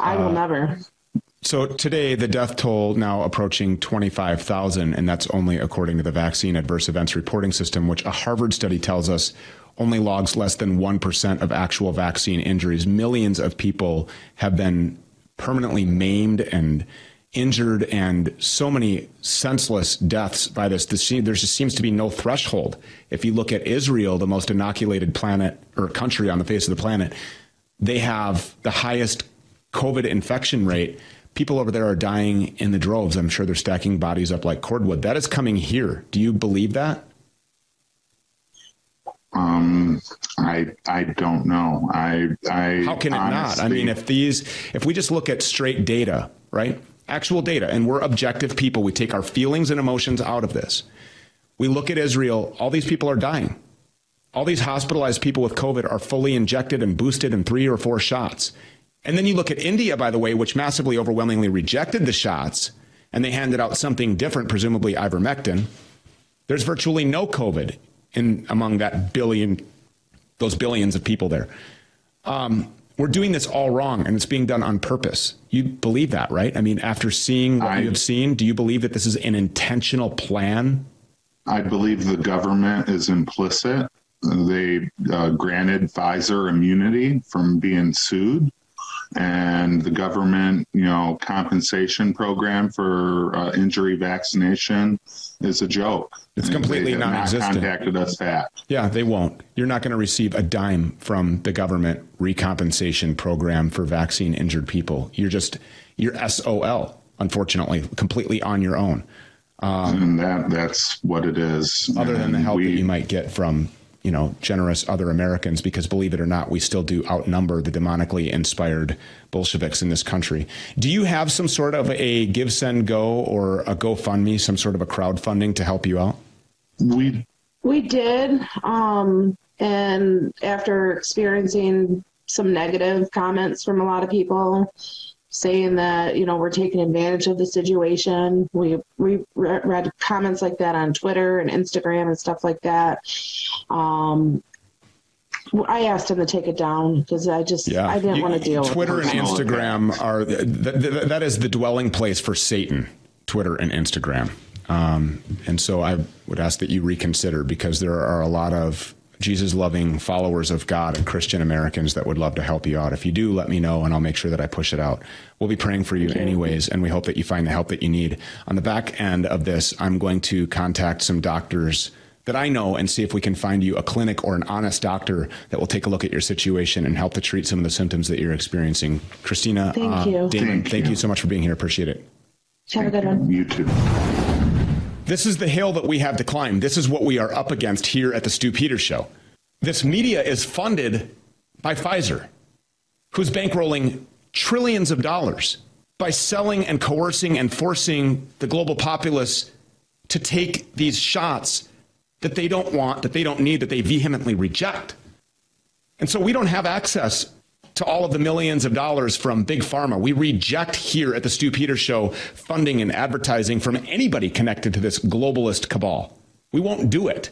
I will never. So today, the death toll now approaching 25,000, and that's only according to the Vaccine Adverse Events Reporting System, which a Harvard study tells us only logs less than 1% of actual vaccine injuries. Millions of people have been permanently maimed and injured, and so many senseless deaths by this. There just seems to be no threshold. If you look at Israel, the most inoculated planet or country on the face of the planet, they have the highest COVID infection rate. People over there are dying in the droves. I'm sure they're stacking bodies up like cordwood. That is coming here. Do you believe that? Um, I I don't know. I I How can it not? I mean, if these, if we just look at straight data, right? Actual data, and we're objective people, we take our feelings and emotions out of this. We look at Israel, all these people are dying. All these hospitalized people with COVID are fully injected and boosted in three or four shots. And then you look at India, by the way, which massively overwhelmingly rejected the shots, and they handed out something different, presumably ivermectin. There's virtually no COVID in among that billion, those billions of people there. Um, we're doing this all wrong, and it's being done on purpose. You believe that, right? I mean, after seeing what you have seen, do you believe that this is an intentional plan? I believe the government is implicit. They uh, granted Pfizer immunity from being sued, and the government, you know, compensation program for uh, injury vaccination is a joke. It's And completely they non-existent. contacted us back. Yeah, they won't. You're not going to receive a dime from the government recompensation program for vaccine injured people. You're just you're SOL, unfortunately, completely on your own. Um, and that that's what it is. Other than the help we- that you might get from you know generous other Americans, because believe it or not, we still do outnumber the demonically inspired Bolsheviks in this country. Do you have some sort of a Give Send Go or a GoFundMe, some sort of a crowdfunding to help you out? We We did. Um, and after experiencing some negative comments from a lot of people saying that, you know, we're taking advantage of the situation, we, we read comments like that on Twitter and Instagram and stuff like that. Um, I asked him to take it down because I just, Yeah, I didn't You- want to deal Twitter with Twitter and. Instagram are th- th- th- that is the dwelling place for Satan. Twitter and Instagram, um, and so I would ask that you reconsider because there are a lot of Jesus-loving followers of God and Christian Americans that would love to help you out. If you do, let me know, and I'll make sure that I push it out. We'll be praying for you anyways, and we hope that you find the help that you need. On the back end of this, I'm going to contact some doctors that I know and see if we can find you a clinic or an honest doctor that will take a look at your situation and help to treat some of the symptoms that you're experiencing. Christina, Thank uh, you. Damon, Thank thank you. you. so much for being here. Appreciate it. Have a good one. You too. This is the hill that we have to climb. This is what we are up against here at the Stu Peters Show. This media is funded by Pfizer, who's bankrolling trillions of dollars by selling and coercing and forcing the global populace to take these shots that they don't want, that they don't need, that they vehemently reject. And so we don't have access to all of the millions of dollars from Big Pharma. We reject here at the Stu Peter Show funding and advertising from anybody connected to this globalist cabal. We won't do it.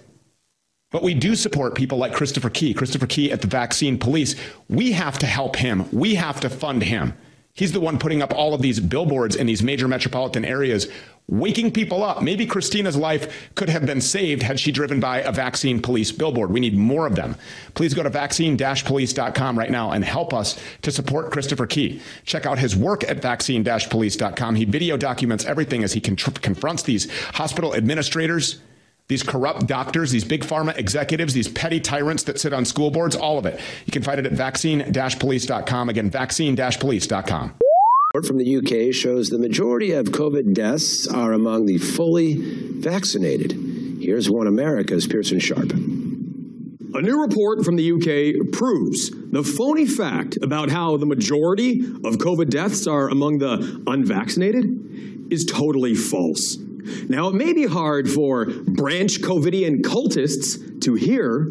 But we do support people like Christopher Key. Christopher Key at the Vaccine Police. We have to help him. We have to fund him. He's the one putting up all of these billboards in these major metropolitan areas, waking people up. Maybe Christina's life could have been saved had she driven by a vaccine police billboard. We need more of them. Please go to vaccine-police.com right now and help us to support Christopher Key. Check out his work at vaccine-police.com. He video documents everything as he confronts these hospital administrators these corrupt doctors, these big pharma executives, these petty tyrants that sit on school boards, all of it. You can find it at vaccine-police.com. Again, vaccine-police.com. Report from the UK shows the majority of COVID deaths are among the fully vaccinated. Here's one America's Pearson Sharp. A new report from the UK proves the phony fact about how the majority of COVID deaths are among the unvaccinated is totally false. Now, it may be hard for branch COVIDian cultists to hear,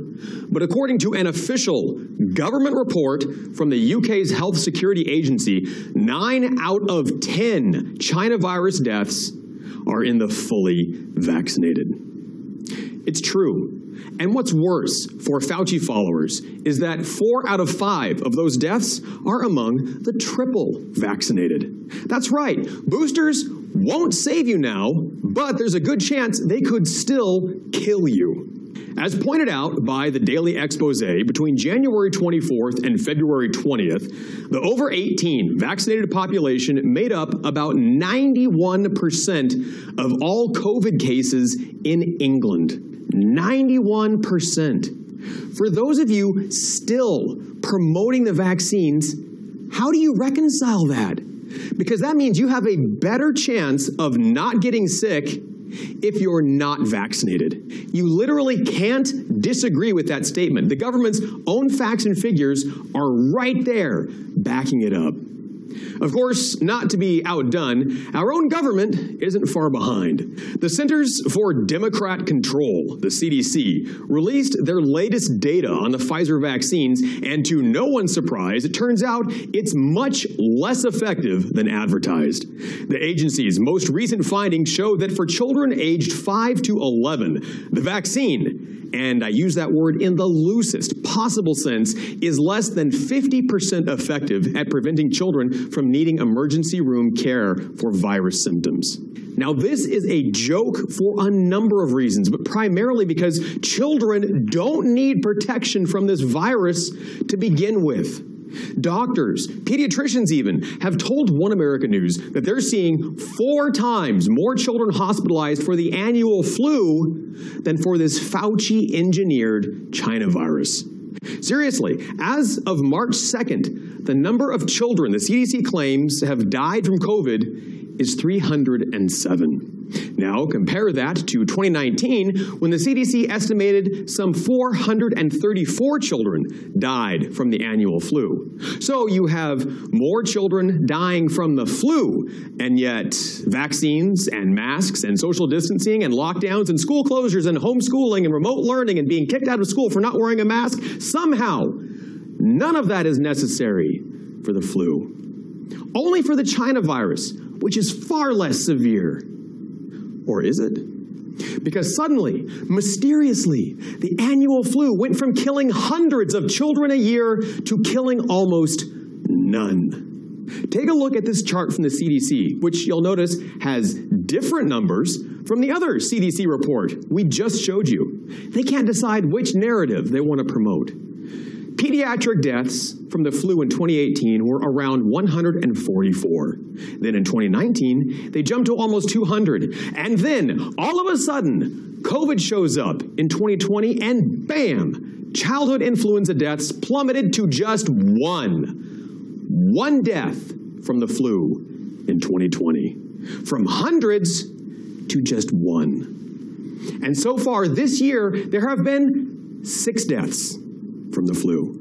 but according to an official government report from the UK's Health Security Agency, nine out of 10 China virus deaths are in the fully vaccinated. It's true. And what's worse for Fauci followers is that four out of five of those deaths are among the triple vaccinated. That's right, boosters won't save you now, but there's a good chance they could still kill you. As pointed out by the Daily Expose, between January 24th and February 20th, the over 18 vaccinated population made up about 91% of all COVID cases in England. 91%. For those of you still promoting the vaccines, how do you reconcile that? Because that means you have a better chance of not getting sick if you're not vaccinated. You literally can't disagree with that statement. The government's own facts and figures are right there backing it up. Of course, not to be outdone, our own government isn't far behind. The Centers for Democrat Control, the CDC, released their latest data on the Pfizer vaccines, and to no one's surprise, it turns out it's much less effective than advertised. The agency's most recent findings show that for children aged 5 to 11, the vaccine and I use that word in the loosest possible sense, is less than 50% effective at preventing children from needing emergency room care for virus symptoms. Now, this is a joke for a number of reasons, but primarily because children don't need protection from this virus to begin with. Doctors, pediatricians even, have told One America News that they're seeing four times more children hospitalized for the annual flu than for this Fauci engineered China virus. Seriously, as of March 2nd, the number of children the CDC claims have died from COVID is 307. Now, compare that to 2019 when the CDC estimated some 434 children died from the annual flu. So you have more children dying from the flu, and yet vaccines and masks and social distancing and lockdowns and school closures and homeschooling and remote learning and being kicked out of school for not wearing a mask, somehow none of that is necessary for the flu. Only for the China virus, which is far less severe. Or is it? Because suddenly, mysteriously, the annual flu went from killing hundreds of children a year to killing almost none. Take a look at this chart from the CDC, which you'll notice has different numbers from the other CDC report we just showed you. They can't decide which narrative they want to promote. Pediatric deaths from the flu in 2018 were around 144. Then in 2019, they jumped to almost 200. And then, all of a sudden, COVID shows up in 2020 and bam, childhood influenza deaths plummeted to just one. One death from the flu in 2020. From hundreds to just one. And so far this year, there have been six deaths from the flu.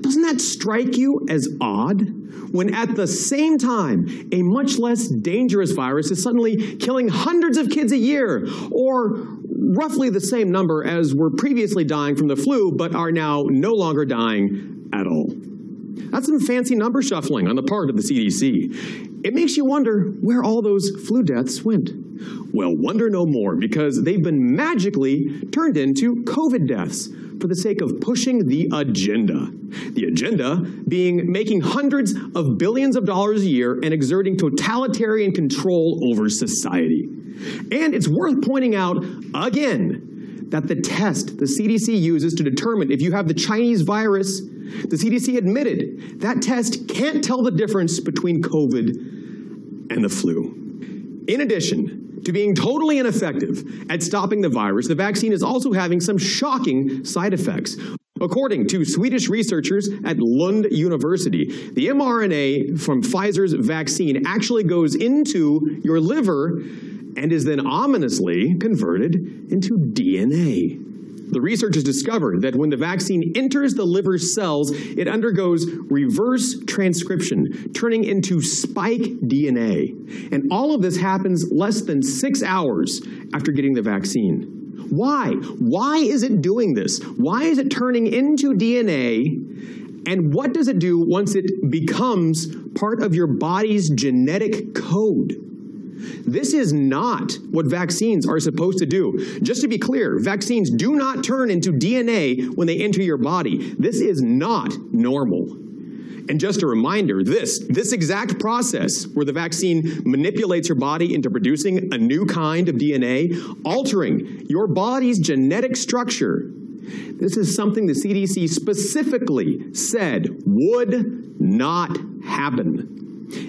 Doesn't that strike you as odd? When at the same time, a much less dangerous virus is suddenly killing hundreds of kids a year, or roughly the same number as were previously dying from the flu, but are now no longer dying at all. That's some fancy number shuffling on the part of the CDC. It makes you wonder where all those flu deaths went. Well, wonder no more because they've been magically turned into COVID deaths for the sake of pushing the agenda. The agenda being making hundreds of billions of dollars a year and exerting totalitarian control over society. And it's worth pointing out again that the test the CDC uses to determine if you have the Chinese virus, the CDC admitted that test can't tell the difference between COVID and the flu. In addition, to being totally ineffective at stopping the virus, the vaccine is also having some shocking side effects. According to Swedish researchers at Lund University, the mRNA from Pfizer's vaccine actually goes into your liver and is then ominously converted into DNA. The researchers discovered that when the vaccine enters the liver cells, it undergoes reverse transcription, turning into spike DNA. And all of this happens less than six hours after getting the vaccine. Why? Why is it doing this? Why is it turning into DNA? And what does it do once it becomes part of your body's genetic code? This is not what vaccines are supposed to do. Just to be clear, vaccines do not turn into DNA when they enter your body. This is not normal. And just a reminder, this this exact process where the vaccine manipulates your body into producing a new kind of DNA, altering your body's genetic structure. This is something the CDC specifically said would not happen.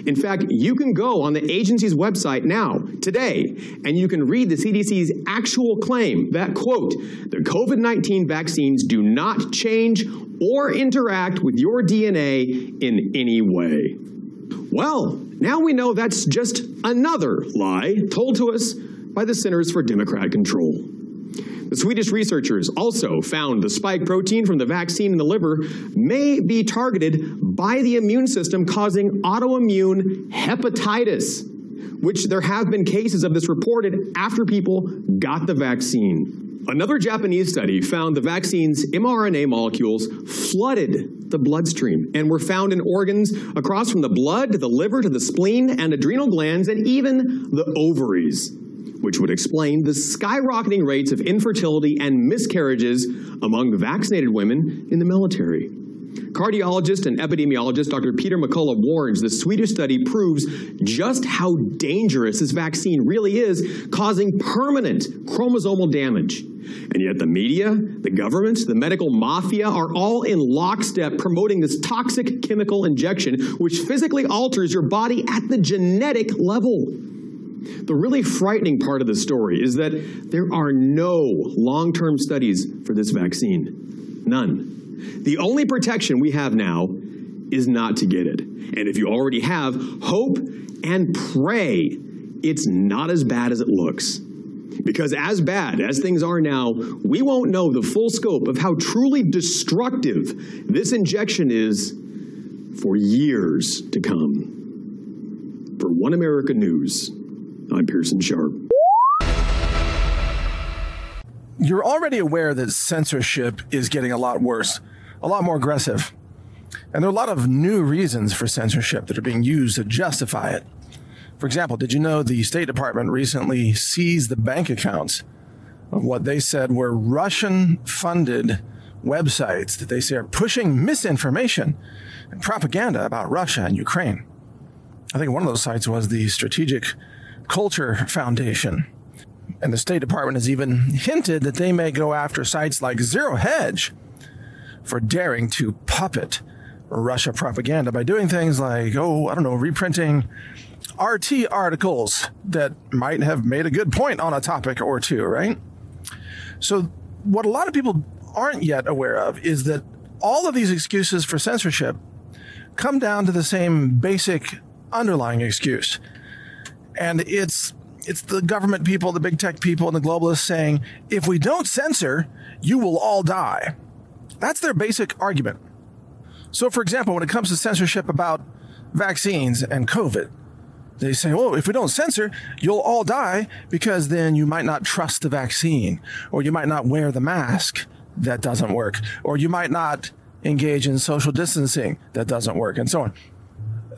In fact, you can go on the agency's website now, today, and you can read the CDC's actual claim that, quote, the COVID 19 vaccines do not change or interact with your DNA in any way. Well, now we know that's just another lie told to us by the Centers for Democratic Control. The Swedish researchers also found the spike protein from the vaccine in the liver may be targeted by the immune system, causing autoimmune hepatitis, which there have been cases of this reported after people got the vaccine. Another Japanese study found the vaccine's mRNA molecules flooded the bloodstream and were found in organs across from the blood to the liver to the spleen and adrenal glands and even the ovaries which would explain the skyrocketing rates of infertility and miscarriages among vaccinated women in the military. Cardiologist and epidemiologist Dr. Peter McCullough warns the Swedish study proves just how dangerous this vaccine really is, causing permanent chromosomal damage. And yet, the media, the government, the medical mafia are all in lockstep promoting this toxic chemical injection, which physically alters your body at the genetic level. The really frightening part of the story is that there are no long term studies for this vaccine. None. The only protection we have now is not to get it. And if you already have, hope and pray it's not as bad as it looks. Because as bad as things are now, we won't know the full scope of how truly destructive this injection is for years to come. For One America News, I'm Pearson Sharp. You're already aware that censorship is getting a lot worse, a lot more aggressive. And there are a lot of new reasons for censorship that are being used to justify it. For example, did you know the State Department recently seized the bank accounts of what they said were Russian funded websites that they say are pushing misinformation and propaganda about Russia and Ukraine? I think one of those sites was the Strategic Culture Foundation. And the State Department has even hinted that they may go after sites like Zero Hedge for daring to puppet Russia propaganda by doing things like, oh, I don't know, reprinting RT articles that might have made a good point on a topic or two, right? So, what a lot of people aren't yet aware of is that all of these excuses for censorship come down to the same basic underlying excuse. And it's it's the government people, the big tech people, and the globalists saying, if we don't censor, you will all die. That's their basic argument. So, for example, when it comes to censorship about vaccines and COVID, they say, well, if we don't censor, you'll all die because then you might not trust the vaccine, or you might not wear the mask that doesn't work, or you might not engage in social distancing. That doesn't work, and so on.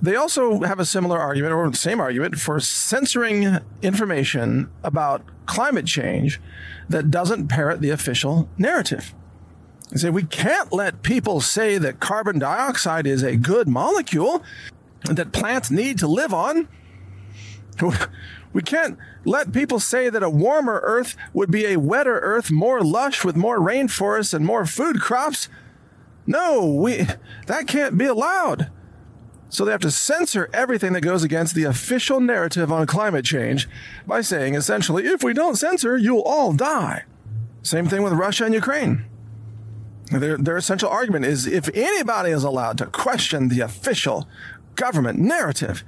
They also have a similar argument, or the same argument, for censoring information about climate change that doesn't parrot the official narrative. They say we can't let people say that carbon dioxide is a good molecule that plants need to live on. We can't let people say that a warmer earth would be a wetter earth, more lush with more rainforests and more food crops. No, we that can't be allowed. So they have to censor everything that goes against the official narrative on climate change by saying essentially if we don't censor, you'll all die. Same thing with Russia and Ukraine. Their, their essential argument is if anybody is allowed to question the official government narrative,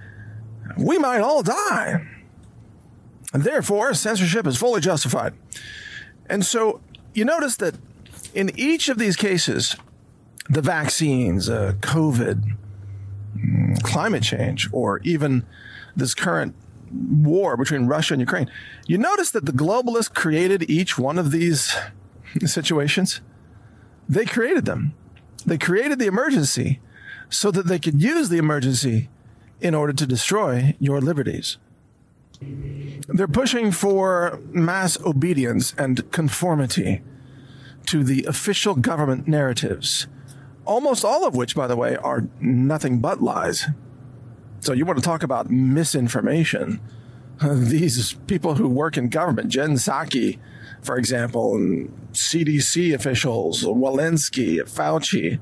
we might all die. And therefore, censorship is fully justified. And so you notice that in each of these cases, the vaccines, uh, COVID, climate change, or even this current war between Russia and Ukraine, you notice that the globalists created each one of these situations. They created them. They created the emergency so that they could use the emergency in order to destroy your liberties. They're pushing for mass obedience and conformity to the official government narratives, almost all of which, by the way, are nothing but lies. So, you want to talk about misinformation? These people who work in government, Jen Psaki, for example, and CDC officials, Walensky, Fauci,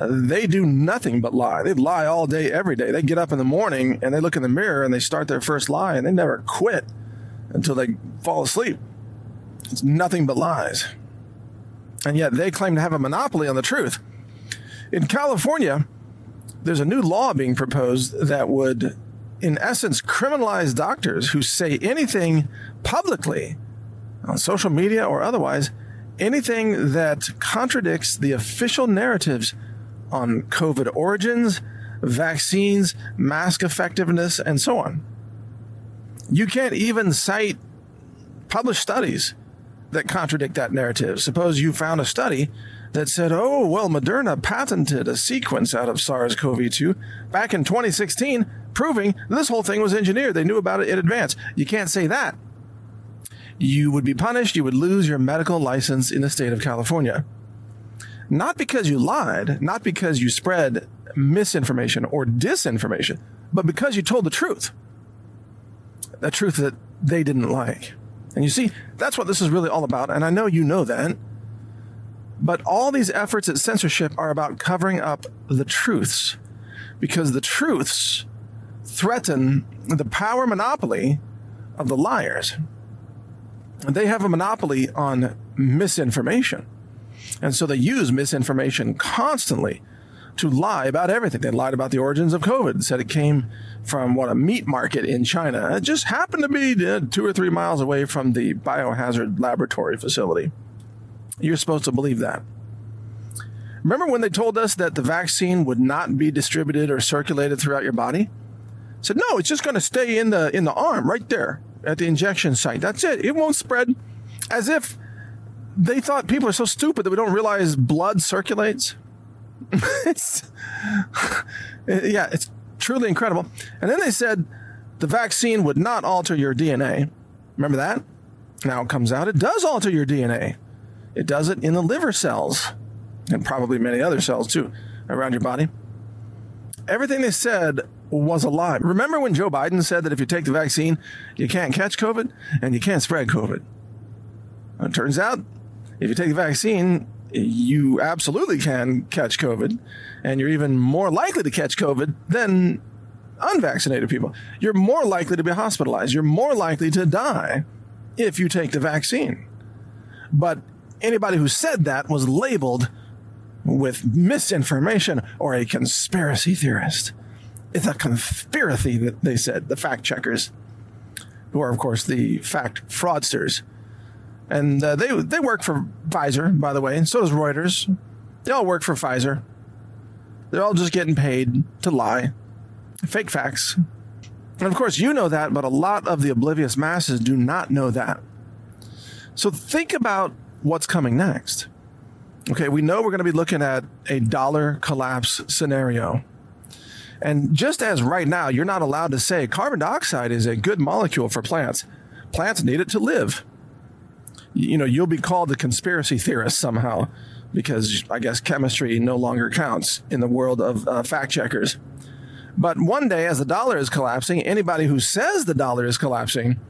they do nothing but lie. They lie all day, every day. They get up in the morning and they look in the mirror and they start their first lie and they never quit until they fall asleep. It's nothing but lies. And yet they claim to have a monopoly on the truth. In California, there's a new law being proposed that would, in essence, criminalize doctors who say anything publicly on social media or otherwise, anything that contradicts the official narratives on COVID origins, vaccines, mask effectiveness, and so on. You can't even cite published studies that contradict that narrative. Suppose you found a study that said, oh, well, Moderna patented a sequence out of SARS CoV 2 back in 2016, proving this whole thing was engineered. They knew about it in advance. You can't say that. You would be punished. You would lose your medical license in the state of California not because you lied, not because you spread misinformation or disinformation, but because you told the truth. The truth that they didn't like. And you see, that's what this is really all about. And I know you know that. But all these efforts at censorship are about covering up the truths because the truths threaten the power monopoly of the liars. They have a monopoly on misinformation. And so they use misinformation constantly to lie about everything. They lied about the origins of COVID, said it came from what a meat market in China. It just happened to be uh, two or three miles away from the biohazard laboratory facility. You're supposed to believe that. Remember when they told us that the vaccine would not be distributed or circulated throughout your body? Said no, it's just going to stay in the in the arm right there at the injection site. That's it. It won't spread. As if they thought people are so stupid that we don't realize blood circulates. it's, yeah, it's truly incredible. And then they said the vaccine would not alter your DNA. Remember that? Now it comes out it does alter your DNA. It does it in the liver cells and probably many other cells too around your body. Everything they said was a lie. Remember when Joe Biden said that if you take the vaccine, you can't catch COVID and you can't spread COVID? It turns out if you take the vaccine, you absolutely can catch COVID, and you're even more likely to catch COVID than unvaccinated people. You're more likely to be hospitalized. You're more likely to die if you take the vaccine. But anybody who said that was labeled with misinformation or a conspiracy theorist. It's a conspiracy that they said, the fact checkers, who are, of course, the fact fraudsters and uh, they they work for Pfizer, by the way, and so does Reuters. They all work for Pfizer. They're all just getting paid to lie, fake facts. And of course, you know that, but a lot of the oblivious masses do not know that. So think about what's coming next. Okay, we know we're going to be looking at a dollar collapse scenario. And just as right now, you're not allowed to say carbon dioxide is a good molecule for plants, plants need it to live. You know, you'll be called a conspiracy theorist somehow because I guess chemistry no longer counts in the world of uh, fact checkers. But one day, as the dollar is collapsing, anybody who says the dollar is collapsing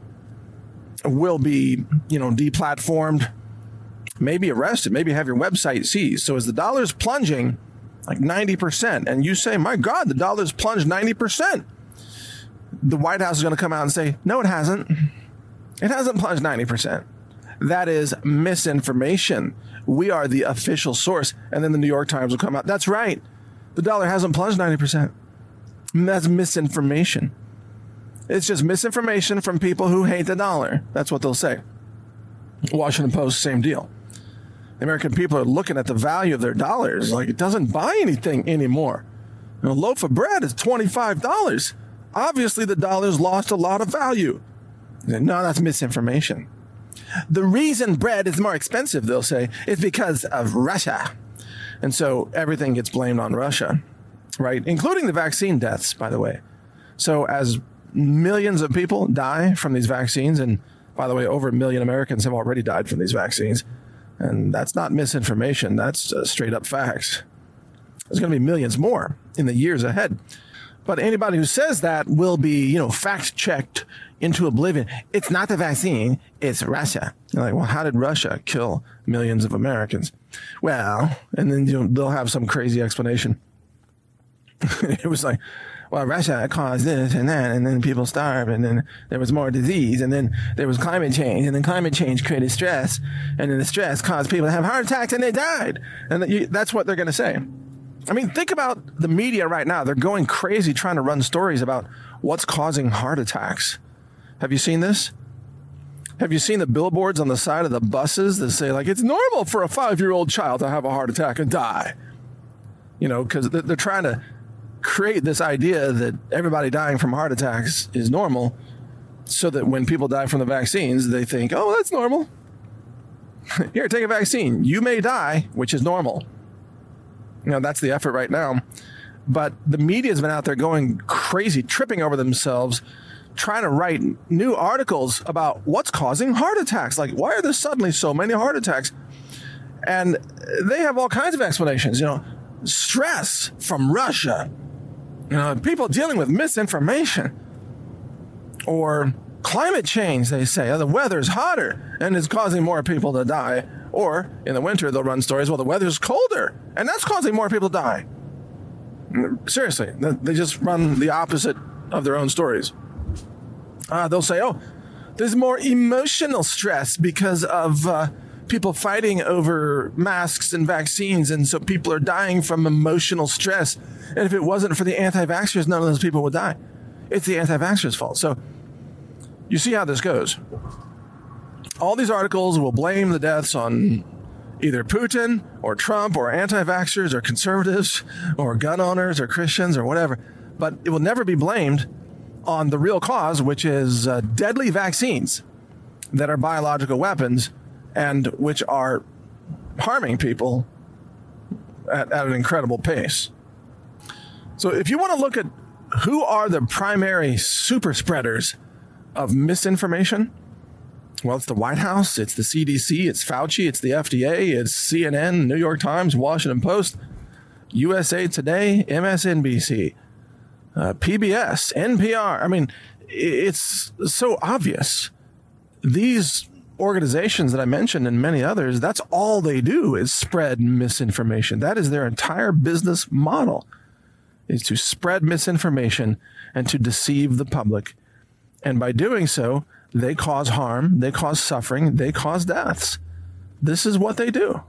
will be, you know, deplatformed, maybe arrested, maybe have your website seized. So as the dollar is plunging like 90%, and you say, my God, the dollar's plunged 90%, the White House is going to come out and say, no, it hasn't. It hasn't plunged 90%. That is misinformation. We are the official source. And then the New York Times will come out. That's right. The dollar hasn't plunged 90%. That's misinformation. It's just misinformation from people who hate the dollar. That's what they'll say. Washington Post, same deal. The American people are looking at the value of their dollars like it doesn't buy anything anymore. Know, a loaf of bread is $25. Obviously, the dollar's lost a lot of value. No, that's misinformation. The reason bread is more expensive, they'll say, is because of Russia. And so everything gets blamed on Russia, right? Including the vaccine deaths, by the way. So as millions of people die from these vaccines, and by the way, over a million Americans have already died from these vaccines, and that's not misinformation, that's straight up facts. There's going to be millions more in the years ahead. But anybody who says that will be, you know, fact checked into oblivion. It's not the vaccine, it's Russia. You're like, well, how did Russia kill millions of Americans? Well, and then you know, they'll have some crazy explanation. it was like, well, Russia caused this and that, and then people starved, and then there was more disease, and then there was climate change, and then climate change created stress, and then the stress caused people to have heart attacks, and they died. And that's what they're going to say. I mean, think about the media right now. They're going crazy trying to run stories about what's causing heart attacks. Have you seen this? Have you seen the billboards on the side of the buses that say, like, it's normal for a five year old child to have a heart attack and die? You know, because they're trying to create this idea that everybody dying from heart attacks is normal so that when people die from the vaccines, they think, oh, that's normal. Here, take a vaccine. You may die, which is normal. You know, that's the effort right now. But the media's been out there going crazy, tripping over themselves, trying to write new articles about what's causing heart attacks. Like, why are there suddenly so many heart attacks? And they have all kinds of explanations. You know, stress from Russia, you know, people dealing with misinformation, or climate change, they say. Oh, the weather's hotter and it's causing more people to die. Or in the winter, they'll run stories, well, the weather's colder and that's causing more people to die. Seriously, they just run the opposite of their own stories. Uh, they'll say, oh, there's more emotional stress because of uh, people fighting over masks and vaccines. And so people are dying from emotional stress. And if it wasn't for the anti vaxxers, none of those people would die. It's the anti vaxxers' fault. So you see how this goes. All these articles will blame the deaths on either Putin or Trump or anti vaxxers or conservatives or gun owners or Christians or whatever. But it will never be blamed on the real cause, which is uh, deadly vaccines that are biological weapons and which are harming people at, at an incredible pace. So, if you want to look at who are the primary super spreaders of misinformation, well, it's the White House, it's the CDC, it's Fauci, it's the FDA, it's CNN, New York Times, Washington Post, USA Today, MSNBC, uh, PBS, NPR. I mean, it's so obvious. These organizations that I mentioned and many others, that's all they do is spread misinformation. That is their entire business model is to spread misinformation and to deceive the public. And by doing so, they cause harm, they cause suffering, they cause deaths. This is what they do.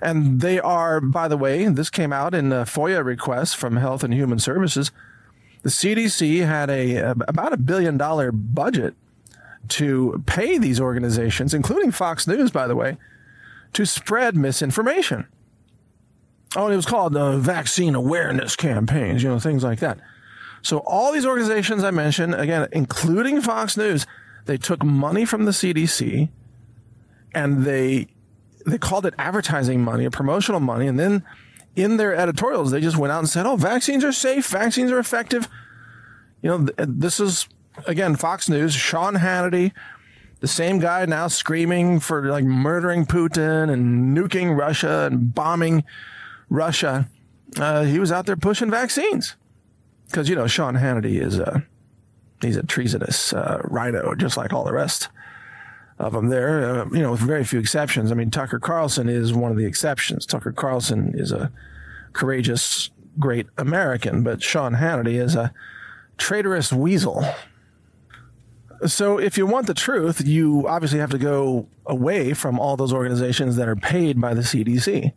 And they are, by the way, this came out in a FOIA request from Health and Human Services. The CDC had a about a billion dollar budget to pay these organizations, including Fox News, by the way, to spread misinformation. Oh, and it was called uh, vaccine awareness campaigns, you know, things like that. So all these organizations I mentioned, again, including Fox News, they took money from the CDC and they they called it advertising money or promotional money and then in their editorials they just went out and said, "Oh, vaccines are safe, vaccines are effective." You know, th- this is again Fox News, Sean Hannity, the same guy now screaming for like murdering Putin and nuking Russia and bombing Russia. Uh, he was out there pushing vaccines because you know Sean Hannity is a he's a treasonous uh, RINO, just like all the rest of them there. Uh, you know, with very few exceptions. I mean, Tucker Carlson is one of the exceptions. Tucker Carlson is a courageous, great American, but Sean Hannity is a traitorous weasel. So, if you want the truth, you obviously have to go away from all those organizations that are paid by the CDC.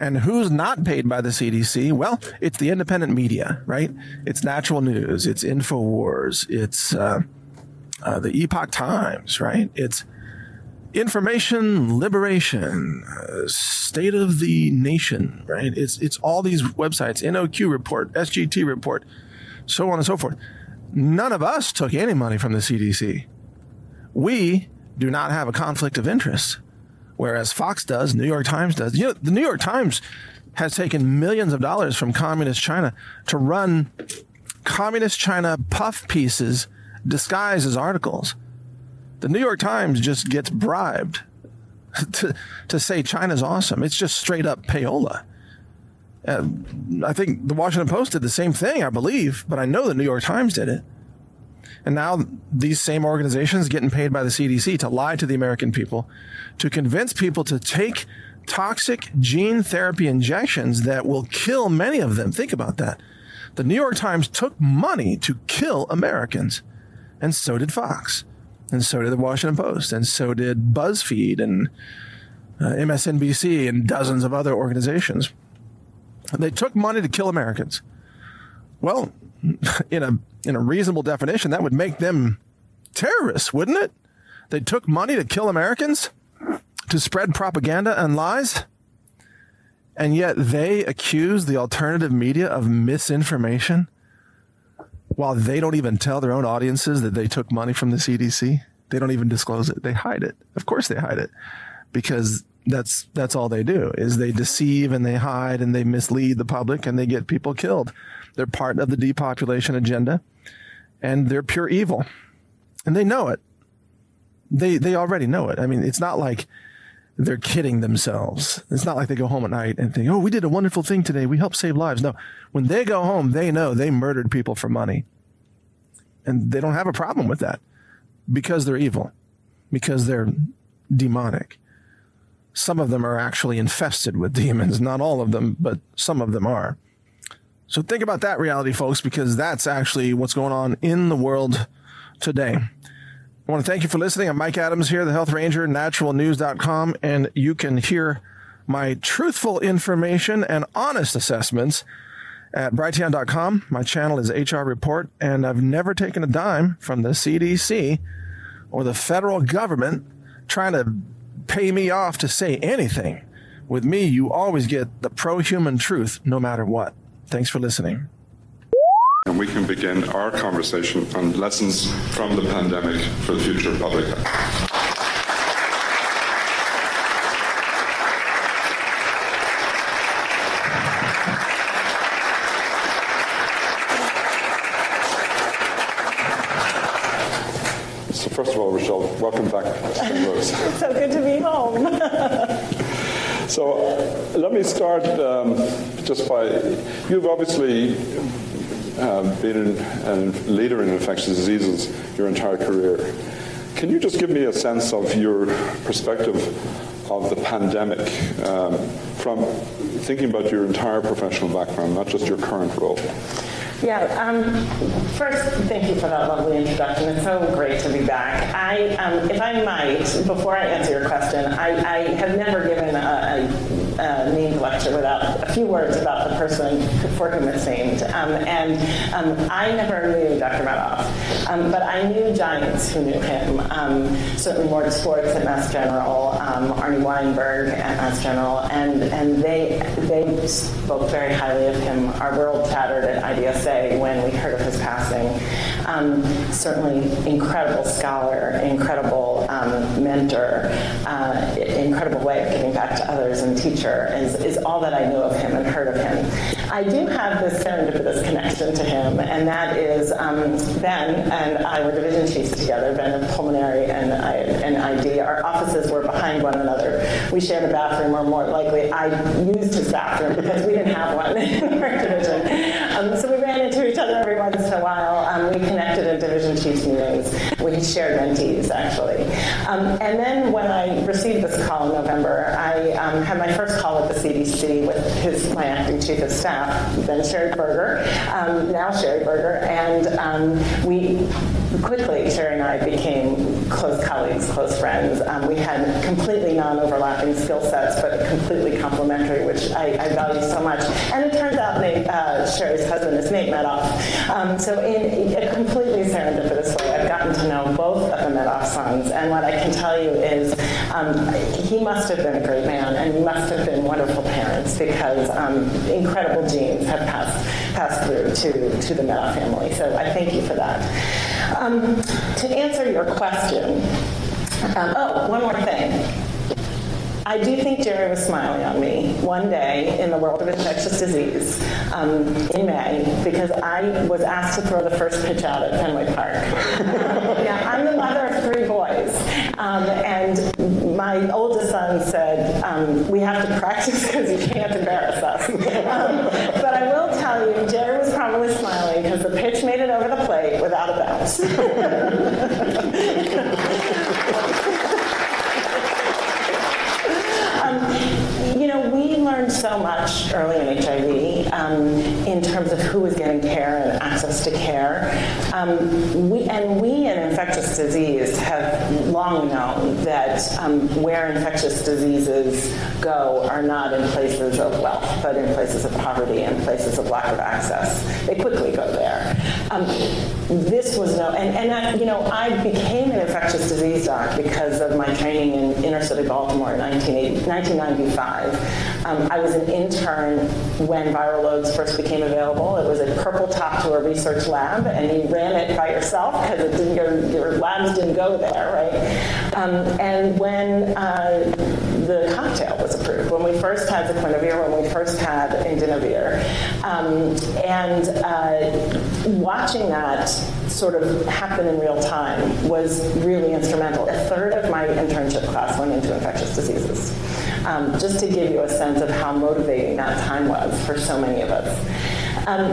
And who's not paid by the CDC? Well, it's the independent media, right? It's Natural News, it's InfoWars, it's uh, uh, the Epoch Times, right? It's Information Liberation, uh, State of the Nation, right? It's it's all these websites, NOQ report, SGT report, so on and so forth. None of us took any money from the CDC. We do not have a conflict of interest, whereas Fox does, New York Times does. You know, the New York Times has taken millions of dollars from communist China to run communist China puff pieces disguised as articles. The New York Times just gets bribed to, to say China's awesome. It's just straight up payola. Uh, I think the Washington Post did the same thing, I believe, but I know the New York Times did it. And now these same organizations getting paid by the CDC to lie to the American people, to convince people to take toxic gene therapy injections that will kill many of them. Think about that. The New York Times took money to kill Americans, and so did Fox, and so did the Washington Post, and so did BuzzFeed and uh, MSNBC and dozens of other organizations. They took money to kill Americans. Well, in a in a reasonable definition, that would make them terrorists, wouldn't it? They took money to kill Americans, to spread propaganda and lies, and yet they accuse the alternative media of misinformation while they don't even tell their own audiences that they took money from the CDC. They don't even disclose it. They hide it. Of course they hide it because that's that's all they do is they deceive and they hide and they mislead the public and they get people killed. They're part of the depopulation agenda and they're pure evil. And they know it. They they already know it. I mean, it's not like they're kidding themselves. It's not like they go home at night and think, "Oh, we did a wonderful thing today. We helped save lives." No. When they go home, they know they murdered people for money. And they don't have a problem with that because they're evil. Because they're demonic some of them are actually infested with demons. Not all of them, but some of them are. So think about that reality, folks, because that's actually what's going on in the world today. I want to thank you for listening. I'm Mike Adams here, the Health Ranger, naturalnews.com, and you can hear my truthful information and honest assessments at brighteon.com. My channel is HR Report, and I've never taken a dime from the CDC or the federal government trying to pay me off to say anything. With me, you always get the pro human truth no matter what. Thanks for listening. And we can begin our conversation on lessons from the pandemic for the future of public health. So first of all, Rochelle, welcome back to St. Louis. It's so good to be home. So let me start um, just by you've obviously uh, been a leader in infectious diseases your entire career. Can you just give me a sense of your perspective of the pandemic um, from thinking about your entire professional background, not just your current role? Yeah, um, first, thank you for that lovely introduction. It's so great to be back. I, um, if I might, before I answer your question, I, I have never given a, a uh, named lecture without a few words about the person for whom it's named. Um, and um, I never knew Dr. Medoff, um, but I knew giants who knew him. Um, certainly Morton Swartz at Mass General, um, Arnie Weinberg at Mass General, and, and they, they spoke very highly of him. Our world chattered at IDSA when we heard of his passing. Um, certainly incredible scholar, incredible um, mentor, uh, incredible way of giving back to others and teacher is, is all that I knew of him and heard of him. I do have this serendipitous connection to him, and that is um, Ben and I were division chiefs together, Ben of pulmonary and, I, and ID. Our offices were behind one another. We shared a bathroom, or more likely, I used his bathroom because we didn't have one in our division. Um, so we each other every once in a while. Um, we connected in division chiefs meetings. We shared mentees, actually. Um, and then when I received this call in November, I um, had my first call at the CDC with his, my acting chief of staff, then Sherri Berger, um, now Sherri Berger, and um, we quickly, Sherri and I became close colleagues, close friends. Um, we had completely non-overlapping skill sets, but completely complementary, which I, I, value so much. And it turns out Nate, uh, husband is Nate Medoff. Um, so in a completely serendipitous way, I've gotten to know both of the Medoff sons, and what I can tell you is um, he must have been a great man, and must have been wonderful parents because um, incredible genes have passed passed through to to the Medoff family. So I thank you for that. Um, to answer your question, um, oh, one more thing. I do think Jerry was smiling on me one day in the world of infectious disease um, in May because I was asked to throw the first pitch out at Fenway Park. yeah, I'm the mother of three boys, um, and my oldest son said, um, "We have to practice because you can't embarrass us." Um, but I will tell you, Jerry was probably smiling because the pitch made it over the plate without a bounce. you know, we learned so much early in HIV um, in terms of who was getting care and access to care. Um, we, and we in infectious disease have long known that um, where infectious diseases go are not in places of wealth, but in places of poverty and places of lack of access. They quickly go there. Um, this was no, and, and I, you know, I became an infectious disease doc because of my training in inner city Baltimore in 1995. Um, I was an intern when viral loads first became available. It was a purple top to a research lab, and you ran it by yourself because your, your labs didn't go there, right? Um, and when uh, the cocktail was approved, when we first had the Saquinavir, when we first had Indinavir, um, and uh, watching that sort of happen in real time was really instrumental. A third of my internship class went into infectious diseases. Um, just to give you a sense of how motivating that time was for so many of us. Um,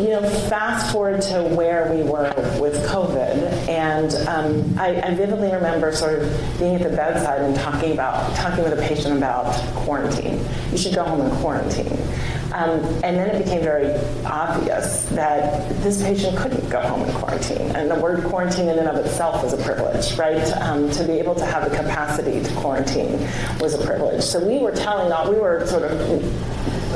you know, fast forward to where we were with COVID, and um, I, I, vividly remember sort of being at the bedside and talking about talking with a patient about quarantine. You should go home and quarantine. Um, and then it became very obvious that this patient couldn't go home and quarantine. And the word quarantine in and of itself was a privilege, right? Um, to be able to have the capacity to quarantine was a privilege. So we were telling, we were sort of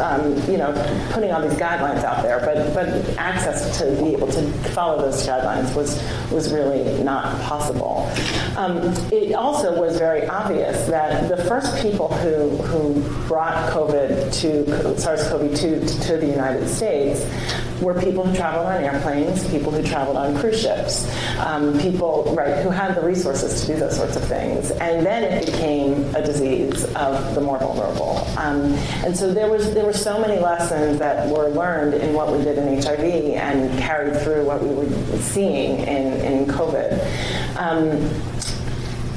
um, you know, putting all these guidelines out there, but but access to be able to follow those guidelines was was really not possible. Um, it also was very obvious that the first people who who brought COVID to SARS-CoV-2 to the United States were people who traveled on airplanes, people who traveled on cruise ships, um, people right who had the resources to do those sorts of things, and then it became a disease of the more vulnerable. Um, and so there was there were so many lessons that were learned in what we did in HIV and carried through what we were seeing in in COVID. Um,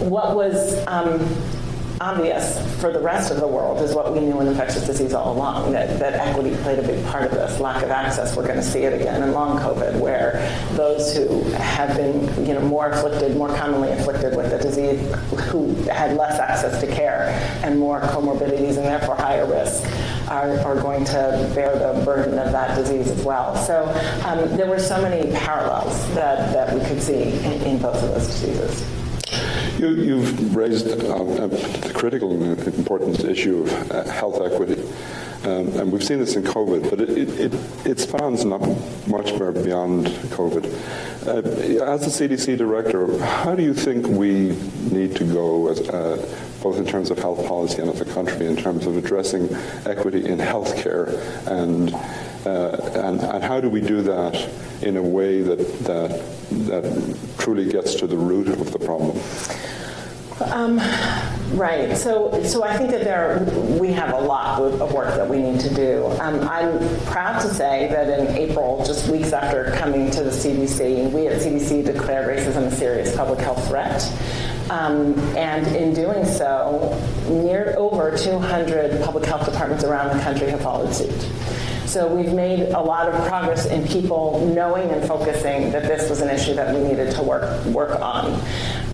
what was um, obvious for the rest of the world is what we knew in infectious disease all along, that, that equity played a big part of this. Lack of access, we're going to see it again in long COVID, where those who have been you know, more afflicted, more commonly afflicted with the disease, who had less access to care and more comorbidities and therefore higher risk, are, are going to bear the burden of that disease as well. So um, there were so many parallels that, that we could see in, in both of those diseases. You, you've raised the critical and important issue of uh, health equity. Um, and we've seen this in COVID, but it, it, it spans not much more beyond COVID. Uh, as the CDC director, how do you think we need to go, as, uh, both in terms of health policy and as a country, in terms of addressing equity in healthcare, and and and how do we do that in a way that that that truly gets to the root of the problem? Um, right. So, so I think that there we have a lot of work that we need to do. Um, I'm proud to say that in April, just weeks after coming to the CDC, we at CDC declared racism a serious public health threat. Um, and in doing so, near over 200 public health departments around the country have followed suit. So we've made a lot of progress in people knowing and focusing that this was an issue that we needed to work work on.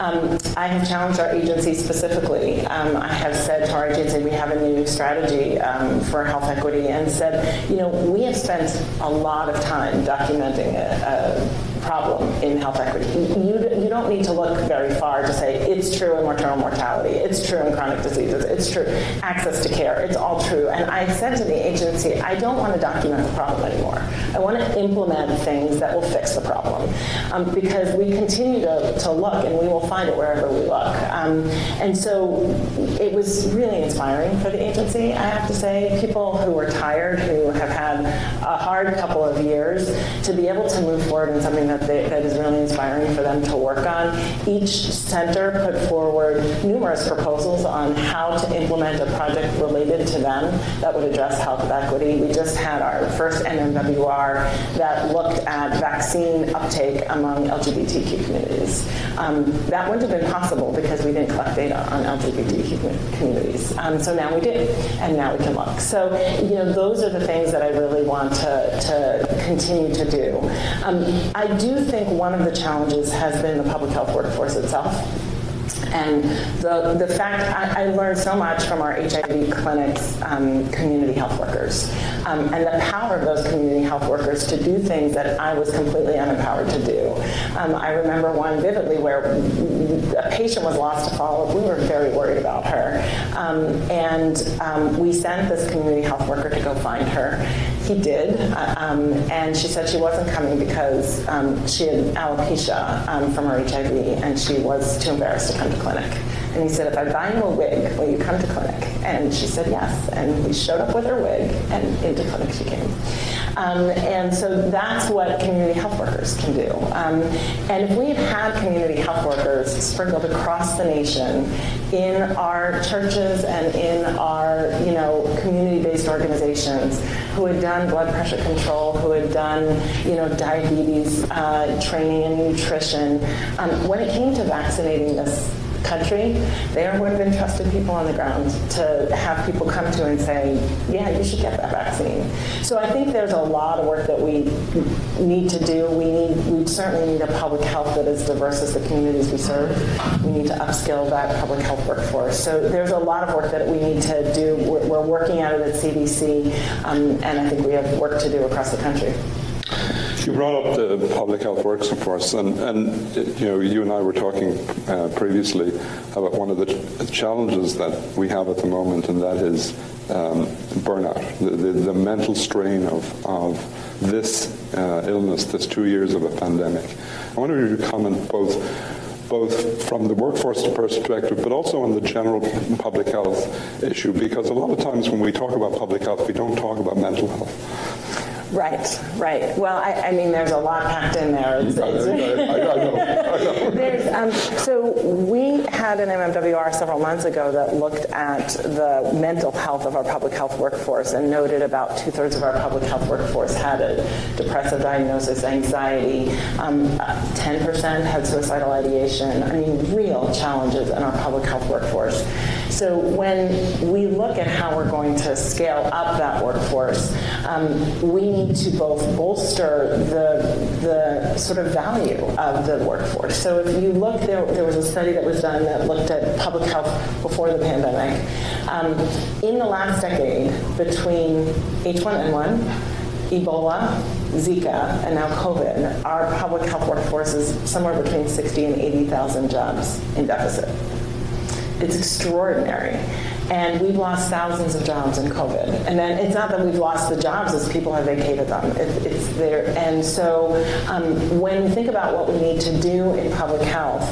Um, I have challenged our agency specifically. Um, I have said to our agency we have a new strategy um, for health equity and said, you know, we have spent a lot of time documenting a problem in health equity. You, you don't need to look very far to say it's true in maternal mortality, it's true in chronic diseases, it's true access to care, it's all true. And I said to the agency, I don't want to document the problem anymore. I want to implement things that will fix the problem. Um, because we continue to, to look and we will find it wherever we look. Um, and so it was really inspiring for the agency, I have to say. People who were tired, who have had a hard couple of years, to be able to move forward in something that, they, that is really inspiring for them to work on. Each center put forward numerous proposals on how to implement a project related to them that would address health equity. We just had our first MMWR that looked at vaccine uptake among LGBTQ communities. Um, that wouldn't have been possible because we didn't collect data on LGBTQ communities. Um, so now we do, and now we can look. So, you know, those are the things that I really want to, to continue to do. Um, I do think one of the challenges has been the public health workforce itself. And the, the fact, I, I learned so much from our HIV clinics um, community health workers. Um, and the power of those community health workers to do things that I was completely unempowered to do. Um, I remember one vividly where a patient was lost to follow-up. We were very worried about her. Um, and um, we sent this community health worker to go find her. He did. Uh, um, and she said she wasn't coming because she had alopecia from her HIV and she was too embarrassed to come to clinic. And he said, if I buy you a wig, will you come to clinic? And she said yes. And we showed up with her wig, and into clinic she came. Um, and so that's what community health workers can do. Um, and if we had had community health workers sprinkled across the nation in our churches and in our, you know, community-based organizations who had done blood pressure control, who had done, you know, diabetes uh, training and nutrition, um, when it came to vaccinating this country, there would have been trusted people on the ground to have people come to and say, yeah, you should get that vaccine. So I think there's a lot of work that we need to do. We need, we certainly need a public health that is diverse as the communities we serve. We need to upskill that public health workforce. So there's a lot of work that we need to do. We're, we're working at it at CDC, um, and I think we have work to do across the country. You brought up the public health workforce, and, and you know, you and I were talking uh, previously about one of the challenges that we have at the moment, and that is um, burnout, the, the, the, mental strain of, of this uh, illness, this two years of a pandemic. I wonder if you could comment both both from the workforce perspective, but also on the general public health issue, because a lot of times when we talk about public health, we don't talk about mental health. Right, right. Well, I, I, mean, there's a lot packed in there. It's, it's, I, I, know, there's, um, so we had an MMWR several months ago that looked at the mental health of our public health workforce and noted about two-thirds of our public health workforce had a depressive diagnosis, anxiety, 10% um, had suicidal ideation. I mean, real challenges in our public health workforce. So when we look at how we're going to scale up that workforce, um, we need to both bolster the, the sort of value of the workforce. So if you look, there, there was a study that was done that looked at public health before the pandemic. Um, in the last decade, between H1N1, Ebola, Zika and now COVID, our public health workforce is somewhere between 60 and 80,000 jobs in deficit. It's extraordinary. And we've lost thousands of jobs in COVID. And then it's not that we've lost the jobs as people have vacated them. It, it's there. And so um, when we think about what we need to do in public health,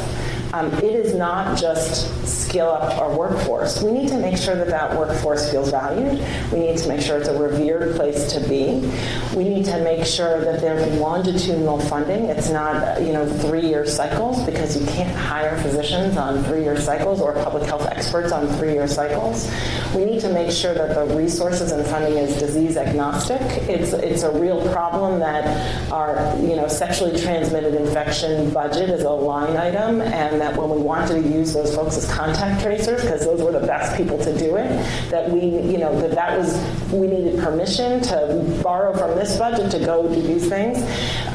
um, it is not just skill up our workforce. We need to make sure that that workforce feels valued. We need to make sure it's a revered place to be. We need to make sure that there's longitudinal funding. It's not, you know, three-year cycles because you can't hire physicians on three-year cycles or public health experts on three-year cycles. We need to make sure that the resources and funding is disease agnostic. It's it's a real problem that our, you know, sexually transmitted infection budget is a line item and that when we wanted to use those folks as contact tracers because those were the best people to do it that we you know that that was we needed permission to borrow from this budget to go do these things.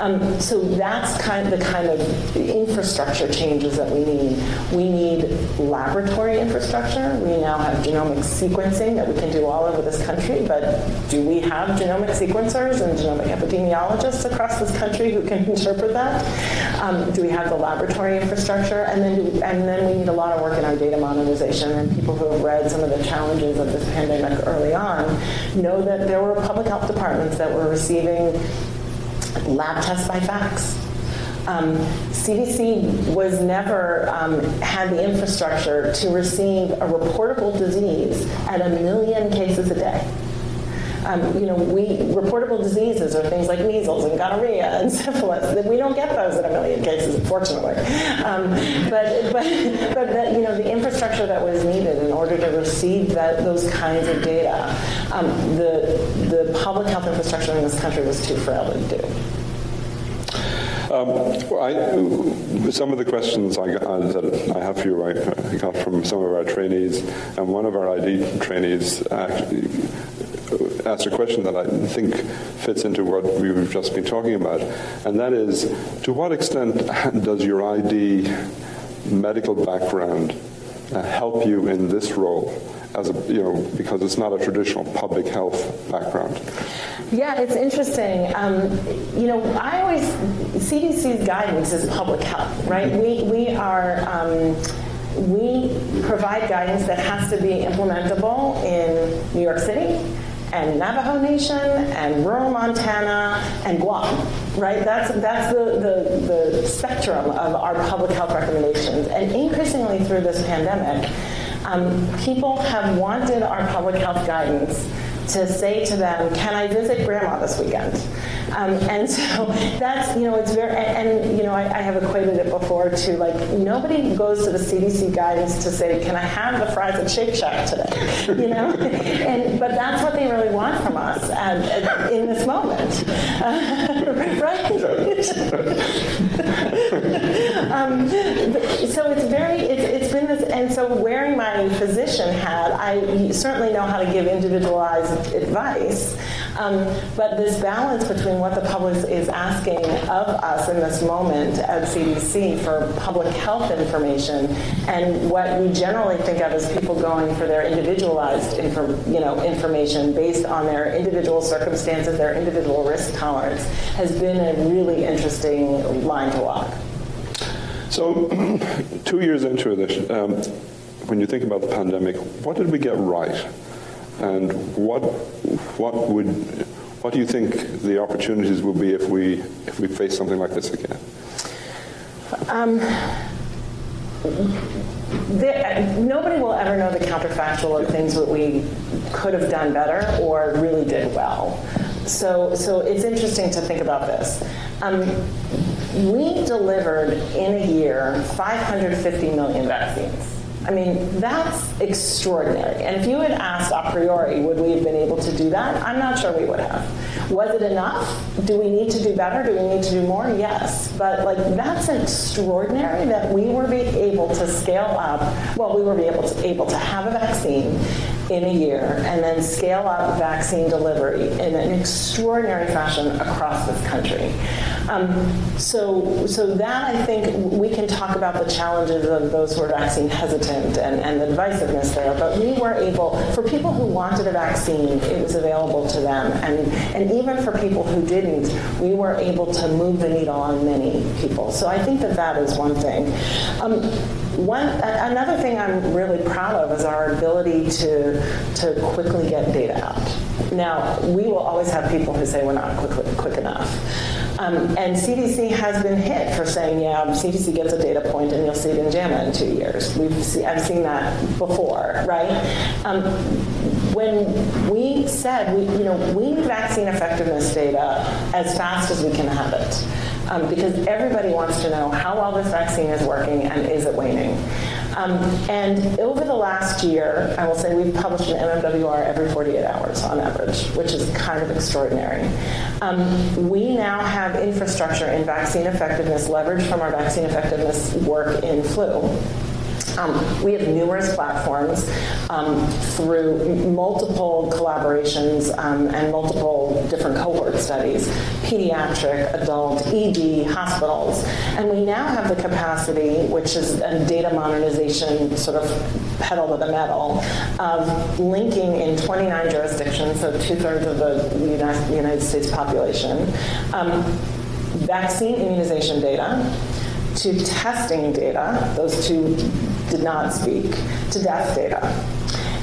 Um, so that's kind of the kind of infrastructure changes that we need. We need laboratory infrastructure. We now have genomic sequencing that we can do all over this country but do we have genomic sequencers and genomic epidemiologists across this country who can interpret that? Um, do we have the laboratory infrastructure and then and then we need a lot of work in our data modernization and people who have read some of the challenges of this pandemic early on know that there were public health departments that were receiving lab tests by fax. Um, CDC was never um, had the infrastructure to receive a reportable disease at a million cases a day um, you know, we reportable diseases are things like measles and gonorrhea and syphilis. We don't get those in a million cases, unfortunately. Um, but but but that, you know, the infrastructure that was needed in order to receive that those kinds of data, um, the the public health infrastructure in this country was too frail to do. Um, I, some of the questions I, got, uh, that I have for you, I got from some of our trainees, and one of our ID trainees actually asked a question that I think fits into what we've just been talking about, and that is, to what extent does your ID medical background uh, help you in this role? as a you know because it's not a traditional public health background? Yeah it's interesting. Um, you know i always cdc's guidance is public health right? We we are um, we provide guidance that has to be implementable in New York City and Navajo Nation and rural Montana and Guam, right? That's that's the the the spectrum of our public health recommendations. And increasingly through this pandemic, um, people have wanted our public health guidance to say to them, "Can I visit grandma this weekend?" Um, and so that's you know it's very and, you know I, I, have equated it before to like nobody goes to the CDC guidance to say, "Can I have the fries at Shake Shack today?" You know, and but that's what they really want from us at, at, in this moment, uh, right? um, so it's very it's, it's been this and so wearing my physician hat, I certainly know how to give individualized advice. Um, but this balance between what the public is asking of us in this moment at CDC for public health information and what we generally think of as people going for their individualized you know, information based on their individual circumstances, their individual risk tolerance, has been a really interesting line to walk. So, two years into this, um, when you think about the pandemic, what did we get right? And what what would what do you think the opportunities will be if we if we face something like this again? Um, there, nobody will ever know the counterfactual of things that we could have done better or really did well. So, so it's interesting to think about this. Um, we delivered in a year 550 million vaccines. I mean, that's extraordinary. And if you had asked a priori, would we have been able to do that? I'm not sure we would have. Was it enough? Do we need to do better? Do we need to do more? Yes. But like that's extraordinary that we were able to scale up. Well, we were able to able to have a vaccine in a year and then scale up vaccine delivery in an extraordinary fashion across this country. Um, so, so that I think we can talk about the challenges of those who are vaccine hesitant and, and the divisiveness there, but we were able, for people who wanted a vaccine, it was available to them. And, and even for people who didn't, we were able to move the needle on many people. So I think that that is one thing. Um, one another thing I'm really proud of is our ability to to quickly get data out. Now, we will always have people who say we're not quick, quick enough. Um, and CDC has been hit for saying, yeah, CDC gets a data point and you'll see it in JAMA in two years. We've see, I've seen that before, right? Um, when we said, we, you know, we need vaccine effectiveness data as fast as we can have it um, because everybody wants to know how well this vaccine is working and is it waning. Um, and over the last year, I will say we've published an MMWR every 48 hours on average, which is kind of extraordinary. Um, we now have infrastructure in vaccine effectiveness leveraged from our vaccine effectiveness work in flu um, we have numerous platforms um, through multiple collaborations um, and multiple different cohort studies, pediatric, adult, ED, hospitals. And we now have the capacity, which is a data modernization sort of pedal to the metal, of linking in 29 jurisdictions, so two-thirds of the United States population, um, vaccine immunization data, to testing data, those two did not speak, to death data.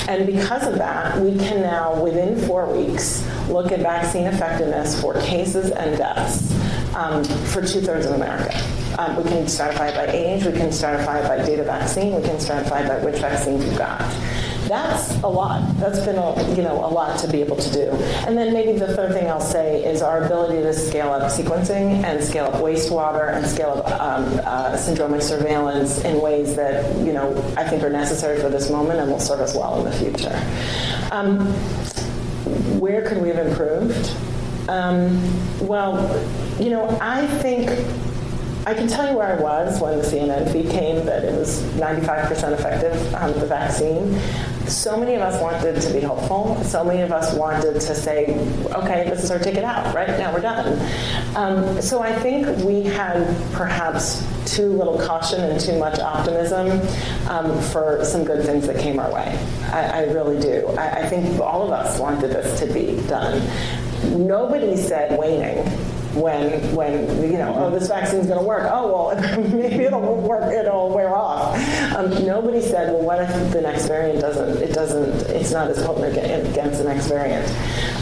And because of that, we can now, within four weeks, look at vaccine effectiveness for cases and deaths um, for two-thirds of America. Um, we can stratify by age, we can stratify by date of vaccine, we can stratify by which vaccines you got. That's a lot. That's been a, you know, a lot to be able to do. And then maybe the third thing I'll say is our ability to scale up sequencing and scale up wastewater and scale up um, uh, syndromic surveillance in ways that, you know, I think are necessary for this moment and will serve us well in the future. Um, where could we have improved? Um, well, you know, I think I can tell you where I was when the CNN feed came that it was 95% effective on the vaccine so many of us wanted to be hopeful. So many of us wanted to say, okay, this is our ticket out, right? Now we're done. Um, so I think we had perhaps too little caution and too much optimism um, for some good things that came our way. I, I really do. I, I think all of us wanted this to be done. Nobody said waning when when you know oh this vaccine's going to work. Oh well maybe it'll work it'll wear off. Um, nobody said well what if the next variant doesn't it doesn't it's not as potent against the next variant?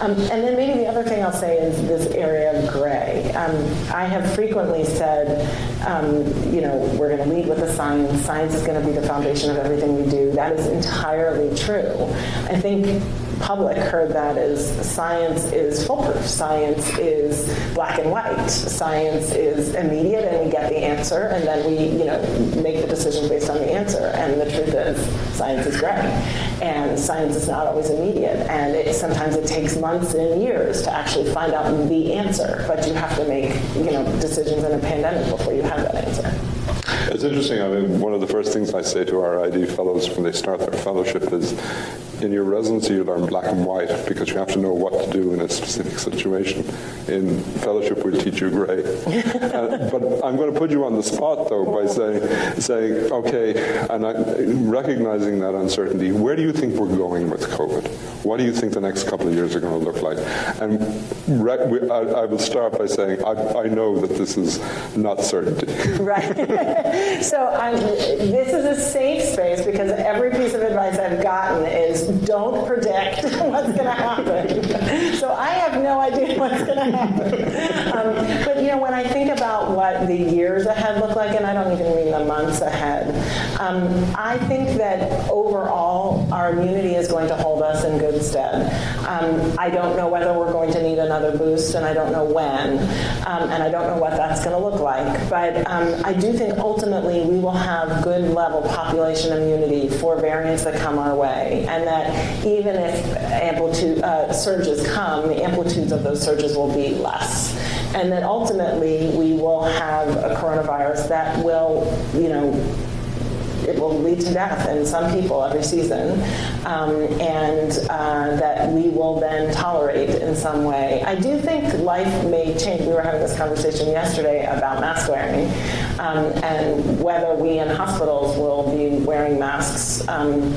Um, and then maybe the other thing I'll say is this area of gray. Um, I have frequently said um, you know we're going to lead with the science science is going to be the foundation of everything we do. That is entirely true. I think public heard that as science is foolproof. Science is black and white. Science is immediate and we get the answer and then we, you know, make the decision based on the answer. And the truth is science is gray. And science is not always immediate and it sometimes it takes months and years to actually find out the answer, but you have to make, you know, decisions in a pandemic before you have that answer. It's interesting. I mean, one of the first things I say to our ID fellows when they start their fellowship is in your residency you learn black and white because you have to know what to do in a specific situation. In fellowship we'll teach you gray. uh, but I'm going to put you on the spot though by saying saying okay and I, recognizing that uncertainty where do you think we're going with covid? What do you think the next couple of years are going to look like? And I, I, will start by saying I, I know that this is not certainty. Right. so I'm, this is a safe space because every piece of advice I've gotten is don't predict what's going to happen. so I have no idea what's going to happen. Um, but you know, when I think about what the years ahead look like, and I don't even mean the months ahead, um, I think that overall our immunity is going to hold us in good stead. Um, I don't know whether we're going to need another boost, and I don't know when, um, and I don't know what that's going to look like. But um, I do think ultimately we will have good level population immunity for variants that come our way, and that even if amplitude uh, surges come, the amplitudes of those surges will be less. And that ultimately we will have a coronavirus that will, you know, it will lead to death in some people every season, um, and uh, that we will then tolerate in some way. I do think life may change. We were having this conversation yesterday about mask wearing um, and whether we in hospitals will be wearing masks um,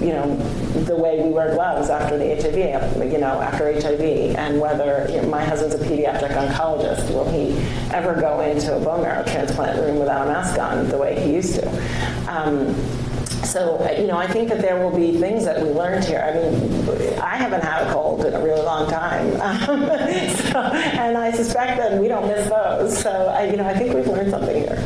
you know, the way we wear gloves after the HIV, you know, after HIV, and whether you know, my husband's a pediatric oncologist, will he ever go into a bone marrow transplant room without a mask on the way he used to? Um, so, you know, I think that there will be things that we learned here. I mean, I haven't had a cold in a really long time. So, and I suspect that we don't miss those. So, I, you know, I think we've learned something here.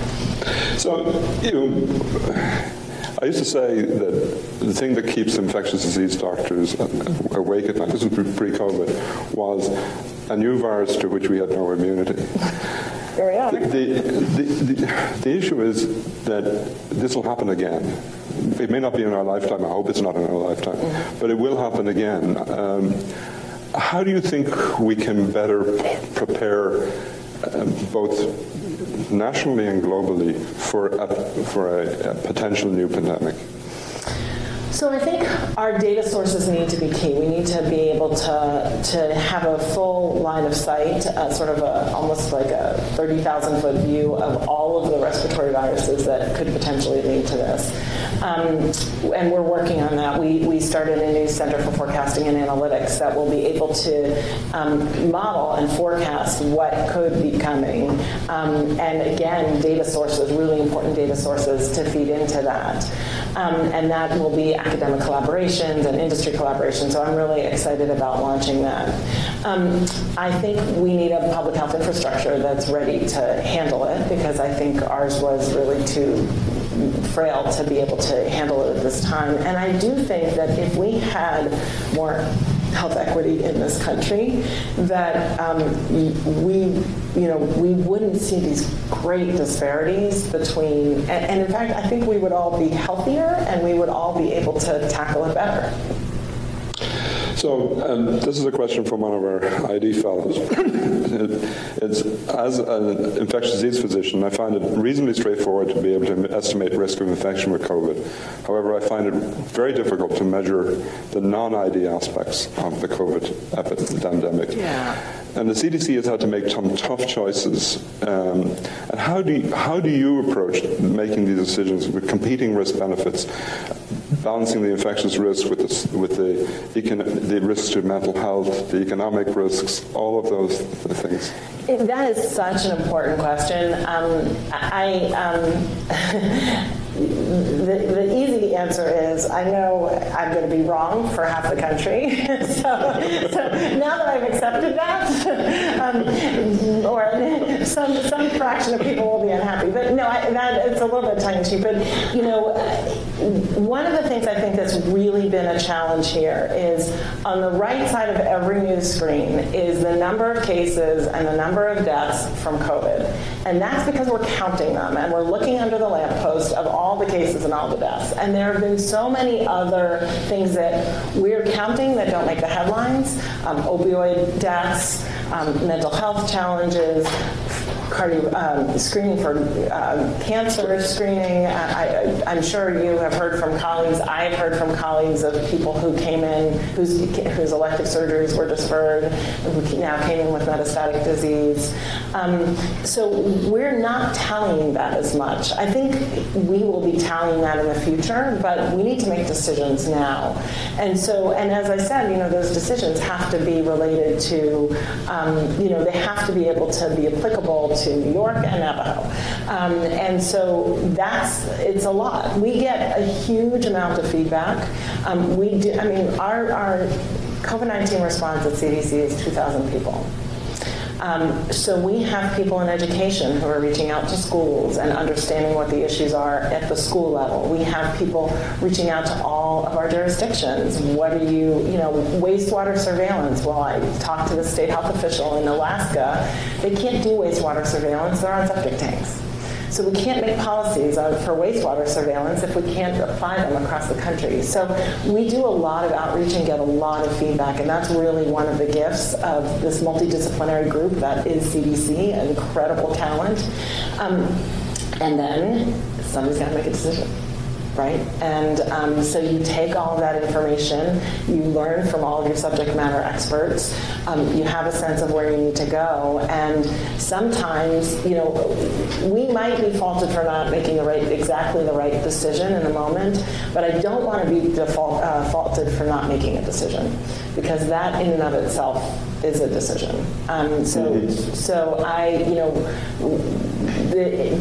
So, you know, I used to say that the thing that keeps infectious disease doctors awake at night, this was pre-COVID, was a new virus to which we had no immunity. Here we are. The, the, the, the issue is that this will happen again. It may not be in our lifetime. I hope it's not in our lifetime. Mm-hmm. But it will happen again. Um, how do you think we can better prepare uh, both nationally and globally for a, for a, a potential new pandemic? So I think our data sources need to be key. We need to be able to to have a full line of sight, uh, sort of a almost like a 30,000 foot view of all of the respiratory viruses that could potentially lead to this. Um, and we're working on that. We we started a new Center for Forecasting and Analytics that will be able to um, model and forecast what could be coming. Um, and again, data sources, really important data sources to feed into that. Um, and that will be academic collaborations and industry collaborations. So I'm really excited about launching that. Um, I think we need a public health infrastructure that's ready to handle it because I think ours was really too frail to be able to handle it at this time. And I do think that if we had more health equity in this country that um, we you know we wouldn't see these great disparities between and, and in fact I think we would all be healthier and we would all be able to tackle it better. So um, this is a question from one of our ID fellows. it's, as an infectious disease physician, I find it reasonably straightforward to be able to estimate risk of infection with COVID. However, I find it very difficult to measure the non-ID aspects of the COVID epidemic. Yeah. And the CDC has had to make some tough choices. Um, and how do you, how do you approach making these decisions with competing risk benefits, balancing the infectious risk with the, with the, the risks to mental health, the economic risks, all of those things? That is such an important question. Um, I um, the, the easy answer is I know I'm going to be wrong for half the country. so, so, now that I've accepted that, um, or some some fraction of people will be unhappy. But no, I, that it's a little bit tongue in cheek. But you know, one of the things I think that's really been a challenge here is on the right side of every news screen is the number of cases and the number of deaths from COVID, and that's because we're counting them and we're looking under the lamppost of all the cases and all the deaths. And there have been so many other things that we're counting that don't make the headlines, um, opioid deaths, um, mental health challenges, cardio um, screening for uh, cancer screening. I, am sure you have heard from colleagues. I've heard from colleagues of people who came in whose whose elective surgeries were deferred, who now came in with metastatic disease. Um, so we're not tallying that as much. I think we will be tallying that in the future, but we need to make decisions now. And so, and as I said, you know, those decisions have to be related to, um, you know, they have to be able to be applicable to New York and Navajo. Um, and so that's, it's a lot. We get a huge amount of feedback. Um, we do, I mean, our, our COVID-19 response at CDC is 2,000 people. Um, so we have people in education who are reaching out to schools and understanding what the issues are at the school level. We have people reaching out to all of our jurisdictions. What are you, you know, wastewater surveillance? Well, I talked to the state health official in Alaska. They can't do wastewater surveillance. They're on septic tanks. So we can't make policies for wastewater surveillance if we can't apply them across the country. So we do a lot of outreach and get a lot of feedback, and that's really one of the gifts of this multidisciplinary group that is CDC, incredible talent. Um, and then somebody's got to make a decision. Right? And um, so you take all of that information, you learn from all of your subject matter experts, um, you have a sense of where you need to go, and sometimes, you know, we might be faulted for not making the right, exactly the right decision in the moment, but I don't want to be default, uh, faulted for not making a decision, because that in and of itself is a decision. Um, so, so I, you know, the,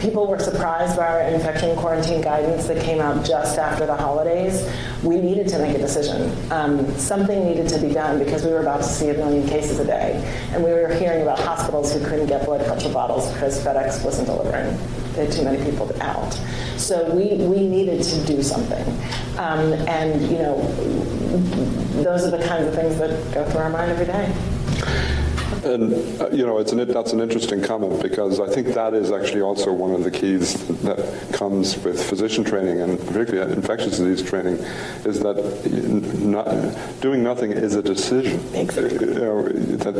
people were surprised by our infection quarantine guidance that came out just after the holidays. We needed to make a decision. Um, something needed to be done because we were about to see a million cases a day, and we were hearing about hospitals who couldn't get blood culture bottles because FedEx wasn't delivering. They had too many people out. So we, we needed to do something. Um, and, you know, those are the kinds of things that go through our mind every day. And uh, you know, it's an, that's an interesting comment because I think that is actually also one of the keys that comes with physician training and particularly infectious disease training, is that not, doing nothing is a decision. Exactly. You know, that,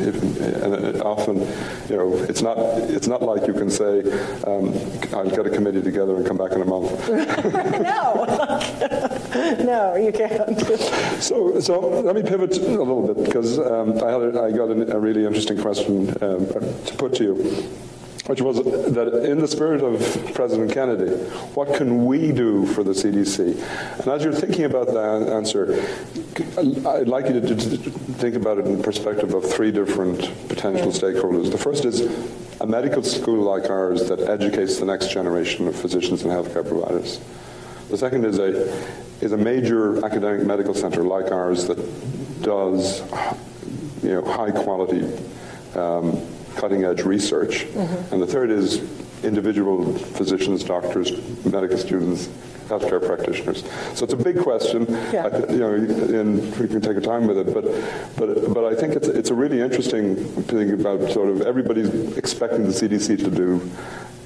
and often, you know, it's not it's not like you can say, um, I'll get a committee together and come back in a month. no, no, you can't. so, so let me pivot a little bit because um, I had a, I got a, really interesting question um, to put to you which was that in the spirit of President Kennedy, what can we do for the CDC? And as you're thinking about that answer, I'd like you to, think about it in perspective of three different potential stakeholders. The first is a medical school like ours that educates the next generation of physicians and healthcare providers. The second is a is a major academic medical center like ours that does you know high quality um, cutting edge research. Mm-hmm. And the third is individual physicians, doctors, medical students, healthcare practitioners. So it's a big question. Yeah. I, you know, and we can take our time with it, but but but I think it's it's a really interesting thing about sort of everybody's expecting the CDC to do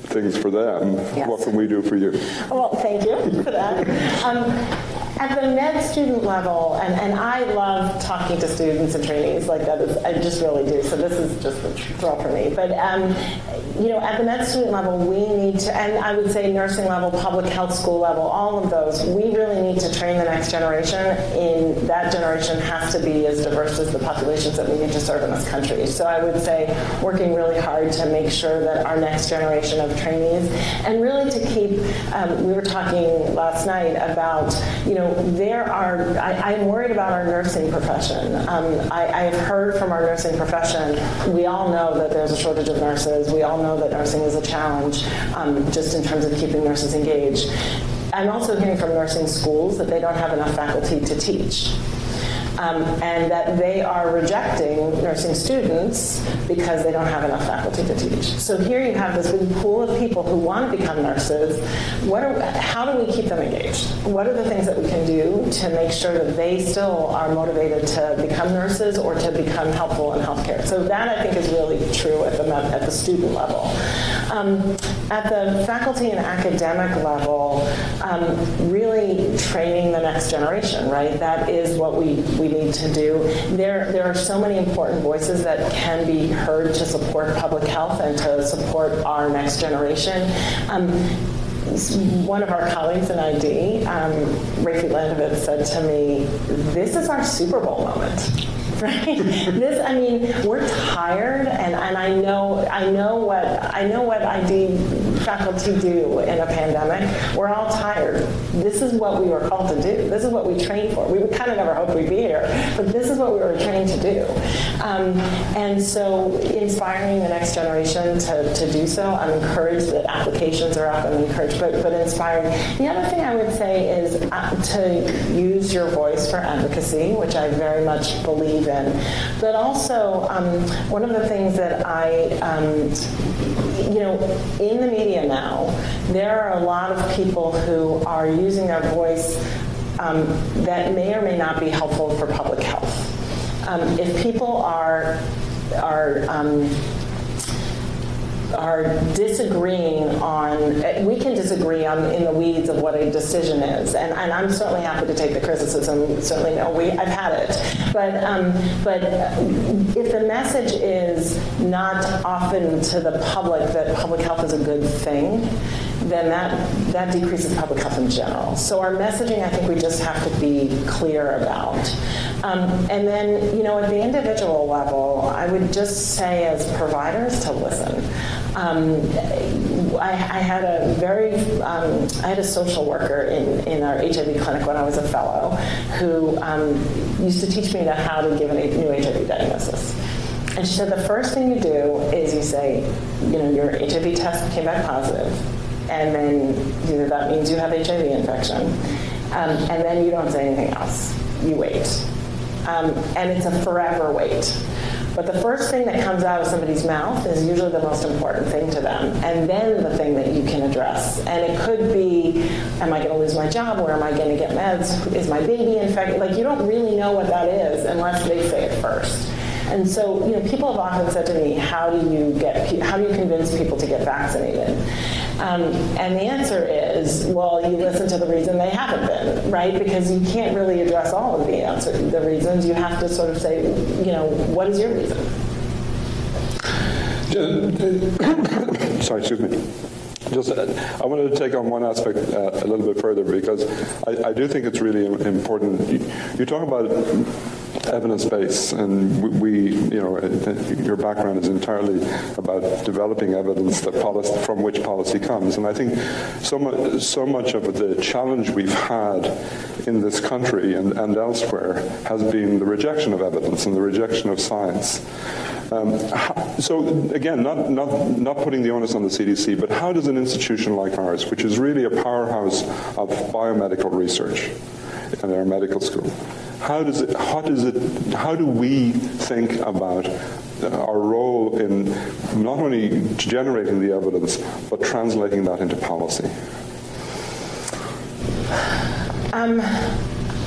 things for them. Yes. What can we do for you? Well, thank you for that. Um, at the med student level, and, and I love talking to students and trainees like that, is, I just really do, so this is just a thrill for me. But, um, you know, at the med student level, we need to, and I would say nursing level, public health school level, all of those, we really need to train the next generation in, that generation has to be as diverse as the populations that we need to serve in this country. So I would say working really hard to make sure that our next generation of trainees, and really to keep, um, we were talking last night about, you know, know, there are, I, am worried about our nursing profession. Um, I, have heard from our nursing profession, we all know that there's a shortage of nurses. We all know that nursing is a challenge um, just in terms of keeping nurses engaged. I'm also hearing from nursing schools that they don't have enough faculty to teach um, and that they are rejecting nursing students because they don't have enough faculty to teach. So here you have this big pool of people who want to become nurses. What are, how do we keep them engaged? What are the things that we can do to make sure that they still are motivated to become nurses or to become helpful in healthcare? So that I think is really true at the, at the student level. Um, at the faculty and academic level, um, really training the next generation, right? That is what we, we need to do. There, there are so many important voices that can be heard to support public health and to support our next generation. Um, one of our colleagues in ID, um, Rafi Landovitz, said to me, this is our Super Bowl moment right? this, I mean, we're tired, and, and I know I know what I know what ID faculty do in a pandemic. We're all tired. This is what we were called to do. This is what we trained for. We would kind of never hoped we'd be here, but this is what we were trained to do. Um, and so, inspiring the next generation to, to do so. I'm encouraged that applications are up. I'm encouraged, but but inspiring. The other thing I would say is uh, to use your voice for advocacy, which I very much believe in. But also, um, one of the things that I, um, you know, in the media now, there are a lot of people who are using their voice um, that may or may not be helpful for public health. Um, if people are are um, are disagreeing on, we can disagree on in the weeds of what a decision is, and, and I'm certainly happy to take the criticism. Certainly, no, we I've had it, but um, but if the message is not often to the public that public health is a good thing, then that that decreases public health in general. So our messaging, I think we just have to be clear about. Um, and then, you know, at the individual level, I would just say as providers to listen. Um, I, I, had a very, um, I had a social worker in, in our HIV clinic when I was a fellow who um, used to teach me how to give a new HIV diagnosis. And she said the first thing you do is you say, you know, your HIV test came back positive, and then either that means you have HIV infection, um, and then you don't say anything else. You wait. Um, and it's a forever wait. But the first thing that comes out of somebody's mouth is usually the most important thing to them, and then the thing that you can address. And it could be, am I going to lose my job? Where am I going to get meds? Is my baby infected? Like, you don't really know what that is unless they say it first. And so, you know, people have often said to me, how do you get, how do you convince people to get vaccinated? Um, and the answer is, well, you listen to the reason they haven't been, right? Because you can't really address all of the answer, the reasons. You have to sort of say, you know, what is your reason? Sorry, excuse me. Just, uh, I wanted to take on one aspect uh, a little bit further because I, I, do think it's really important. You, you talk about evidence base and we, you know your background is entirely about developing evidence that policy from which policy comes. And I think so much so much of the challenge we've had in this country and and elsewhere has been the rejection of evidence and the rejection of science. Um, so again not not not putting the onus on the CDC but how does an institution like ours which is really a powerhouse of biomedical research in our medical school how does it how does it how do we think about our role in not only generating the evidence but translating that into policy? Um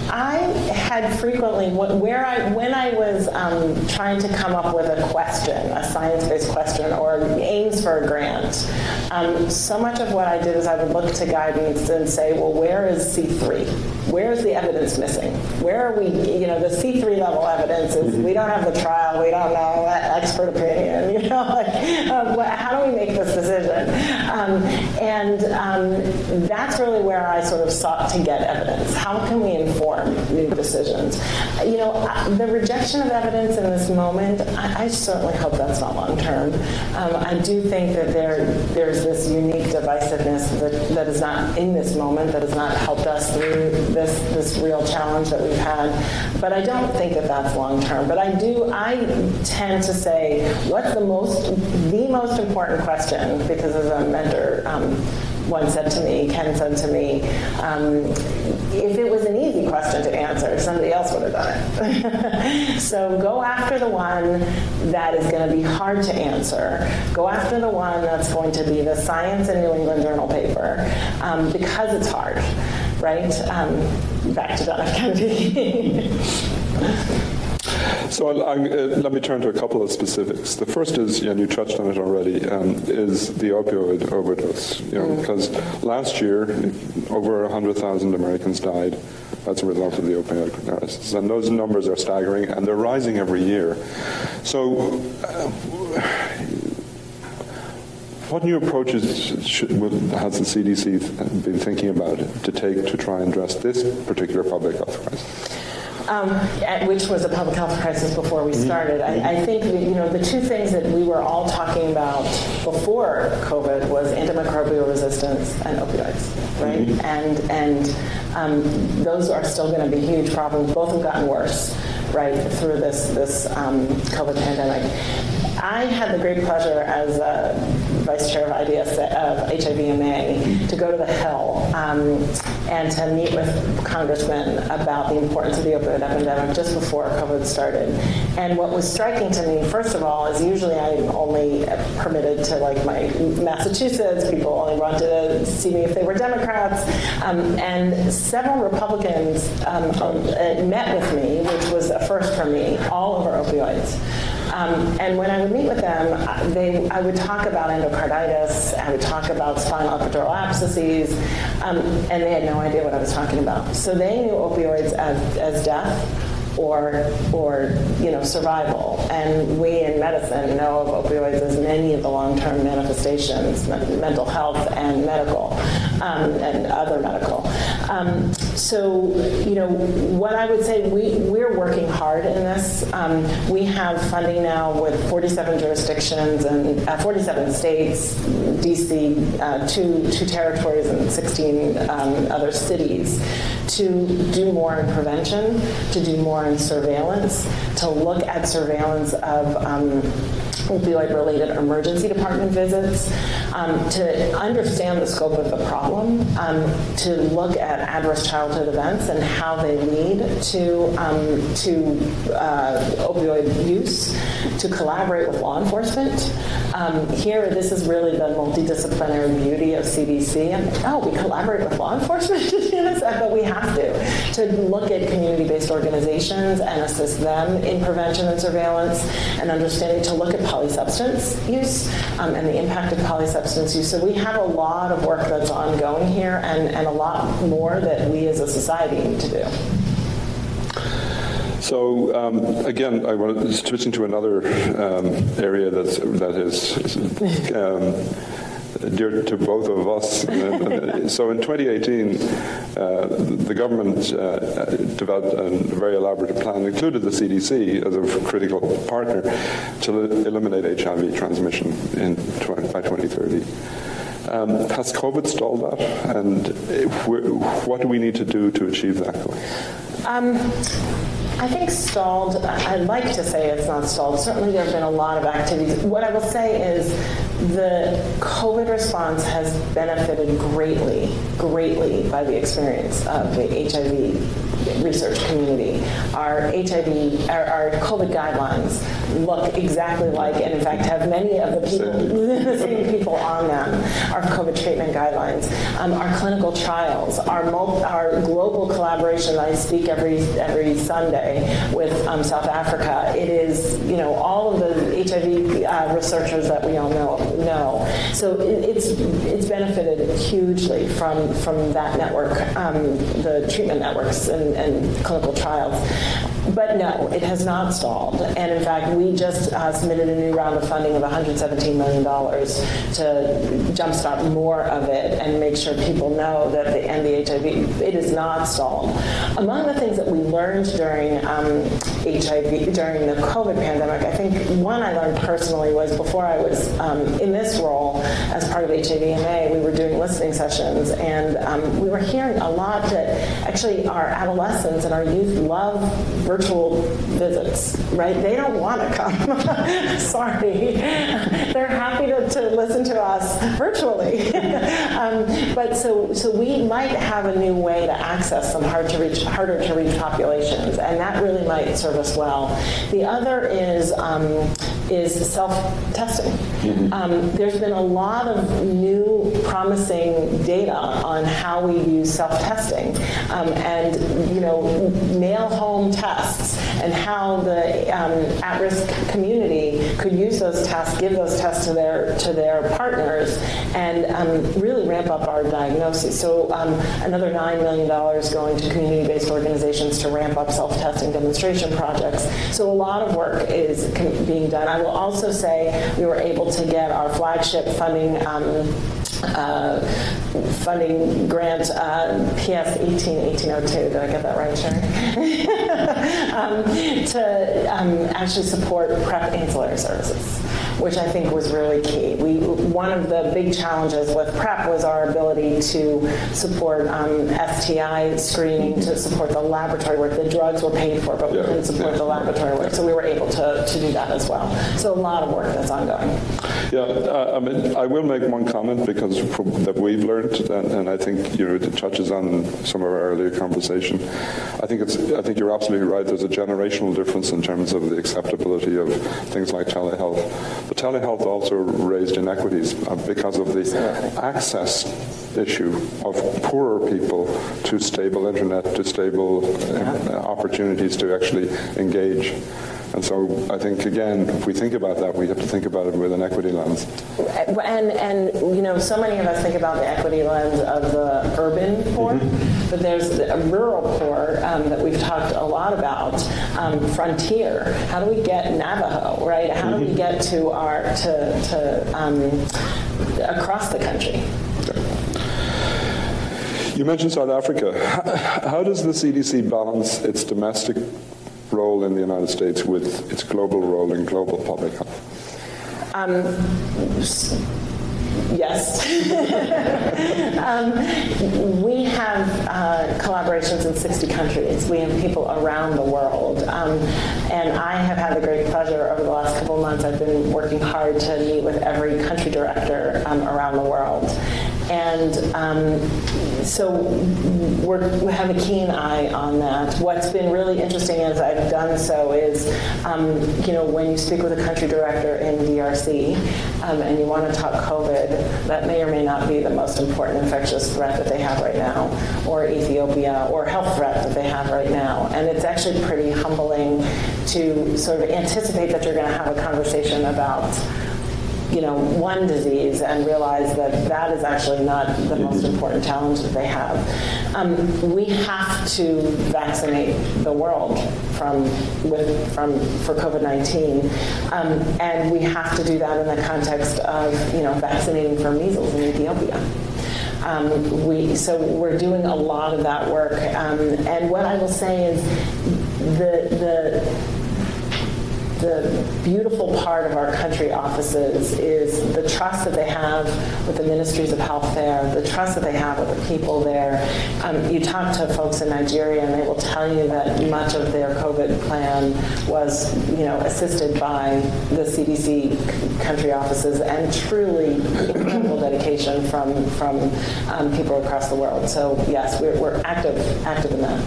I had frequently where I when I was um, trying to come up with a question, a science-based question or aims for a grant. Um, so much of what I did is I would look to guidance and say, well, where is C3? Where is the evidence missing? Where are we, you know, the C3 level evidence is we don't have the trial, we don't know expert opinion, you know, like uh, how do we make this decision? Um, and um, that's really where I sort of sought to get evidence. How can we inform new decisions. You know, the rejection of evidence in this moment, I, I certainly hope that's not long term. Um, I do think that there there's this unique divisiveness that, that is not in this moment, that has not helped us through this this real challenge that we've had. But I don't think that that's long term. But I do, I tend to say, what's the most, the most important question, because as a mentor, um, one said to me, Ken said to me, um, if it was an easy question to answer, somebody else would have done it. so go after the one that is going to be hard to answer. Go after the one that's going to be the Science and New England Journal paper um, because it's hard, right? Um, back to John F. Kennedy. So I, uh, let me turn to a couple of specifics. The first is, and you touched on it already, um, is the opioid overdose. You know, mm. because last year over 100,000 Americans died as a result of the opioid crisis, and those numbers are staggering, and they're rising every year. So. Uh, what new approaches should, has the CDC been thinking about to take to try and address this particular public health crisis? Um, which was a public health crisis before we mm-hmm. started. I, I think that, you know the two things that we were all talking about before COVID was antimicrobial resistance and opioids, right? Mm -hmm. And and um, those are still going to be huge problems. Both have gotten worse, right, through this this um, COVID pandemic. I had the great pleasure as a vice chair of IDS of HIVMA to go to the Hill um, and to meet with congressmen about the importance of the opioid epidemic just before COVID started. And what was striking to me, first of all, is usually I'm only permitted to like my Massachusetts. People only wanted to see me if they were Democrats, um, and several Republicans um, uh, met with me, which was a first for me, all over opioids. Um, and when I would meet with them, they, I would talk about endocarditis, I would talk about spinal epidural abscesses, um, and they had no idea what I was talking about. So they knew opioids as, as death or or you know survival. And we in medicine know of opioids as many of the long-term manifestations, mental health and medical, um, and other medical. Um, so you know what I would say we we're working hard in this. Um, we have funding now with 47 jurisdictions and uh, 47 states, DC, uh, two two territories and 16 um, other cities to do more in prevention, to do more in surveillance, to look at surveillance of um, opioid-related emergency department visits, um, to understand the scope of the problem, um, to look at adverse childhood events and how they lead to um, to uh, opioid use, to collaborate with law enforcement. Um, here, this is really the multidisciplinary beauty of CDC. And, oh, we collaborate with law enforcement this, but we have to to look at community-based organizations and assist them in prevention and surveillance, and understanding to look at polysubstance use um, and the impact of polysubstance use. So we have a lot of work that's ongoing here and, and a lot more that we as a society need to do. So um, again, I want to switch into another um, area that's that is um, dear to both of us. so in 2018, uh, the government uh, developed a very elaborate plan, included the CDC as a critical partner to eliminate HIV transmission in 20, by 2030. Um, has COVID stalled that? And what do we need to do to achieve that goal? Um, I think stalled, I'd like to say it's not stalled. Certainly there have been a lot of activities. What I will say is the COVID response has benefited greatly, greatly by the experience of the HIV research community. Our HIV, our, our COVID guidelines look exactly like, and in fact have many of the people, the same people on them, our COVID treatment guidelines, um, our clinical trials, our, our global collaboration. I speak every every Sunday with um, South Africa. It is, you know, all of the HIV uh, researchers that we all know know. So it, it's it's benefited hugely from from that network, um, the treatment networks and, and clinical trials. But no, it has not stalled. And in fact, we just uh, submitted a new round of funding of $117 million to jumpstart more of it and make sure people know that the the HIV, it is not stalled. Among the things that we learned during um, HIV, during the COVID pandemic, I think one I learned personally was before I was um, in this role as part of HIVMA, we were doing listening sessions and um, we were hearing a lot that actually our adolescents and our youth love virtual visits, right? They don't want to come. Sorry. They're happy to, to listen to us virtually. um, but so so we might have a new way to access some hard to reach harder to reach populations and that really might serve us well. The other is um, is self-testing. Mm-hmm. Um, there's been a lot of new promising data on how we use self-testing um, and you know mail home tests and how the um, at-risk community could use those tests, give those tests to their to their partners, and um, really ramp up our diagnosis. So um, another nine million dollars going to community-based organizations to ramp up self-testing demonstration projects. So a lot of work is being done. I will also say we were able to get our flagship funding um, uh, funding grant uh, PS 181802. Did I get that right, Sharon? um, to um, actually support PrEP ancillary services which I think was really key. We one of the big challenges with PrEP was our ability to support um, STI screening, to support the laboratory work. The drugs were paid for, but we couldn't support yeah. the laboratory work, so we were able to, to do that as well. So a lot of work that's ongoing. Yeah, uh, I mean, I will make one comment because from, that we've learned, and, and, I think you know it touches on some of our earlier conversation. I think it's I think you're absolutely right. There's a generational difference in terms of the acceptability of things like telehealth telehealth also raised inequities uh, because of the access issue of poorer people to stable internet, to stable uh, opportunities to actually engage. And so I think again, if we think about that, we have to think about it with an equity lens. And and you know, so many of us think about the equity lens of the urban poor. Mm -hmm but there's a rural poor um, that we've talked a lot about, um, frontier. How do we get Navajo, right? How do we get to our to to um, across the country? You mentioned South Africa. How does the CDC balance its domestic role in the United States with its global role in global public health? Um, yes. um, we have uh, collaborations in 60 countries. We have people around the world. Um, and I have had the great pleasure over the last couple of months, I've been working hard to meet with every country director um, around the world. And um, so we have a keen eye on that. What's been really interesting as I've done so is, um, you know, when you speak with a country director in DRC um, and you want to talk COVID, that may or may not be the most important infectious threat that they have right now, or Ethiopia, or health threat that they have right now. And it's actually pretty humbling to sort of anticipate that you're going to have a conversation about you know, one disease and realize that that is actually not the most important challenge that they have. Um, we have to vaccinate the world from with from for COVID-19, um, and we have to do that in the context of you know vaccinating for measles in Ethiopia. Um, we so we're doing a lot of that work, um, and what I will say is the the the beautiful part of our country offices is the trust that they have with the ministries of health there, the trust that they have with the people there. Um, you talk to folks in Nigeria and they will tell you that much of their COVID plan was, you know, assisted by the CDC country offices and truly incredible dedication from from um, people across the world. So yes, we're, we're active active in that.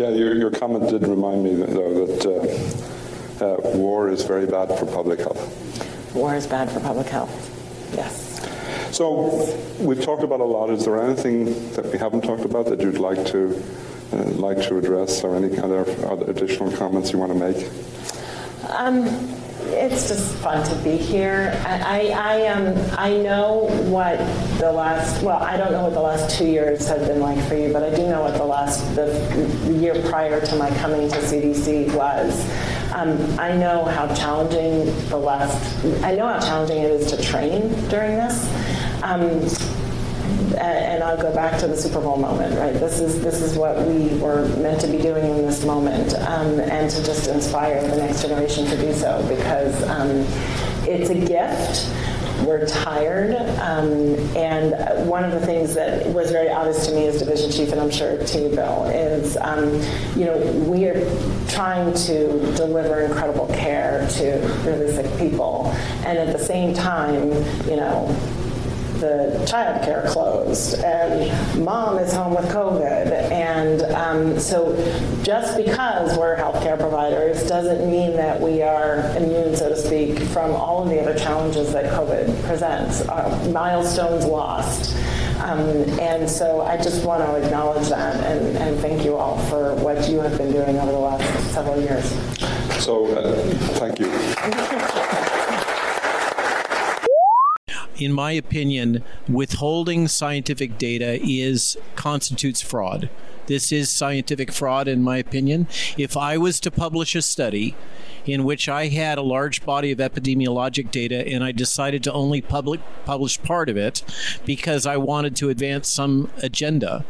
Yeah, your, your comment did remind me though that. Uh, uh, war is very bad for public health. War is bad for public health. Yes. So we've talked about a lot. Is there anything that we haven't talked about that you'd like to uh, like to address, or any other, other additional comments you want to make? Um, it's just fun to be here. I, I, um, I know what the last, well, I don't know what the last two years have been like for you, but I do know what the last, the, the year prior to my coming to CDC was. Um, I know how challenging the last, I know how challenging it is to train during this. Um, and I'll go back to the Super Bowl moment, right? This is this is what we were meant to be doing in this moment, um, and to just inspire the next generation to do so because um, it's a gift we're tired. Um, and one of the things that was very obvious to me as division chief, and I'm sure to you, Bill, is um, you know we are trying to deliver incredible care to really sick people, and at the same time, you know the child care closed and mom is home with COVID. And um, so just because we're healthcare providers doesn't mean that we are immune, so to speak, from all of the other challenges that COVID presents. Uh, milestones lost. Um, and so I just want to acknowledge that and, and, thank you all for what you have been doing over the last several years. So uh, thank you. in my opinion, withholding scientific data is constitutes fraud. This is scientific fraud in my opinion. If I was to publish a study in which I had a large body of epidemiologic data and I decided to only public, publish part of it because I wanted to advance some agenda,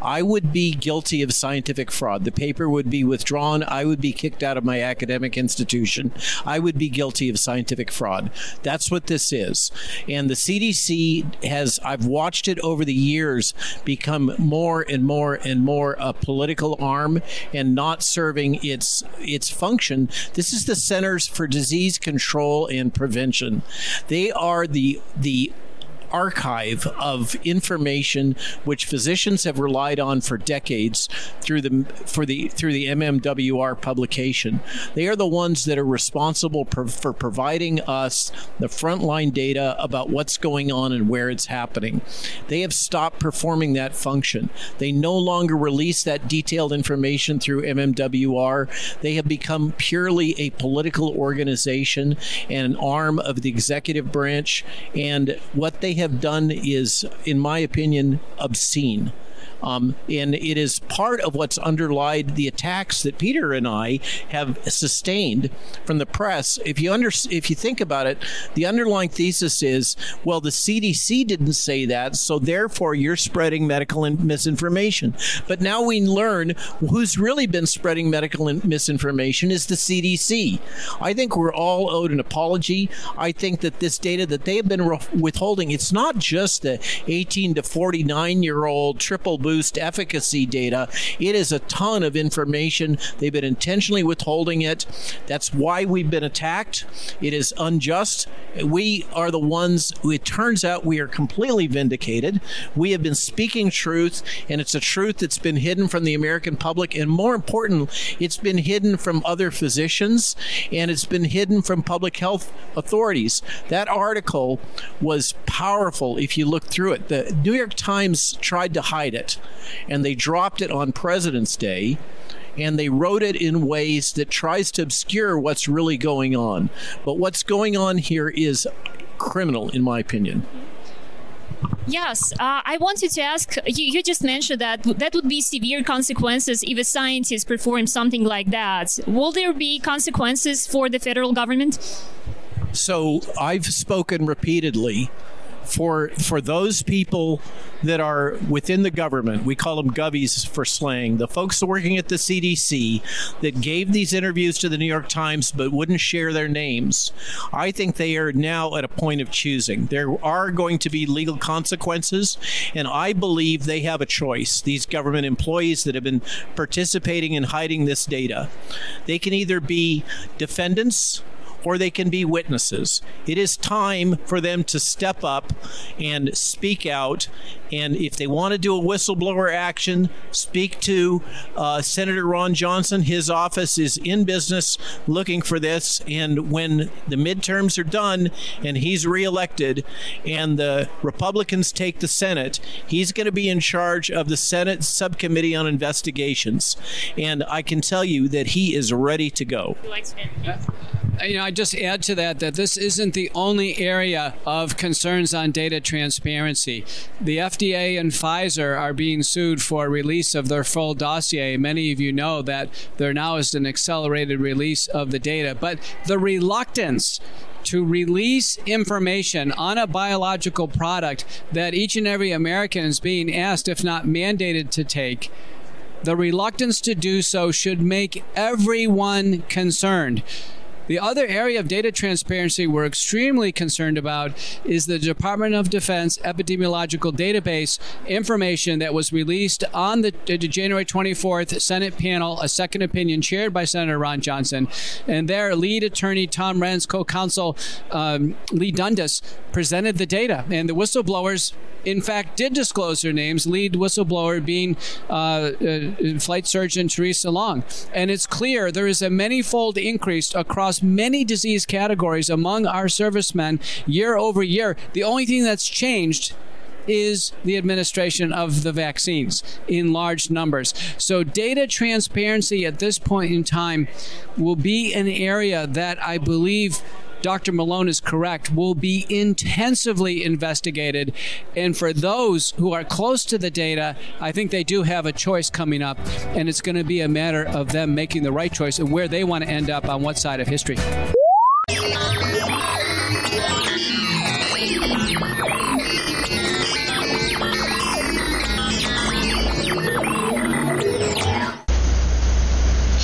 I would be guilty of scientific fraud. The paper would be withdrawn. I would be kicked out of my academic institution. I would be guilty of scientific fraud. That's what this is. And the CDC has, I've watched it over the years become more and more and more a political arm and not serving its its function. This is is the Centers for Disease Control and Prevention. They are the the archive of information which physicians have relied on for decades through the for the through the MMWR publication. They are the ones that are responsible for, for providing us the frontline data about what's going on and where it's happening. They have stopped performing that function. They no longer release that detailed information through MMWR. They have become purely a political organization and an arm of the executive branch and what they have done is, in my opinion, obscene. Um, and it is part of what's underlied the attacks that Peter and I have sustained from the press. If you under if you think about it, the underlying thesis is, well, the CDC didn't say that, so therefore you're spreading medical misinformation. But now we learn who's really been spreading medical misinformation is the CDC. I think we're all owed an apology. I think that this data that they have been withholding, it's not just the 18 to 49 year old triple boost efficacy data. It is a ton of information. They've been intentionally withholding it. That's why we've been attacked. It is unjust. We are the ones it turns out we are completely vindicated. We have been speaking truth, and it's a truth that's been hidden from the American public. And more important, it's been hidden from other physicians and it's been hidden from public health authorities. That article was powerful if you look through it. The New York Times tried to hide it, and they dropped it on President's Day and they wrote it in ways that tries to obscure what's really going on. But what's going on here is criminal, in my opinion. Yes, uh, I wanted to ask you, you just mentioned that that would be severe consequences if a scientist performs something like that. Will there be consequences for the federal government? So I've spoken repeatedly for for those people that are within the government, we call them govies for slang, the folks working at the CDC that gave these interviews to the New York Times but wouldn't share their names. I think they are now at a point of choosing. There are going to be legal consequences, and I believe they have a choice. These government employees that have been participating in hiding this data, they can either be defendants or they can be witnesses. It is time for them to step up and speak out. And if they want to do a whistleblower action, speak to uh, Senator Ron Johnson. His office is in business looking for this. And when the midterms are done and he's reelected and the Republicans take the Senate, he's going to be in charge of the Senate Subcommittee on Investigations. And I can tell you that he is ready to go you know, I just add to that that this isn't the only area of concerns on data transparency. The FDA and Pfizer are being sued for release of their full dossier. Many of you know that there now is an accelerated release of the data, but the reluctance to release information on a biological product that each and every American is being asked, if not mandated, to take. The reluctance to do so should make everyone concerned. The other area of data transparency we're extremely concerned about is the Department of Defense epidemiological database information that was released on the, January 24th Senate panel, a second opinion chaired by Senator Ron Johnson. And their lead attorney, Tom Renz, co counsel um, Leigh Dundas, presented the data. And the whistleblowers in fact, did disclose their names, lead whistleblower being uh, uh, flight surgeon Theresa Long. And it's clear there is a manyfold increase across many disease categories among our servicemen year over year. The only thing that's changed is the administration of the vaccines in large numbers. So, data transparency at this point in time will be an area that I believe Dr. Malone is correct, will be intensively investigated. And for those who are close to the data, I think they do have a choice coming up. And it's going to be a matter of them making the right choice and where they want to end up on what side of history.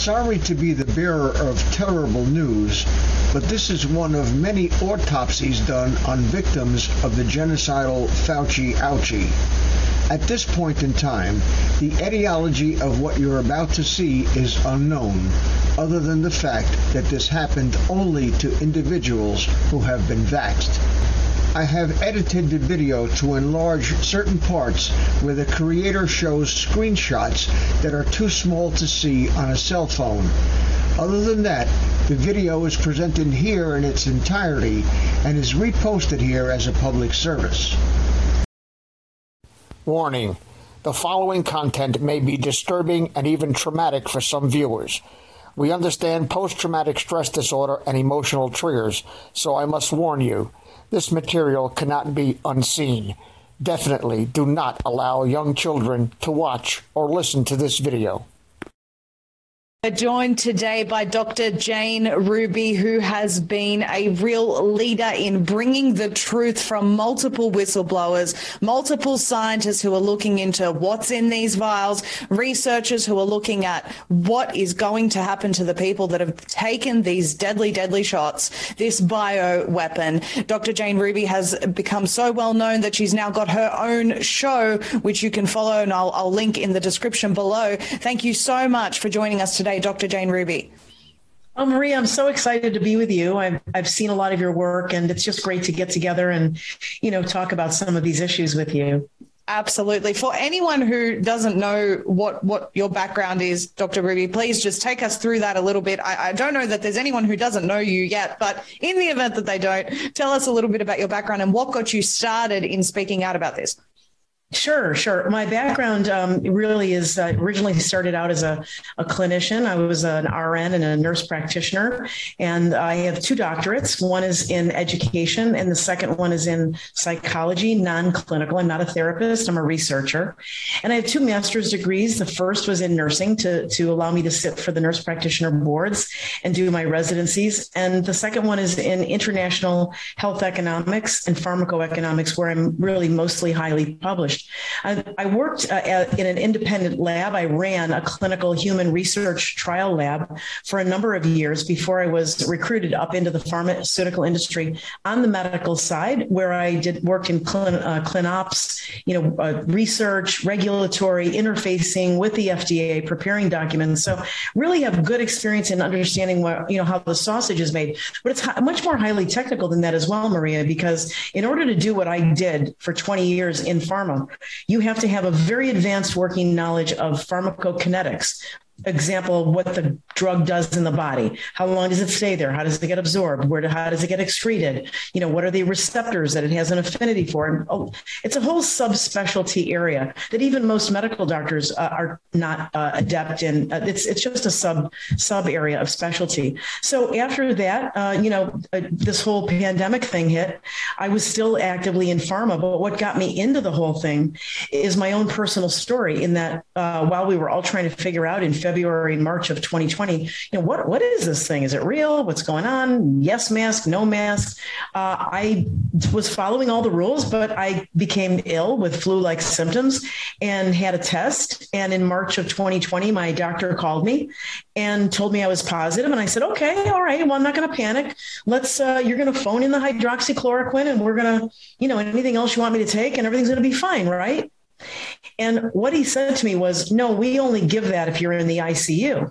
Sorry to be the bearer of terrible news, but this is one of many autopsies done on victims of the genocidal Fauci ouchie. At this point in time, the etiology of what you're about to see is unknown, other than the fact that this happened only to individuals who have been vaxxed. I have edited the video to enlarge certain parts where the creator shows screenshots that are too small to see on a cell phone. Other than that, the video is presented here in its entirety and is reposted here as a public service. Warning. The following content may be disturbing and even traumatic for some viewers. We understand post-traumatic stress disorder and emotional triggers, so I must warn you this material cannot be unseen. Definitely do not allow young children to watch or listen to this video. We're joined today by Dr. Jane Ruby, who has been a real leader in bringing the truth from multiple whistleblowers, multiple scientists who are looking into what's in these vials, researchers who are looking at what is going to happen to the people that have taken these deadly, deadly shots, this bio weapon. Dr. Jane Ruby has become so well known that she's now got her own show, which you can follow, and I'll, I'll link in the description below. Thank you so much for joining us today. Dr. Jane Ruby. Oh, Maria, I'm so excited to be with you. I've I've seen a lot of your work, and it's just great to get together and, you know, talk about some of these issues with you. Absolutely. For anyone who doesn't know what what your background is, Dr. Ruby, please just take us through that a little bit. I, I don't know that there's anyone who doesn't know you yet, but in the event that they don't, tell us a little bit about your background and what got you started in speaking out about this. Sure, sure. My background um, really is uh, originally started out as a, a clinician. I was an RN and a nurse practitioner, and I have two doctorates. One is in education, and the second one is in psychology, non-clinical. I'm not a therapist; I'm a researcher, and I have two master's degrees. The first was in nursing to to allow me to sit for the nurse practitioner boards and do my residencies, and the second one is in international health economics and pharmacoeconomics, where I'm really mostly highly published. I, I worked uh, in an independent lab. I ran a clinical human research trial lab for a number of years before I was recruited up into the pharmaceutical industry on the medical side, where I did work in clin, uh, clinops, you know, uh, research, regulatory, interfacing with the FDA, preparing documents. So really have good experience in understanding what you know how the sausage is made. But it's much more highly technical than that as well, Maria, because in order to do what I did for 20 years in pharma, you have to have a very advanced working knowledge of pharmacokinetics example what the drug does in the body. How long does it stay there? How does it get absorbed? Where how does it get excreted? You know what are the receptors that it has an affinity for? And oh, it's a whole subspecialty area that even most medical doctors uh, are not uh, adept in. Uh, it's it's just a sub sub area of specialty. So after that uh, you know uh, this whole pandemic thing hit. I was still actively in pharma but what got me into the whole thing is my own personal story in that uh, while we were all trying to figure out in February and March of 2020, you know, what what is this thing? Is it real? What's going on? Yes mask, no mask. Uh, I was following all the rules, but I became ill with flu-like symptoms and had a test and in March of 2020 my doctor called me and told me I was positive and I said, "Okay, all right, well I'm not going to panic. Let's uh, you're going to phone in the hydroxychloroquine and we're going to, you know, anything else you want me to take and everything's going to be fine, right?" And what he said to me was, "No, we only give that if you're in the ICU."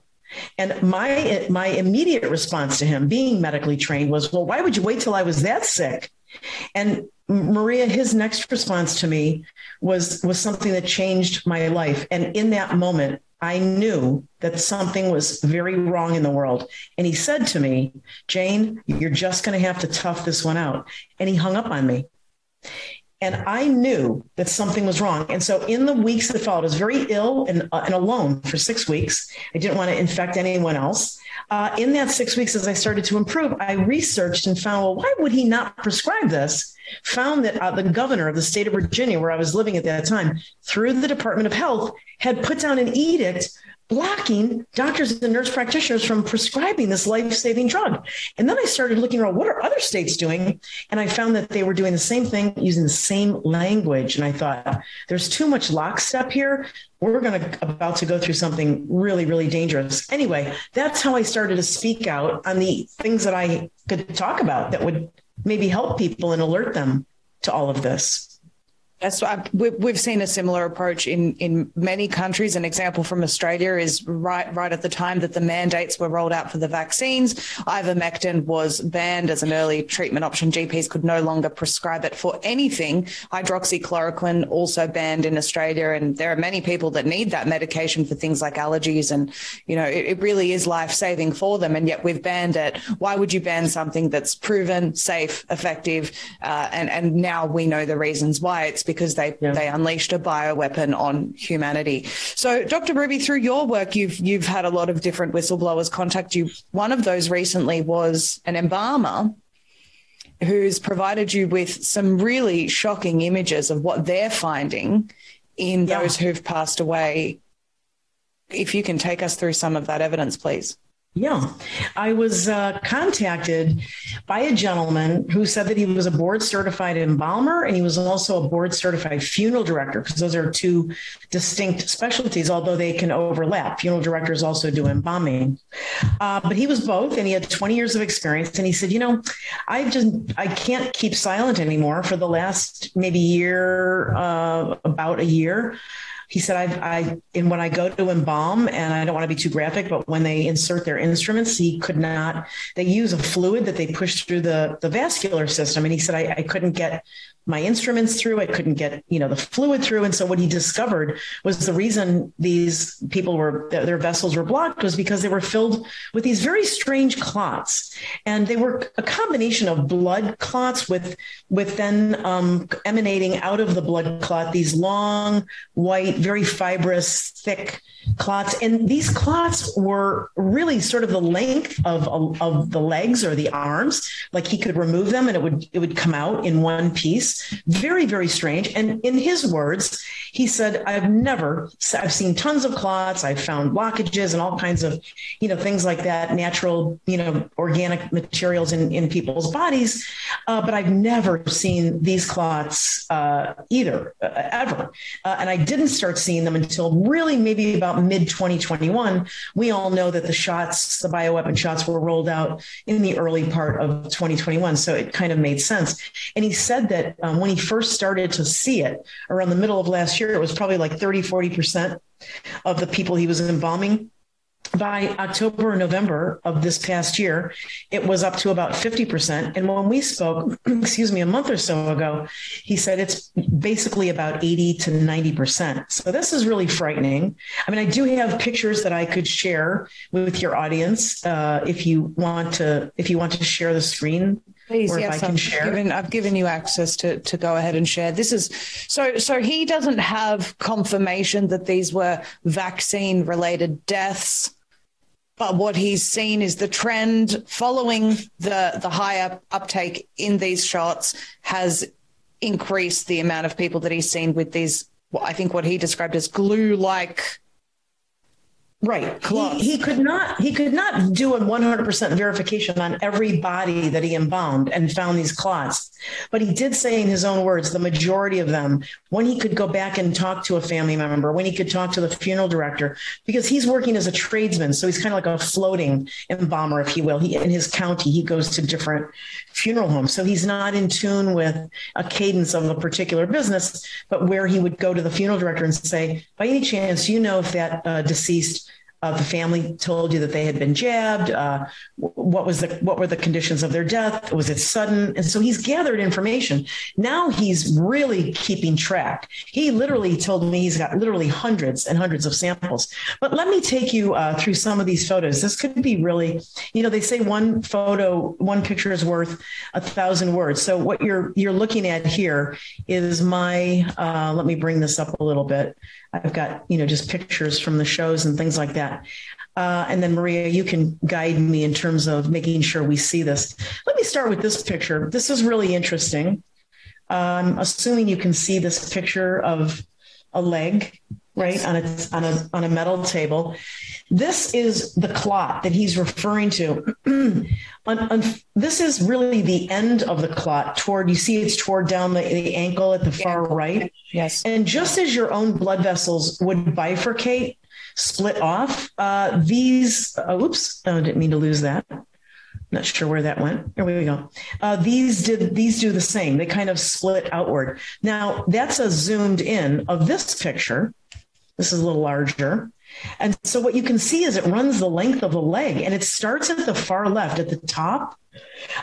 And my my immediate response to him being medically trained was, "Well, why would you wait till I was that sick?" And Maria his next response to me was was something that changed my life and in that moment I knew that something was very wrong in the world. And he said to me, Jane, you're just going to have to tough this one out. And he hung up on me and I knew that something was wrong. And so in the weeks that followed, I was very ill and, uh, and alone for 6 weeks. I didn't want to infect anyone else. Uh, in that 6 weeks as I started to improve, I researched and found well why would he not prescribe this? Found that uh, the governor of the state of Virginia where I was living at that time through the Department of Health had put down an edict blocking doctors and nurse practitioners from prescribing this life-saving drug. And then I started looking around what are other states doing and I found that they were doing the same thing using the same language and I thought there's too much lockstep here. We're going to about to go through something really really dangerous. Anyway, that's how I started to speak out on the things that I could talk about that would maybe help people and alert them to all of this. That's we've seen a similar approach in in many countries. An example from Australia is right right at the time that the mandates were rolled out for the vaccines, ivermectin was banned as an early treatment option. GPs could no longer prescribe it for anything. Hydroxychloroquine also banned in Australia, and there are many people that need that medication for things like allergies, and you know it, it really is life saving for them. And yet we've banned it. Why would you ban something that's proven safe, effective, uh, and and now we know the reasons why? It's they yeah. they unleashed a bioweapon on humanity. So Dr. Ruby through your work you've you've had a lot of different whistleblowers contact you. One of those recently was an embalmer who's provided you with some really shocking images of what they're finding in Yeah. those who've passed away. If you can take us through some of that evidence, please. Yeah. I was uh, contacted by a gentleman who said that he was a board certified embalmer and he was also a board certified funeral director because those are two distinct specialties although they can overlap. Funeral directors also do embalming. Uh, but he was both and he had 20 years of experience and he said, "You know, I just I can't keep silent anymore for the last maybe year uh, about a year." He said I I and when I go to embalm and I don't want to be too graphic but when they insert their instruments he could not they use a fluid that they push through the the vascular system and he said I, I couldn't get my instruments through. I couldn't get you know the fluid through. And so what he discovered was the reason these people were their vessels were blocked was because they were filled with these very strange clots. And they were a combination of blood clots with with then um, emanating out of the blood clot these long white very fibrous thick clots. And these clots were really sort of the length of of the legs or the arms. Like he could remove them and it would it would come out in one piece very very strange. And in his words he said I've never I've seen tons of clots. I've found blockages and all kinds of you know things like that natural you know organic materials in in people's bodies. Uh, but I've never seen these clots uh, either uh, ever. Uh, and I didn't start seeing them until really maybe about mid 2021 we all know that the shots the bioweapon shots were rolled out in the early part of 2021 so it kind of made sense. And he said that um, when he first started to see it around the middle of last year it was probably like 30 40% of the people he was embalming by October or November of this past year, it was up to about 50%. And when we spoke, excuse me, a month or so ago, he said it's basically about 80 to 90%. So this is really frightening. I mean, I do have pictures that I could share with your audience uh, if you want to if you want to share the screen. Please, or yes, I share. given I've given you access to to go ahead and share. This is so so he doesn't have confirmation that these were vaccine related deaths. But what he's seen is the trend following the the higher uptake in these shots has increased the amount of people that he's seen with these I think what he described as glue like Right. He, he could not he could not do a 100% verification on every body that he embalmed and found these clots. But he did say in his own words the majority of them when he could go back and talk to a family member, when he could talk to the funeral director because he's working as a tradesman, so he's kind of like a floating embalmer if you will. He in his county he goes to different funeral home. So he's not in tune with a cadence of a particular business, but where he would go to the funeral director and say, "By any chance, you know if that uh, deceased uh, the family told you that they had been jabbed. Uh, what was the what were the conditions of their death? Was it sudden? And so he's gathered information. Now he's really keeping track. He literally told me he's got literally hundreds and hundreds of samples. But let me take you uh, through some of these photos. This could be really you know they say one photo one picture is worth a thousand words. So what you're you're looking at here is my uh, let me bring this up a little bit I've got, you know, just pictures from the shows and things like that. Uh, and then Maria, you can guide me in terms of making sure we see this. Let me start with this picture. This is really interesting. I'm assuming you can see this picture of a leg, right, on a on a on a metal table. This is the clot that he's referring to. on, on, this is really the end of the clot toward you see it's toward down the, the ankle at the far right. Yes. And just as your own blood vessels would bifurcate, split off, uh, these oh, oops, oh, I didn't mean to lose that. Not sure where that went. There we go. Uh, these did these do the same. They kind of split outward. Now that's a zoomed in of this picture. This is a little larger. And so what you can see is it runs the length of the leg and it starts at the far left at the top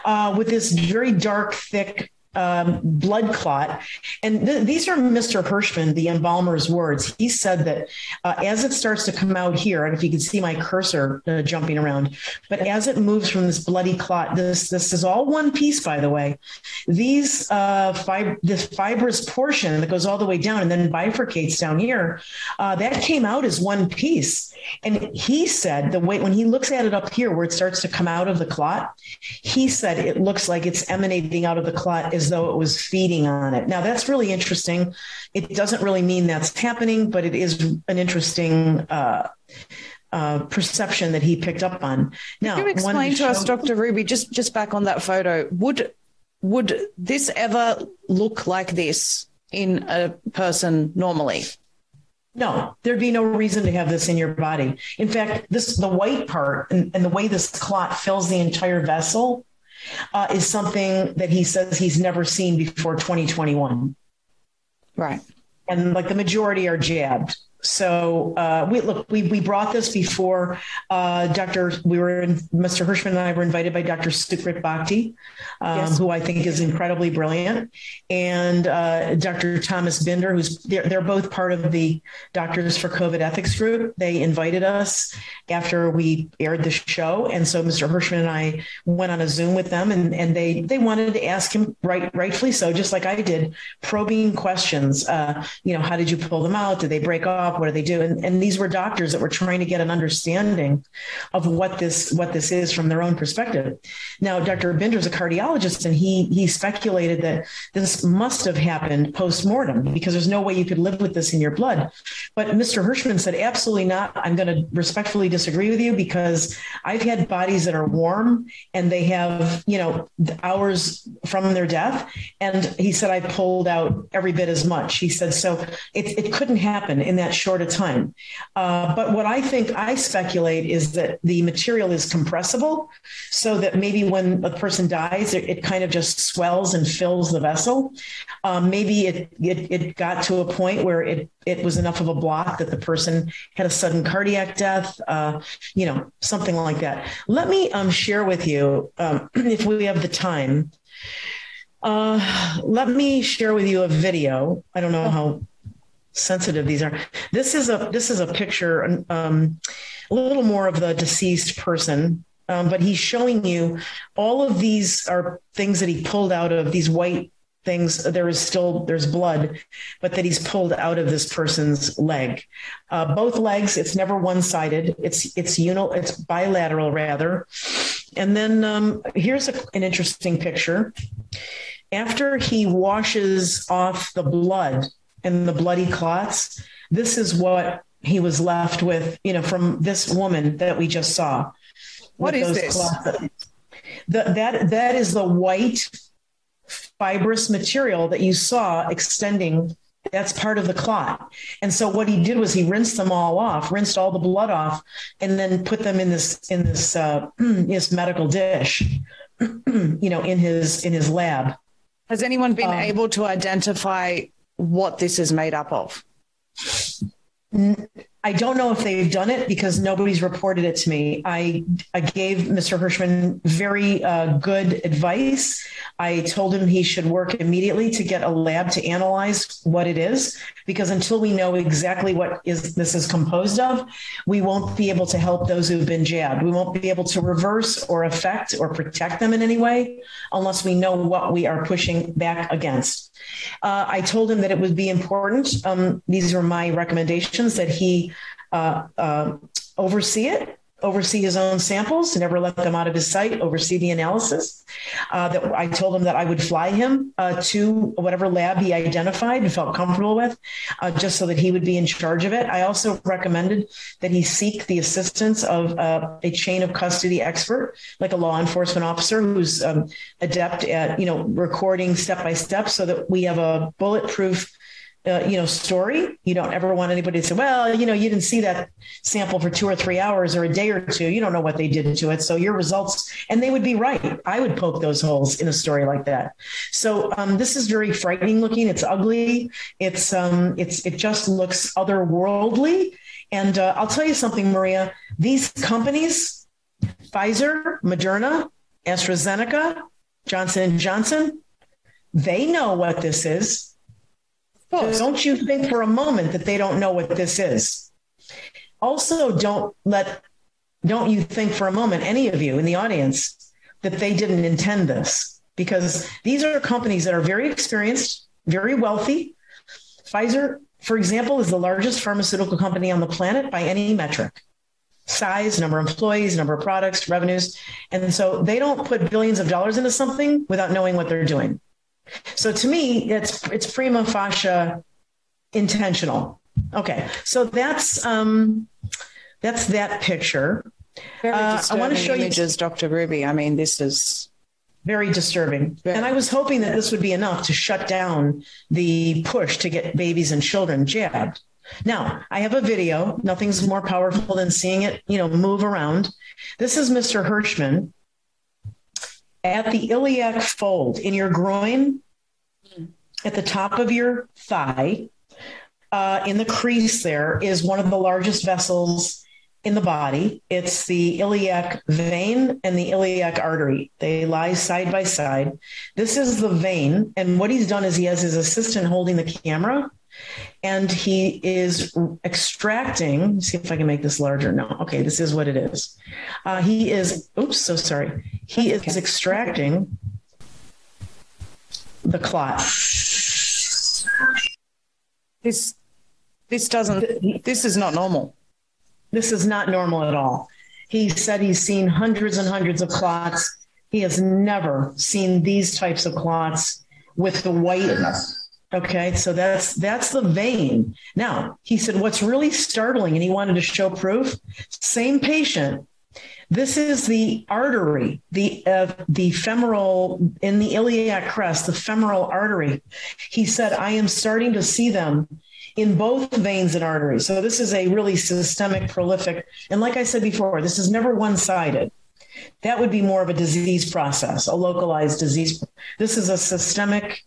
uh, with this very dark, thick um, blood clot. And th- these are Mr. Hirschman, the embalmer's words. He said that uh, as it starts to come out here, and if you can see my cursor uh, jumping around, but as it moves from this bloody clot, this this is all one piece, by the way. These uh, fib- this fibrous portion that goes all the way down and then bifurcates down here, uh, that came out as one piece. And he said the way when he looks at it up here, where it starts to come out of the clot, he said it looks like it's emanating out of the clot as though it was feeding on it. Now that's really interesting. It doesn't really mean that's happening, but it is an interesting uh, uh, perception that he picked up on. Now, Can you explain to show- us, Dr. Ruby, just just back on that photo, would would this ever look like this in a person normally? No, there'd be no reason to have this in your body. In fact, this the white part and, and the way this clot fills the entire vessel uh, is something that he says he's never seen before 2021. Right. And like the majority are jabbed. So uh, we look we we brought this before uh, Dr. we were in Mr. Hirschman and I were invited by Dr. Sucharit Bhakdi um, Yes. who I think is incredibly brilliant and uh, Dr. Thomas Binder who's they're, they're both part of the Doctors for COVID ethics group they invited us after we aired the show and so Mr. Hirschman and I went on a Zoom with them and and they they wanted to ask him right rightfully so just like I did probing questions uh, you know how did you pull them out did they break off what do they do and and these were doctors that were trying to get an understanding of what this what this is from their own perspective now Dr. Binder's a cardiologist and he he speculated that this must have happened post-mortem because there's no way you could live with this in your blood but Mr. Hirschman said absolutely not I'm going to respectfully disagree with you because I've had bodies that are warm and they have you know hours from their death and he said I pulled out every bit as much he said so it it couldn't happen in that short a time. Uh, but what I think I speculate is that the material is compressible so that maybe when a person dies it, it kind of just swells and fills the vessel. Um, maybe it, it it got to a point where it it was enough of a block that the person had a sudden cardiac death uh, you know something like that. Let me um, share with you um, if we have the time. Uh, let me share with you a video. I don't know how sensitive these are this is a this is a picture um, a little more of the deceased person um, but he's showing you all of these are things that he pulled out of these white things there is still there's blood but that he's pulled out of this person's leg. Uh, both legs it's never one sided it's it's unil it's bilateral rather. And then um, here's a, an interesting picture. After he washes off the blood and the bloody clots this is what he was left with you know from this woman that we just saw What is this? clots. The, that that is the white fibrous material that you saw extending that's part of the clot. And so what he did was he rinsed them all off, rinsed all the blood off and then put them in this in this uh this medical dish. you know, in his in his lab. Has anyone been Um, able to identify what this is made up of? I don't know if they've done it because nobody's reported it to me. I I gave Mr. Hirschman very uh, good advice. I told him he should work immediately to get a lab to analyze what it is because until we know exactly what is this is composed of, we won't be able to help those who've been jabbed. We won't be able to reverse or affect or protect them in any way unless we know what we are pushing back against. Uh, I told him that it would be important. Um, these were my recommendations that he uh, uh, oversee it, oversee his own samples, never let them out of his sight, oversee the analysis. Uh, that I told him that I would fly him uh, to whatever lab he identified and felt comfortable with, uh, just so that he would be in charge of it. I also recommended that he seek the assistance of uh, a chain of custody expert, like a law enforcement officer who's um, adept at you know recording step by step, so that we have a bulletproof uh, you know story. You don't ever want anybody to say well you know you didn't see that sample for 2 or 3 hours or a day or two. You don't know what they did to it. So your results and they would be right. I would poke those holes in a story like that. So um, this is very frightening looking. It's ugly. It's um it's it just looks otherworldly. And uh, i'll tell you something maria. These companies Pfizer Moderna AstraZeneca Johnson and Johnson They know what this is. Don't you think for a moment that they don't know what this is? Also don't let don't you think for a moment any of you in the audience that they didn't intend this because these are companies that are very experienced, very wealthy. Pfizer, for example, is the largest pharmaceutical company on the planet by any metric size, number of employees, number of products, revenues. And so they don't put billions of dollars into something without knowing what they're doing. So to me, it's it's prima facie intentional. Okay. So that's um that's that picture. Very Uh, I want to show you images, Dr. Ruby. I mean, this is very disturbing. And I was hoping that this would be enough to shut down the push to get babies and children jabbed. Now, I have a video. Nothing's more powerful than seeing it, you know, move around. This is Mr. Hirschman at the iliac fold in your groin at the top of your thigh uh, in the crease there is one of the largest vessels in the body. It's the iliac vein and the iliac artery. They lie side by side. This is the vein and what he's done is he has his assistant holding the camera and he is extracting see if I can make this larger. No. Okay, this is what it is. Uh, he is oops, so sorry. He is extracting the clot. This this doesn't this is not normal. This is not normal at all. He said he's seen hundreds and hundreds of clots. He has never seen these types of clots with the white Okay, so that's that's the vein. Now, he said what's really startling and he wanted to show proof, same patient this is the artery, the uh, the femoral in the iliac crest, the femoral artery. He said I am starting to see them in both veins and arteries. So this is a really systemic prolific and like I said before, this is never one-sided. That would be more of a disease process, a localized disease. This is a systemic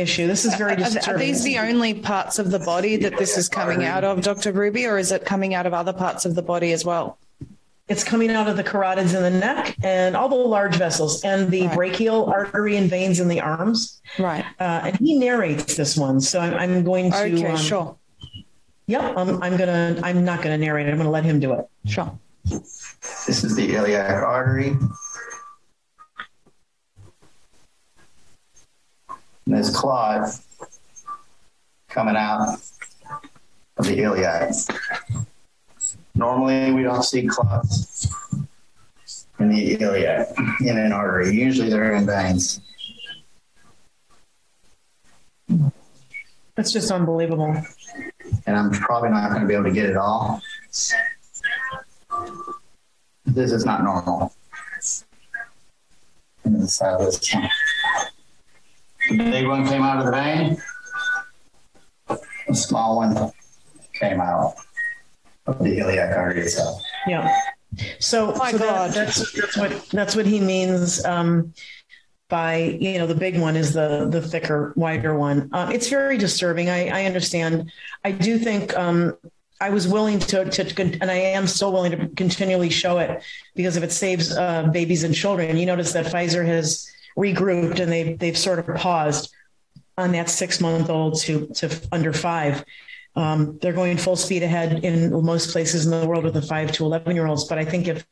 issue. This is very Are, disturbing. are these the only parts of the body that this is coming out of, Dr. Ruby, or is it coming out of other parts of the body as well? It's coming out of the carotids in the neck and all the large vessels and the brachial artery and veins in the arms. Right. Uh, and he narrates this one. So I'm, I'm going to Okay, um, sure. Yep, I'm I'm going to I'm not going to narrate it. I'm going to let him do it. Sure. This is the iliac artery. And there's clot coming out of the iliac. Normally, we don't see clots in the iliac in an artery. Usually, they're in veins. That's just unbelievable. And I'm probably not going to be able to get it all. This is not normal. And the side of this big one came out of the vein. The small one came out of the iliac artery itself. Yeah. So, My so that- that's that's what that's what he means um, by you know the big one is the the thicker wider one. Uh, it's very disturbing. I I understand. I do think um, I was willing to to and I am still willing to continually show it because if it saves uh, babies and children. You notice that Pfizer has regrouped and they they've sort of paused on that 6 month old to to under 5. Um, they're going full speed ahead in most places in the world with the 5 to 11 year olds, but I think if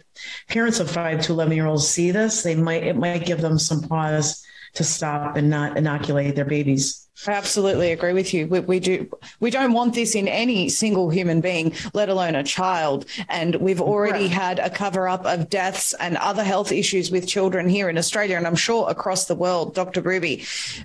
parents of 5 to 11 year olds see this, they might it might give them some pause to stop and not inoculate their babies. I absolutely agree with you. We, we do we don't want this in any single human being, let alone a child. And we've already had a cover up of deaths and other health issues with children here in Australia and I'm sure across the world, Dr. Ruby.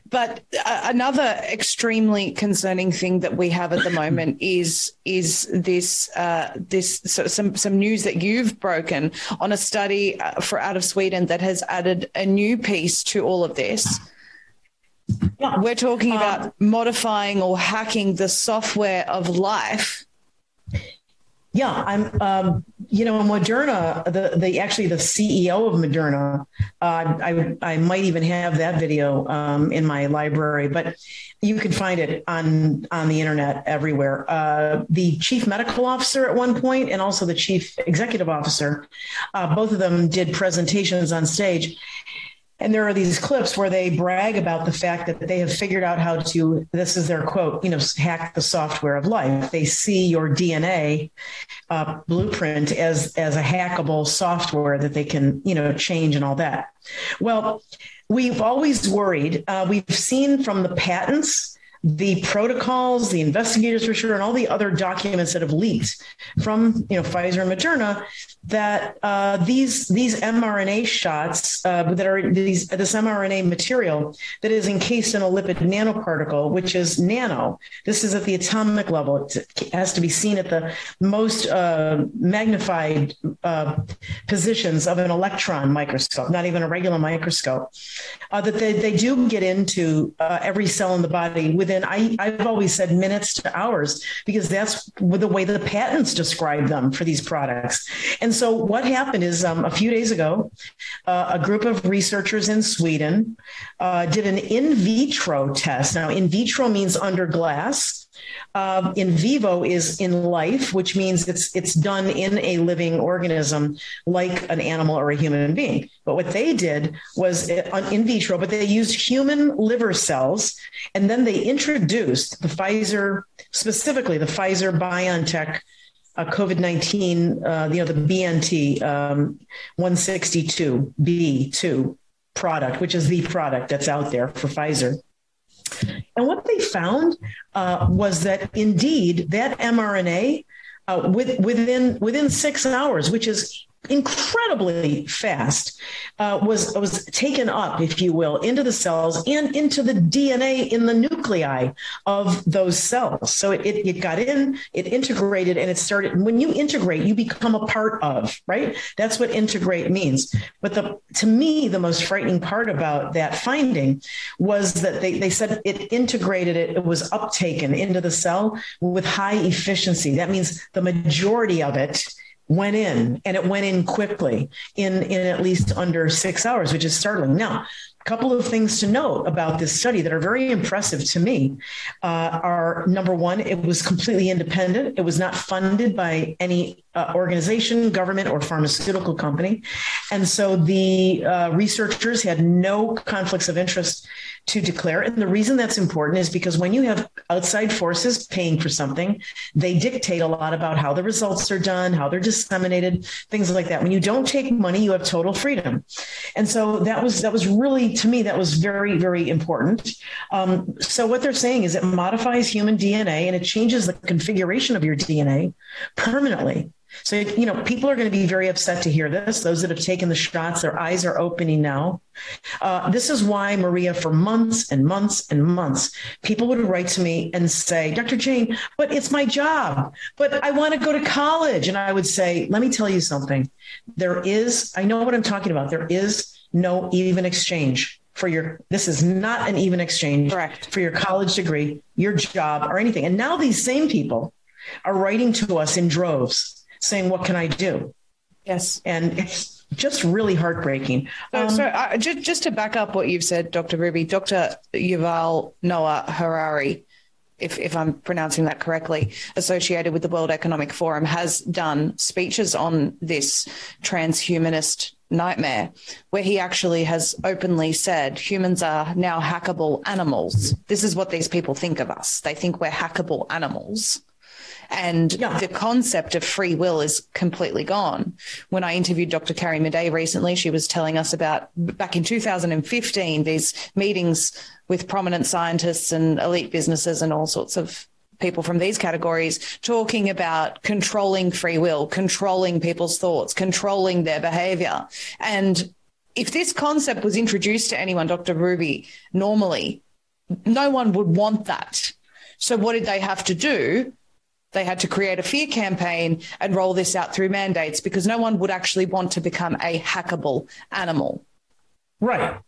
But uh, another extremely concerning thing that we have at the moment is is this uh, this so some some news that you've broken on a study uh, for out of Sweden that has added a new piece to all of this. We're talking about modifying or hacking the software of life. Yeah, I'm um, you know Moderna the the actually the CEO of Moderna uh, I I might even have that video um, in my library but you can find it on on the internet everywhere. Uh, the chief medical officer at one point and also the chief executive officer uh, both of them did presentations on stage And there are these clips where they brag about the fact that they have figured out how to this is their quote, you know, hack the software of life. They see your DNA uh, blueprint as as a hackable software that they can, you know, change and all that. Well, we've always worried. Uh, we've seen from the patents the protocols, the investigators for sure, and all the other documents that have leaked from you know Pfizer and Moderna that uh, these these mRNA shots uh, that are these this mRNA material that is encased in a lipid nanoparticle, which is nano. This is at the atomic level. It has to be seen at the most uh, magnified uh, positions of an electron microscope, not even a regular microscope. Uh, that they, they do get into uh, every cell in the body within I I've always said minutes to hours because that's the way the patents describe them for these products. And and so what happened is um, a few days ago, uh, a group of researchers in Sweden uh, did an in vitro test. Now in vitro means under glass. Uh, in vivo is in life, which means it's it's done in a living organism like an animal or a human being. But what they did was uh, in vitro, but they used human liver cells and then they introduced the Pfizer specifically the Pfizer BioNTech a COVID-19 uh, you know the BNT um, 162B2 product which is the product that's out there for Pfizer. And what they found uh, was that indeed that mRNA uh, with, within within 6 hours which is incredibly fast uh, was was taken up if you will into the cells and into the DNA in the nuclei of those cells. So it, it, it got in it integrated and it started when you integrate you become a part of right? That's what integrate means. But the to me the most frightening part about that finding was that they they said it integrated it it was uptaken into the cell with high efficiency. That means the majority of it went in and it went in quickly in in at least under 6 hours which is startling. Now a couple of things to note about this study that are very impressive to me uh, are number 1 it was completely independent. It was not funded by any uh, organization government or pharmaceutical company. And so the uh, researchers had no conflicts of interest to declare. And the reason that's important is because when you have outside forces paying for something they dictate a lot about how the results are done how they're disseminated things like that. When you don't take money you have total freedom. And so that was that was really to me that was very very important. Um, so what they're saying is it modifies human DNA and it changes the configuration of your DNA permanently so, you know, people are going to be very upset to hear this. Those that have taken the shots, their eyes are opening now. Uh, this is why, Maria, for months and months and months, people would write to me and say, Dr. Jane, but it's my job, but I want to go to college. And I would say, let me tell you something. There is, I know what I'm talking about. There is no even exchange for your this is not an even exchange Correct. for your college degree, your job or anything. And now these same people are writing to us in droves saying what can I do? Yes. And it's just really heartbreaking. So, Um, so uh, just, just to back up what you've said, Dr. Ruby, Dr. Yuval Noah Harari, if, if I'm pronouncing that correctly, associated with the World Economic Forum, has done speeches on this transhumanist nightmare, where he actually has openly said humans are now hackable animals. This is what these people think of us. They think we're hackable animals and the concept of free will is completely gone. When I interviewed Dr. Carrie Madej recently, she was telling us about back in 2015 these meetings with prominent scientists and elite businesses and all sorts of people from these categories talking about controlling free will, controlling people's thoughts, controlling their behavior. And if this concept was introduced to anyone, Dr. Ruby, normally, no one would want that. So what did they have to do? They had to create a fear campaign and roll this out through mandates because no one would actually want to become a hackable animal. Right.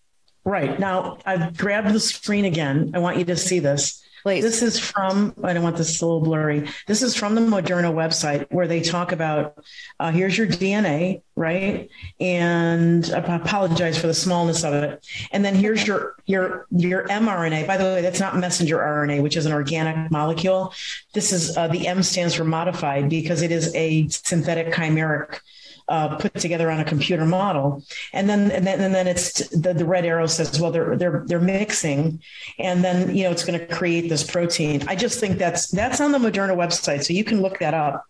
Right. Now, I've grabbed the screen again. I want you to see this. Please. This is from I don't want this a little blurry. This is from the Moderna website where they talk about uh, here's your DNA, right? And I apologize for the smallness of it. And then here's your your your mRNA. By the way, that's not messenger RNA, which is an organic molecule. This is uh, the M stands for modified because it is a synthetic chimeric uh, put together on a computer model. And then and then, and then it's the, the red arrow says well they're they're they're mixing. And then you know it's going to create this protein. I just think that's that's on the moderna website so you can look that up.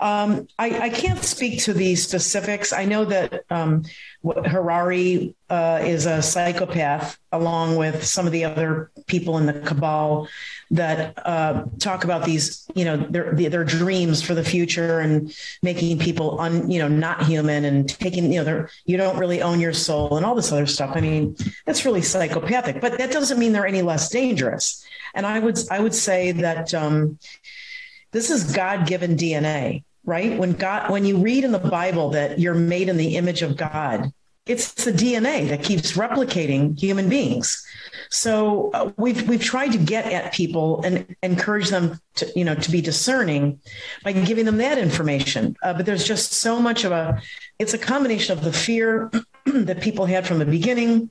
Um, I, I can't speak to the specifics. I know that um, Harari uh, is a psychopath along with some of the other people in the cabal that uh, talk about these you know their their dreams for the future and making people un, you know not human and taking you know you don't really own your soul and all this other stuff. I mean that's really psychopathic but that doesn't mean they're any less dangerous. And i would i would say that um, this is god-given dna right when god when you read in the bible that you're made in the image of god it's the DNA that keeps replicating human beings. So uh, we've we've tried to get at people and encourage them to you know to be discerning by giving them that information. Uh, but there's just so much of a it's a combination of the fear that people had from the beginning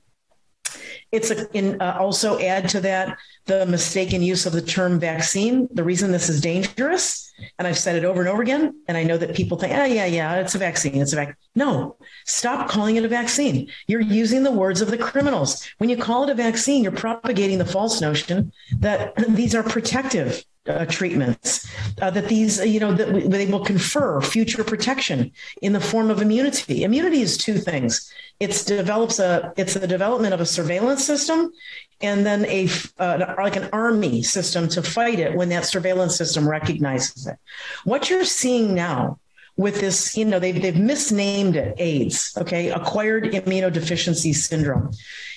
it's a, in, uh, also add to that the mistaken use of the term vaccine. The reason this is dangerous, and I've said it over and over again, and I know that people think, "Oh yeah, yeah, it's a vaccine, it's a vaccine." No, stop calling it a vaccine. You're using the words of the criminals. When you call it a vaccine, you're propagating the false notion that these are protective uh, treatments uh, that these you know that they will confer future protection in the form of immunity immunity is two things it develops a it's the development of a surveillance system and then a uh, like an army system to fight it when that surveillance system recognizes it what you're seeing now with this you know they've they've misnamed it AIDS okay acquired immunodeficiency syndrome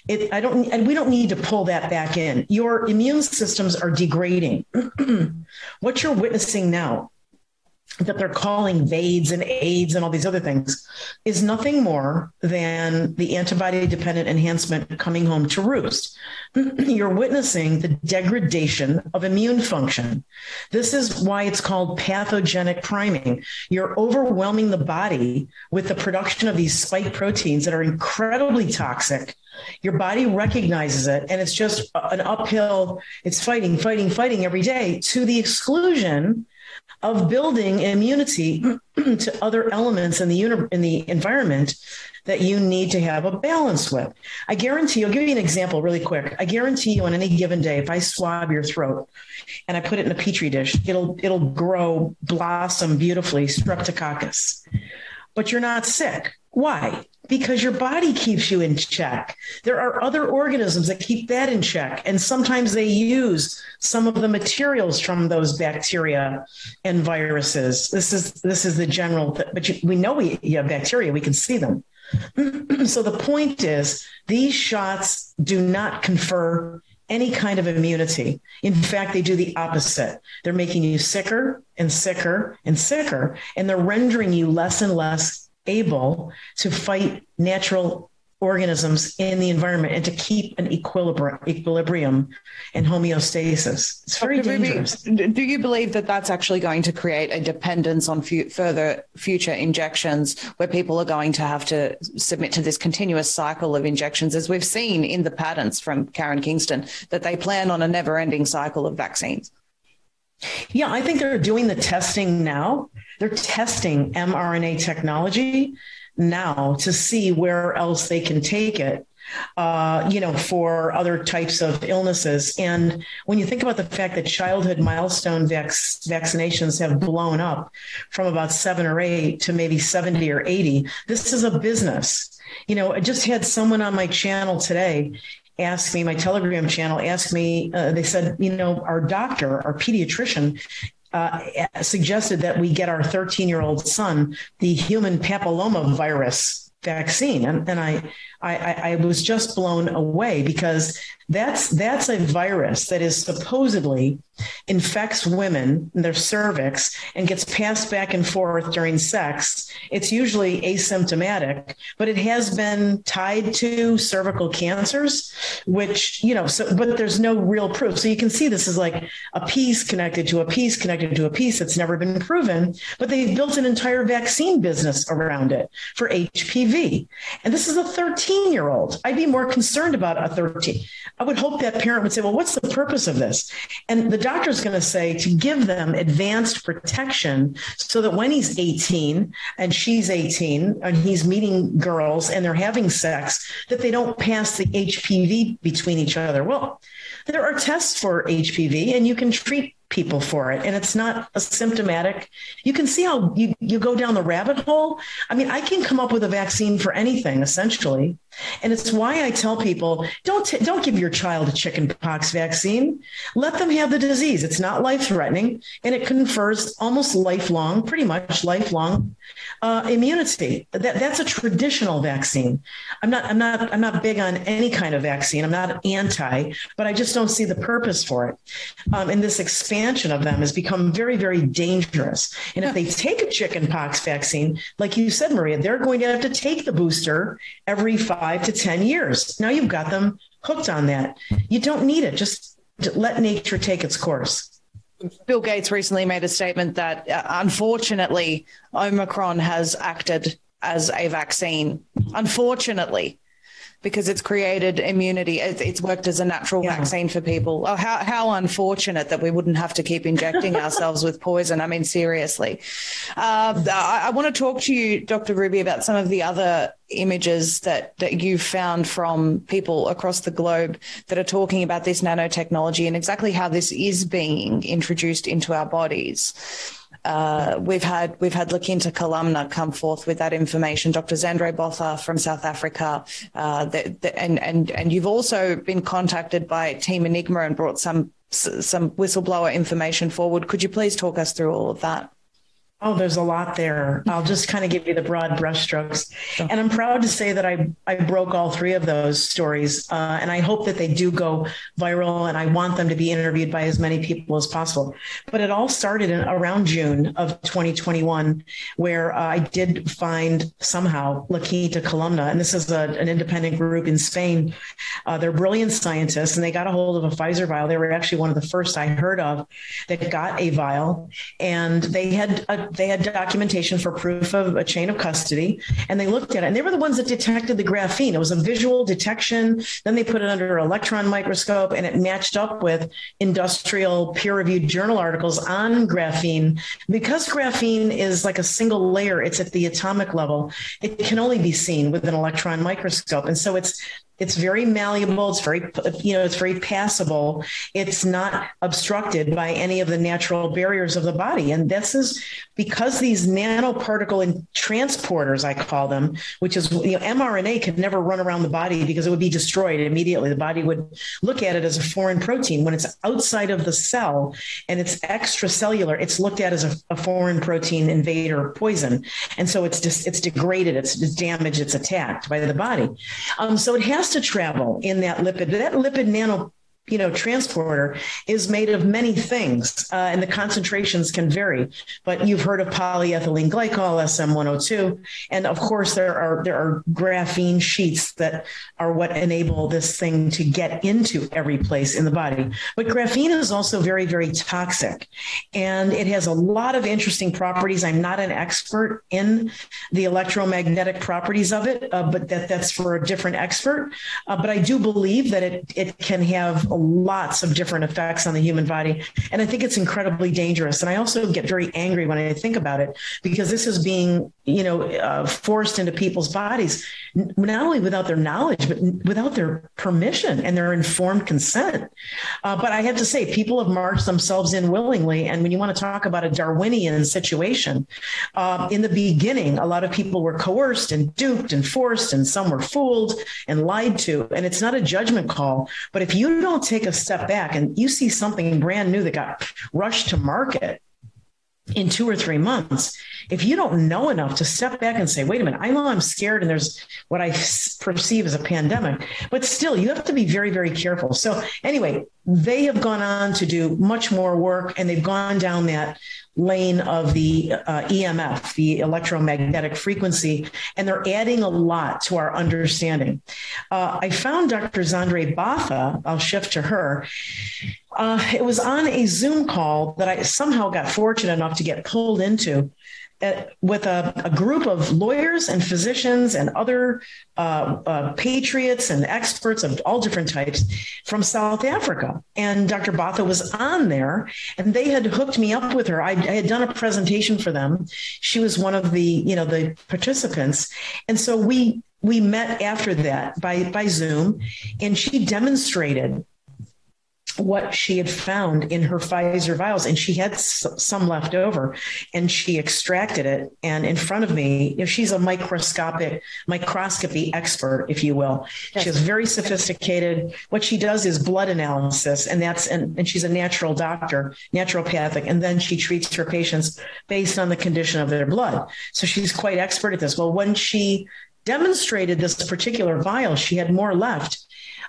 it, I don't and we don't need to pull that back in. Your immune systems are degrading. what you're witnessing now that they're calling VAIDS and AIDS and all these other things is nothing more than the antibody dependent enhancement coming home to roost. You're witnessing the degradation of immune function. This is why it's called pathogenic priming. You're overwhelming the body with the production of these spike proteins that are incredibly toxic your body recognizes it and it's just an uphill it's fighting fighting fighting every day to the exclusion of building immunity to other elements in the in the environment that you need to have a balance with. I guarantee you, I'll give you an example really quick. I guarantee you on any given day if I swab your throat and I put it in a petri dish, it'll it'll grow blossom beautifully streptococcus. But you're not sick. Why? because your body keeps you in check. There are other organisms that keep that in check and sometimes they use some of the materials from those bacteria and viruses. This is this is the general but you, we know we have bacteria, we can see them. so the point is these shots do not confer any kind of immunity. In fact, they do the opposite. They're making you sicker and sicker and sicker and they're rendering you less and less able to fight natural organisms in the environment and to keep an equilibrium equilibrium and homeostasis. It's very dangerous. do you believe that that's actually going to create a dependence on further future injections where people are going to have to submit to this continuous cycle of injections as we've seen in the patents from Karen Kingston that they plan on a never-ending cycle of vaccines? Yeah, I think they're doing the testing now. They're testing mRNA technology now to see where else they can take it uh, you know, for other types of illnesses. And when you think about the fact that childhood milestone vac- vaccinations have blown up from about 7 or 8 to maybe 70 or 80, this is a business. You know, I just had someone on my channel today asked me my telegram channel asked me uh, they said you know our doctor our pediatrician uh, suggested that we get our 13-year-old son the human papilloma virus vaccine. And, and I, I I was just blown away because that's that's a virus that is supposedly infects women in their cervix and gets passed back and forth during sex. It's usually asymptomatic, but it has been tied to cervical cancers, which, you know, so but there's no real proof. So you can see this is like a piece connected to a piece connected to a piece that's never been proven, but they've built an entire vaccine business around it for HPV. And this is a 13-year-old. I'd be more concerned about a 13. I would hope that parent would say, "Well, what's the purpose of this?" And the doctor's going to say to give them advanced protection so that when he's 18 and she's 18 and he's meeting girls and they're having sex that they don't pass the HPV between each other. Well, there are tests for HPV and you can treat people for it and it's not a symptomatic you can see how you you go down the rabbit hole i mean i can come up with a vaccine for anything essentially and it's why I tell people don't don't give your child a chickenpox vaccine. Let them have the disease. It's not life-threatening and it confers almost lifelong, pretty much lifelong uh, immunity. That that's a traditional vaccine. I'm not I'm not I'm not big on any kind of vaccine. I'm not anti, but I just don't see the purpose for it. Um, and this expansion of them has become very very dangerous. And if they take a chickenpox vaccine, like you said Maria, they're going to have to take the booster every 5 5 to 10 years. Now you've got them hooked on that. You don't need it. Just let nature take its course. Bill Gates recently made a statement that uh, unfortunately Omicron has acted as a vaccine. Unfortunately, because it's created immunity. It's worked as a natural yeah. vaccine for people. Oh, how how unfortunate that we wouldn't have to keep injecting ourselves with poison. I mean, seriously. Uh, I, I, want to talk to you, Dr. Ruby, about some of the other images that that you've found from people across the globe that are talking about this nanotechnology and exactly how this is being introduced into our bodies. Uh, we've had we've had La Quinta Columna come forth with that information. Dr. Zandre Botha from South Africa, uh, the, the, and and and you've also been contacted by Team Enigma and brought some some whistleblower information forward. Could you please talk us through all of that? Oh, there's a lot there. I'll just kind of give you the broad brushstrokes. And I'm proud to say that I I broke all three of those stories. Uh, and I hope that they do go viral and I want them to be interviewed by as many people as possible. But it all started in around June of 2021 where uh, I did find somehow La Quinta Columna and this is a, an independent group in Spain. Uh, they're brilliant scientists and they got a hold of a Pfizer vial. They were actually one of the first I heard of that got a vial and they had a they had documentation for proof of a chain of custody and they looked at it and they were the ones that detected the graphene. It was a visual detection. Then they put it under an electron microscope and it matched up with industrial peer reviewed journal articles on graphene. Because graphene is like a single layer it's at the atomic level it can only be seen with an electron microscope. And so it's it's very malleable. It's very you know it's very passable. It's not obstructed by any of the natural barriers of the body. And this is because these nanoparticle transporters I call them which is you know mRNA can never run around the body because it would be destroyed immediately. The body would look at it as a foreign protein. When it's outside of the cell and it's extracellular it's looked at as a, a foreign protein invader poison. And so it's just it's degraded. It's, it's damaged. It's attacked by the body. Um, so it has to travel in that lipid that lipid nano you know transporter is made of many things uh, and the concentrations can vary. But you've heard of polyethylene glycol SM102 and of course there are there are graphene sheets that are what enable this thing to get into every place in the body. But graphene is also very very toxic and it has a lot of interesting properties. I'm not an expert in the electromagnetic properties of it uh, but that that's for a different expert. Uh, but I do believe that it it can have lots of different effects on the human body. And I think it's incredibly dangerous. And I also get very angry when I think about it because this is being you know uh, forced into people's bodies not only without their knowledge but without their permission and their informed consent. Uh, but I have to say people have marched themselves in willingly. And when you want to talk about a darwinian situation uh, in the beginning a lot of people were coerced and duped and forced and some were fooled and lied to. And it's not a judgment call. But if you don't take a step back and you see something brand new that got rushed to market in 2 or 3 months if you don't know enough to step back and say wait a minute I know I'm scared and there's what I perceive as a pandemic but still you have to be very very careful so anyway they have gone on to do much more work and they've gone down that lane of the uh, EMF, the electromagnetic frequency, and they're adding a lot to our understanding. Uh, I found Dr. Zandre Botha, I'll shift to her. Uh, it was on a Zoom call that I somehow got fortunate enough to get pulled into uh, with a, a, group of lawyers and physicians and other uh, uh, patriots and experts of all different types from South Africa. And Dr. Botha was on there, and they had hooked me up with her. I, I had done a presentation for them. She was one of the, you know, the participants, and so we we met after that by by Zoom, and she demonstrated what she had found in her Pfizer vials and she had some left over and she extracted it and in front of me you know, she's a microscopic microscopy expert if you will. Yes. she's very sophisticated what she does is blood analysis and that's and, and she's a natural doctor naturopathic and then she treats her patients based on the condition of their blood. So she's quite expert at this. Well when she demonstrated this particular vial she had more left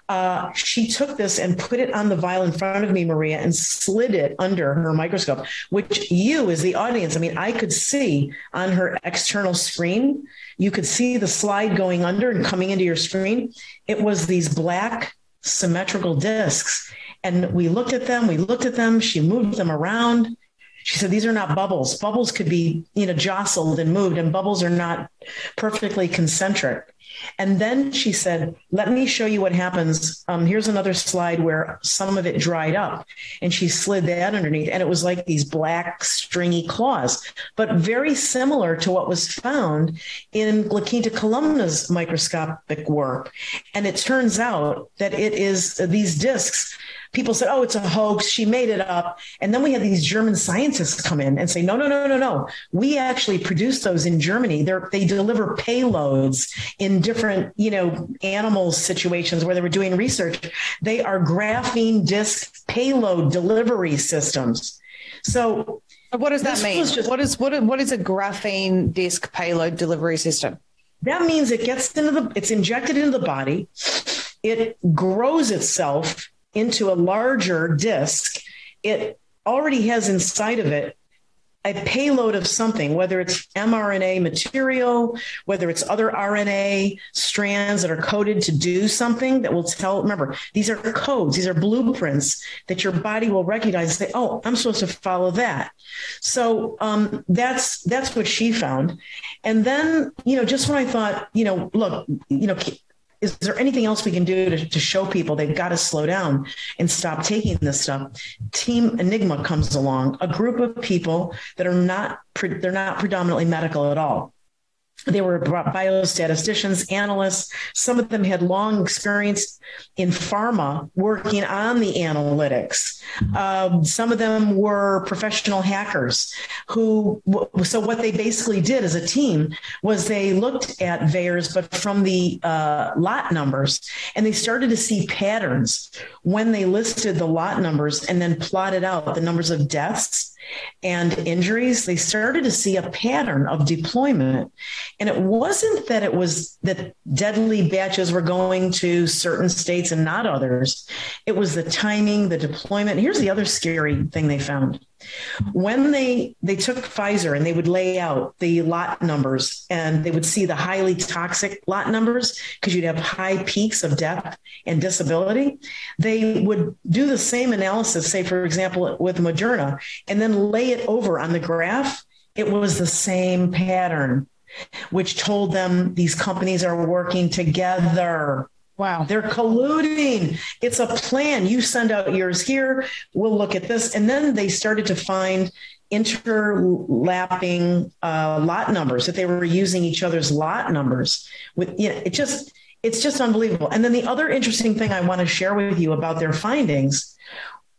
uh, she took this and put it on the vial in front of me, Maria, and slid it under her microscope, which you, as the audience, I mean, I could see on her external screen. You could see the slide going under and coming into your screen. It was these black symmetrical discs. And we looked at them, we looked at them, she moved them around. She said these are not bubbles. Bubbles could be, you know, jostled and moved and bubbles are not perfectly concentric. And then she said, "Let me show you what happens. Um, here's another slide where some of it dried up." And she slid that underneath and it was like these black stringy claws, but very similar to what was found in La Quinta columna's microscopic work. And it turns out that it is these discs people said, "Oh, it's a hoax. She made it up." And then we had these German scientists come in and say, "No, no, no, no, no. We actually produce those in Germany. They they deliver payloads in different, you know, animal situations where they were doing research. They are graphene disc payload delivery systems." So, what does that mean? Just, what is what what is a graphene disc payload delivery system? That means it gets into the it's injected into the body. It grows itself into a larger disk, it already has inside of it a payload of something, whether it's mRNA material, whether it's other RNA strands that are coded to do something that will tell, remember, these are codes, these are blueprints that your body will recognize and say, oh, I'm supposed to follow that. So um, that's that's what she found. And then, you know, just when I thought, you know, look, you know, is there anything else we can do to, to show people they've got to slow down and stop taking this stuff? Team enigma comes along a group of people that are not they're not predominantly medical at all they were biostatisticians, analysts. Some of them had long experience in pharma working on the analytics. Um, some of them were professional hackers who, so what they basically did as a team was they looked at VAERS, but from the uh, lot numbers, and they started to see patterns when they listed the lot numbers and then plotted out the numbers of deaths and injuries they started to see a pattern of deployment. And it wasn't that it was that deadly batches were going to certain states and not others. It was the timing the deployment. Here's the other scary thing they found when they they took Pfizer and they would lay out the lot numbers and they would see the highly toxic lot numbers because you'd have high peaks of death and disability they would do the same analysis say for example with Moderna and then lay it over on the graph. It was the same pattern which told them these companies are working together Wow. They're colluding. It's a plan. You send out yours here, we'll look at this. And then they started to find interlapping uh, lot numbers that they were using each other's lot numbers with you know, it just it's just unbelievable. And then the other interesting thing I want to share with you about their findings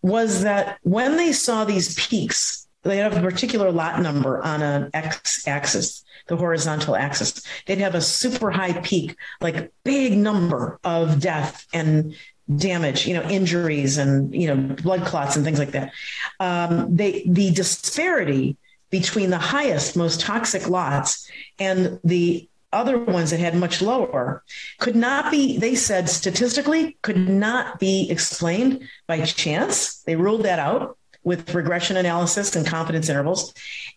was that when they saw these peaks, they have a particular lot number on an x axis the horizontal axis. They'd have a super high peak, like big number of death and damage, you know, injuries and, you know, blood clots and things like that. Um, they, the disparity between the highest, most toxic lots and the other ones that had much lower could not be they said statistically could not be explained by chance they ruled that out with regression analysis and confidence intervals.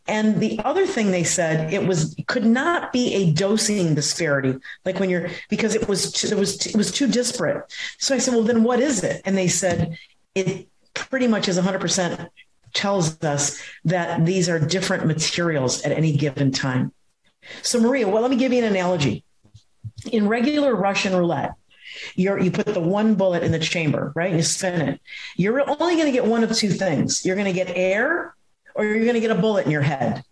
And the other thing they said it was could not be a dosing disparity like when you're because it was it was it was too disparate. So I said, "Well, then what is it?" And they said it pretty much is 100% tells us that these are different materials at any given time. So Maria, well let me give you an analogy. In regular Russian roulette, you're you put the one bullet in the chamber, right? And you spin it. You're only going to get one of two things. You're going to get air or you're going to get a bullet in your head.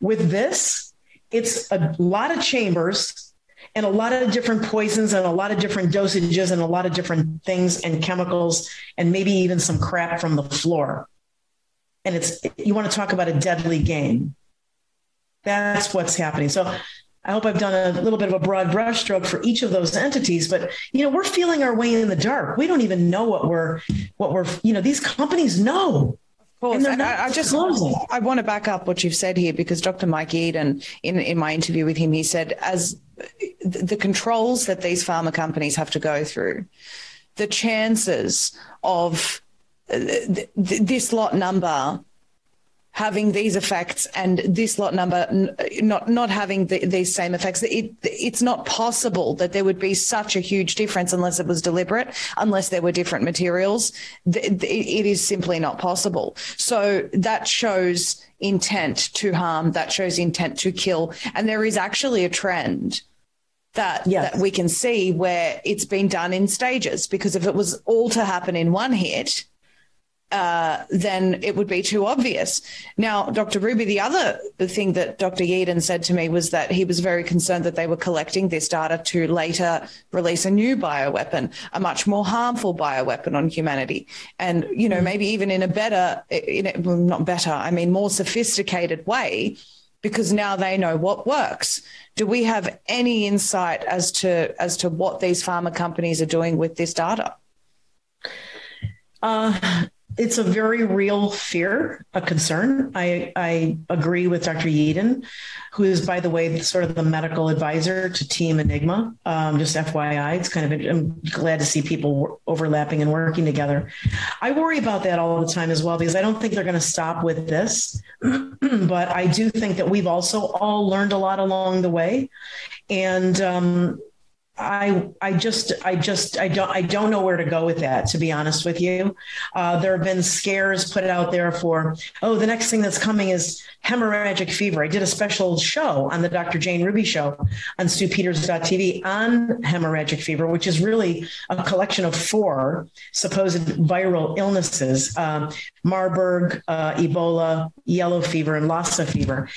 With this, it's a lot of chambers and a lot of different poisons and a lot of different dosages and a lot of different things and chemicals and maybe even some crap from the floor. And it's you want to talk about a deadly game. That's what's happening. So I hope I've done a little bit of a broad brushstroke for each of those entities, but you know, we're feeling our way in the dark. We don't even know what we're what we're, you know, these companies know. And I, I, just closing. I want to back up what you've said here because Dr. Mike Yeadon in in my interview with him he said as the controls that these pharma companies have to go through the chances of uh, this lot number having these effects and this lot number not not having the, these same effects it, it's not possible that there would be such a huge difference unless it was deliberate unless there were different materials it is simply not possible so that shows intent to harm that shows intent to kill and there is actually a trend that, yes. that we can see where it's been done in stages because if it was all to happen in one hit uh, then it would be too obvious. Now, Dr. Ruby, the other thing that Dr. Yeadon said to me was that he was very concerned that they were collecting this data to later release a new bioweapon, a much more harmful bioweapon on humanity. And, you know, mm-hmm. maybe even in a better, in a, well, not better, I mean, more sophisticated way, because now they know what works. Do we have any insight as to as to what these pharma companies are doing with this data? Uh, it's a very real fear, a concern. I I agree with Dr. Yeadon, who is by the way sort of the medical advisor to Team Enigma. Um, just FYI, it's kind of I'm glad to see people overlapping and working together. I worry about that all the time as well because I don't think they're going to stop with this, but I do think that we've also all learned a lot along the way, and um, I I just I just I don't I don't know where to go with that to be honest with you. Uh, there have been scares put out there for oh the next thing that's coming is hemorrhagic fever. I did a special show on the Dr. Jane Ruby show on StuPeters.tv on hemorrhagic fever, which is really a collection of four supposed viral illnesses: um, Marburg, uh, Ebola, yellow fever, and Lassa fever.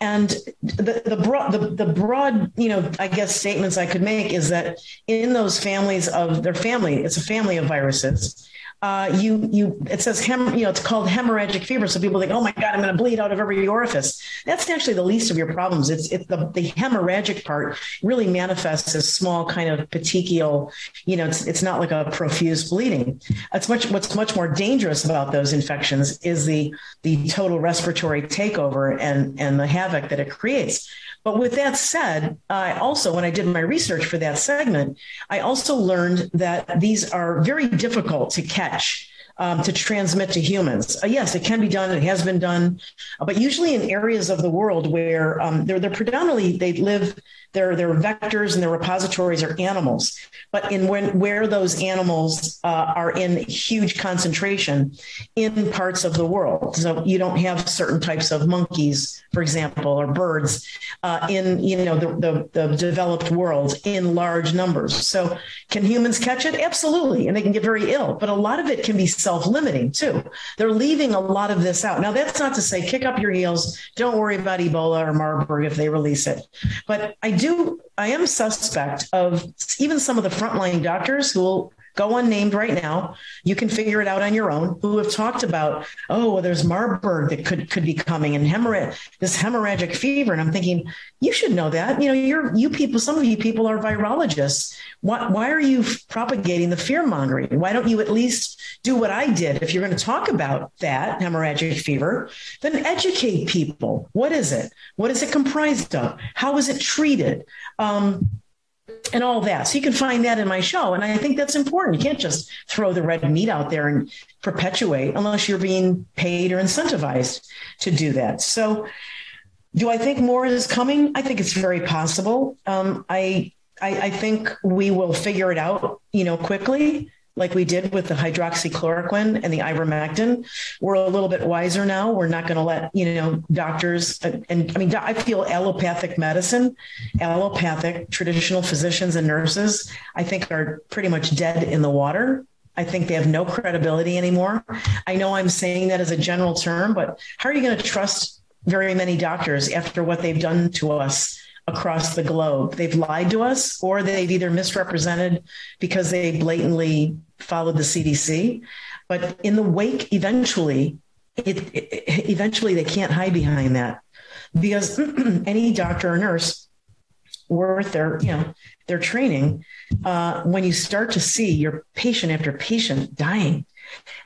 And the the broad the, the broad you know I guess statements I could make is that in those families of their family, it's a family of viruses uh, you you it says hem, you know it's called hemorrhagic fever. So people think oh my god I'm going to bleed out of every orifice. That's actually the least of your problems. It's it's the the hemorrhagic part really manifests as small kind of petechial you know it's it's not like a profuse bleeding. It's much what's much more dangerous about those infections is the the total respiratory takeover and and the havoc that it creates but with that said, I also when I did my research for that segment, I also learned that these are very difficult to catch um, to transmit to humans. Uh, yes, it can be done. It has been done, uh, but usually in areas of the world where um, they're they're predominantly they live their their vectors and their repositories are animals. But in when where those animals uh, are in huge concentration in parts of the world. So you don't have certain types of monkeys for example or birds uh, in you know the, the the developed world in large numbers. So can humans catch it? Absolutely. And they can get very ill. But a lot of it can be self-limiting too. They're leaving a lot of this out. Now that's not to say kick up your heels. Don't worry about ebola or marburg if they release it. But i do do I am suspect of even some of the frontline doctors who will go unnamed right now. You can figure it out on your own. Who have talked about, oh, well, there's Marburg that could could be coming and hemorrhage this hemorrhagic fever. And I'm thinking, you should know that. You know, you're you people, some of you people are virologists. Why why are you propagating the fear mongering? Why don't you at least do what I did? If you're going to talk about that hemorrhagic fever, then educate people. What is it? What is it comprised of? How is it treated? Um, and all that. So you can find that in my show and I think that's important. You can't just throw the red meat out there and perpetuate unless you're being paid or incentivized to do that. So do I think more is coming? I think it's very possible. Um, I, I I think we will figure it out, you know, quickly. Like we did with the hydroxychloroquine and the ivermectin. We're a little bit wiser now. We're not going to let, you know, doctors and, and I mean I feel allopathic medicine, allopathic traditional physicians and nurses I think are pretty much dead in the water. I think they have no credibility anymore. I know I'm saying that as a general term, but how are you going to trust very many doctors after what they've done to us across the globe. They've lied to us or they've either misrepresented because they blatantly followed the CDC. But in the wake eventually it, it eventually they can't hide behind that because any doctor or nurse worth their, you know, their training uh, when you start to see your patient after patient dying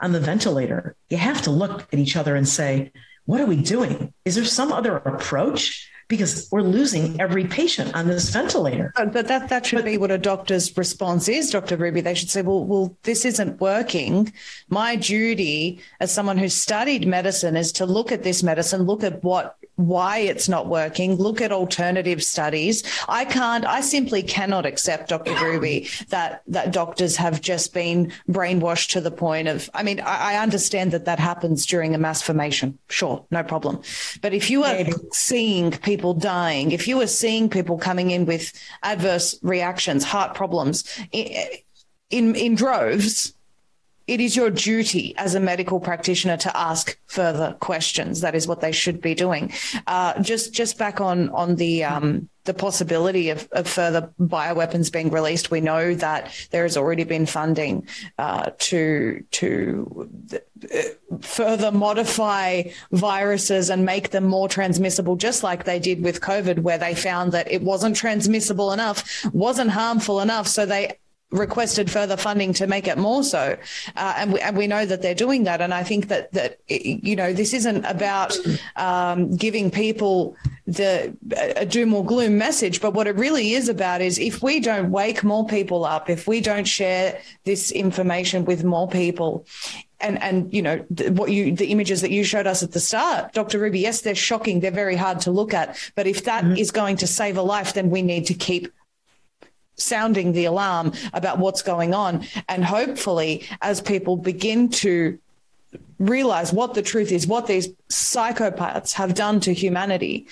on the ventilator, you have to look at each other and say, what are we doing? Is there some other approach? Because we're losing every patient on this ventilator. But that that should be what a doctor's response is, Dr. Ruby. They should say, "Well, well, this isn't working. My duty as someone who's studied medicine is to look at this medicine, look at what why it's not working, look at alternative studies. I can't I simply cannot accept Dr. Ruby that that doctors have just been brainwashed to the point of I mean I, I understand that that happens during a mass formation. Sure, no problem. But if you are seeing people dying, if you were seeing people coming in with adverse reactions, heart problems in in, in droves, it is your duty as a medical practitioner to ask further questions. That is what they should be doing. Uh, just just back on on the um, the possibility of, of further bioweapons being released. We know that there has already been funding uh, to to uh, further modify viruses and make them more transmissible, just like they did with COVID, where they found that it wasn't transmissible enough, wasn't harmful enough, so they requested further funding to make it more so. Uh, and we and we know that they're doing that. And I think that that you know this isn't about um, giving people the a doom or gloom message. But what it really is about is if we don't wake more people up if we don't share this information with more people and and you know what you the images that you showed us at the start Dr. Ruby yes they're shocking. They're very hard to look at. But if that mm-hmm. is going to save a life then we need to keep sounding the alarm about what's going on. And hopefully as people begin to realize what the truth is what these psychopaths have done to humanity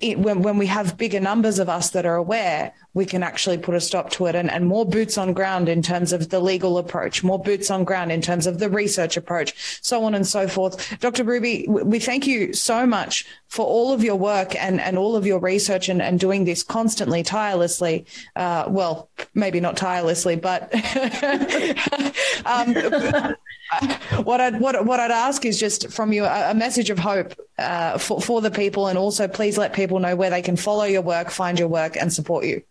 it, when, when we have bigger numbers of us that are aware, we can actually put a stop to it and, and more boots on ground in terms of the legal approach, more boots on ground in terms of the research approach, so on and so forth. Dr. Ruby, we thank you so much for all of your work and, and all of your research and, and doing this constantly, tirelessly. Uh, well, maybe not tirelessly, but um, what I'd what what I'd ask is just from you a, message of hope uh, for for the people, and also please let people know where they can follow your work, find your work, and support you.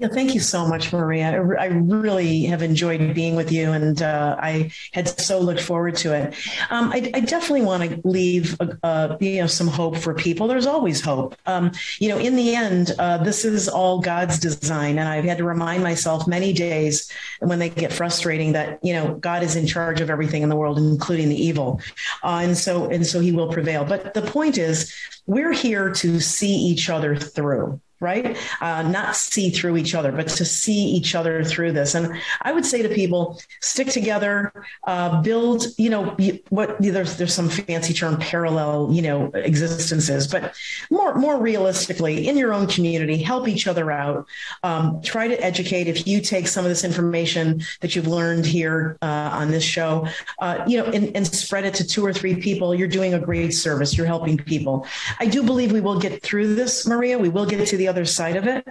Yeah, thank you so much, Maria. I, really have enjoyed being with you, and uh, I had so looked forward to it. Um, I, I, definitely want to leave, uh, you know, some hope for people. There's always hope. Um, you know, in the end, uh, this is all God's design, and I've had to remind myself many days when they get frustrating that you know God is in charge of everything in the world, including the evil, uh, and so and so He will prevail. But the point is, we're here to see each other through right? Uh, not see through each other but to see each other through this. And i would say to people stick together uh, build you know what there's there's some fancy term parallel you know existences but more more realistically in your own community help each other out. Um, try to educate. If you take some of this information that you've learned here uh, on this show uh, you know and, and spread it to two or three people you're doing a great service. You're helping people. I do believe we will get through this maria. We will get to the other side of it.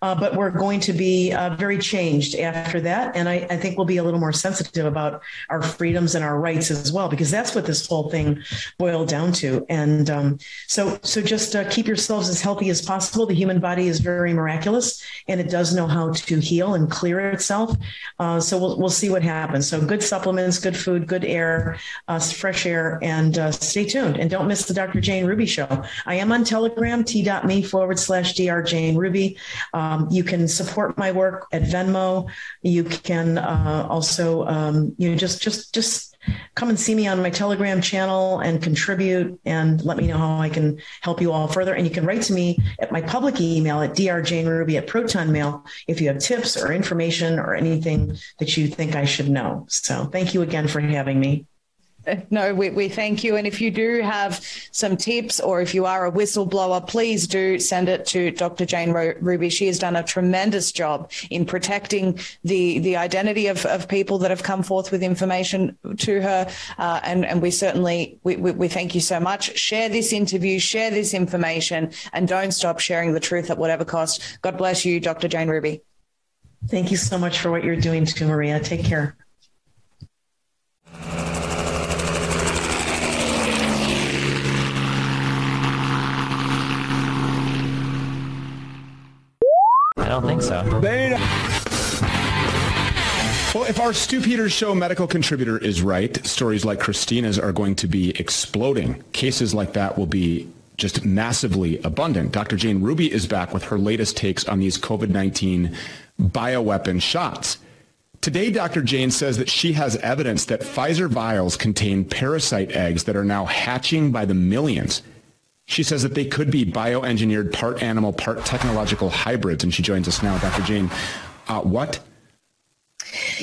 Uh, but we're going to be uh, very changed after that. And I, I, think we'll be a little more sensitive about our freedoms and our rights as well, because that's what this whole thing boiled down to. And um, so, so just uh, keep yourselves as healthy as possible. The human body is very miraculous and it does know how to heal and clear itself. Uh, so we'll, we'll see what happens. So good supplements, good food, good air, uh, fresh air, and uh, stay tuned. And don't miss the Dr. Jane Ruby show. I am on Telegram, t.me forward slash dr Jane Ruby. Um, you can support my work at Venmo. You can uh, also um, you know just just just come and see me on my Telegram channel and contribute and let me know how I can help you all further. And you can write to me at my public email at drjaneruby at Proton Mail if you have tips or information or anything that you think I should know. So thank you again for having me. No, we, we thank you. And if you do have some tips or if you are a whistleblower, please do send it to Dr. Jane Ruby. She has done a tremendous job in protecting the, the identity of, of people that have come forth with information to her. Uh, and, and we certainly, we, we, we thank you so much. Share this interview, share this information, and don't stop sharing the truth at whatever cost. God bless you, Dr. Jane Ruby. Thank you so much for what you're doing too, Maria. Take care. Don't think so. Beta. Well, if our Stu Peters show medical contributor is right, stories like Christina's are going to be exploding. Cases like that will be just massively abundant. Dr. Jane Ruby is back with her latest takes on these COVID-19 bioweapon shots. Today, Dr. Jane says that she has evidence that Pfizer vials contain parasite eggs that are now hatching by the millions. She says that they could be bioengineered part animal, part technological hybrids. And she joins us now. Dr. Jane, uh, what?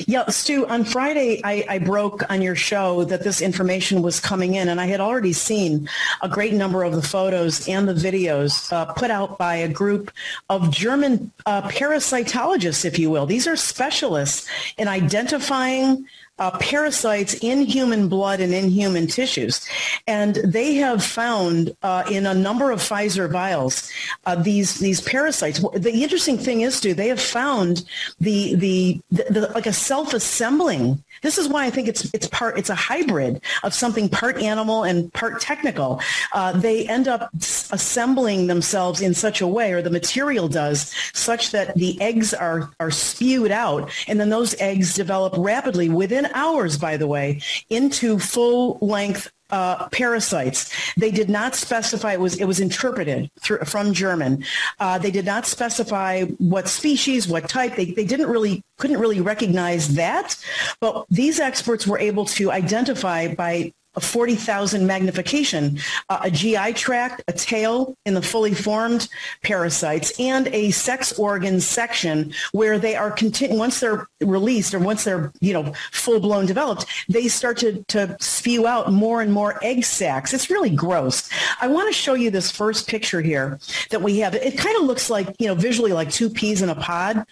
Yeah, Stu, on Friday, I, I, broke on your show that this information was coming in, and I had already seen a great number of the photos and the videos uh, put out by a group of German uh, parasitologists, if you will. These are specialists in identifying uh, parasites in human blood and in human tissues. And they have found uh, in a number of Pfizer vials uh, these these parasites. The interesting thing is, too, they have found the, the, the, the like a self-assembling this is why I think it's it's part it's a hybrid of something part animal and part technical. Uh, they end up assembling themselves in such a way, or the material does, such that the eggs are are spewed out, and then those eggs develop rapidly within hours. By the way, into full length uh, parasites. They did not specify it was it was interpreted through, from German. Uh, they did not specify what species, what type. They they didn't really couldn't really recognize that, but these experts were able to identify by a 40,000 magnification, uh, a GI tract, a tail in the fully formed parasites, and a sex organ section where they are once they're released or once they're, you know, full blown developed, they start to, to spew out more and more egg sacs. It's really gross. I want to show you this first picture here that we have. It kind of looks like, you know, visually like two peas in a pod.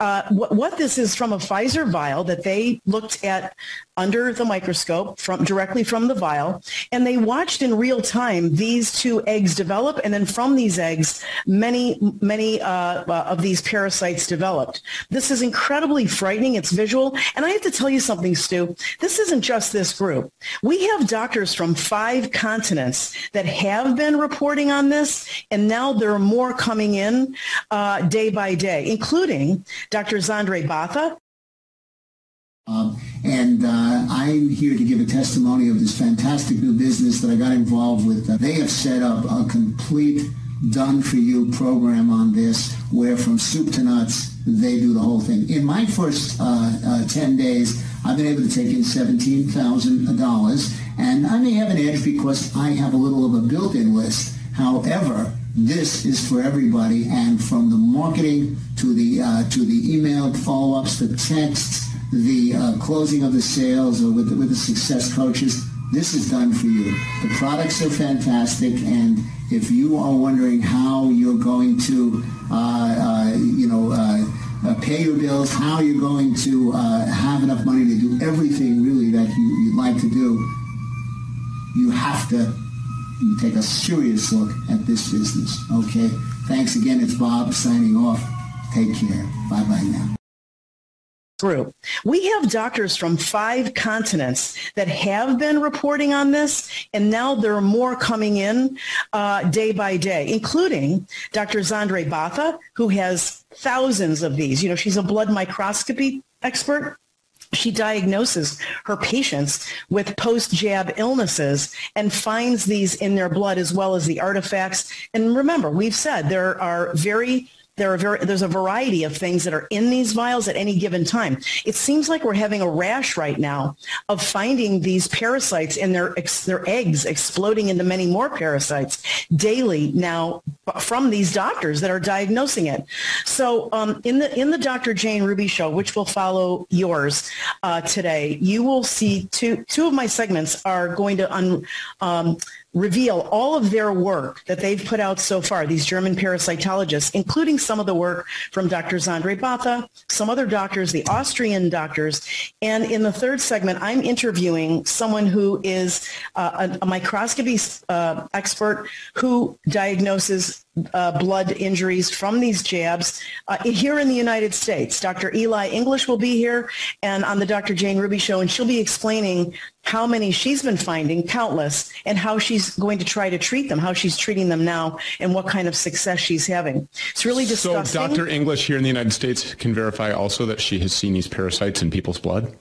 Uh, what, what this is from a Pfizer vial that they looked at under the microscope from directly from the vial and they watched in real time these two eggs develop and then from these eggs many many uh, uh, of these parasites developed. This is incredibly frightening it's visual and i have to tell you something stu. This isn't just this group. We have doctors from five continents that have been reporting on this and now there are more coming in uh, day by day including dr zandre Botha um, and uh, I'm here to give a testimony of this fantastic new business that I got involved with. Uh, they have set up a complete done-for-you program on this where from soup to nuts, they do the whole thing. In my first uh, uh 10 days, I've been able to take in $17,000, and I may have an edge because I have a little of a built-in list. However, this is for everybody, and from the marketing to the uh, to the email follow-ups, the texts, the uh, closing of the sales or with the, with the success coaches. This is done for you. The products are fantastic, and if you are wondering how you're going to, uh, uh, you know, uh, uh, pay your bills, how you're going to uh, have enough money to do everything really that you, you'd like to do, you have to take a serious look at this business. Okay. Thanks again. It's Bob signing off. Take care. Bye bye now group. We have doctors from five continents that have been reporting on this, and now there are more coming in uh, day by day, including Dr. Zandre Botha, who has thousands of these. You know, she's a blood microscopy expert. she diagnoses her patients with post-jab illnesses and finds these in their blood as well as the artifacts. And remember, we've said there are very there are very, there's a variety of things that are in these vials at any given time. It seems like we're having a rash right now of finding these parasites in their their eggs exploding into many more parasites daily now from these doctors that are diagnosing it. So um, in the in the Dr. Jane Ruby show, which will follow yours uh, today, you will see two two of my segments are going to un, um, reveal all of their work that they've put out so far, these German parasitologists, including some of the work from Dr. Andrei Botha, some other doctors, the Austrian doctors. And in the third segment, I'm interviewing someone who is uh, a, a, microscopy uh, expert who diagnoses uh, blood injuries from these jabs uh, here in the United States. Dr. Eli English will be here and on the Dr. Jane Ruby show and she'll be explaining how many she's been finding, countless, and how she's going to try to treat them, how she's treating them now and what kind of success she's having. It's really disgusting. So Dr. English here in the United States can verify also that she has seen these parasites in people's blood?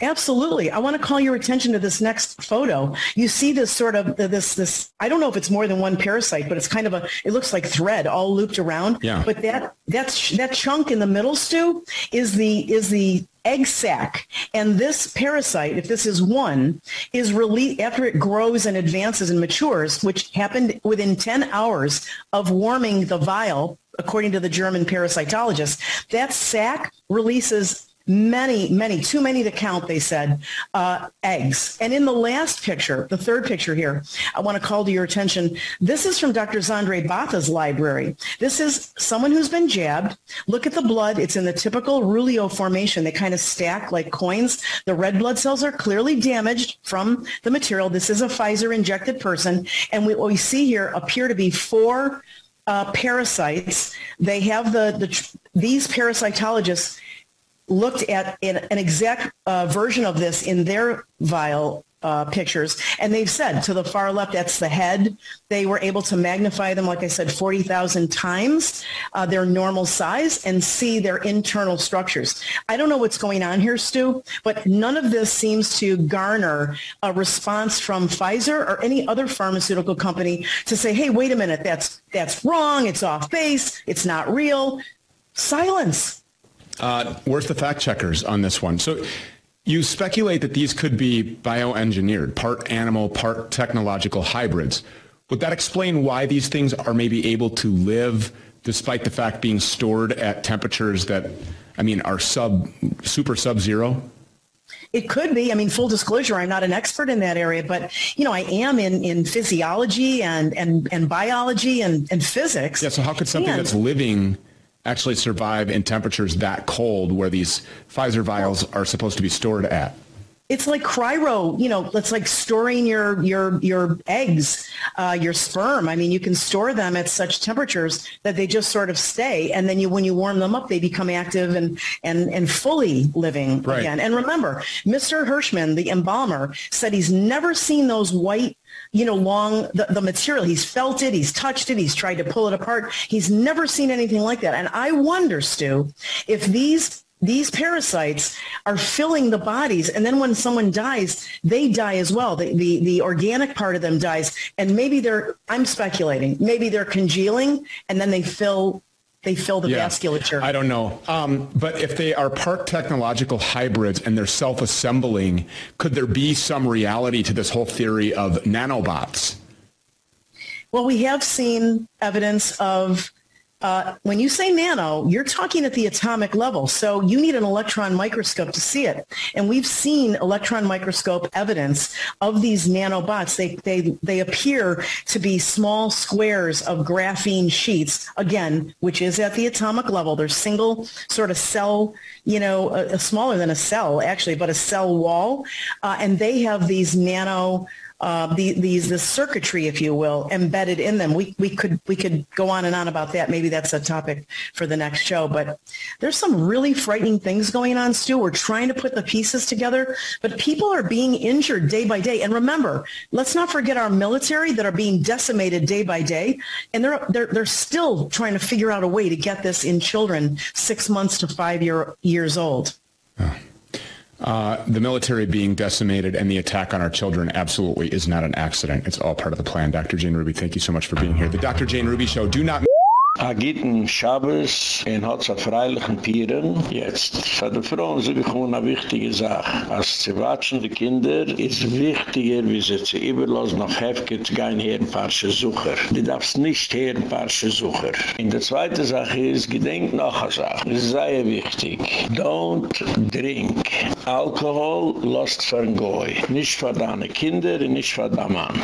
Absolutely. I want to call your attention to this next photo. You see this sort of uh, this this I don't know if it's more than one parasite, but it's kind of a it looks like thread all looped around. Yeah. But that that's that chunk in the middle Stu is the is the egg sac and this parasite if this is one is released after it grows and advances and matures which happened within 10 hours of warming the vial according to the German parasitologist that sac releases many, many, too many to count, they said, uh, eggs. And in the last picture, the third picture here, I want to call to your attention, this is from Dr. Zandre Botha's library. This is someone who's been jabbed. Look at the blood. It's in the typical rouleaux formation. They kind of stack like coins. The red blood cells are clearly damaged from the material. This is a Pfizer injected person. And we, what we see here appear to be four uh, parasites. They have the, the these parasitologists looked at an, an exact uh, version of this in their vial uh, pictures, and they've said to the far left, that's the head. They were able to magnify them, like I said, 40,000 times uh, their normal size and see their internal structures. I don't know what's going on here, Stu, but none of this seems to garner a response from Pfizer or any other pharmaceutical company to say, hey, wait a minute, that's, that's wrong, it's off base, it's not real. Silence. Uh, where's the fact checkers on this one? So you speculate that these could be bioengineered, part animal, part technological hybrids. Would that explain why these things are maybe able to live despite the fact being stored at temperatures that, I mean, are sub super sub-zero? It could be. I mean, full disclosure, I'm not an expert in that area, but you know, I am in, in physiology and, and, and biology and, and physics. Yeah, so how could something and, that's living actually survive in temperatures that cold where these Pfizer vials are supposed to be stored at? It's like cryo, you know, it's like storing your your your eggs, uh, your sperm. I mean, you can store them at such temperatures that they just sort of stay, and then you, when you warm them up, they become active and and and fully living right. again. And remember, Mr. Hirschman, the embalmer, said he's never seen those white you know, long the, the material. He's felt it, he's touched it, he's tried to pull it apart. He's never seen anything like that. And I wonder, Stu, if these these parasites are filling the bodies and then when someone dies they die as well the, the the organic part of them dies and maybe they're i'm speculating maybe they're congealing and then they fill they fill the yeah, vasculature. I don't know. Um, but if they are part technological hybrids and they're self-assembling, could there be some reality to this whole theory of nanobots? Well, we have seen evidence of uh, when you say nano, you're talking at the atomic level. So you need an electron microscope to see it. And we've seen electron microscope evidence of these nanobots. They, they, they appear to be small squares of graphene sheets, again, which is at the atomic level. They're single sort of cell, you know, a, a smaller than a cell, actually, but a cell wall. Uh, and they have these nano uh, the, these the circuitry, if you will, embedded in them. We we could we could go on and on about that. Maybe that's a topic for the next show. But there's some really frightening things going on, Stu. We're trying to put the pieces together, but people are being injured day by day. And remember, let's not forget our military that are being decimated day by day, and they're they're they're still trying to figure out a way to get this in children six months to five year years old. Uh, the military being decimated and the attack on our children absolutely is not an accident. It's all part of the plan. Dr. Jane Ruby, thank you so much for being here. The Dr. Jane Ruby Show. Do not. Agiten Shabbos in hat sa freilichen Pieren. Jetzt, für die Frauen sind kommen eine wichtige Sache. Als sie watschen die Kinder, ist wichtiger, wie sie zu überlassen, noch heftig zu gehen hier ein paar Sucher. Die darfst nicht paar Sucher. In der zweite Sache ist, gedenk noch eine Sache. Ist sehr wichtig. Don't drink. Alkohol lost Goy. Nicht für deine Kinder, nicht für deinen Mann.